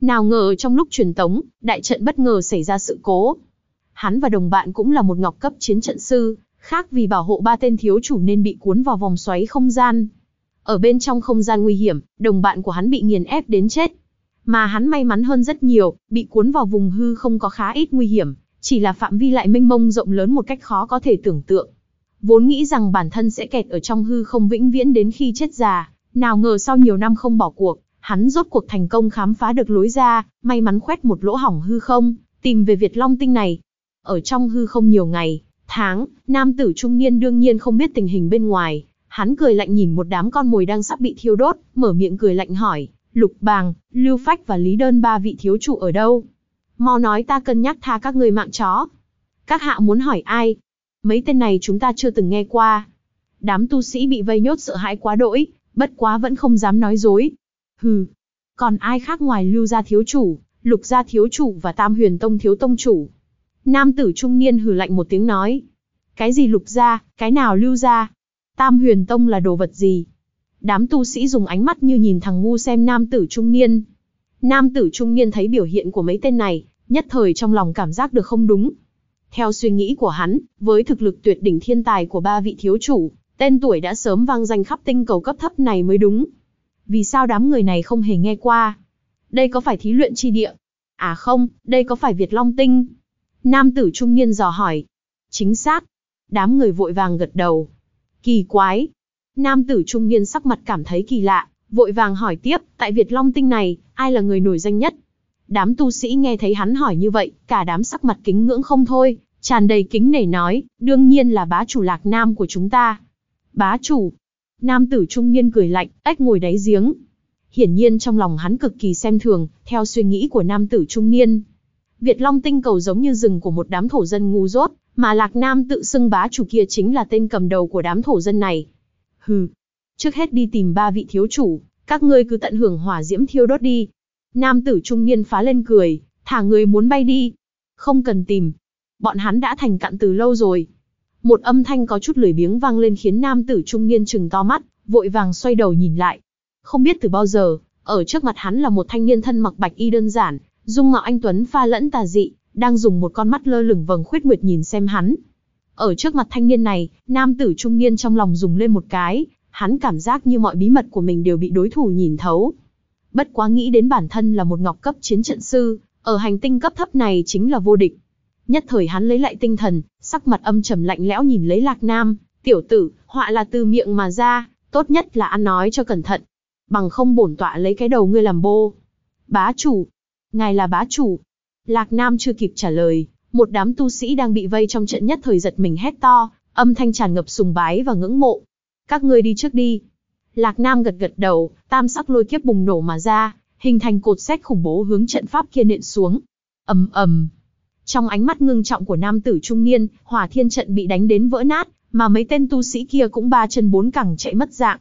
Nào ngờ trong lúc truyền tống, đại trận bất ngờ xảy ra sự cố. Hắn và đồng bạn cũng là một ngọc cấp chiến trận sư, khác vì bảo hộ ba tên thiếu chủ nên bị cuốn vào vòng xoáy không gian. Ở bên trong không gian nguy hiểm, đồng bạn của hắn bị nghiền ép đến chết. Mà hắn may mắn hơn rất nhiều, bị cuốn vào vùng hư không có khá ít nguy hiểm, chỉ là phạm vi lại mênh mông rộng lớn một cách khó có thể tưởng tượng. vốn nghĩ rằng bản thân sẽ kẹt ở trong hư không vĩnh viễn đến khi chết già, nào ngờ sau nhiều năm không bỏ cuộc, hắn rốt cuộc thành công khám phá được lối ra, may mắn khoét một lỗ hỏng hư không, tìm về Việt Long Tinh này. Ở trong hư không nhiều ngày, tháng, nam tử trung niên đương nhiên không biết tình hình bên ngoài, hắn cười lạnh nhìn một đám con mồi đang sắp bị thiêu đốt, mở miệng cười lạnh hỏi, Lục Bàng, Lưu Phách và Lý Đơn ba vị thiếu chủ ở đâu? Mau nói ta cân nhắc tha các người mạng chó. Các hạ muốn hỏi ai? Mấy tên này chúng ta chưa từng nghe qua. Đám tu sĩ bị vây nhốt sợ hãi quá đỗi, bất quá vẫn không dám nói dối. Hừ, còn ai khác ngoài Lưu gia thiếu chủ, Lục gia thiếu chủ và Tam Huyền Tông thiếu tông chủ? Nam tử trung niên hừ lạnh một tiếng nói. Cái gì Lục ra, cái nào Lưu ra? Tam Huyền Tông là đồ vật gì? Đám tu sĩ dùng ánh mắt như nhìn thằng ngu xem nam tử trung niên. Nam tử trung niên thấy biểu hiện của mấy tên này, nhất thời trong lòng cảm giác được không đúng. Theo suy nghĩ của hắn, với thực lực tuyệt đỉnh thiên tài của ba vị thiếu chủ, tên tuổi đã sớm vang danh khắp tinh cầu cấp thấp này mới đúng. Vì sao đám người này không hề nghe qua? Đây có phải thí luyện chi địa? À không, đây có phải Việt Long Tinh? Nam tử trung niên dò hỏi. Chính xác. Đám người vội vàng gật đầu. Kỳ quái. Nam tử trung niên sắc mặt cảm thấy kỳ lạ, vội vàng hỏi tiếp, tại Việt Long Tinh này, ai là người nổi danh nhất? Đám tu sĩ nghe thấy hắn hỏi như vậy, cả đám sắc mặt kính ngưỡng không thôi, tràn đầy kính nể nói, đương nhiên là bá chủ lạc nam của chúng ta. Bá chủ. Nam tử trung niên cười lạnh, ếch ngồi đáy giếng. Hiển nhiên trong lòng hắn cực kỳ xem thường, theo suy nghĩ của nam tử trung niên. Việt Long tinh cầu giống như rừng của một đám thổ dân ngu dốt, mà Lạc Nam tự xưng bá chủ kia chính là tên cầm đầu của đám thổ dân này. Hừ, trước hết đi tìm ba vị thiếu chủ, các ngươi cứ tận hưởng hỏa diễm thiêu đốt đi. Nam tử trung niên phá lên cười, thả người muốn bay đi. Không cần tìm. Bọn hắn đã thành cặn từ lâu rồi. Một âm thanh có chút lười biếng vang lên khiến nam tử trung niên trừng to mắt, vội vàng xoay đầu nhìn lại. Không biết từ bao giờ, ở trước mặt hắn là một thanh niên thân mặc bạch y đơn giản, dung mạo anh tuấn pha lẫn tà dị, đang dùng một con mắt lơ lửng vầng khuyết nguyệt nhìn xem hắn. Ở trước mặt thanh niên này, nam tử trung niên trong lòng dùng lên một cái, hắn cảm giác như mọi bí mật của mình đều bị đối thủ nhìn thấu. Bất quá nghĩ đến bản thân là một ngọc cấp chiến trận sư, ở hành tinh cấp thấp này chính là vô địch. Nhất thời hắn lấy lại tinh thần, sắc mặt âm trầm lạnh lẽo nhìn lấy Lạc Nam, tiểu tử, họa là từ miệng mà ra, tốt nhất là ăn nói cho cẩn thận. Bằng không bổn tọa lấy cái đầu ngươi làm bô. Bá chủ. Ngài là bá chủ. Lạc Nam chưa kịp trả lời, một đám tu sĩ đang bị vây trong trận nhất thời giật mình hét to, âm thanh tràn ngập sùng bái và ngưỡng mộ. Các ngươi đi trước đi. Lạc Nam gật gật đầu, tam sắc lôi kiếp bùng nổ mà ra, hình thành cột xét khủng bố hướng trận pháp kia nện xuống. ầm ầm. Trong ánh mắt ngưng trọng của nam tử trung niên, hỏa thiên trận bị đánh đến vỡ nát, mà mấy tên tu sĩ kia cũng ba chân bốn cẳng chạy mất dạng.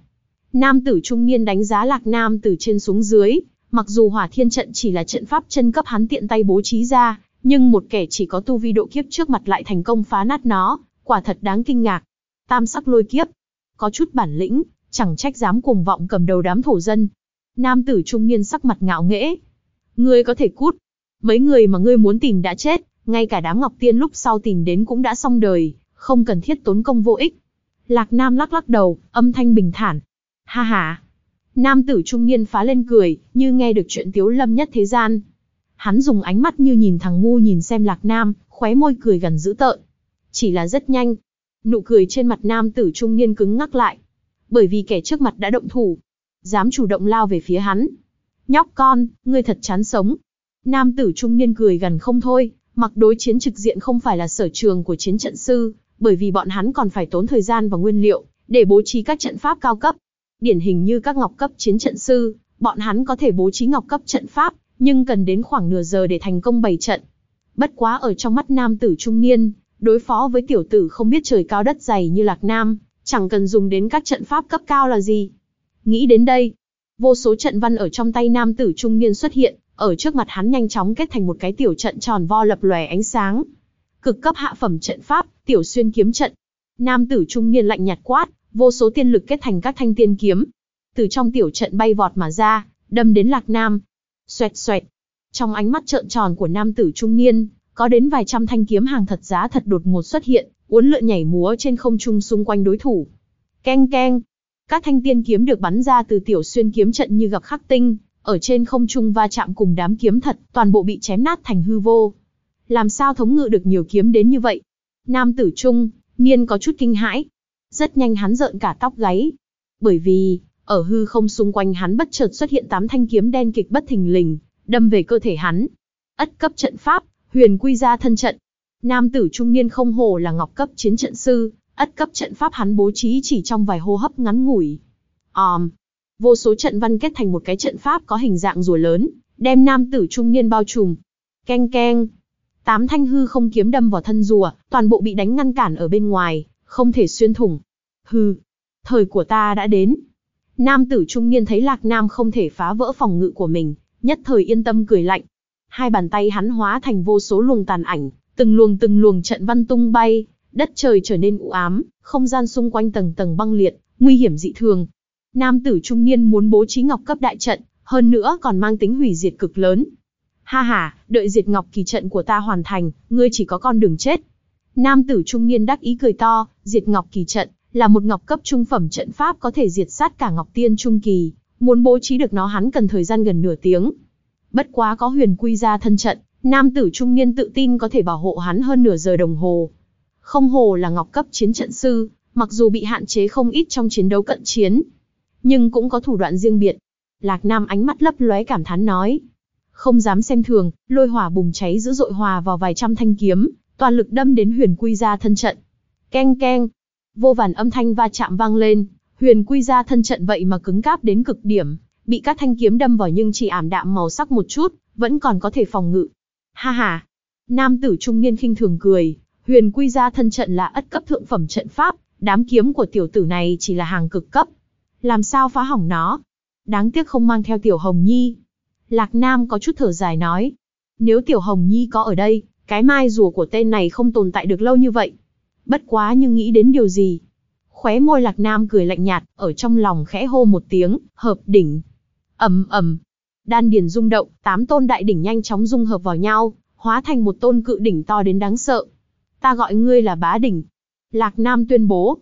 Nam tử trung niên đánh giá Lạc Nam từ trên xuống dưới, mặc dù hỏa thiên trận chỉ là trận pháp chân cấp hắn tiện tay bố trí ra, nhưng một kẻ chỉ có tu vi độ kiếp trước mặt lại thành công phá nát nó, quả thật đáng kinh ngạc. Tam sắc lôi kiếp, có chút bản lĩnh, chẳng trách dám cuồng vọng cầm đầu đám thổ dân. Nam tử trung niên sắc mặt ngạo nghễ. Ngươi có thể cút. Mấy người mà ngươi muốn tìm đã chết, ngay cả đám ngọc tiên lúc sau tìm đến cũng đã xong đời, không cần thiết tốn công vô ích. Lạc Nam lắc lắc đầu, âm thanh bình thản. Ha ha. Nam tử trung niên phá lên cười, như nghe được chuyện tiếu lâm nhất thế gian. Hắn dùng ánh mắt như nhìn thằng ngu nhìn xem Lạc Nam, khóe môi cười gần dữ tợn. Chỉ là rất nhanh. Nụ cười trên mặt nam tử trung niên cứng ngắc lại. Bởi vì kẻ trước mặt đã động thủ. Dám chủ động lao về phía hắn. Nhóc con, ngươi thật chán sống. Nam tử trung niên cười gần không thôi, mặc đối chiến trực diện không phải là sở trường của chiến trận sư, bởi vì bọn hắn còn phải tốn thời gian và nguyên liệu, để bố trí các trận pháp cao cấp. Điển hình như các ngọc cấp chiến trận sư, bọn hắn có thể bố trí ngọc cấp trận pháp, nhưng cần đến khoảng nửa giờ để thành công bày trận. Bất quá ở trong mắt nam tử trung niên, đối phó với tiểu tử không biết trời cao đất dày như Lạc Nam, chẳng cần dùng đến các trận pháp cấp cao là gì. Nghĩ đến đây, vô số trận văn ở trong tay nam tử trung niên xuất hiện, ở trước mặt hắn nhanh chóng kết thành một cái tiểu trận tròn vo lập lòe ánh sáng. Cực cấp hạ phẩm trận pháp, tiểu xuyên kiếm trận. Nam tử trung niên lạnh nhạt quát, vô số tiên lực kết thành các thanh tiên kiếm. Từ trong tiểu trận bay vọt mà ra, đâm đến Lạc Nam. Xoẹt xoẹt. Trong ánh mắt trợn tròn của nam tử trung niên, có đến vài trăm thanh kiếm hàng thật giá thật đột ngột xuất hiện, uốn lượn nhảy múa trên không trung xung quanh đối thủ. Keng keng. Các thanh tiên kiếm được bắn ra từ tiểu xuyên kiếm trận như gặp khắc tinh, ở trên không trung va chạm cùng đám kiếm thật, toàn bộ bị chém nát thành hư vô. Làm sao thống ngự được nhiều kiếm đến như vậy? Nam tử trung, niên có chút kinh hãi. Rất nhanh hắn rợn cả tóc gáy. Bởi vì, ở hư không xung quanh hắn bất chợt xuất hiện tám thanh kiếm đen kịch bất thình lình, đâm về cơ thể hắn. Ất cấp trận pháp, huyền quy ra thân trận. Nam tử trung niên không hồ là ngọc cấp chiến trận sư, ất cấp trận pháp hắn bố trí chỉ trong vài hô hấp ngắn ngủi. Um, vô số trận văn kết thành một cái trận pháp có hình dạng rùa lớn, đem nam tử trung niên bao trùm. Keng keng, tám thanh hư không kiếm đâm vào thân rùa, toàn bộ bị đánh ngăn cản ở bên ngoài, không thể xuyên thủng. Hừ, thời của ta đã đến. Nam tử trung niên thấy Lạc Nam không thể phá vỡ phòng ngự của mình, nhất thời yên tâm cười lạnh. Hai bàn tay hắn hóa thành vô số luồng tàn ảnh, từng luồng từng luồng trận văn tung bay, đất trời trở nên u ám, không gian xung quanh tầng tầng băng liệt, nguy hiểm dị thường. Nam tử trung niên muốn bố trí ngọc cấp đại trận, hơn nữa còn mang tính hủy diệt cực lớn. Ha ha, đợi diệt ngọc kỳ trận của ta hoàn thành, ngươi chỉ có con đường chết. Nam tử trung niên đắc ý cười to, diệt ngọc kỳ trận, là một ngọc cấp trung phẩm trận pháp có thể diệt sát cả ngọc tiên trung kỳ, muốn bố trí được nó hắn cần thời gian gần nửa tiếng. Bất quá có huyền quy ra thân trận, nam tử trung niên tự tin có thể bảo hộ hắn hơn nửa giờ đồng hồ. Không hồ là ngọc cấp chiến trận sư, mặc dù bị hạn chế không ít trong chiến đấu cận chiến, nhưng cũng có thủ đoạn riêng biệt. Lạc Nam ánh mắt lấp lóe cảm thán nói. Không dám xem thường, lôi hỏa bùng cháy dữ dội hòa vào vài trăm thanh kiếm, toàn lực đâm đến huyền quy ra thân trận. Keng keng, vô vàn âm thanh va chạm vang lên, huyền quy ra thân trận vậy mà cứng cáp đến cực điểm, bị các thanh kiếm đâm vào nhưng chỉ ảm đạm màu sắc một chút, vẫn còn có thể phòng ngự. Ha ha, nam tử trung niên khinh thường cười, huyền quy ra thân trận là ất cấp thượng phẩm trận pháp, đám kiếm của tiểu tử này chỉ là hàng cực cấp. Làm sao phá hỏng nó? Đáng tiếc không mang theo tiểu hồng nhi. Lạc Nam có chút thở dài nói. Nếu tiểu hồng nhi có ở đây, cái mai rùa của tên này không tồn tại được lâu như vậy. Bất quá nhưng nghĩ đến điều gì? Khóe môi Lạc Nam cười lạnh nhạt, ở trong lòng khẽ hô một tiếng, hợp đỉnh. ầm ầm, đan điền rung động, tám tôn đại đỉnh nhanh chóng dung hợp vào nhau, hóa thành một tôn cự đỉnh to đến đáng sợ. Ta gọi ngươi là bá đỉnh. Lạc Nam tuyên bố.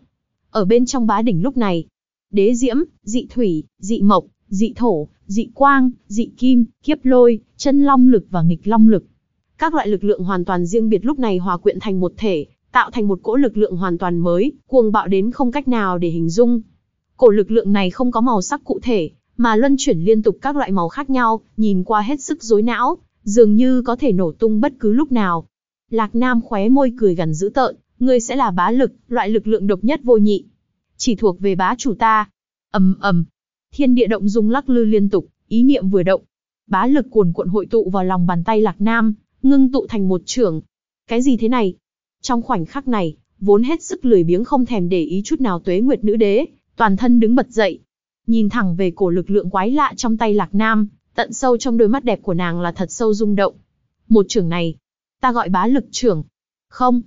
Ở bên trong bá đỉnh lúc này, đế diễm, dị thủy, dị mộc, dị thổ, dị quang, dị kim, kiếp lôi, chân long lực và nghịch long lực. Các loại lực lượng hoàn toàn riêng biệt lúc này hòa quyện thành một thể, tạo thành một cỗ lực lượng hoàn toàn mới, cuồng bạo đến không cách nào để hình dung. Cổ lực lượng này không có màu sắc cụ thể, mà luân chuyển liên tục các loại màu khác nhau, nhìn qua hết sức rối não, dường như có thể nổ tung bất cứ lúc nào. Lạc Nam khóe môi cười gần dữ tợn, ngươi sẽ là bá lực, loại lực lượng độc nhất vô nhị. Chỉ thuộc về bá chủ ta. ầm ầm, thiên địa động dung lắc lư liên tục, ý niệm vừa động, bá lực cuồn cuộn hội tụ vào lòng bàn tay Lạc Nam, ngưng tụ thành một trưởng. Cái gì thế này? Trong khoảnh khắc này, vốn hết sức lười biếng không thèm để ý chút nào tuế nguyệt nữ đế, toàn thân đứng bật dậy. Nhìn thẳng về cổ lực lượng quái lạ trong tay Lạc Nam, tận sâu trong đôi mắt đẹp của nàng là thật sâu rung động. Một trưởng này, ta gọi bá lực trưởng. Không,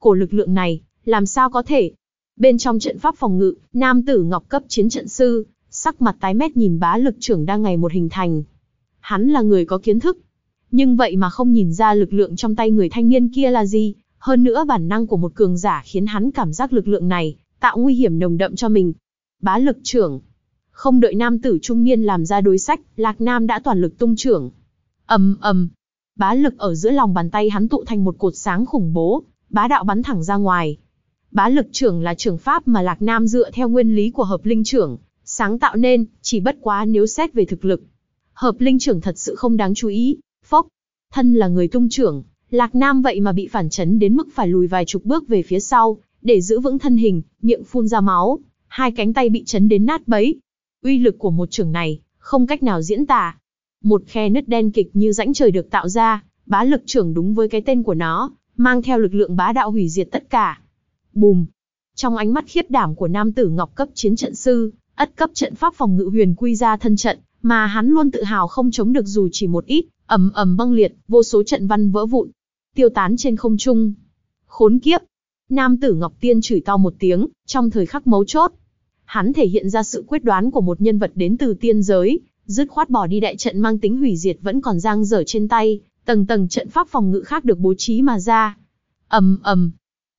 cổ lực lượng này, làm sao có thể? Bên trong trận pháp phòng ngự, nam tử ngọc cấp chiến trận sư, sắc mặt tái mét nhìn bá lực trưởng đang ngày một hình thành. Hắn là người có kiến thức, nhưng vậy mà không nhìn ra lực lượng trong tay người thanh niên kia là gì, hơn nữa bản năng của một cường giả khiến hắn cảm giác lực lượng này, tạo nguy hiểm nồng đậm cho mình. Bá lực trưởng. Không đợi nam tử trung niên làm ra đối sách, Lạc Nam đã toàn lực tung trưởng. ầm ầm, bá lực ở giữa lòng bàn tay hắn tụ thành một cột sáng khủng bố, bá đạo bắn thẳng ra ngoài. Bá lực trưởng là trưởng pháp mà Lạc Nam dựa theo nguyên lý của hợp linh trưởng, sáng tạo nên, chỉ bất quá nếu xét về thực lực. Hợp linh trưởng thật sự không đáng chú ý, phốc. Thân là người tung trưởng, Lạc Nam vậy mà bị phản chấn đến mức phải lùi vài chục bước về phía sau, để giữ vững thân hình, miệng phun ra máu, hai cánh tay bị chấn đến nát bấy. Uy lực của một trưởng này, không cách nào diễn tả. Một khe nứt đen kịch như rãnh trời được tạo ra, bá lực trưởng đúng với cái tên của nó, mang theo lực lượng bá đạo hủy diệt tất cả. Bùm! Trong ánh mắt khiếp đảm của nam tử ngọc cấp chiến trận sư, ất cấp trận pháp phòng ngự huyền quy ra thân trận, mà hắn luôn tự hào không chống được dù chỉ một ít, ầm ầm băng liệt, vô số trận văn vỡ vụn, tiêu tán trên không trung. Khốn kiếp! Nam tử Ngọc Tiên chửi to một tiếng, trong thời khắc mấu chốt. Hắn thể hiện ra sự quyết đoán của một nhân vật đến từ tiên giới, dứt khoát bỏ đi đại trận mang tính hủy diệt vẫn còn giang dở trên tay, tầng tầng trận pháp phòng ngự khác được bố trí mà ra. ầm ầm,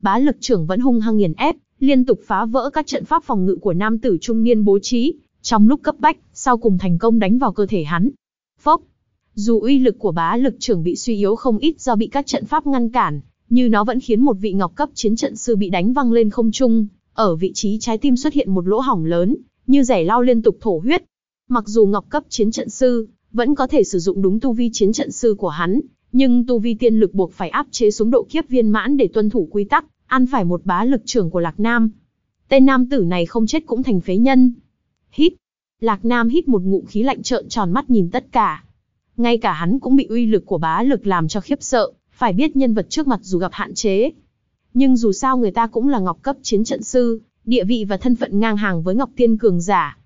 bá lực trưởng vẫn hung hăng nghiền ép, liên tục phá vỡ các trận pháp phòng ngự của nam tử trung niên bố trí, trong lúc cấp bách, sau cùng thành công đánh vào cơ thể hắn. Phốc, dù uy lực của bá lực trưởng bị suy yếu không ít do bị các trận pháp ngăn cản, như nó vẫn khiến một vị ngọc cấp chiến trận sư bị đánh văng lên không trung, ở vị trí trái tim xuất hiện một lỗ hỏng lớn, như rẻ lao liên tục thổ huyết. Mặc dù ngọc cấp chiến trận sư vẫn có thể sử dụng đúng tu vi chiến trận sư của hắn, nhưng tu vi tiên lực buộc phải áp chế xuống độ kiếp viên mãn để tuân thủ quy tắc, ăn phải một bá lực trưởng của Lạc Nam. Tên nam tử này không chết cũng thành phế nhân. Hít. Lạc Nam hít một ngụm khí lạnh trợn tròn mắt nhìn tất cả. Ngay cả hắn cũng bị uy lực của bá lực làm cho khiếp sợ, phải biết nhân vật trước mặt dù gặp hạn chế. Nhưng dù sao người ta cũng là ngọc cấp chiến trận sư, địa vị và thân phận ngang hàng với ngọc tiên cường giả.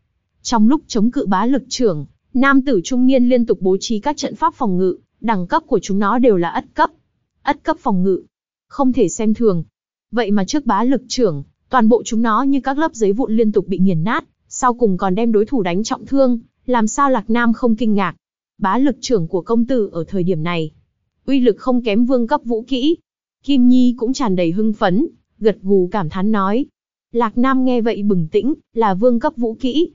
Trong lúc chống cự bá lực trưởng, nam tử trung niên liên tục bố trí các trận pháp phòng ngự, đẳng cấp của chúng nó đều là ất cấp. Ất cấp phòng ngự. Không thể xem thường. Vậy mà trước bá lực trưởng, toàn bộ chúng nó như các lớp giấy vụn liên tục bị nghiền nát, sau cùng còn đem đối thủ đánh trọng thương, làm sao Lạc Nam không kinh ngạc. Bá lực trưởng của công tử ở thời điểm này, uy lực không kém vương cấp vũ kỹ. Kim Nhi cũng tràn đầy hưng phấn, gật gù cảm thán nói. Lạc Nam nghe vậy bừng tĩnh, là vương cấp vũ kỹ.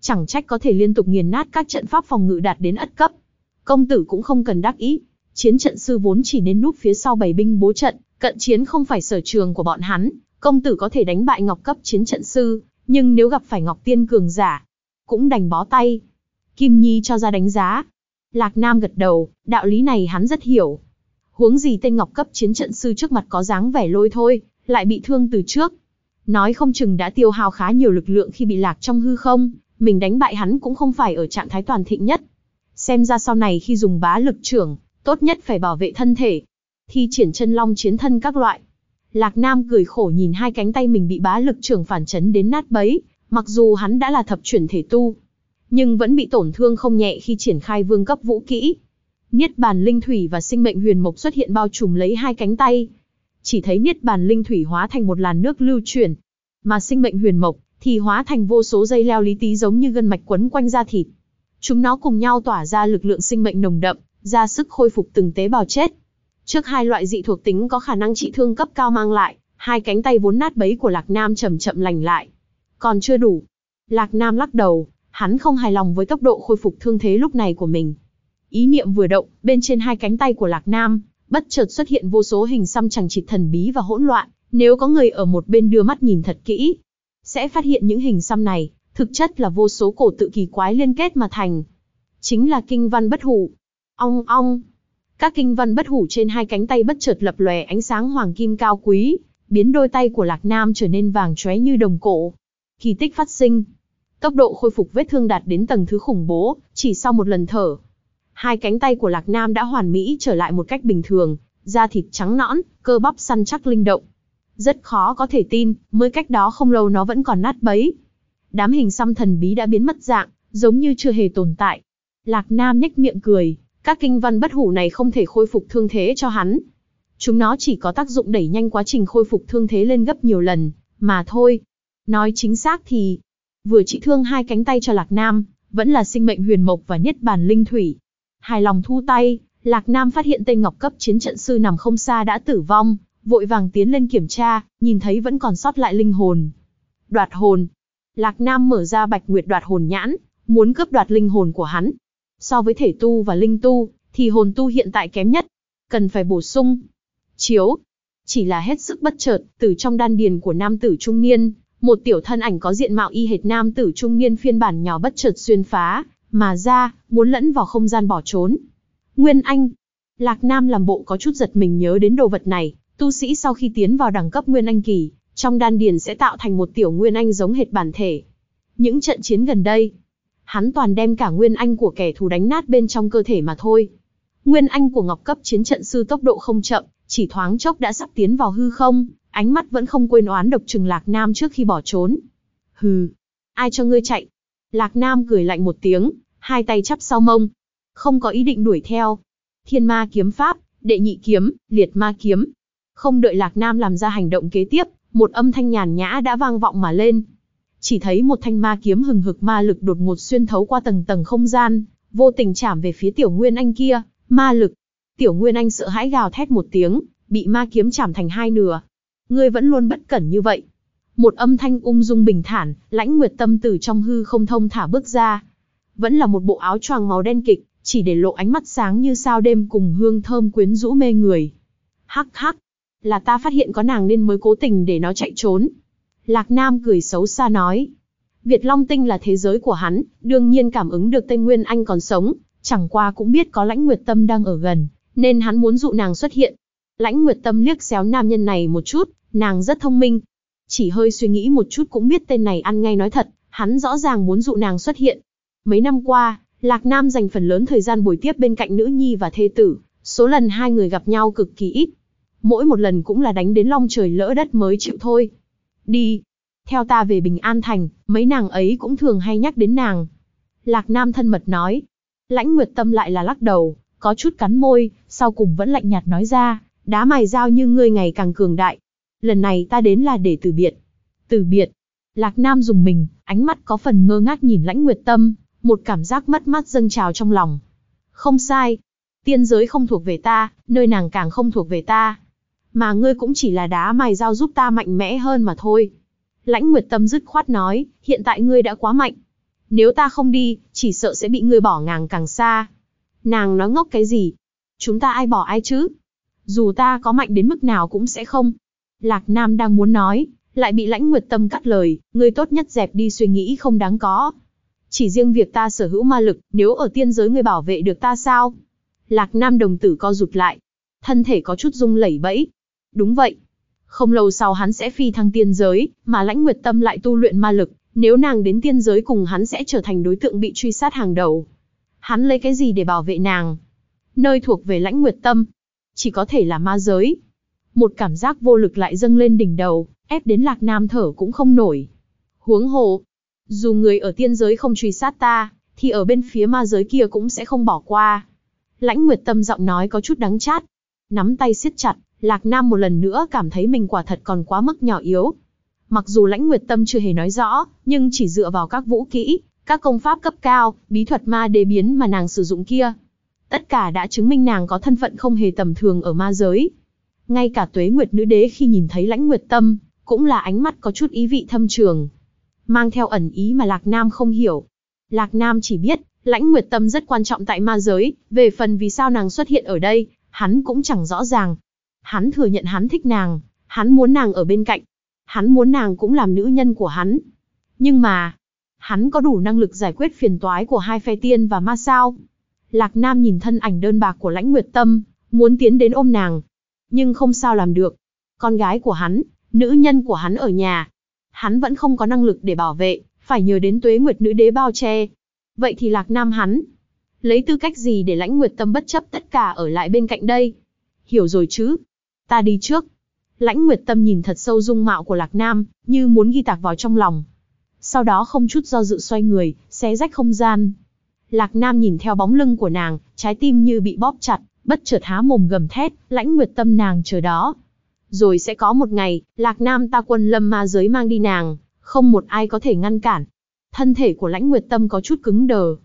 Chẳng trách có thể liên tục nghiền nát các trận pháp phòng ngự đạt đến ất cấp. Công tử cũng không cần đắc ý, chiến trận sư vốn chỉ nên núp phía sau bảy binh bố trận, cận chiến không phải sở trường của bọn hắn, công tử có thể đánh bại ngọc cấp chiến trận sư, nhưng nếu gặp phải ngọc tiên cường giả, cũng đành bó tay. Kim Nhi cho ra đánh giá. Lạc Nam gật đầu, đạo lý này hắn rất hiểu. Huống gì tên ngọc cấp chiến trận sư trước mặt có dáng vẻ lôi thôi, lại bị thương từ trước. Nói không chừng đã tiêu hao khá nhiều lực lượng khi bị lạc trong hư không, mình đánh bại hắn cũng không phải ở trạng thái toàn thịnh nhất. Xem ra sau này khi dùng bá lực trưởng, tốt nhất phải bảo vệ thân thể. Thi triển chân long chiến thân các loại. Lạc Nam cười khổ nhìn hai cánh tay mình bị bá lực trưởng phản chấn đến nát bấy, mặc dù hắn đã là thập chuyển thể tu, nhưng vẫn bị tổn thương không nhẹ khi triển khai vương cấp vũ kỹ. Niết bàn linh thủy và sinh mệnh huyền mộc xuất hiện bao trùm lấy hai cánh tay. Chỉ thấy niết bàn linh thủy hóa thành một làn nước lưu chuyển, mà sinh mệnh huyền mộc thì hóa thành vô số dây leo lý tí giống như gân mạch quấn quanh da thịt. Chúng nó cùng nhau tỏa ra lực lượng sinh mệnh nồng đậm, ra sức khôi phục từng tế bào chết. Trước hai loại dị thuộc tính có khả năng trị thương cấp cao mang lại, hai cánh tay vốn nát bấy của Lạc Nam chậm chậm lành lại. Còn chưa đủ. Lạc Nam lắc đầu, hắn không hài lòng với tốc độ khôi phục thương thế lúc này của mình. Ý niệm vừa động, bên trên hai cánh tay của Lạc Nam, bất chợt xuất hiện vô số hình xăm chẳng chịt thần bí và hỗn loạn. Nếu có người ở một bên đưa mắt nhìn thật kỹ, sẽ phát hiện những hình xăm này, thực chất là vô số cổ tự kỳ quái liên kết mà thành. Chính là kinh văn bất hủ. Ong ong. Các kinh văn bất hủ trên hai cánh tay bất chợt lập lòe ánh sáng hoàng kim cao quý, biến đôi tay của Lạc Nam trở nên vàng chóe như đồng cổ. Kỳ tích phát sinh. Tốc độ khôi phục vết thương đạt đến tầng thứ khủng bố, chỉ sau một lần thở. Hai cánh tay của Lạc Nam đã hoàn mỹ trở lại một cách bình thường, da thịt trắng nõn, cơ bắp săn chắc linh động. Rất khó có thể tin, mới cách đó không lâu nó vẫn còn nát bấy. Đám hình xăm thần bí đã biến mất dạng, giống như chưa hề tồn tại. Lạc Nam nhếch miệng cười, các kinh văn bất hủ này không thể khôi phục thương thế cho hắn. Chúng nó chỉ có tác dụng đẩy nhanh quá trình khôi phục thương thế lên gấp nhiều lần, mà thôi. Nói chính xác thì, vừa trị thương hai cánh tay cho Lạc Nam, vẫn là sinh mệnh huyền mộc và niết bàn linh thủy. Hài lòng thu tay, Lạc Nam phát hiện tên ngọc cấp chiến trận sư nằm không xa đã tử vong, vội vàng tiến lên kiểm tra, nhìn thấy vẫn còn sót lại linh hồn. Đoạt hồn. Lạc Nam mở ra bạch nguyệt đoạt hồn nhãn, muốn cướp đoạt linh hồn của hắn. So với thể tu và linh tu, thì hồn tu hiện tại kém nhất. Cần phải bổ sung. Chiếu. Chỉ là hết sức bất chợt, từ trong đan điền của nam tử trung niên, một tiểu thân ảnh có diện mạo y hệt nam tử trung niên phiên bản nhỏ bất chợt xuyên phá, mà ra, muốn lẫn vào không gian bỏ trốn. Nguyên Anh. Lạc Nam làm bộ có chút giật mình nhớ đến đồ vật này, Tu sĩ sau khi tiến vào đẳng cấp Nguyên Anh kỳ, trong đan điền sẽ tạo thành một tiểu Nguyên Anh giống hệt bản thể. Những trận chiến gần đây, hắn toàn đem cả Nguyên Anh của kẻ thù đánh nát bên trong cơ thể mà thôi. Nguyên Anh của Ngọc cấp chiến trận sư tốc độ không chậm, chỉ thoáng chốc đã sắp tiến vào hư không, ánh mắt vẫn không quên oán độc trừng Lạc Nam trước khi bỏ trốn. Hừ, ai cho ngươi chạy? Lạc Nam cười lạnh một tiếng, hai tay chắp sau mông, không có ý định đuổi theo. Thiên ma kiếm pháp, đệ nhị kiếm, liệt ma kiếm, không đợi Lạc Nam làm ra hành động kế tiếp, một âm thanh nhàn nhã đã vang vọng mà lên. Chỉ thấy một thanh ma kiếm hừng hực ma lực đột ngột xuyên thấu qua tầng tầng không gian, vô tình chạm về phía Tiểu Nguyên Anh kia, ma lực. Tiểu Nguyên Anh sợ hãi gào thét một tiếng, bị ma kiếm chạm thành hai nửa. Ngươi vẫn luôn bất cẩn như vậy. Một âm thanh ung dung bình thản, lãnh nguyệt tâm từ trong hư không thông thả bước ra. Vẫn là một bộ áo choàng màu đen kịch, chỉ để lộ ánh mắt sáng như sao đêm cùng hương thơm quyến rũ mê người. Hắc hắc, Là ta phát hiện có nàng nên mới cố tình để nó chạy trốn. Lạc Nam cười xấu xa nói. Việt Long Tinh là thế giới của hắn, đương nhiên cảm ứng được Tây Nguyên Anh còn sống, chẳng qua cũng biết có lãnh nguyệt tâm đang ở gần, nên hắn muốn dụ nàng xuất hiện. Lãnh nguyệt tâm liếc xéo nam nhân này một chút, nàng rất thông minh. Chỉ hơi suy nghĩ một chút cũng biết tên này ăn ngay nói thật, hắn rõ ràng muốn dụ nàng xuất hiện. Mấy năm qua, Lạc Nam dành phần lớn thời gian buổi tiếp bên cạnh nữ nhi và thê tử, số lần hai người gặp nhau cực kỳ ít. Mỗi một lần cũng là đánh đến long trời lỡ đất mới chịu thôi. Đi. Theo ta về Bình An Thành, mấy nàng ấy cũng thường hay nhắc đến nàng. Lạc Nam thân mật nói. Lãnh Nguyệt Tâm lại là lắc đầu, có chút cắn môi, sau cùng vẫn lạnh nhạt nói ra, đá mài dao như ngươi ngày càng cường đại. Lần này ta đến là để từ biệt. Từ biệt. Lạc Nam dùng mình, ánh mắt có phần ngơ ngác nhìn Lãnh Nguyệt Tâm, một cảm giác mất mát dâng trào trong lòng. Không sai. Tiên giới không thuộc về ta, nơi nàng càng không thuộc về ta. Mà ngươi cũng chỉ là đá mài dao giúp ta mạnh mẽ hơn mà thôi. Lãnh Nguyệt Tâm dứt khoát nói, hiện tại ngươi đã quá mạnh. Nếu ta không đi, chỉ sợ sẽ bị ngươi bỏ ngang càng xa. Nàng nói ngốc cái gì? Chúng ta ai bỏ ai chứ? Dù ta có mạnh đến mức nào cũng sẽ không. Lạc Nam đang muốn nói, lại bị lãnh nguyệt tâm cắt lời, Người tốt nhất dẹp đi suy nghĩ không đáng có. Chỉ riêng việc ta sở hữu ma lực, nếu ở tiên giới người bảo vệ được ta sao? Lạc Nam đồng tử co rụt lại. Thân thể có chút rung lẩy bẫy. Đúng vậy. Không lâu sau hắn sẽ phi thăng tiên giới, mà lãnh nguyệt tâm lại tu luyện ma lực. Nếu nàng đến tiên giới cùng hắn sẽ trở thành đối tượng bị truy sát hàng đầu. Hắn lấy cái gì để bảo vệ nàng? Nơi thuộc về lãnh nguyệt tâm. Chỉ có thể là ma giới. Một cảm giác vô lực lại dâng lên đỉnh đầu, ép đến lạc nam thở cũng không nổi. Huống hồ, dù người ở tiên giới không truy sát ta, thì ở bên phía ma giới kia cũng sẽ không bỏ qua. Lãnh Nguyệt Tâm giọng nói có chút đắng chát. Nắm tay siết chặt, Lạc Nam một lần nữa cảm thấy mình quả thật còn quá mức nhỏ yếu. Mặc dù Lãnh Nguyệt Tâm chưa hề nói rõ, nhưng chỉ dựa vào các vũ kỹ, các công pháp cấp cao, bí thuật ma đề biến mà nàng sử dụng kia. Tất cả đã chứng minh nàng có thân phận không hề tầm thường ở ma giới. Ngay cả tuế nguyệt nữ đế khi nhìn thấy lãnh nguyệt tâm, cũng là ánh mắt có chút ý vị thâm trường. Mang theo ẩn ý mà Lạc Nam không hiểu. Lạc Nam chỉ biết, lãnh nguyệt tâm rất quan trọng tại ma giới, về phần vì sao nàng xuất hiện ở đây, hắn cũng chẳng rõ ràng. Hắn thừa nhận hắn thích nàng, hắn muốn nàng ở bên cạnh. Hắn muốn nàng cũng làm nữ nhân của hắn. Nhưng mà, hắn có đủ năng lực giải quyết phiền toái của hai phe tiên và ma sao? Lạc Nam nhìn thân ảnh đơn bạc của lãnh nguyệt tâm, muốn tiến đến ôm nàng. Nhưng không sao làm được. Con gái của hắn, nữ nhân của hắn ở nhà. Hắn vẫn không có năng lực để bảo vệ, phải nhờ đến tuế nguyệt nữ đế bao che. Vậy thì Lạc Nam hắn, lấy tư cách gì để lãnh nguyệt tâm bất chấp tất cả ở lại bên cạnh đây? Hiểu rồi chứ? Ta đi trước. Lãnh nguyệt tâm nhìn thật sâu dung mạo của Lạc Nam, như muốn ghi tạc vào trong lòng. Sau đó không chút do dự xoay người, xé rách không gian. Lạc Nam nhìn theo bóng lưng của nàng, trái tim như bị bóp chặt, bất chợt há mồm gầm thét, lãnh nguyệt tâm nàng chờ đó. Rồi sẽ có một ngày, Lạc Nam ta quân lâm ma giới mang đi nàng, không một ai có thể ngăn cản. Thân thể của lãnh nguyệt tâm có chút cứng đờ.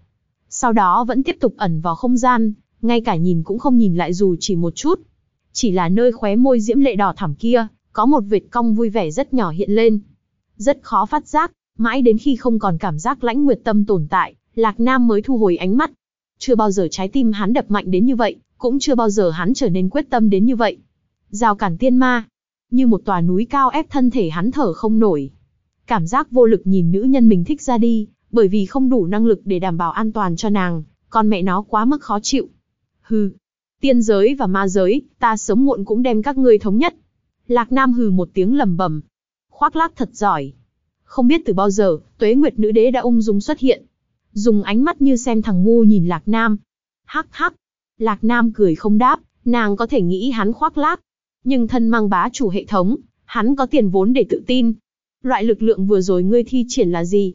Sau đó vẫn tiếp tục ẩn vào không gian, ngay cả nhìn cũng không nhìn lại dù chỉ một chút. Chỉ là nơi khóe môi diễm lệ đỏ thẳm kia, có một vệt cong vui vẻ rất nhỏ hiện lên. Rất khó phát giác, mãi đến khi không còn cảm giác lãnh nguyệt tâm tồn tại, Lạc Nam mới thu hồi ánh mắt. Chưa bao giờ trái tim hắn đập mạnh đến như vậy, cũng chưa bao giờ hắn trở nên quyết tâm đến như vậy. Rào cản tiên ma, như một tòa núi cao ép thân thể hắn thở không nổi. Cảm giác vô lực nhìn nữ nhân mình thích ra đi, bởi vì không đủ năng lực để đảm bảo an toàn cho nàng, con mẹ nó quá mức khó chịu. Hừ, tiên giới và ma giới, ta sớm muộn cũng đem các ngươi thống nhất. Lạc Nam hừ một tiếng lầm bầm. Khoác lác thật giỏi. Không biết từ bao giờ, tuế nguyệt nữ đế đã ung dung xuất hiện. Dùng ánh mắt như xem thằng ngu nhìn Lạc Nam. Hắc hắc. Lạc Nam cười không đáp, nàng có thể nghĩ hắn khoác lác. Nhưng thân mang bá chủ hệ thống, hắn có tiền vốn để tự tin. Loại lực lượng vừa rồi ngươi thi triển là gì?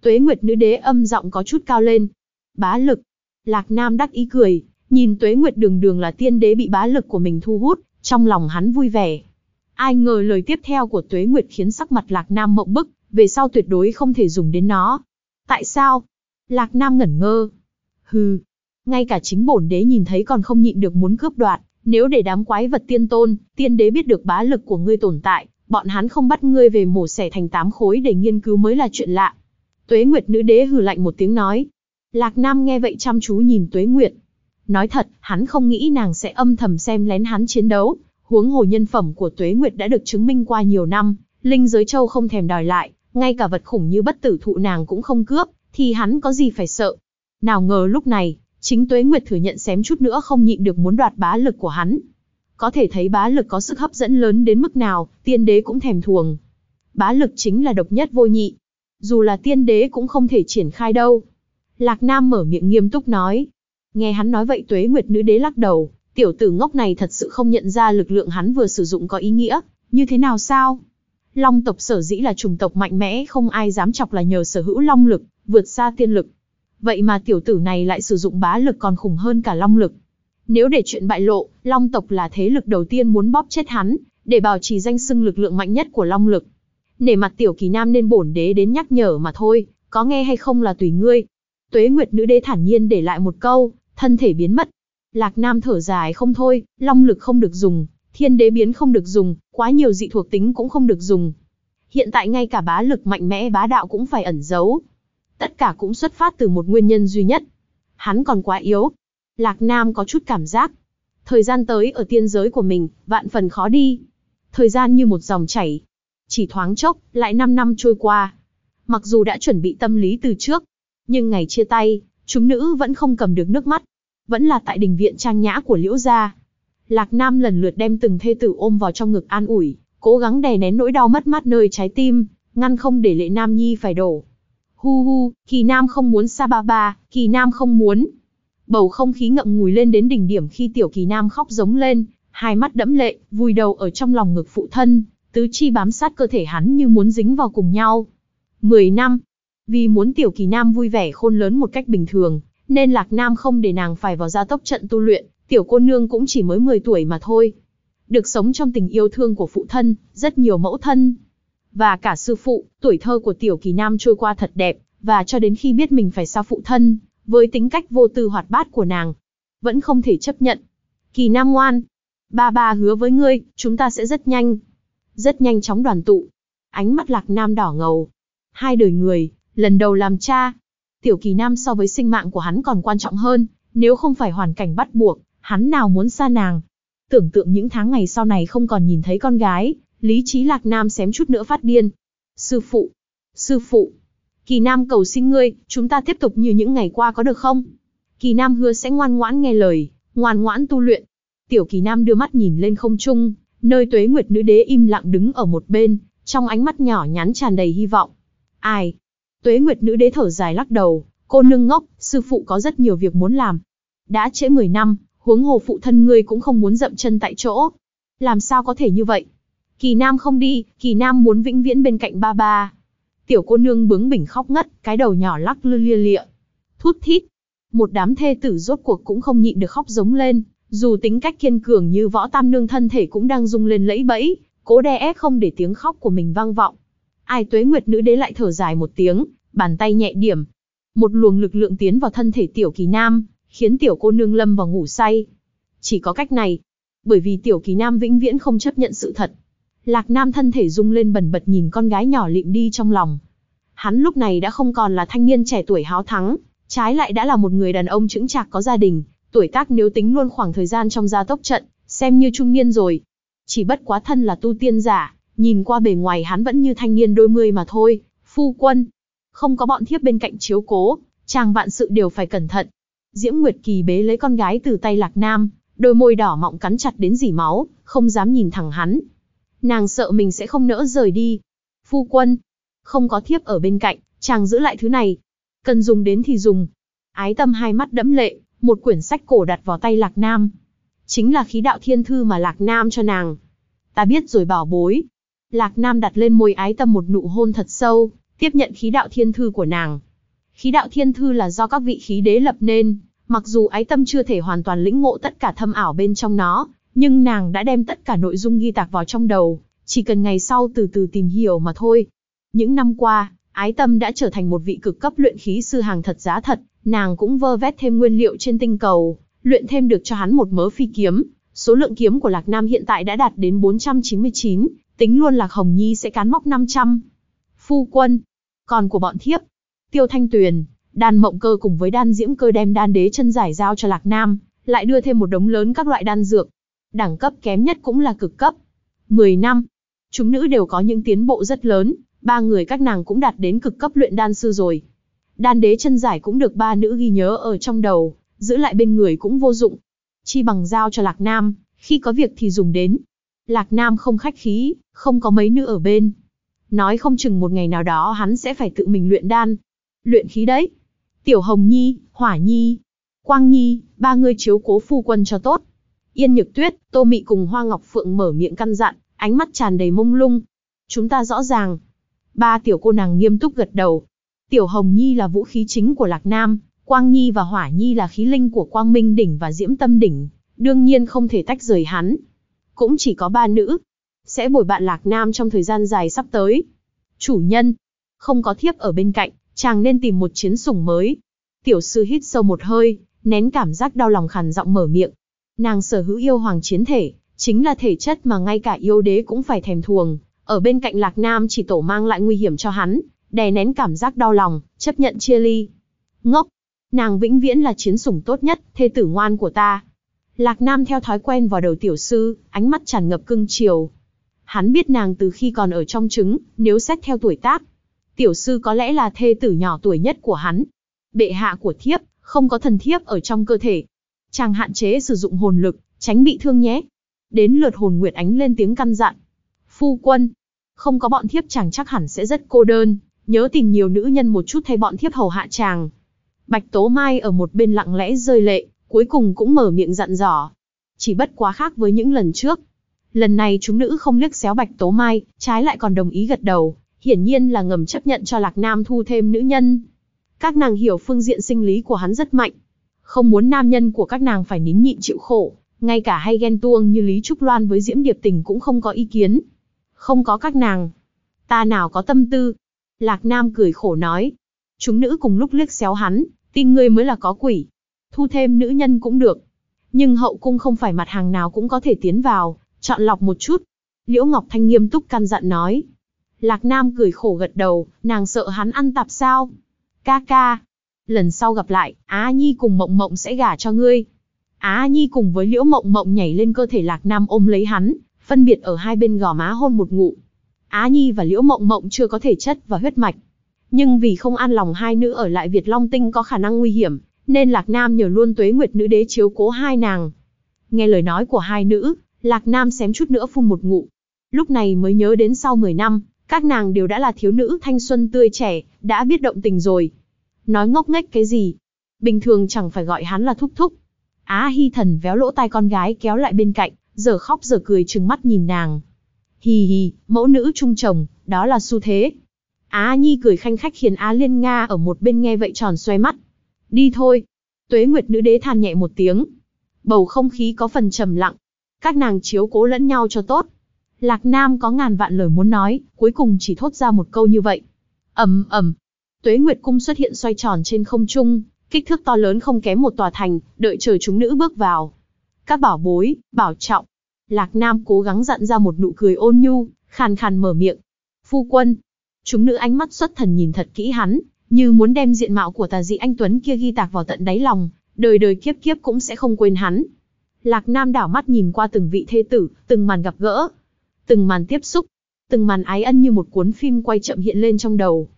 Tuế Nguyệt nữ đế âm giọng có chút cao lên. Bá lực. Lạc Nam đắc ý cười, nhìn Tuế Nguyệt đường đường là tiên đế bị bá lực của mình thu hút, trong lòng hắn vui vẻ. Ai ngờ lời tiếp theo của Tuế Nguyệt khiến sắc mặt Lạc Nam mộng bức, về sau tuyệt đối không thể dùng đến nó. Tại sao? Lạc Nam ngẩn ngơ. Hừ, ngay cả chính bổn đế nhìn thấy còn không nhịn được muốn cướp đoạt, nếu để đám quái vật tiên tôn, tiên đế biết được bá lực của ngươi tồn tại, bọn hắn không bắt ngươi về mổ xẻ thành tám khối để nghiên cứu mới là chuyện lạ. Tuế Nguyệt nữ đế hừ lạnh một tiếng nói. Lạc Nam nghe vậy chăm chú nhìn Tuế Nguyệt. Nói thật, hắn không nghĩ nàng sẽ âm thầm xem lén hắn chiến đấu, Huống hồ nhân phẩm của Tuế Nguyệt đã được chứng minh qua nhiều năm, linh giới châu không thèm đòi lại, ngay cả vật khủng như bất tử thụ nàng cũng không cướp, thì hắn có gì phải sợ. Nào ngờ lúc này, chính Tuế Nguyệt thừa nhận xém chút nữa không nhịn được muốn đoạt bá lực của hắn. Có thể thấy bá lực có sức hấp dẫn lớn đến mức nào, tiên đế cũng thèm thuồng. Bá lực chính là độc nhất vô nhị. Dù là tiên đế cũng không thể triển khai đâu. Lạc Nam mở miệng nghiêm túc nói. Nghe hắn nói vậy Tuế Nguyệt nữ đế lắc đầu, tiểu tử ngốc này thật sự không nhận ra lực lượng hắn vừa sử dụng có ý nghĩa, như thế nào sao? Long tộc sở dĩ là chủng tộc mạnh mẽ không ai dám chọc là nhờ sở hữu long lực, vượt xa tiên lực. Vậy mà tiểu tử này lại sử dụng bá lực còn khủng hơn cả long lực. Nếu để chuyện bại lộ, long tộc là thế lực đầu tiên muốn bóp chết hắn, để bảo trì danh xưng lực lượng mạnh nhất của long lực. Nể mặt tiểu kỳ nam nên bổn đế đến nhắc nhở mà thôi, có nghe hay không là tùy ngươi. Tuế Nguyệt nữ đế thản nhiên để lại một câu, thân thể biến mất. Lạc Nam thở dài không thôi, long lực không được dùng, thiên đế biến không được dùng, quá nhiều dị thuộc tính cũng không được dùng. Hiện tại ngay cả bá lực mạnh mẽ bá đạo cũng phải ẩn giấu. Tất cả cũng xuất phát từ một nguyên nhân duy nhất. Hắn còn quá yếu. Lạc Nam có chút cảm giác. Thời gian tới ở tiên giới của mình, vạn phần khó đi. Thời gian như một dòng chảy. Chỉ thoáng chốc, lại 5 năm trôi qua. Mặc dù đã chuẩn bị tâm lý từ trước, nhưng ngày chia tay, chúng nữ vẫn không cầm được nước mắt. Vẫn là tại đình viện trang nhã của Liễu Gia. Lạc Nam lần lượt đem từng thê tử ôm vào trong ngực an ủi, cố gắng đè nén nỗi đau mất mát nơi trái tim, ngăn không để lệ Nam Nhi phải đổ. Hu hu, Kỳ Nam không muốn sa ba ba, Kỳ Nam không muốn. Bầu không khí ngậm ngùi lên đến đỉnh điểm khi tiểu Kỳ Nam khóc giống lên, hai mắt đẫm lệ, vùi đầu ở trong lòng ngực phụ thân, tứ chi bám sát cơ thể hắn như muốn dính vào cùng nhau. Mười năm, vì muốn tiểu Kỳ Nam vui vẻ khôn lớn một cách bình thường, nên Lạc Nam không để nàng phải vào gia tốc trận tu luyện, tiểu cô nương cũng chỉ mới 10 tuổi mà thôi. Được sống trong tình yêu thương của phụ thân, rất nhiều mẫu thân. Và cả sư phụ, tuổi thơ của tiểu kỳ nam trôi qua thật đẹp, và cho đến khi biết mình phải xa phụ thân, với tính cách vô tư hoạt bát của nàng, vẫn không thể chấp nhận. Kỳ nam ngoan, ba ba hứa với ngươi, chúng ta sẽ rất nhanh, rất nhanh chóng đoàn tụ. Ánh mắt lạc nam đỏ ngầu. Hai đời người, lần đầu làm cha. Tiểu kỳ nam so với sinh mạng của hắn còn quan trọng hơn, nếu không phải hoàn cảnh bắt buộc, hắn nào muốn xa nàng. Tưởng tượng những tháng ngày sau này không còn nhìn thấy con gái, lý trí lạc nam xém chút nữa phát điên. Sư phụ, sư phụ, Kỳ Nam cầu xin ngươi, chúng ta tiếp tục như những ngày qua có được không? Kỳ Nam hứa sẽ ngoan ngoãn nghe lời, ngoan ngoãn tu luyện. Tiểu Kỳ Nam đưa mắt nhìn lên không trung, nơi Tuế Nguyệt Nữ Đế im lặng đứng ở một bên, trong ánh mắt nhỏ nhắn tràn đầy hy vọng. Ai? Tuế Nguyệt Nữ Đế thở dài lắc đầu, cô nương ngốc, sư phụ có rất nhiều việc muốn làm. Đã trễ 10 năm, huống hồ phụ thân ngươi cũng không muốn dậm chân tại chỗ. Làm sao có thể như vậy? Kỳ Nam không đi, Kỳ Nam muốn vĩnh viễn bên cạnh ba ba. Tiểu cô nương bướng bỉnh khóc ngất, cái đầu nhỏ lắc lư lia lịa. Thút thít. Một đám thê tử rốt cuộc cũng không nhịn được khóc giống lên, dù tính cách kiên cường như võ tam nương thân thể cũng đang rung lên lẫy bẫy, cố đe ép không để tiếng khóc của mình vang vọng. Ai tuế nguyệt nữ đế lại thở dài một tiếng, bàn tay nhẹ điểm. Một luồng lực lượng tiến vào thân thể tiểu kỳ nam, khiến tiểu cô nương lâm vào ngủ say. Chỉ có cách này, bởi vì tiểu kỳ nam vĩnh viễn không chấp nhận sự thật. Lạc Nam thân thể rung lên bần bật nhìn con gái nhỏ lịm đi trong lòng. Hắn lúc này đã không còn là thanh niên trẻ tuổi háo thắng, trái lại đã là một người đàn ông chững chạc có gia đình, tuổi tác nếu tính luôn khoảng thời gian trong gia tốc trận, xem như trung niên rồi. Chỉ bất quá thân là tu tiên giả, nhìn qua bề ngoài hắn vẫn như thanh niên đôi mươi mà thôi, phu quân. Không có bọn thiếp bên cạnh chiếu cố, chàng vạn sự đều phải cẩn thận, Diễm Nguyệt Kỳ bế lấy con gái từ tay Lạc Nam, đôi môi đỏ mọng cắn chặt đến dỉ máu, không dám nhìn thẳng hắn. Nàng sợ mình sẽ không nỡ rời đi. Phu quân, không có thiếp ở bên cạnh, chàng giữ lại thứ này. Cần dùng đến thì dùng. Ái tâm hai mắt đẫm lệ, một quyển sách cổ đặt vào tay Lạc Nam. Chính là khí đạo thiên thư mà Lạc Nam cho nàng. Ta biết rồi bảo bối. Lạc Nam đặt lên môi ái tâm một nụ hôn thật sâu, tiếp nhận khí đạo thiên thư của nàng. Khí đạo thiên thư là do các vị khí đế lập nên, mặc dù ái tâm chưa thể hoàn toàn lĩnh ngộ tất cả thâm ảo bên trong nó, nhưng nàng đã đem tất cả nội dung ghi tạc vào trong đầu, chỉ cần ngày sau từ từ tìm hiểu mà thôi. Những năm qua, ái tâm đã trở thành một vị cực cấp luyện khí sư hàng thật giá thật, nàng cũng vơ vét thêm nguyên liệu trên tinh cầu, luyện thêm được cho hắn một mớ phi kiếm. Số lượng kiếm của Lạc Nam hiện tại đã đạt đến 499, tính luôn Lạc Hồng Nhi sẽ cán móc 500. Phu quân, còn của bọn thiếp, Tiêu Thanh Tuyền, đan mộng cơ cùng với đan diễm cơ đem đan đế chân giải giao cho Lạc Nam, lại đưa thêm một đống lớn các loại đan dược. Đẳng cấp kém nhất cũng là cực cấp. 10 năm. Chúng nữ đều có những tiến bộ rất lớn, ba người các nàng cũng đạt đến cực cấp luyện đan sư rồi. Đan đế chân giải cũng được ba nữ ghi nhớ ở trong đầu, giữ lại bên người cũng vô dụng. Chi bằng giao cho Lạc Nam, khi có việc thì dùng đến. Lạc Nam không khách khí, không có mấy nữ ở bên. Nói không chừng một ngày nào đó hắn sẽ phải tự mình luyện đan. Luyện khí đấy. Tiểu Hồng Nhi, Hỏa Nhi, Quang Nhi, ba người chiếu cố phu quân cho tốt. Yên Nhược Tuyết, Tô Mị cùng Hoa Ngọc Phượng mở miệng căn dặn, ánh mắt tràn đầy mông lung. Chúng ta rõ ràng. Ba tiểu cô nàng nghiêm túc gật đầu. Tiểu Hồng Nhi là vũ khí chính của Lạc Nam, Quang Nhi và Hỏa Nhi là khí linh của Quang Minh Đỉnh và Diễm Tâm Đỉnh, đương nhiên không thể tách rời hắn. Cũng chỉ có ba nữ, sẽ bồi bạn Lạc Nam trong thời gian dài sắp tới. Chủ nhân, không có thiếp ở bên cạnh, chàng nên tìm một chiến sủng mới. Tiểu sư hít sâu một hơi, nén cảm giác đau lòng khàn giọng mở miệng. Nàng sở hữu yêu hoàng chiến thể, chính là thể chất mà ngay cả yêu đế cũng phải thèm thuồng. Ở bên cạnh Lạc Nam chỉ tổ mang lại nguy hiểm cho hắn, đè nén cảm giác đau lòng, chấp nhận chia ly. Ngốc, nàng vĩnh viễn là chiến sủng tốt nhất, thê tử ngoan của ta. Lạc Nam theo thói quen vào đầu tiểu sư, ánh mắt tràn ngập cưng chiều. Hắn biết nàng từ khi còn ở trong trứng, nếu xét theo tuổi tác. Tiểu sư có lẽ là thê tử nhỏ tuổi nhất của hắn. Bệ hạ của thiếp, không có thần thiếp ở trong cơ thể. Chàng hạn chế sử dụng hồn lực, tránh bị thương nhé. Đến lượt hồn Nguyệt Ánh lên tiếng căn dặn. Phu quân, không có bọn thiếp chàng chắc hẳn sẽ rất cô đơn, nhớ tìm nhiều nữ nhân một chút thay bọn thiếp hầu hạ chàng. Bạch Tố Mai ở một bên lặng lẽ rơi lệ, cuối cùng cũng mở miệng dặn dò. Chỉ bất quá khác với những lần trước. Lần này chúng nữ không liếc xéo Bạch Tố Mai, trái lại còn đồng ý gật đầu, hiển nhiên là ngầm chấp nhận cho Lạc Nam thu thêm nữ nhân. Các nàng hiểu phương diện sinh lý của hắn rất mạnh. Không muốn nam nhân của các nàng phải nín nhịn chịu khổ, ngay cả hay ghen tuông như Lý Trúc Loan với Diễm Điệp Tình cũng không có ý kiến. Không có các nàng. Ta nào có tâm tư. Lạc Nam cười khổ nói. Chúng nữ cùng lúc liếc xéo hắn, tin ngươi mới là có quỷ. Thu thêm nữ nhân cũng được. Nhưng hậu cung không phải mặt hàng nào cũng có thể tiến vào, chọn lọc một chút. Liễu Ngọc Thanh nghiêm túc căn dặn nói. Lạc Nam cười khổ gật đầu, nàng sợ hắn ăn tạp sao. Ca ca. Lần sau gặp lại, Á Nhi cùng Mộng Mộng sẽ gả cho ngươi. Á Nhi cùng với Liễu Mộng Mộng nhảy lên cơ thể Lạc Nam ôm lấy hắn, phân biệt ở hai bên gò má hôn một ngụ. Á Nhi và Liễu Mộng Mộng chưa có thể chất và huyết mạch. Nhưng vì không an lòng hai nữ ở lại Việt Long Tinh có khả năng nguy hiểm, nên Lạc Nam nhờ luôn tuế nguyệt nữ đế chiếu cố hai nàng. Nghe lời nói của hai nữ, Lạc Nam xém chút nữa phun một ngụ. Lúc này mới nhớ đến sau 10 năm, các nàng đều đã là thiếu nữ thanh xuân tươi trẻ, đã biết động tình rồi. Nói ngốc nghếch cái gì? Bình thường chẳng phải gọi hắn là thúc thúc. Á Hi Thần véo lỗ tai con gái kéo lại bên cạnh, giờ khóc giờ cười trừng mắt nhìn nàng. Hì hì, mẫu nữ trung chồng, đó là xu thế. Á Nhi cười khanh khách khiến Á Liên Nga ở một bên nghe vậy tròn xoay mắt. Đi thôi. Tuế Nguyệt nữ đế than nhẹ một tiếng. Bầu không khí có phần trầm lặng. Các nàng chiếu cố lẫn nhau cho tốt. Lạc Nam có ngàn vạn lời muốn nói, cuối cùng chỉ thốt ra một câu như vậy. ầm ầm, Tuế Nguyệt cung xuất hiện xoay tròn trên không trung, kích thước to lớn không kém một tòa thành, đợi chờ chúng nữ bước vào. Các bảo bối, bảo trọng. Lạc Nam cố gắng dặn ra một nụ cười ôn nhu, khàn khàn mở miệng. Phu quân. Chúng nữ ánh mắt xuất thần nhìn thật kỹ hắn, như muốn đem diện mạo của tà dị anh Tuấn kia ghi tạc vào tận đáy lòng, đời đời kiếp kiếp cũng sẽ không quên hắn. Lạc Nam đảo mắt nhìn qua từng vị thê tử, từng màn gặp gỡ, từng màn tiếp xúc, từng màn ái ân như một cuốn phim quay chậm hiện lên trong đầu.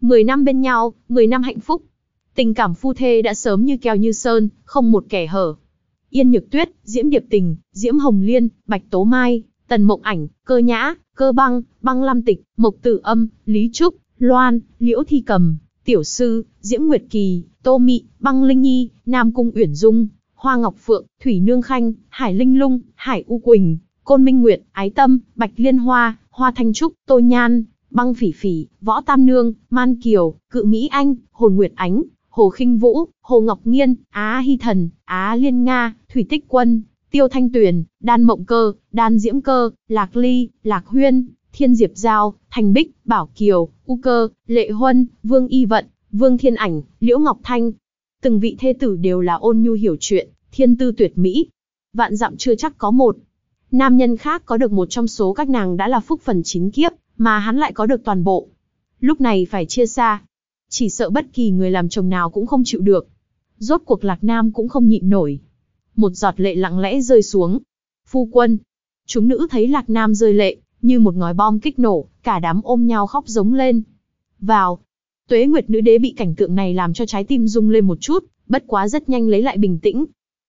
Mười năm bên nhau, mười năm hạnh phúc. Tình cảm phu thê đã sớm như keo như sơn, không một kẻ hở. Yên Nhược Tuyết, Diễm Điệp Tình, Diễm Hồng Liên, Bạch Tố Mai, Tần Mộng Ảnh, Cơ Nhã, Cơ Băng, Băng Lam Tịch, Mộc Tử Âm, Lý Trúc, Loan, Liễu Thi Cầm, Tiểu Sư, Diễm Nguyệt Kỳ, Tô Mị, Băng Linh Nhi, Nam Cung Uyển Dung, Hoa Ngọc Phượng, Thủy Nương Khanh, Hải Linh Lung, Hải U Quỳnh, Côn Minh Nguyệt, Ái Tâm, Bạch Liên Hoa, Hoa Thanh Trúc, Tô Nhan, Băng Phỉ Phỉ, Võ Tam Nương, Man Kiều, Cự Mỹ Anh, Hồn Nguyệt Ánh, Hồ Khinh Vũ, Hồ Ngọc Nghiên, Á Hy Thần, Á Liên Nga, Thủy Tích Quân, Tiêu Thanh Tuyền, Đan Mộng Cơ, Đan Diễm Cơ, Lạc Ly, Lạc Huyên, Thiên Diệp Giao, Thành Bích, Bảo Kiều, U Cơ, Lệ Huân, Vương Y Vận, Vương Thiên Ảnh, Liễu Ngọc Thanh. Từng vị thê tử đều là ôn nhu hiểu chuyện, thiên tư tuyệt mỹ. Vạn dặm chưa chắc có một. Nam nhân khác có được một trong số các nàng đã là phúc phần chín kiếp, mà hắn lại có được toàn bộ. Lúc này phải chia xa. Chỉ sợ bất kỳ người làm chồng nào cũng không chịu được. Rốt cuộc Lạc Nam cũng không nhịn nổi. Một giọt lệ lặng lẽ rơi xuống. Phu quân. Chúng nữ thấy Lạc Nam rơi lệ, như một ngói bom kích nổ, cả đám ôm nhau khóc giống lên. Vào. Tuế Nguyệt nữ đế bị cảnh tượng này làm cho trái tim rung lên một chút, bất quá rất nhanh lấy lại bình tĩnh.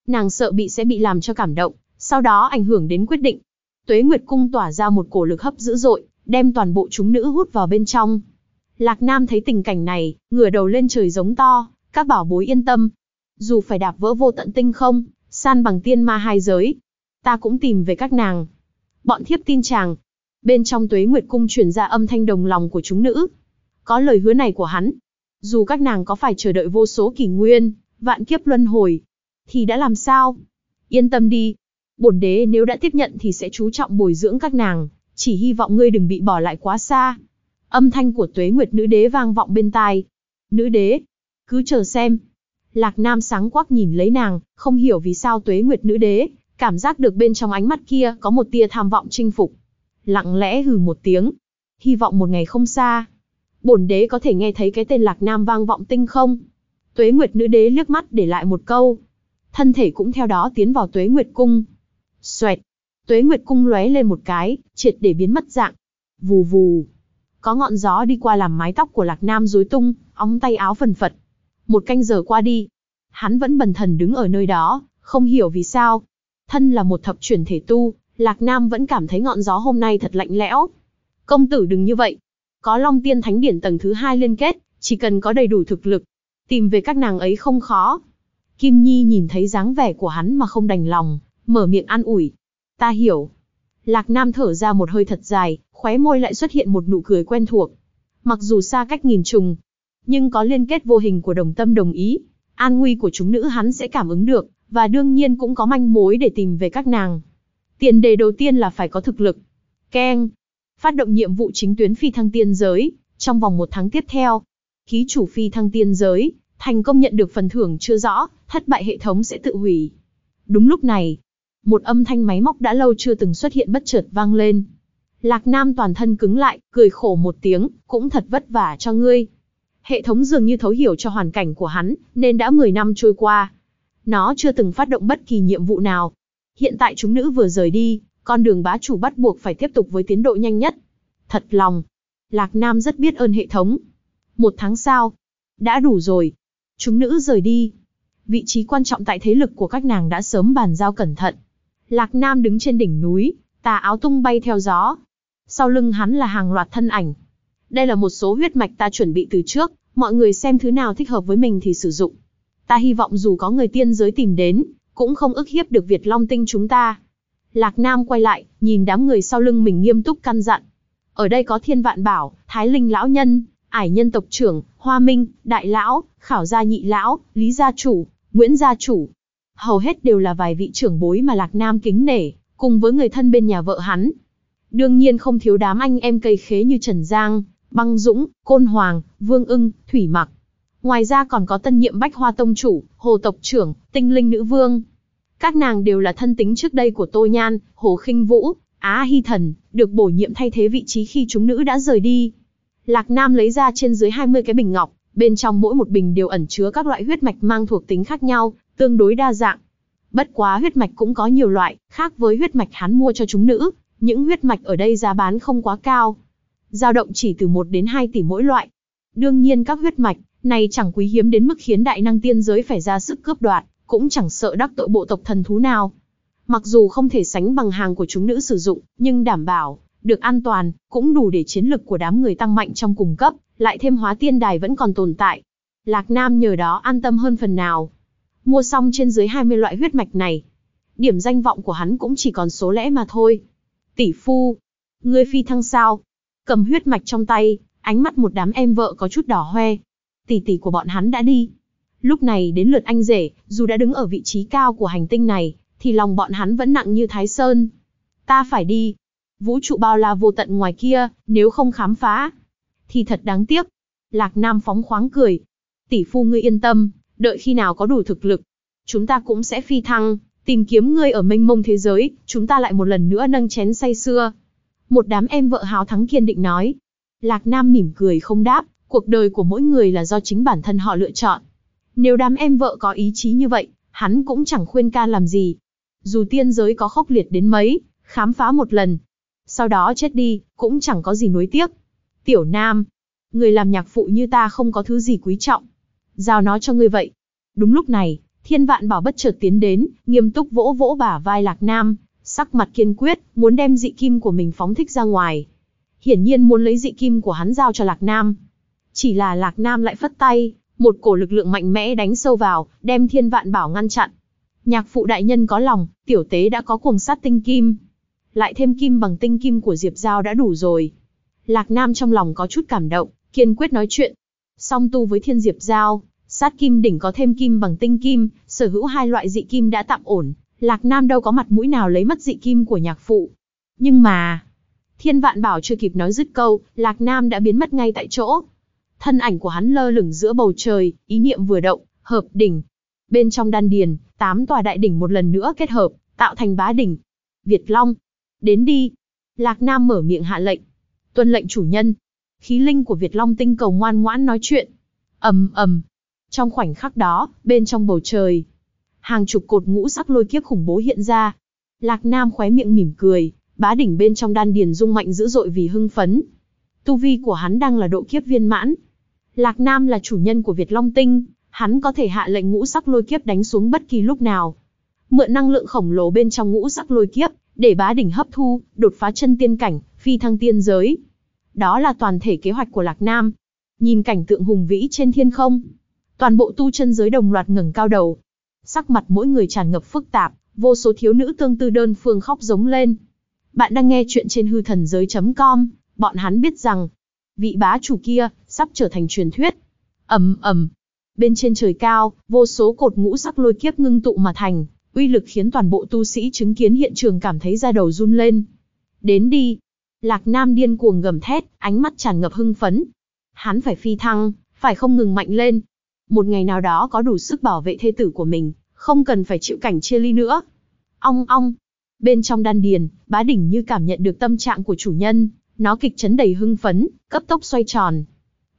Nàng sợ bị sẽ bị làm cho cảm động, sau đó ảnh hưởng đến quyết định. Tuế Nguyệt cung tỏa ra một cổ lực hấp dữ dội, đem toàn bộ chúng nữ hút vào bên trong. Lạc Nam thấy tình cảnh này, ngửa đầu lên trời giống to, các bảo bối yên tâm. Dù phải đạp vỡ vô tận tinh không, san bằng tiên ma hai giới, ta cũng tìm về các nàng. Bọn thiếp tin chàng. Bên trong tuế nguyệt cung truyền ra âm thanh đồng lòng của chúng nữ. Có lời hứa này của hắn. Dù các nàng có phải chờ đợi vô số kỷ nguyên, vạn kiếp luân hồi, thì đã làm sao? Yên tâm đi. Bổn đế nếu đã tiếp nhận thì sẽ chú trọng bồi dưỡng các nàng, chỉ hy vọng ngươi đừng bị bỏ lại quá xa. Âm thanh của tuế nguyệt nữ đế vang vọng bên tai. Nữ đế, cứ chờ xem. Lạc Nam sáng quắc nhìn lấy nàng, không hiểu vì sao tuế nguyệt nữ đế, cảm giác được bên trong ánh mắt kia có một tia tham vọng chinh phục. Lặng lẽ hừ một tiếng, hy vọng một ngày không xa. Bổn đế có thể nghe thấy cái tên Lạc Nam vang vọng tinh không? Tuế Nguyệt nữ đế liếc mắt để lại một câu. Thân thể cũng theo đó tiến vào Tuế Nguyệt cung. Xoẹt. Tuế Nguyệt cung lóe lên một cái, triệt để biến mất dạng. Vù vù. Có ngọn gió đi qua làm mái tóc của Lạc Nam rối tung, óng tay áo phần phật. Một canh giờ qua đi, hắn vẫn bần thần đứng ở nơi đó, không hiểu vì sao. Thân là một thập chuyển thể tu, Lạc Nam vẫn cảm thấy ngọn gió hôm nay thật lạnh lẽo. Công tử đừng như vậy. Có Long Tiên Thánh Điển tầng thứ hai liên kết, chỉ cần có đầy đủ thực lực, tìm về các nàng ấy không khó. Kim Nhi nhìn thấy dáng vẻ của hắn mà không đành lòng, mở miệng an ủi. Ta hiểu. Lạc Nam thở ra một hơi thật dài, khóe môi lại xuất hiện một nụ cười quen thuộc. Mặc dù xa cách nghìn trùng, nhưng có liên kết vô hình của đồng tâm đồng ý, an nguy của chúng nữ hắn sẽ cảm ứng được, và đương nhiên cũng có manh mối để tìm về các nàng. Tiền đề đầu tiên là phải có thực lực. Keng. Phát động nhiệm vụ chính tuyến phi thăng tiên giới, trong vòng một tháng tiếp theo. Ký chủ phi thăng tiên giới, thành công nhận được phần thưởng chưa rõ, thất bại hệ thống sẽ tự hủy. Đúng lúc này, một âm thanh máy móc đã lâu chưa từng xuất hiện bất chợt vang lên. Lạc Nam toàn thân cứng lại, cười khổ một tiếng, cũng thật vất vả cho ngươi. Hệ thống dường như thấu hiểu cho hoàn cảnh của hắn, nên đã 10 năm trôi qua. Nó chưa từng phát động bất kỳ nhiệm vụ nào. Hiện tại chúng nữ vừa rời đi, con đường bá chủ bắt buộc phải tiếp tục với tiến độ nhanh nhất. Thật lòng. Lạc Nam rất biết ơn hệ thống. Một tháng sau. Đã đủ rồi. Chúng nữ rời đi. Vị trí quan trọng tại thế lực của các nàng đã sớm bàn giao cẩn thận. Lạc Nam đứng trên đỉnh núi, tà áo tung bay theo gió. Sau lưng hắn là hàng loạt thân ảnh. Đây là một số huyết mạch ta chuẩn bị từ trước, mọi người xem thứ nào thích hợp với mình thì sử dụng. Ta hy vọng dù có người tiên giới tìm đến, cũng không ức hiếp được Việt Long Tinh chúng ta. Lạc Nam quay lại, nhìn đám người sau lưng mình nghiêm túc căn dặn. Ở đây có Thiên Vạn Bảo, Thái Linh Lão Nhân, Ải Nhân Tộc Trưởng, Hoa Minh, Đại Lão, Khảo Gia Nhị Lão, Lý Gia Chủ, Nguyễn Gia Chủ. Hầu hết đều là vài vị trưởng bối mà Lạc Nam kính nể, cùng với người thân bên nhà vợ hắn. Đương nhiên không thiếu đám anh em cây khế như Trần Giang, Băng Dũng, Côn Hoàng, Vương ưng, Thủy Mặc. Ngoài ra còn có tân nhiệm Bách Hoa Tông Chủ, Hồ Tộc Trưởng, Tinh Linh Nữ Vương. Các nàng đều là thân tính trước đây của Tô Nhan, Hồ khinh Vũ, Á Hy Thần, được bổ nhiệm thay thế vị trí khi chúng nữ đã rời đi. Lạc Nam lấy ra trên dưới 20 cái bình ngọc, bên trong mỗi một bình đều ẩn chứa các loại huyết mạch mang thuộc tính khác nhau, tương đối đa dạng. Bất quá huyết mạch cũng có nhiều loại, khác với huyết mạch hắn mua cho chúng nữ, những huyết mạch ở đây giá bán không quá cao. dao động chỉ từ 1 đến 2 tỷ mỗi loại. Đương nhiên các huyết mạch này chẳng quý hiếm đến mức khiến đại năng tiên giới phải ra sức cướp đoạt, cũng chẳng sợ đắc tội bộ tộc thần thú nào. Mặc dù không thể sánh bằng hàng của chúng nữ sử dụng, nhưng đảm bảo được an toàn, cũng đủ để chiến lực của đám người tăng mạnh trong cùng cấp, lại thêm hóa tiên đài vẫn còn tồn tại. Lạc Nam nhờ đó an tâm hơn phần nào. Mua xong trên dưới 20 loại huyết mạch này. Điểm danh vọng của hắn cũng chỉ còn số lẽ mà thôi. Tỷ phu, ngươi phi thăng sao? Cầm huyết mạch trong tay, ánh mắt một đám em vợ có chút đỏ hoe. Tỷ tỷ của bọn hắn đã đi. Lúc này đến lượt anh rể, dù đã đứng ở vị trí cao của hành tinh này, thì lòng bọn hắn vẫn nặng như Thái Sơn. Ta phải đi. Vũ trụ bao la vô tận ngoài kia, nếu không khám phá, thì thật đáng tiếc. Lạc Nam phóng khoáng cười. Tỷ phu ngươi yên tâm, đợi khi nào có đủ thực lực, chúng ta cũng sẽ phi thăng, tìm kiếm ngươi ở mênh mông thế giới, chúng ta lại một lần nữa nâng chén say xưa. Một đám em vợ hào thắng kiên định nói. Lạc Nam mỉm cười không đáp, cuộc đời của mỗi người là do chính bản thân họ lựa chọn. Nếu đám em vợ có ý chí như vậy, hắn cũng chẳng khuyên can làm gì. Dù tiên giới có khốc liệt đến mấy, khám phá một lần. Sau đó chết đi, cũng chẳng có gì nuối tiếc. Tiểu Nam, người làm nhạc phụ như ta không có thứ gì quý trọng. Giao nó cho ngươi vậy. Đúng lúc này, thiên vạn bảo bất chợt tiến đến, nghiêm túc vỗ vỗ bả vai Lạc Nam, sắc mặt kiên quyết, muốn đem dị kim của mình phóng thích ra ngoài. Hiển nhiên muốn lấy dị kim của hắn giao cho Lạc Nam. Chỉ là Lạc Nam lại phất tay, một cổ lực lượng mạnh mẽ đánh sâu vào, đem thiên vạn bảo ngăn chặn. Nhạc phụ đại nhân có lòng, tiểu tế đã có cuồng sát tinh kim. Lại thêm kim bằng tinh kim của Diệp Giao đã đủ rồi. Lạc Nam trong lòng có chút cảm động, kiên quyết nói chuyện. Song tu với thiên Diệp Giao, sát kim đỉnh có thêm kim bằng tinh kim, sở hữu hai loại dị kim đã tạm ổn. Lạc Nam đâu có mặt mũi nào lấy mất dị kim của nhạc phụ. Nhưng mà, thiên vạn bảo chưa kịp nói dứt câu, Lạc Nam đã biến mất ngay tại chỗ. Thân ảnh của hắn lơ lửng giữa bầu trời, ý niệm vừa động, hợp đỉnh. Bên trong đan điền, tám tòa đại đỉnh một lần nữa kết hợp, tạo thành bá đỉnh. Việt Long, đến đi. Lạc Nam mở miệng hạ lệnh. Tuân lệnh chủ nhân. Khí linh của Việt Long tinh cầu ngoan ngoãn nói chuyện. ầm ầm. Trong khoảnh khắc đó, bên trong bầu trời, hàng chục cột ngũ sắc lôi kiếp khủng bố hiện ra. Lạc Nam khóe miệng mỉm cười, bá đỉnh bên trong đan điền rung mạnh dữ dội vì hưng phấn. Tu vi của hắn đang là độ kiếp viên mãn, Lạc Nam là chủ nhân của Việt Long Tinh, hắn có thể hạ lệnh ngũ sắc lôi kiếp đánh xuống bất kỳ lúc nào. Mượn năng lượng khổng lồ bên trong ngũ sắc lôi kiếp, để bá đỉnh hấp thu, đột phá chân tiên cảnh, phi thăng tiên giới. Đó là toàn thể kế hoạch của Lạc Nam. Nhìn cảnh tượng hùng vĩ trên thiên không, toàn bộ tu chân giới đồng loạt ngẩng cao đầu. Sắc mặt mỗi người tràn ngập phức tạp, vô số thiếu nữ tương tư đơn phương khóc giống lên. Bạn đang nghe chuyện trên hư thần giới.com, bọn hắn biết rằng, vị bá chủ kia, sắp trở thành truyền thuyết. ầm ầm, bên trên trời cao, vô số cột ngũ sắc lôi kiếp ngưng tụ mà thành, uy lực khiến toàn bộ tu sĩ chứng kiến hiện trường cảm thấy da đầu run lên. Đến đi. Lạc Nam điên cuồng gầm thét, ánh mắt tràn ngập hưng phấn. Hắn phải phi thăng, phải không ngừng mạnh lên. Một ngày nào đó có đủ sức bảo vệ thê tử của mình, không cần phải chịu cảnh chia ly nữa. Ong ong. Bên trong đan điền, bá đỉnh như cảm nhận được tâm trạng của chủ nhân, nó kịch chấn đầy hưng phấn, cấp tốc xoay tròn,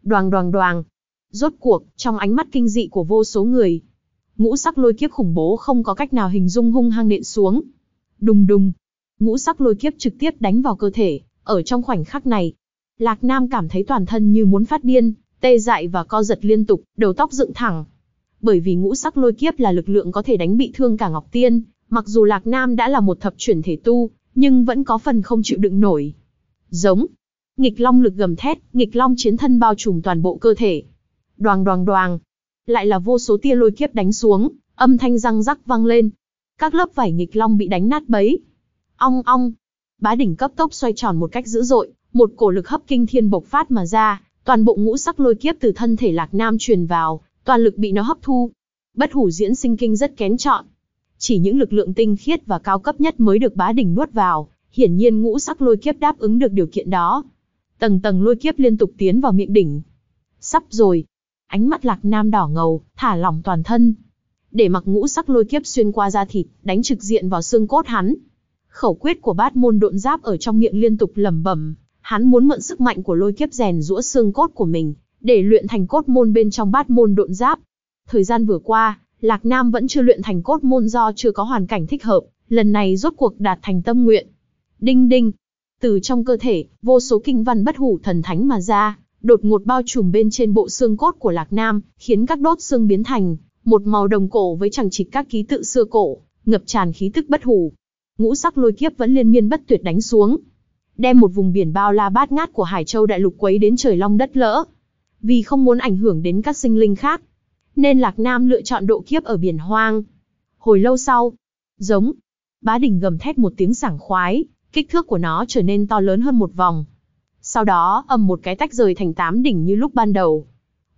Đoàng đoàng đoàng. Rốt cuộc, trong ánh mắt kinh dị của vô số người, ngũ sắc lôi kiếp khủng bố không có cách nào hình dung hung hăng nện xuống. Đùng đùng. Ngũ sắc lôi kiếp trực tiếp đánh vào cơ thể, ở trong khoảnh khắc này, Lạc Nam cảm thấy toàn thân như muốn phát điên, tê dại và co giật liên tục, đầu tóc dựng thẳng. Bởi vì ngũ sắc lôi kiếp là lực lượng có thể đánh bị thương cả Ngọc Tiên, mặc dù Lạc Nam đã là một thập chuyển thể tu, nhưng vẫn có phần không chịu đựng nổi. Giống, Nghịch long lực gầm thét, nghịch long chiến thân bao trùm toàn bộ cơ thể. Đoàng đoàng đoàng. Lại là vô số tia lôi kiếp đánh xuống, âm thanh răng rắc vang lên. Các lớp vảy nghịch long bị đánh nát bấy. Ong ong. Bá đỉnh cấp tốc xoay tròn một cách dữ dội, một cổ lực hấp kinh thiên bộc phát mà ra, toàn bộ ngũ sắc lôi kiếp từ thân thể Lạc Nam truyền vào, toàn lực bị nó hấp thu. Bất hủ diễn sinh kinh rất kén chọn. Chỉ những lực lượng tinh khiết và cao cấp nhất mới được bá đỉnh nuốt vào, hiển nhiên ngũ sắc lôi kiếp đáp ứng được điều kiện đó. Tầng tầng lôi kiếp liên tục tiến vào miệng đỉnh. Sắp rồi. Ánh mắt lạc nam đỏ ngầu, thả lỏng toàn thân. Để mặc ngũ sắc lôi kiếp xuyên qua da thịt, đánh trực diện vào xương cốt hắn. Khẩu quyết của bát môn độn giáp ở trong miệng liên tục lẩm bẩm. Hắn muốn mượn sức mạnh của lôi kiếp rèn rũa xương cốt của mình, để luyện thành cốt môn bên trong bát môn độn giáp. Thời gian vừa qua, Lạc Nam vẫn chưa luyện thành cốt môn do chưa có hoàn cảnh thích hợp, lần này rốt cuộc đạt thành tâm nguyện. Đinh đinh, từ trong cơ thể, vô số kinh văn bất hủ thần thánh mà ra, đột ngột bao trùm bên trên bộ xương cốt của Lạc Nam, khiến các đốt xương biến thành một màu đồng cổ với chẳng chịt các ký tự xưa cổ, ngập tràn khí tức bất hủ. Ngũ sắc lôi kiếp vẫn liên miên bất tuyệt đánh xuống, đem một vùng biển bao la bát ngát của Hải Châu đại lục quấy đến trời long đất lỡ. Vì không muốn ảnh hưởng đến các sinh linh khác, nên Lạc Nam lựa chọn độ kiếp ở biển hoang. Hồi lâu sau, giống, bá đỉnh gầm thét một tiếng sảng khoái, kích thước của nó trở nên to lớn hơn một vòng. Sau đó, ầm một cái tách rời thành tám đỉnh như lúc ban đầu.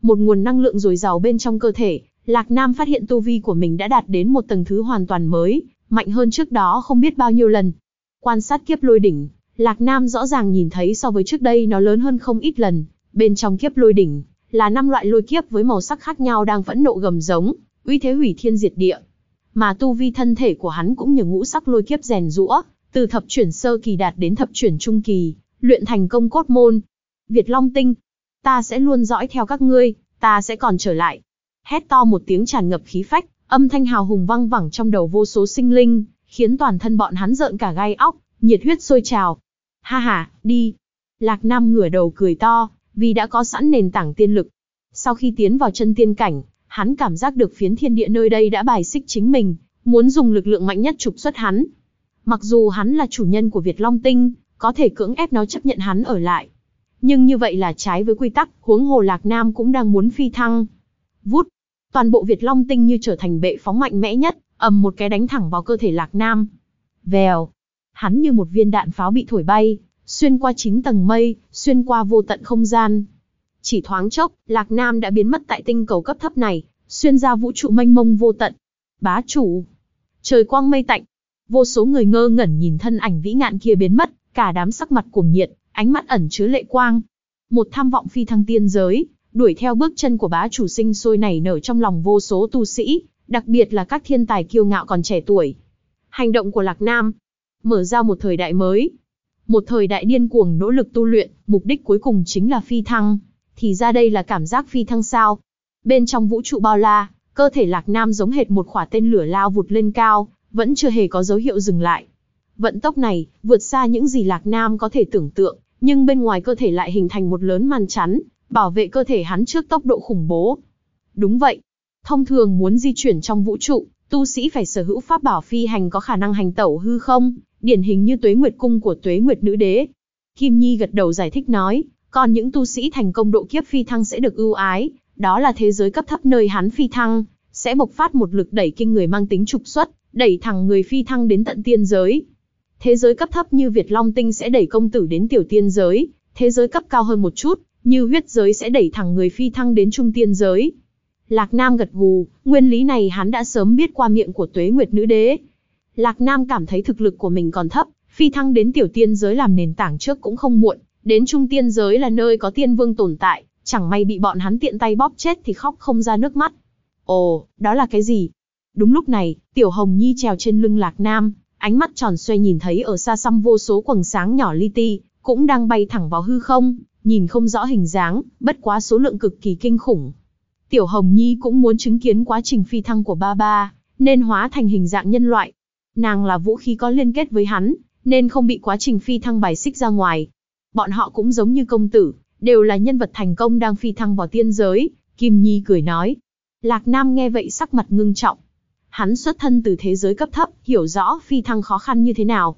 Một nguồn năng lượng dồi dào bên trong cơ thể, Lạc Nam phát hiện tu vi của mình đã đạt đến một tầng thứ hoàn toàn mới, mạnh hơn trước đó không biết bao nhiêu lần. Quan sát kiếp lôi đỉnh, Lạc Nam rõ ràng nhìn thấy so với trước đây nó lớn hơn không ít lần. Bên trong kiếp lôi đỉnh, là năm loại lôi kiếp với màu sắc khác nhau đang phẫn nộ gầm giống, uy thế hủy thiên diệt địa. Mà tu vi thân thể của hắn cũng nhờ ngũ sắc lôi kiếp rèn rũa, từ thập chuyển sơ kỳ đạt đến thập chuyển trung kỳ, luyện thành công cốt môn. Việt Long Tinh, ta sẽ luôn dõi theo các ngươi, ta sẽ còn trở lại. Hét to một tiếng tràn ngập khí phách, âm thanh hào hùng vang vẳng trong đầu vô số sinh linh, khiến toàn thân bọn hắn rợn cả gai óc, nhiệt huyết sôi trào. Ha ha, đi. Lạc Nam ngửa đầu cười to, vì đã có sẵn nền tảng tiên lực. Sau khi tiến vào chân tiên cảnh, hắn cảm giác được phiến thiên địa nơi đây đã bài xích chính mình, muốn dùng lực lượng mạnh nhất trục xuất hắn. Mặc dù hắn là chủ nhân của Việt Long Tinh, có thể cưỡng ép nó chấp nhận hắn ở lại. Nhưng như vậy là trái với quy tắc, huống hồ Lạc Nam cũng đang muốn phi thăng. Vút, toàn bộ Việt Long Tinh như trở thành bệ phóng mạnh mẽ nhất, ầm một cái đánh thẳng vào cơ thể Lạc Nam. Vèo, hắn như một viên đạn pháo bị thổi bay, xuyên qua chín tầng mây, xuyên qua vô tận không gian. Chỉ thoáng chốc, Lạc Nam đã biến mất tại tinh cầu cấp thấp này, xuyên ra vũ trụ mênh mông vô tận. Bá chủ, trời quang mây tạnh, vô số người ngơ ngẩn nhìn thân ảnh vĩ ngạn kia biến mất, cả đám sắc mặt cuồng nhiệt, ánh mắt ẩn chứa lệ quang. Một tham vọng phi thăng tiên giới, đuổi theo bước chân của bá chủ sinh sôi nảy nở trong lòng vô số tu sĩ, đặc biệt là các thiên tài kiêu ngạo còn trẻ tuổi. Hành động của Lạc Nam, mở ra một thời đại mới. Một thời đại điên cuồng nỗ lực tu luyện, mục đích cuối cùng chính là phi thăng. Thì ra đây là cảm giác phi thăng sao. Bên trong vũ trụ bao la, cơ thể Lạc Nam giống hệt một khỏa tên lửa lao vụt lên cao, vẫn chưa hề có dấu hiệu dừng lại. Vận tốc này, vượt xa những gì Lạc Nam có thể tưởng tượng, nhưng bên ngoài cơ thể lại hình thành một lớn màn chắn, bảo vệ cơ thể hắn trước tốc độ khủng bố. Đúng vậy. Thông thường muốn di chuyển trong vũ trụ, tu sĩ phải sở hữu pháp bảo phi hành có khả năng hành tẩu hư không, điển hình như tuế nguyệt cung của tuế nguyệt nữ đế. Kim Nhi gật đầu giải thích nói, còn những tu sĩ thành công độ kiếp phi thăng sẽ được ưu ái, đó là thế giới cấp thấp nơi hắn phi thăng, sẽ bộc phát một lực đẩy kinh người mang tính trục xuất, đẩy thẳng người phi thăng đến tận tiên giới. Thế giới cấp thấp như Việt Long Tinh sẽ đẩy công tử đến tiểu tiên giới, thế giới cấp cao hơn một chút, như huyết giới sẽ đẩy thẳng người phi thăng đến trung tiên giới. Lạc Nam gật gù, nguyên lý này hắn đã sớm biết qua miệng của tuế nguyệt nữ đế. Lạc Nam cảm thấy thực lực của mình còn thấp, phi thăng đến tiểu tiên giới làm nền tảng trước cũng không muộn, đến trung tiên giới là nơi có tiên vương tồn tại, chẳng may bị bọn hắn tiện tay bóp chết thì khóc không ra nước mắt. Ồ, đó là cái gì? Đúng lúc này, Tiểu Hồng Nhi trèo trên lưng Lạc Nam, ánh mắt tròn xoay nhìn thấy ở xa xăm vô số quầng sáng nhỏ li ti, cũng đang bay thẳng vào hư không, nhìn không rõ hình dáng, bất quá số lượng cực kỳ kinh khủng. Tiểu Hồng Nhi cũng muốn chứng kiến quá trình phi thăng của ba ba, nên hóa thành hình dạng nhân loại. Nàng là vũ khí có liên kết với hắn, nên không bị quá trình phi thăng bài xích ra ngoài. Bọn họ cũng giống như công tử, đều là nhân vật thành công đang phi thăng vào tiên giới, Kim Nhi cười nói. Lạc Nam nghe vậy sắc mặt ngưng trọng. Hắn xuất thân từ thế giới cấp thấp, hiểu rõ phi thăng khó khăn như thế nào.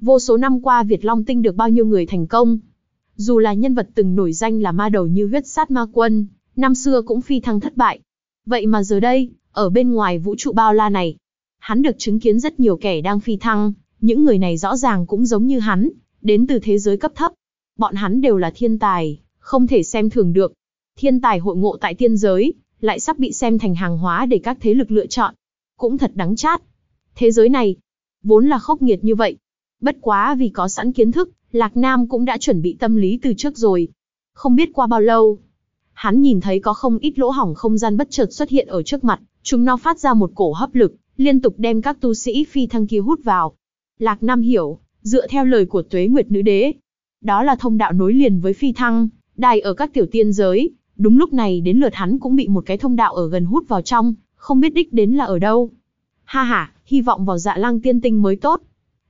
Vô số năm qua Việt Long Tinh được bao nhiêu người thành công. Dù là nhân vật từng nổi danh là ma đầu như huyết sát ma quân, năm xưa cũng phi thăng thất bại. Vậy mà giờ đây, ở bên ngoài vũ trụ bao la này, hắn được chứng kiến rất nhiều kẻ đang phi thăng, những người này rõ ràng cũng giống như hắn, đến từ thế giới cấp thấp. Bọn hắn đều là thiên tài, không thể xem thường được. Thiên tài hội ngộ tại tiên giới, lại sắp bị xem thành hàng hóa để các thế lực lựa chọn. Cũng thật đáng chát. Thế giới này, vốn là khốc nghiệt như vậy. Bất quá vì có sẵn kiến thức, Lạc Nam cũng đã chuẩn bị tâm lý từ trước rồi. Không biết qua bao lâu, hắn nhìn thấy có không ít lỗ hỏng không gian bất chợt xuất hiện ở trước mặt, chúng nó phát ra một cổ hấp lực, liên tục đem các tu sĩ phi thăng kia hút vào. Lạc Nam hiểu, dựa theo lời của Tuế Nguyệt Nữ Đế, đó là thông đạo nối liền với phi thăng, đài ở các tiểu tiên giới, đúng lúc này đến lượt hắn cũng bị một cái thông đạo ở gần hút vào trong, không biết đích đến là ở đâu. Ha ha, hy vọng vào dạ lang tiên tinh mới tốt.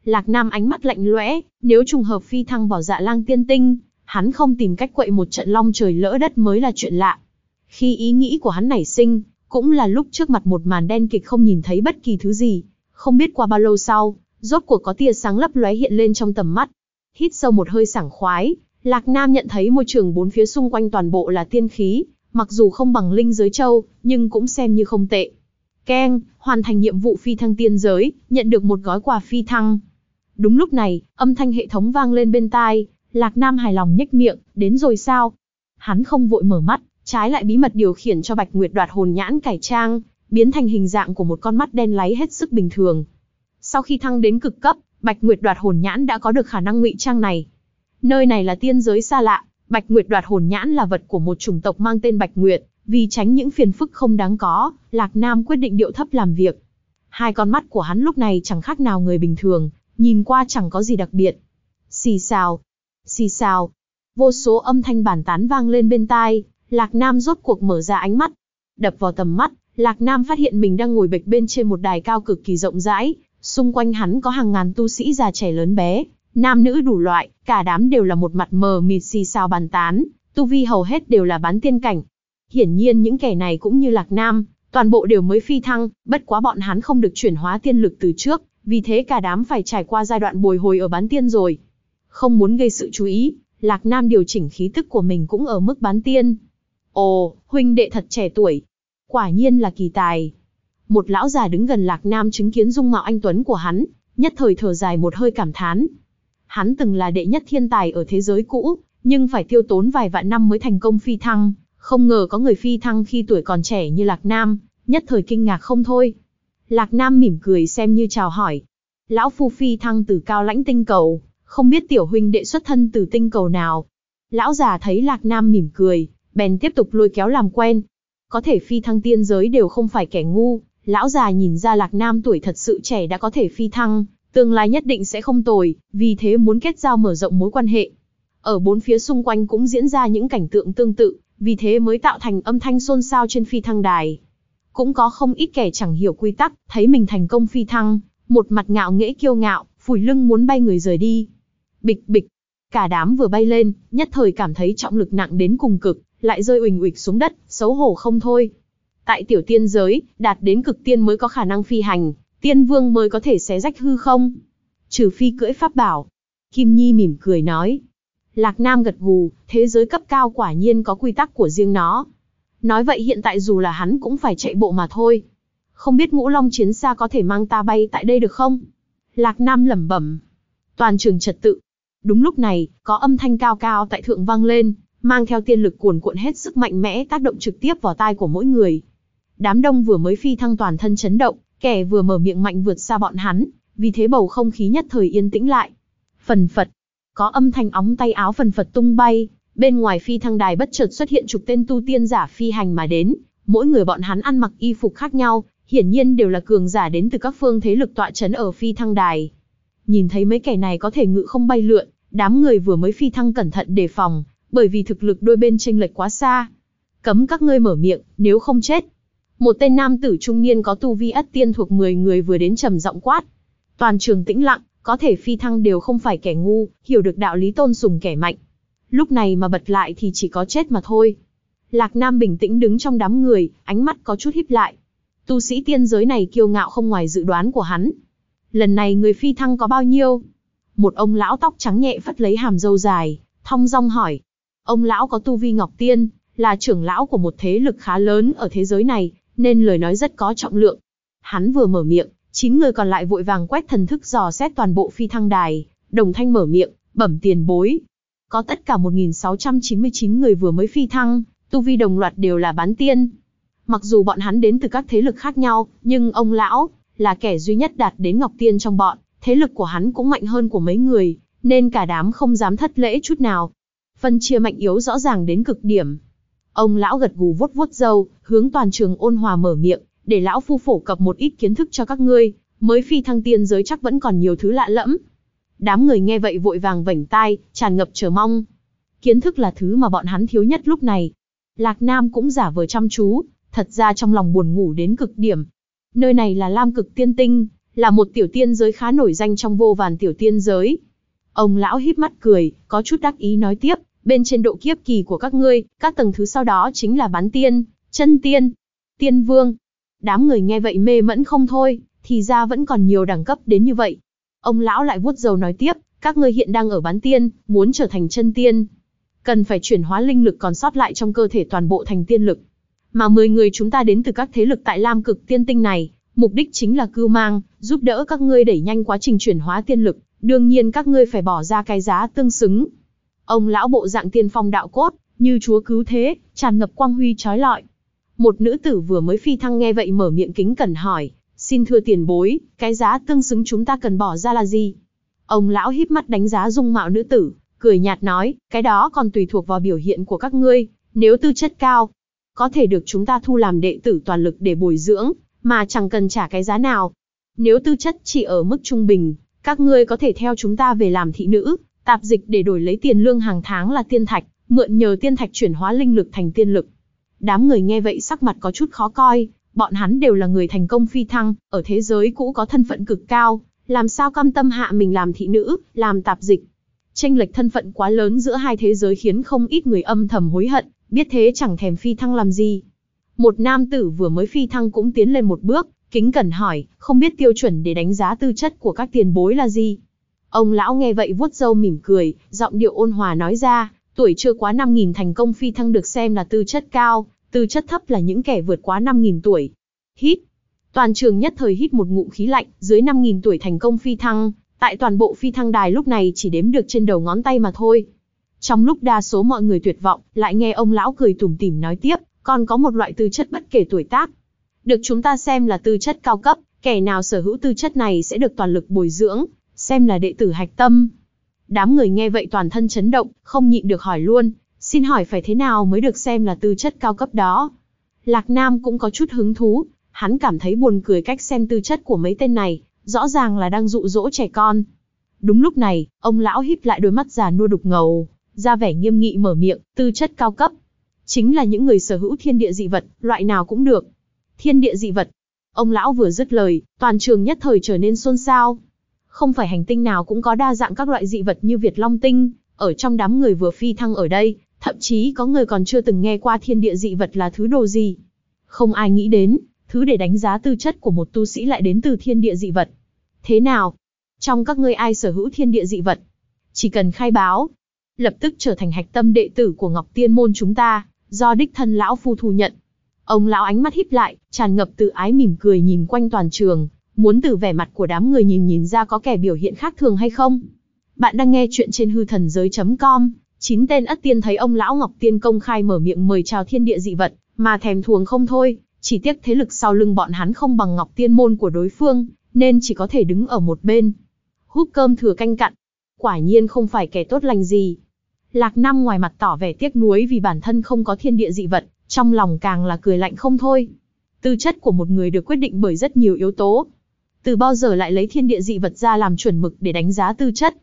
Lạc Nam ánh mắt lạnh lẽo, nếu trùng hợp phi thăng vào dạ lang tiên tinh, hắn không tìm cách quậy một trận long trời lỡ đất mới là chuyện lạ. Khi ý nghĩ của hắn nảy sinh, cũng là lúc trước mặt một màn đen kịch không nhìn thấy bất kỳ thứ gì. Không biết qua bao lâu sau, rốt cuộc có tia sáng lấp lóe hiện lên trong tầm mắt. Hít sâu một hơi sảng khoái, Lạc Nam nhận thấy môi trường bốn phía xung quanh toàn bộ là tiên khí, mặc dù không bằng linh giới châu, nhưng cũng xem như không tệ. Keng, hoàn thành nhiệm vụ phi thăng tiên giới, nhận được một gói quà phi thăng. Đúng lúc này, âm thanh hệ thống vang lên bên tai, Lạc Nam hài lòng nhếch miệng, đến rồi sao? Hắn không vội mở mắt, trái lại bí mật điều khiển cho Bạch Nguyệt đoạt hồn nhãn cải trang, biến thành hình dạng của một con mắt đen láy hết sức bình thường. Sau khi thăng đến cực cấp, Bạch Nguyệt đoạt hồn nhãn đã có được khả năng ngụy trang này. Nơi này là tiên giới xa lạ, Bạch Nguyệt đoạt hồn nhãn là vật của một chủng tộc mang tên Bạch Nguyệt, vì tránh những phiền phức không đáng có, Lạc Nam quyết định điệu thấp làm việc. Hai con mắt của hắn lúc này chẳng khác nào người bình thường, nhìn qua chẳng có gì đặc biệt. Xì xào, xì xào, vô số âm thanh bản tán vang lên bên tai, Lạc Nam rốt cuộc mở ra ánh mắt. Đập vào tầm mắt, Lạc Nam phát hiện mình đang ngồi bệch bên trên một đài cao cực kỳ rộng rãi, Xung quanh hắn có hàng ngàn tu sĩ già trẻ lớn bé, nam nữ đủ loại, cả đám đều là một mặt mờ mịt xì xào bàn tán, tu vi hầu hết đều là bán tiên cảnh. Hiển nhiên những kẻ này cũng như Lạc Nam, toàn bộ đều mới phi thăng, bất quá bọn hắn không được chuyển hóa tiên lực từ trước, vì thế cả đám phải trải qua giai đoạn bồi hồi ở bán tiên rồi. Không muốn gây sự chú ý, Lạc Nam điều chỉnh khí tức của mình cũng ở mức bán tiên. Ồ, huynh đệ thật trẻ tuổi. Quả nhiên là kỳ tài. Một lão già đứng gần Lạc Nam chứng kiến dung mạo anh Tuấn của hắn, nhất thời thở dài một hơi cảm thán. Hắn từng là đệ nhất thiên tài ở thế giới cũ, nhưng phải tiêu tốn vài vạn năm mới thành công phi thăng, không ngờ có người phi thăng khi tuổi còn trẻ như Lạc Nam, nhất thời kinh ngạc không thôi. Lạc Nam mỉm cười xem như chào hỏi. Lão Phu phi thăng từ cao lãnh tinh cầu, không biết tiểu huynh đệ xuất thân từ tinh cầu nào. Lão già thấy Lạc Nam mỉm cười, bèn tiếp tục lôi kéo làm quen. Có thể phi thăng tiên giới đều không phải kẻ ngu, lão già nhìn ra Lạc Nam tuổi thật sự trẻ đã có thể phi thăng, tương lai nhất định sẽ không tồi, vì thế muốn kết giao mở rộng mối quan hệ. Ở bốn phía xung quanh cũng diễn ra những cảnh tượng tương tự, vì thế mới tạo thành âm thanh xôn xao trên phi thăng đài. Cũng có không ít kẻ chẳng hiểu quy tắc, thấy mình thành công phi thăng, một mặt ngạo nghễ kiêu ngạo, phủi lưng muốn bay người rời đi. Bịch bịch, cả đám vừa bay lên, nhất thời cảm thấy trọng lực nặng đến cùng cực, lại rơi uỳnh uịch xuống đất, xấu hổ không thôi. Tại tiểu tiên giới, đạt đến cực tiên mới có khả năng phi hành, tiên vương mới có thể xé rách hư không. Trừ phi cưỡi pháp bảo. Kim Nhi mỉm cười nói. Lạc Nam gật gù, thế giới cấp cao quả nhiên có quy tắc của riêng nó. Nói vậy hiện tại dù là hắn cũng phải chạy bộ mà thôi. Không biết ngũ long chiến xa có thể mang ta bay tại đây được không? Lạc Nam lẩm bẩm. Toàn trường trật tự. Đúng lúc này, có âm thanh cao cao tại thượng vang lên, mang theo tiên lực cuồn cuộn hết sức mạnh mẽ tác động trực tiếp vào tai của mỗi người. Đám đông vừa mới phi thăng toàn thân chấn động, kẻ vừa mở miệng mạnh vượt xa bọn hắn, vì thế bầu không khí nhất thời yên tĩnh lại. Phần phật, có âm thanh óng tay áo phần phật tung bay, bên ngoài phi thăng đài bất chợt xuất hiện chục tên tu tiên giả phi hành mà đến, mỗi người bọn hắn ăn mặc y phục khác nhau, hiển nhiên đều là cường giả đến từ các phương thế lực tọa trấn ở phi thăng đài. Nhìn thấy mấy kẻ này có thể ngự không bay lượn, đám người vừa mới phi thăng cẩn thận đề phòng, bởi vì thực lực đôi bên chênh lệch quá xa. Cấm các ngươi mở miệng, nếu không chết. Một tên nam tử trung niên có tu vi ất tiên thuộc 10 người vừa đến trầm giọng quát. Toàn trường tĩnh lặng, có thể phi thăng đều không phải kẻ ngu, hiểu được đạo lý tôn sùng kẻ mạnh. Lúc này mà bật lại thì chỉ có chết mà thôi. Lạc Nam bình tĩnh đứng trong đám người, ánh mắt có chút híp lại. Tu sĩ tiên giới này kiêu ngạo không ngoài dự đoán của hắn. Lần này người phi thăng có bao nhiêu? Một ông lão tóc trắng nhẹ phất lấy hàm dâu dài, thong dong hỏi. Ông lão có tu vi ngọc tiên, là trưởng lão của một thế lực khá lớn ở thế giới này, nên lời nói rất có trọng lượng. Hắn vừa mở miệng, chín người còn lại vội vàng quét thần thức dò xét toàn bộ phi thăng đài, đồng thanh mở miệng, bẩm tiền bối. Có tất cả 1.699 người vừa mới phi thăng, tu vi đồng loạt đều là bán tiên. Mặc dù bọn hắn đến từ các thế lực khác nhau, nhưng ông lão, là kẻ duy nhất đạt đến ngọc tiên trong bọn, thế lực của hắn cũng mạnh hơn của mấy người, nên cả đám không dám thất lễ chút nào. Phân chia mạnh yếu rõ ràng đến cực điểm. Ông lão gật gù vuốt vuốt râu, hướng toàn trường ôn hòa mở miệng, để lão phu phổ cập một ít kiến thức cho các ngươi, mới phi thăng tiên giới chắc vẫn còn nhiều thứ lạ lẫm. Đám người nghe vậy vội vàng vảnh tai, tràn ngập chờ mong. Kiến thức là thứ mà bọn hắn thiếu nhất lúc này. Lạc Nam cũng giả vờ chăm chú, thật ra trong lòng buồn ngủ đến cực điểm. Nơi này là Lam Cực Tiên Tinh, là một tiểu tiên giới khá nổi danh trong vô vàn tiểu tiên giới. Ông lão híp mắt cười, có chút đắc ý nói tiếp, bên trên độ kiếp kỳ của các ngươi, các tầng thứ sau đó chính là bán tiên, chân tiên, tiên vương. Đám người nghe vậy mê mẫn không thôi, thì ra vẫn còn nhiều đẳng cấp đến như vậy. Ông lão lại vuốt dầu nói tiếp, các ngươi hiện đang ở bán tiên, muốn trở thành chân tiên. Cần phải chuyển hóa linh lực còn sót lại trong cơ thể toàn bộ thành tiên lực. Mà 10 người chúng ta đến từ các thế lực tại Lam cực tiên tinh này, mục đích chính là cưu mang, giúp đỡ các ngươi đẩy nhanh quá trình chuyển hóa tiên lực, đương nhiên các ngươi phải bỏ ra cái giá tương xứng. Ông lão bộ dạng tiên phong đạo cốt, như chúa cứu thế, tràn ngập quang huy trói lọi. Một nữ tử vừa mới phi thăng nghe vậy mở miệng kính cẩn hỏi, xin thưa tiền bối, cái giá tương xứng chúng ta cần bỏ ra là gì? Ông lão híp mắt đánh giá dung mạo nữ tử, cười nhạt nói, cái đó còn tùy thuộc vào biểu hiện của các ngươi, nếu tư chất cao, có thể được chúng ta thu làm đệ tử toàn lực để bồi dưỡng, mà chẳng cần trả cái giá nào. Nếu tư chất chỉ ở mức trung bình, các ngươi có thể theo chúng ta về làm thị nữ, tạp dịch để đổi lấy tiền lương hàng tháng là tiên thạch, mượn nhờ tiên thạch chuyển hóa linh lực thành tiên lực. Đám người nghe vậy sắc mặt có chút khó coi, bọn hắn đều là người thành công phi thăng, ở thế giới cũ có thân phận cực cao, làm sao cam tâm hạ mình làm thị nữ, làm tạp dịch. Tranh lệch thân phận quá lớn giữa hai thế giới khiến không ít người âm thầm hối hận, biết thế chẳng thèm phi thăng làm gì. Một nam tử vừa mới phi thăng cũng tiến lên một bước, kính cẩn hỏi, không biết tiêu chuẩn để đánh giá tư chất của các tiền bối là gì. Ông lão nghe vậy vuốt râu mỉm cười, giọng điệu ôn hòa nói ra, tuổi chưa quá 5.000 thành công phi thăng được xem là tư chất cao, tư chất thấp là những kẻ vượt quá 5.000 tuổi. Hít. Toàn trường nhất thời hít một ngụm khí lạnh, dưới 5.000 tuổi thành công phi thăng, tại toàn bộ phi thăng đài lúc này chỉ đếm được trên đầu ngón tay mà thôi. Trong lúc đa số mọi người tuyệt vọng, lại nghe ông lão cười tủm tỉm nói tiếp, còn có một loại tư chất bất kể tuổi tác. Được chúng ta xem là tư chất cao cấp, kẻ nào sở hữu tư chất này sẽ được toàn lực bồi dưỡng, xem là đệ tử hạch tâm. Đám người nghe vậy toàn thân chấn động, không nhịn được hỏi luôn, xin hỏi phải thế nào mới được xem là tư chất cao cấp đó. Lạc Nam cũng có chút hứng thú, hắn cảm thấy buồn cười cách xem tư chất của mấy tên này, rõ ràng là đang dụ dỗ trẻ con. Đúng lúc này, ông lão híp lại đôi mắt già nua đục ngầu, ra vẻ nghiêm nghị mở miệng, tư chất cao cấp. Chính là những người sở hữu thiên địa dị vật, loại nào cũng được. Thiên địa dị vật. Ông lão vừa dứt lời, toàn trường nhất thời trở nên xôn xao. Không phải hành tinh nào cũng có đa dạng các loại dị vật như Việt Long Tinh, ở trong đám người vừa phi thăng ở đây, thậm chí có người còn chưa từng nghe qua thiên địa dị vật là thứ đồ gì. Không ai nghĩ đến, thứ để đánh giá tư chất của một tu sĩ lại đến từ thiên địa dị vật. Thế nào? Trong các ngươi ai sở hữu thiên địa dị vật? Chỉ cần khai báo, lập tức trở thành hạch tâm đệ tử của Ngọc Tiên môn chúng ta, do đích thân lão phu thu nhận. Ông lão ánh mắt híp lại, tràn ngập tự ái mỉm cười nhìn quanh toàn trường, muốn từ vẻ mặt của đám người nhìn nhìn ra có kẻ biểu hiện khác thường hay không. Bạn đang nghe chuyện trên hư thần giới.com, chín tên ất tiên thấy ông lão Ngọc Tiên công khai mở miệng mời chào thiên địa dị vật, mà thèm thuồng không thôi, chỉ tiếc thế lực sau lưng bọn hắn không bằng Ngọc Tiên môn của đối phương, nên chỉ có thể đứng ở một bên. Hút cơm thừa canh cặn, quả nhiên không phải kẻ tốt lành gì. Lạc Nam ngoài mặt tỏ vẻ tiếc nuối vì bản thân không có thiên địa dị vật, trong lòng càng là cười lạnh không thôi. Tư chất của một người được quyết định bởi rất nhiều yếu tố. Từ bao giờ lại lấy thiên địa dị vật ra làm chuẩn mực để đánh giá tư chất?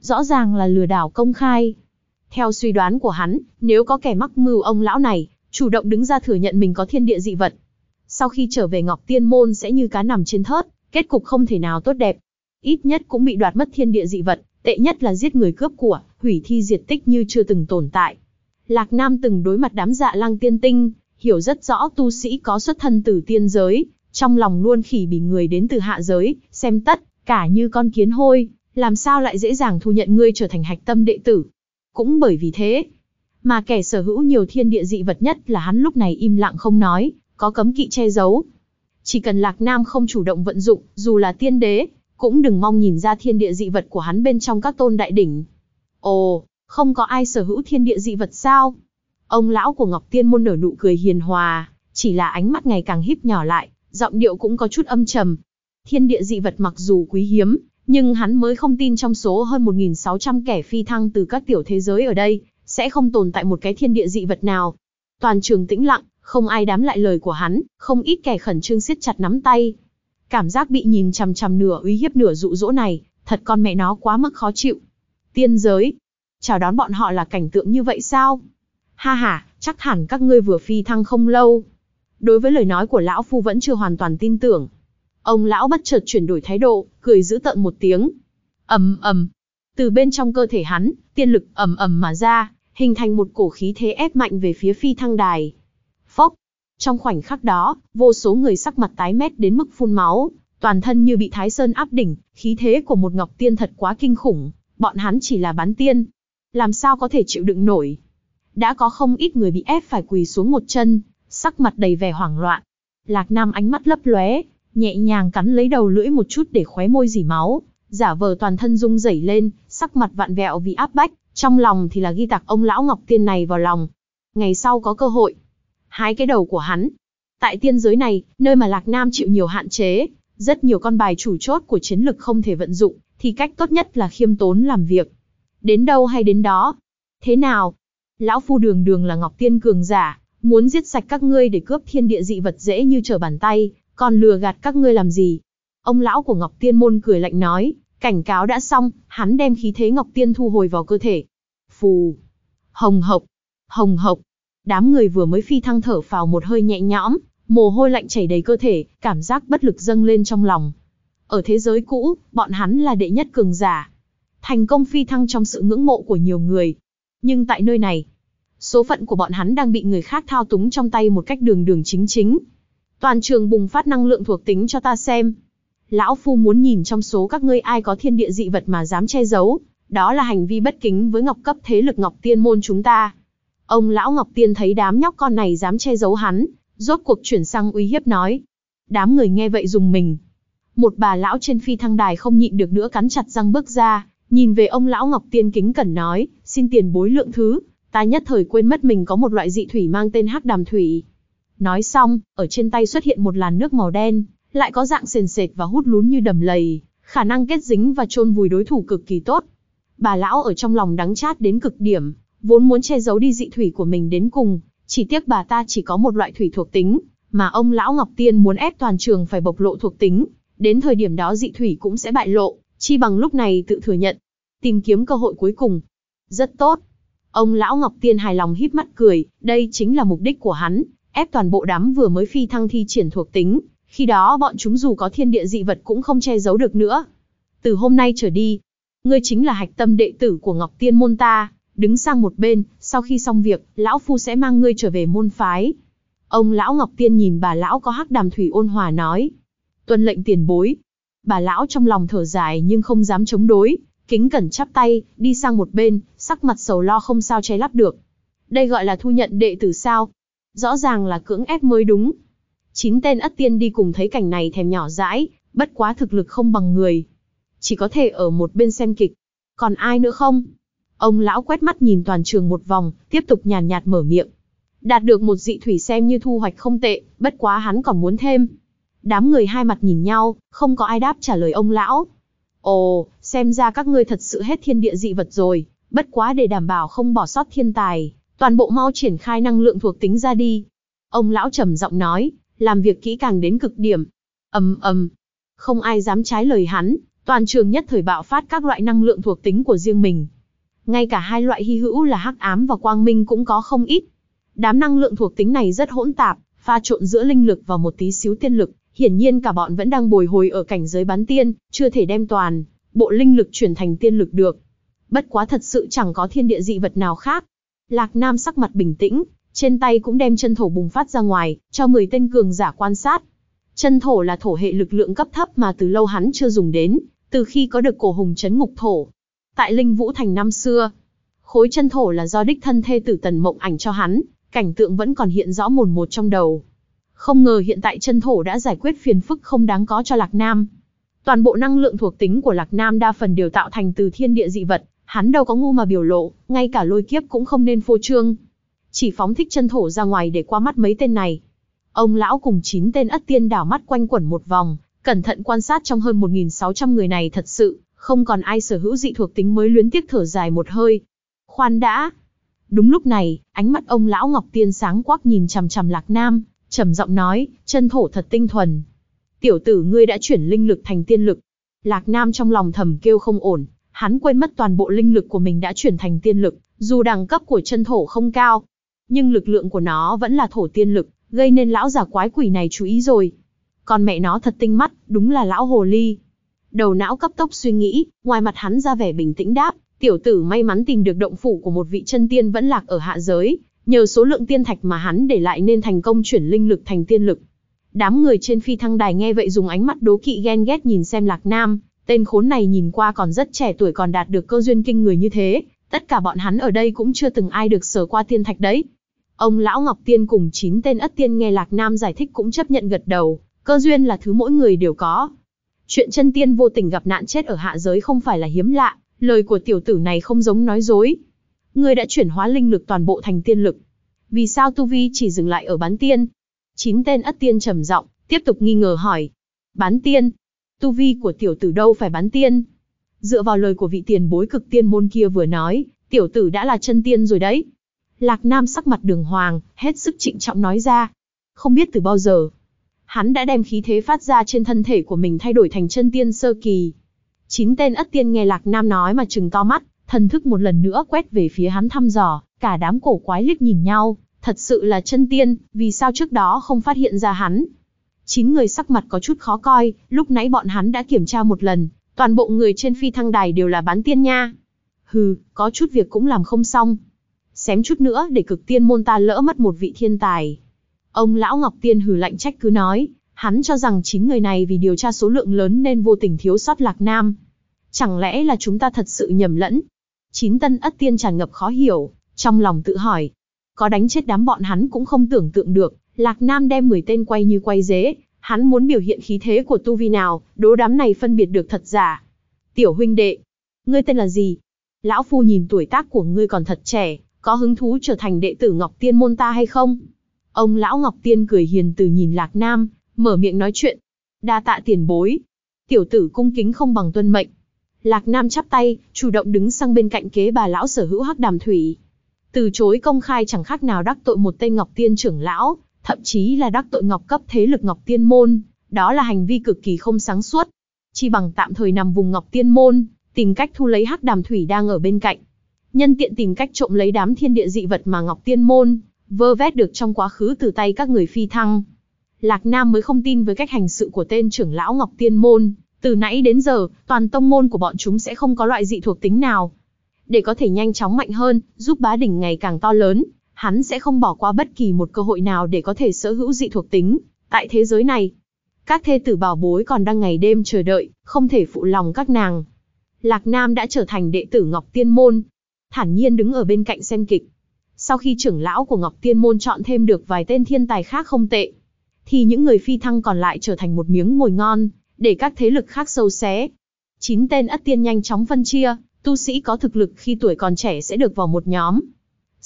Rõ ràng là lừa đảo công khai. Theo suy đoán của hắn, nếu có kẻ mắc mưu ông lão này, chủ động đứng ra thừa nhận mình có thiên địa dị vật. Sau khi trở về Ngọc Tiên Môn sẽ như cá nằm trên thớt, kết cục không thể nào tốt đẹp. Ít nhất cũng bị đoạt mất thiên địa dị vật, tệ nhất là giết người cướp của, hủy thi diệt tích như chưa từng tồn tại. Lạc Nam từng đối mặt đám dạ lang tiên tinh, hiểu rất rõ tu sĩ có xuất thân từ tiên giới, trong lòng luôn khỉ bỉ người đến từ hạ giới, xem tất, cả như con kiến hôi, làm sao lại dễ dàng thu nhận ngươi trở thành hạch tâm đệ tử. Cũng bởi vì thế, mà kẻ sở hữu nhiều thiên địa dị vật nhất là hắn lúc này im lặng không nói, có cấm kỵ che giấu. Chỉ cần Lạc Nam không chủ động vận dụng, dù là tiên đế, cũng đừng mong nhìn ra thiên địa dị vật của hắn bên trong các tôn đại đỉnh. Ồ, không có ai sở hữu thiên địa dị vật sao? Ông lão của Ngọc Tiên môn nở nụ cười hiền hòa, chỉ là ánh mắt ngày càng híp nhỏ lại, giọng điệu cũng có chút âm trầm. Thiên địa dị vật mặc dù quý hiếm, nhưng hắn mới không tin trong số hơn 1.600 kẻ phi thăng từ các tiểu thế giới ở đây, sẽ không tồn tại một cái thiên địa dị vật nào. Toàn trường tĩnh lặng, không ai đám lại lời của hắn, không ít kẻ khẩn trương siết chặt nắm tay. Cảm giác bị nhìn chằm chằm nửa uy hiếp nửa dụ dỗ này, thật con mẹ nó quá mức khó chịu. Tiên giới, chào đón bọn họ là cảnh tượng như vậy sao? Ha ha, chắc hẳn các ngươi vừa phi thăng không lâu. Đối với lời nói của lão phu vẫn chưa hoàn toàn tin tưởng. Ông lão bất chợt chuyển đổi thái độ, cười giữ tận một tiếng. ầm ầm, từ bên trong cơ thể hắn, tiên lực ầm ầm mà ra, hình thành một cổ khí thế ép mạnh về phía phi thăng đài. Phốc, trong khoảnh khắc đó, vô số người sắc mặt tái mét đến mức phun máu, toàn thân như bị Thái Sơn áp đỉnh, khí thế của một ngọc tiên thật quá kinh khủng, bọn hắn chỉ là bán tiên. Làm sao có thể chịu đựng nổi? Đã có không ít người bị ép phải quỳ xuống một chân, sắc mặt đầy vẻ hoảng loạn. Lạc Nam ánh mắt lấp lóe, nhẹ nhàng cắn lấy đầu lưỡi một chút để khóe môi dỉ máu, giả vờ toàn thân rung rẩy lên, sắc mặt vạn vẹo vì áp bách, trong lòng thì là ghi tạc ông lão Ngọc Tiên này vào lòng. Ngày sau có cơ hội, hái cái đầu của hắn. Tại tiên giới này, nơi mà Lạc Nam chịu nhiều hạn chế, rất nhiều con bài chủ chốt của chiến lực không thể vận dụng, thì cách tốt nhất là khiêm tốn làm việc. Đến đâu hay đến đó. Thế nào? Lão Phu đường đường là Ngọc Tiên cường giả, muốn giết sạch các ngươi để cướp thiên địa dị vật dễ như trở bàn tay, còn lừa gạt các ngươi làm gì? Ông lão của Ngọc Tiên môn cười lạnh nói, cảnh cáo đã xong, hắn đem khí thế Ngọc Tiên thu hồi vào cơ thể. Phù, hồng hộc, hồng hộc. Đám người vừa mới phi thăng thở phào một hơi nhẹ nhõm, Mồ hôi lạnh chảy đầy cơ thể, cảm giác bất lực dâng lên trong lòng. Ở thế giới cũ, bọn hắn là đệ nhất cường giả. Thành công phi thăng trong sự ngưỡng mộ của nhiều người. Nhưng tại nơi này, số phận của bọn hắn đang bị người khác thao túng trong tay một cách đường đường chính chính. Toàn trường bùng phát năng lượng thuộc tính cho ta xem. Lão Phu muốn nhìn trong số các ngươi ai có thiên địa dị vật mà dám che giấu, đó là hành vi bất kính với ngọc cấp thế lực ngọc tiên môn chúng ta. Ông lão Ngọc Tiên thấy đám nhóc con này dám che giấu hắn, rốt cuộc chuyển sang uy hiếp nói. Đám người nghe vậy dùng mình. Một bà lão trên phi thăng đài không nhịn được nữa cắn chặt răng bước ra, nhìn về ông lão Ngọc Tiên kính cẩn nói, xin tiền bối lượng thứ, ta nhất thời quên mất mình có một loại dị thủy mang tên hắc đàm thủy. Nói xong, ở trên tay xuất hiện một làn nước màu đen, lại có dạng sền sệt và hút lún như đầm lầy, khả năng kết dính và chôn vùi đối thủ cực kỳ tốt. Bà lão ở trong lòng đắng chát đến cực điểm, vốn muốn che giấu đi dị thủy của mình đến cùng, chỉ tiếc bà ta chỉ có một loại thủy thuộc tính, mà ông lão Ngọc Tiên muốn ép toàn trường phải bộc lộ thuộc tính, đến thời điểm đó dị thủy cũng sẽ bại lộ, chi bằng lúc này tự thừa nhận, tìm kiếm cơ hội cuối cùng. Rất tốt. Ông lão Ngọc Tiên hài lòng híp mắt cười, đây chính là mục đích của hắn, ép toàn bộ đám vừa mới phi thăng thi triển thuộc tính, khi đó bọn chúng dù có thiên địa dị vật cũng không che giấu được nữa. Từ hôm nay trở đi, ngươi chính là hạch tâm đệ tử của Ngọc Tiên môn ta, đứng sang một bên, sau khi xong việc, lão phu sẽ mang ngươi trở về môn phái. Ông lão Ngọc Tiên nhìn bà lão có hắc đàm thủy ôn hòa nói. Tuân lệnh tiền bối. Bà lão trong lòng thở dài nhưng không dám chống đối, kính cẩn chắp tay, đi sang một bên, sắc mặt sầu lo không sao che lắp được. Đây gọi là thu nhận đệ tử sao? Rõ ràng là cưỡng ép mới đúng. Chín tên ất tiên đi cùng thấy cảnh này thèm nhỏ dãi, bất quá thực lực không bằng người. Chỉ có thể ở một bên xem kịch. Còn ai nữa không? Ông lão quét mắt nhìn toàn trường một vòng, tiếp tục nhàn nhạt mở miệng. Đạt được một dị thủy xem như thu hoạch không tệ, bất quá hắn còn muốn thêm. Đám người hai mặt nhìn nhau, không có ai đáp trả lời ông lão. Ồ, xem ra các ngươi thật sự hết thiên địa dị vật rồi, bất quá để đảm bảo không bỏ sót thiên tài, toàn bộ mau triển khai năng lượng thuộc tính ra đi. Ông lão trầm giọng nói, làm việc kỹ càng đến cực điểm. ầm ầm, không ai dám trái lời hắn, toàn trường nhất thời bạo phát các loại năng lượng thuộc tính của riêng mình. Ngay cả hai loại hy hữu là hắc ám và quang minh cũng có không ít. Đám năng lượng thuộc tính này rất hỗn tạp, pha trộn giữa linh lực và một tí xíu tiên lực, hiển nhiên cả bọn vẫn đang bồi hồi ở cảnh giới bán tiên, chưa thể đem toàn bộ linh lực chuyển thành tiên lực được. Bất quá thật sự chẳng có thiên địa dị vật nào khác. Lạc Nam sắc mặt bình tĩnh, trên tay cũng đem chân thổ bùng phát ra ngoài, cho 10 tên cường giả quan sát. Chân thổ là thổ hệ lực lượng cấp thấp mà từ lâu hắn chưa dùng đến, từ khi có được cổ hùng chấn ngục thổ, Tại Linh Vũ Thành năm xưa, khối chân thổ là do đích thân thê tử Tần Mộng ảnh cho hắn, cảnh tượng vẫn còn hiện rõ mồn một trong đầu. Không ngờ hiện tại chân thổ đã giải quyết phiền phức không đáng có cho Lạc Nam. Toàn bộ năng lượng thuộc tính của Lạc Nam đa phần đều tạo thành từ thiên địa dị vật, hắn đâu có ngu mà biểu lộ, ngay cả lôi kiếp cũng không nên phô trương. Chỉ phóng thích chân thổ ra ngoài để qua mắt mấy tên này. Ông lão cùng chín tên ất tiên đảo mắt quanh quẩn một vòng, cẩn thận quan sát trong hơn 1.600 người này thật sự, không còn ai sở hữu dị thuộc tính mới luyến tiếc thở dài một hơi. Khoan đã. Đúng lúc này, ánh mắt ông lão Ngọc Tiên sáng quắc nhìn chằm chằm Lạc Nam, trầm giọng nói, chân thổ thật tinh thuần. Tiểu tử ngươi đã chuyển linh lực thành tiên lực. Lạc Nam trong lòng thầm kêu không ổn, hắn quên mất toàn bộ linh lực của mình đã chuyển thành tiên lực, dù đẳng cấp của chân thổ không cao, nhưng lực lượng của nó vẫn là thổ tiên lực, gây nên lão già quái quỷ này chú ý rồi. Còn mẹ nó thật tinh mắt, đúng là lão hồ ly. Đầu não cấp tốc suy nghĩ, ngoài mặt hắn ra vẻ bình tĩnh đáp, tiểu tử may mắn tìm được động phủ của một vị chân tiên vẫn lạc ở hạ giới, nhờ số lượng tiên thạch mà hắn để lại nên thành công chuyển linh lực thành tiên lực. Đám người trên phi thăng đài nghe vậy dùng ánh mắt đố kỵ ghen ghét nhìn xem Lạc Nam, tên khốn này nhìn qua còn rất trẻ tuổi còn đạt được cơ duyên kinh người như thế, tất cả bọn hắn ở đây cũng chưa từng ai được sở qua tiên thạch đấy. Ông lão Ngọc Tiên cùng chín tên ất tiên nghe Lạc Nam giải thích cũng chấp nhận gật đầu, cơ duyên là thứ mỗi người đều có, Chuyện chân tiên vô tình gặp nạn chết ở hạ giới không phải là hiếm lạ, lời của tiểu tử này không giống nói dối. Ngươi đã chuyển hóa linh lực toàn bộ thành tiên lực. Vì sao Tu Vi chỉ dừng lại ở bán tiên? Chín tên ất tiên trầm giọng, tiếp tục nghi ngờ hỏi. Bán tiên? Tu Vi của tiểu tử đâu phải bán tiên? Dựa vào lời của vị tiền bối cực tiên môn kia vừa nói, tiểu tử đã là chân tiên rồi đấy. Lạc Nam sắc mặt đường hoàng, hết sức trịnh trọng nói ra. Không biết từ bao giờ, hắn đã đem khí thế phát ra trên thân thể của mình thay đổi thành chân tiên sơ kỳ. Chín tên ất tiên nghe Lạc Nam nói mà trừng to mắt, thần thức một lần nữa quét về phía hắn thăm dò, cả đám cổ quái liếc nhìn nhau, Thật sự là chân tiên, vì sao trước đó không phát hiện ra hắn? Chín người sắc mặt có chút khó coi, lúc nãy bọn hắn đã kiểm tra một lần, toàn bộ người trên phi thăng đài đều là bán tiên nha. Hừ, có chút việc cũng làm không xong. Xém chút nữa để cực tiên môn ta lỡ mất một vị thiên tài. Ông lão Ngọc Tiên hừ lạnh trách cứ nói, hắn cho rằng chín người này vì điều tra số lượng lớn nên vô tình thiếu sót Lạc Nam. Chẳng lẽ là chúng ta thật sự nhầm lẫn? Chín tân ất tiên tràn ngập khó hiểu, trong lòng tự hỏi. Có đánh chết đám bọn hắn cũng không tưởng tượng được, Lạc Nam đem 10 tên quay như quay dế, hắn muốn biểu hiện khí thế của tu vi nào, đố đám này phân biệt được thật giả. Tiểu huynh đệ, ngươi tên là gì? Lão Phu nhìn tuổi tác của ngươi còn thật trẻ, có hứng thú trở thành đệ tử Ngọc Tiên môn ta hay không? Ông lão Ngọc Tiên cười hiền từ nhìn Lạc Nam, mở miệng nói chuyện. Đa tạ tiền bối. Tiểu tử cung kính không bằng tuân mệnh. Lạc Nam chắp tay, chủ động đứng sang bên cạnh kế bà lão sở hữu hắc đàm thủy. Từ chối công khai chẳng khác nào đắc tội một tên Ngọc Tiên trưởng lão, thậm chí là đắc tội Ngọc cấp thế lực Ngọc Tiên môn, đó là hành vi cực kỳ không sáng suốt. Chỉ bằng tạm thời nằm vùng Ngọc Tiên môn, tìm cách thu lấy hắc đàm thủy đang ở bên cạnh. Nhân tiện tìm cách trộm lấy đám thiên địa dị vật mà Ngọc Tiên môn vơ vét được trong quá khứ từ tay các người phi thăng. Lạc Nam mới không tin với cách hành sự của tên trưởng lão Ngọc Tiên môn, từ nãy đến giờ, toàn tông môn của bọn chúng sẽ không có loại dị thuộc tính nào. Để có thể nhanh chóng mạnh hơn, giúp bá đỉnh ngày càng to lớn, hắn sẽ không bỏ qua bất kỳ một cơ hội nào để có thể sở hữu dị thuộc tính. Tại thế giới này, các thê tử bảo bối còn đang ngày đêm chờ đợi, không thể phụ lòng các nàng. Lạc Nam đã trở thành đệ tử Ngọc Tiên Môn, thản nhiên đứng ở bên cạnh xem kịch. Sau khi trưởng lão của Ngọc Tiên Môn chọn thêm được vài tên thiên tài khác không tệ, thì những người phi thăng còn lại trở thành một miếng mồi ngon, để các thế lực khác sâu xé. Chín tên ất tiên nhanh chóng phân chia, tu sĩ có thực lực khi tuổi còn trẻ sẽ được vào một nhóm.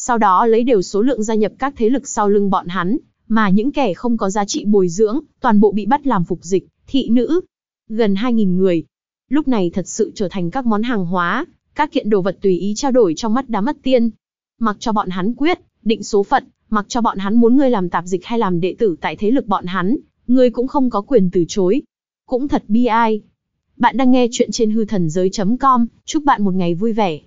Sau đó lấy đều số lượng gia nhập các thế lực sau lưng bọn hắn, mà những kẻ không có giá trị bồi dưỡng, toàn bộ bị bắt làm phục dịch, thị nữ. Gần 2.000 người. Lúc này thật sự trở thành các món hàng hóa, các kiện đồ vật tùy ý trao đổi trong mắt đám mắt tiên. Mặc cho bọn hắn quyết, định số phận, mặc cho bọn hắn muốn ngươi làm tạp dịch hay làm đệ tử tại thế lực bọn hắn, ngươi cũng không có quyền từ chối. Cũng thật bi ai. Bạn đang nghe chuyện trên hư thần giới.com, chúc bạn một ngày vui vẻ.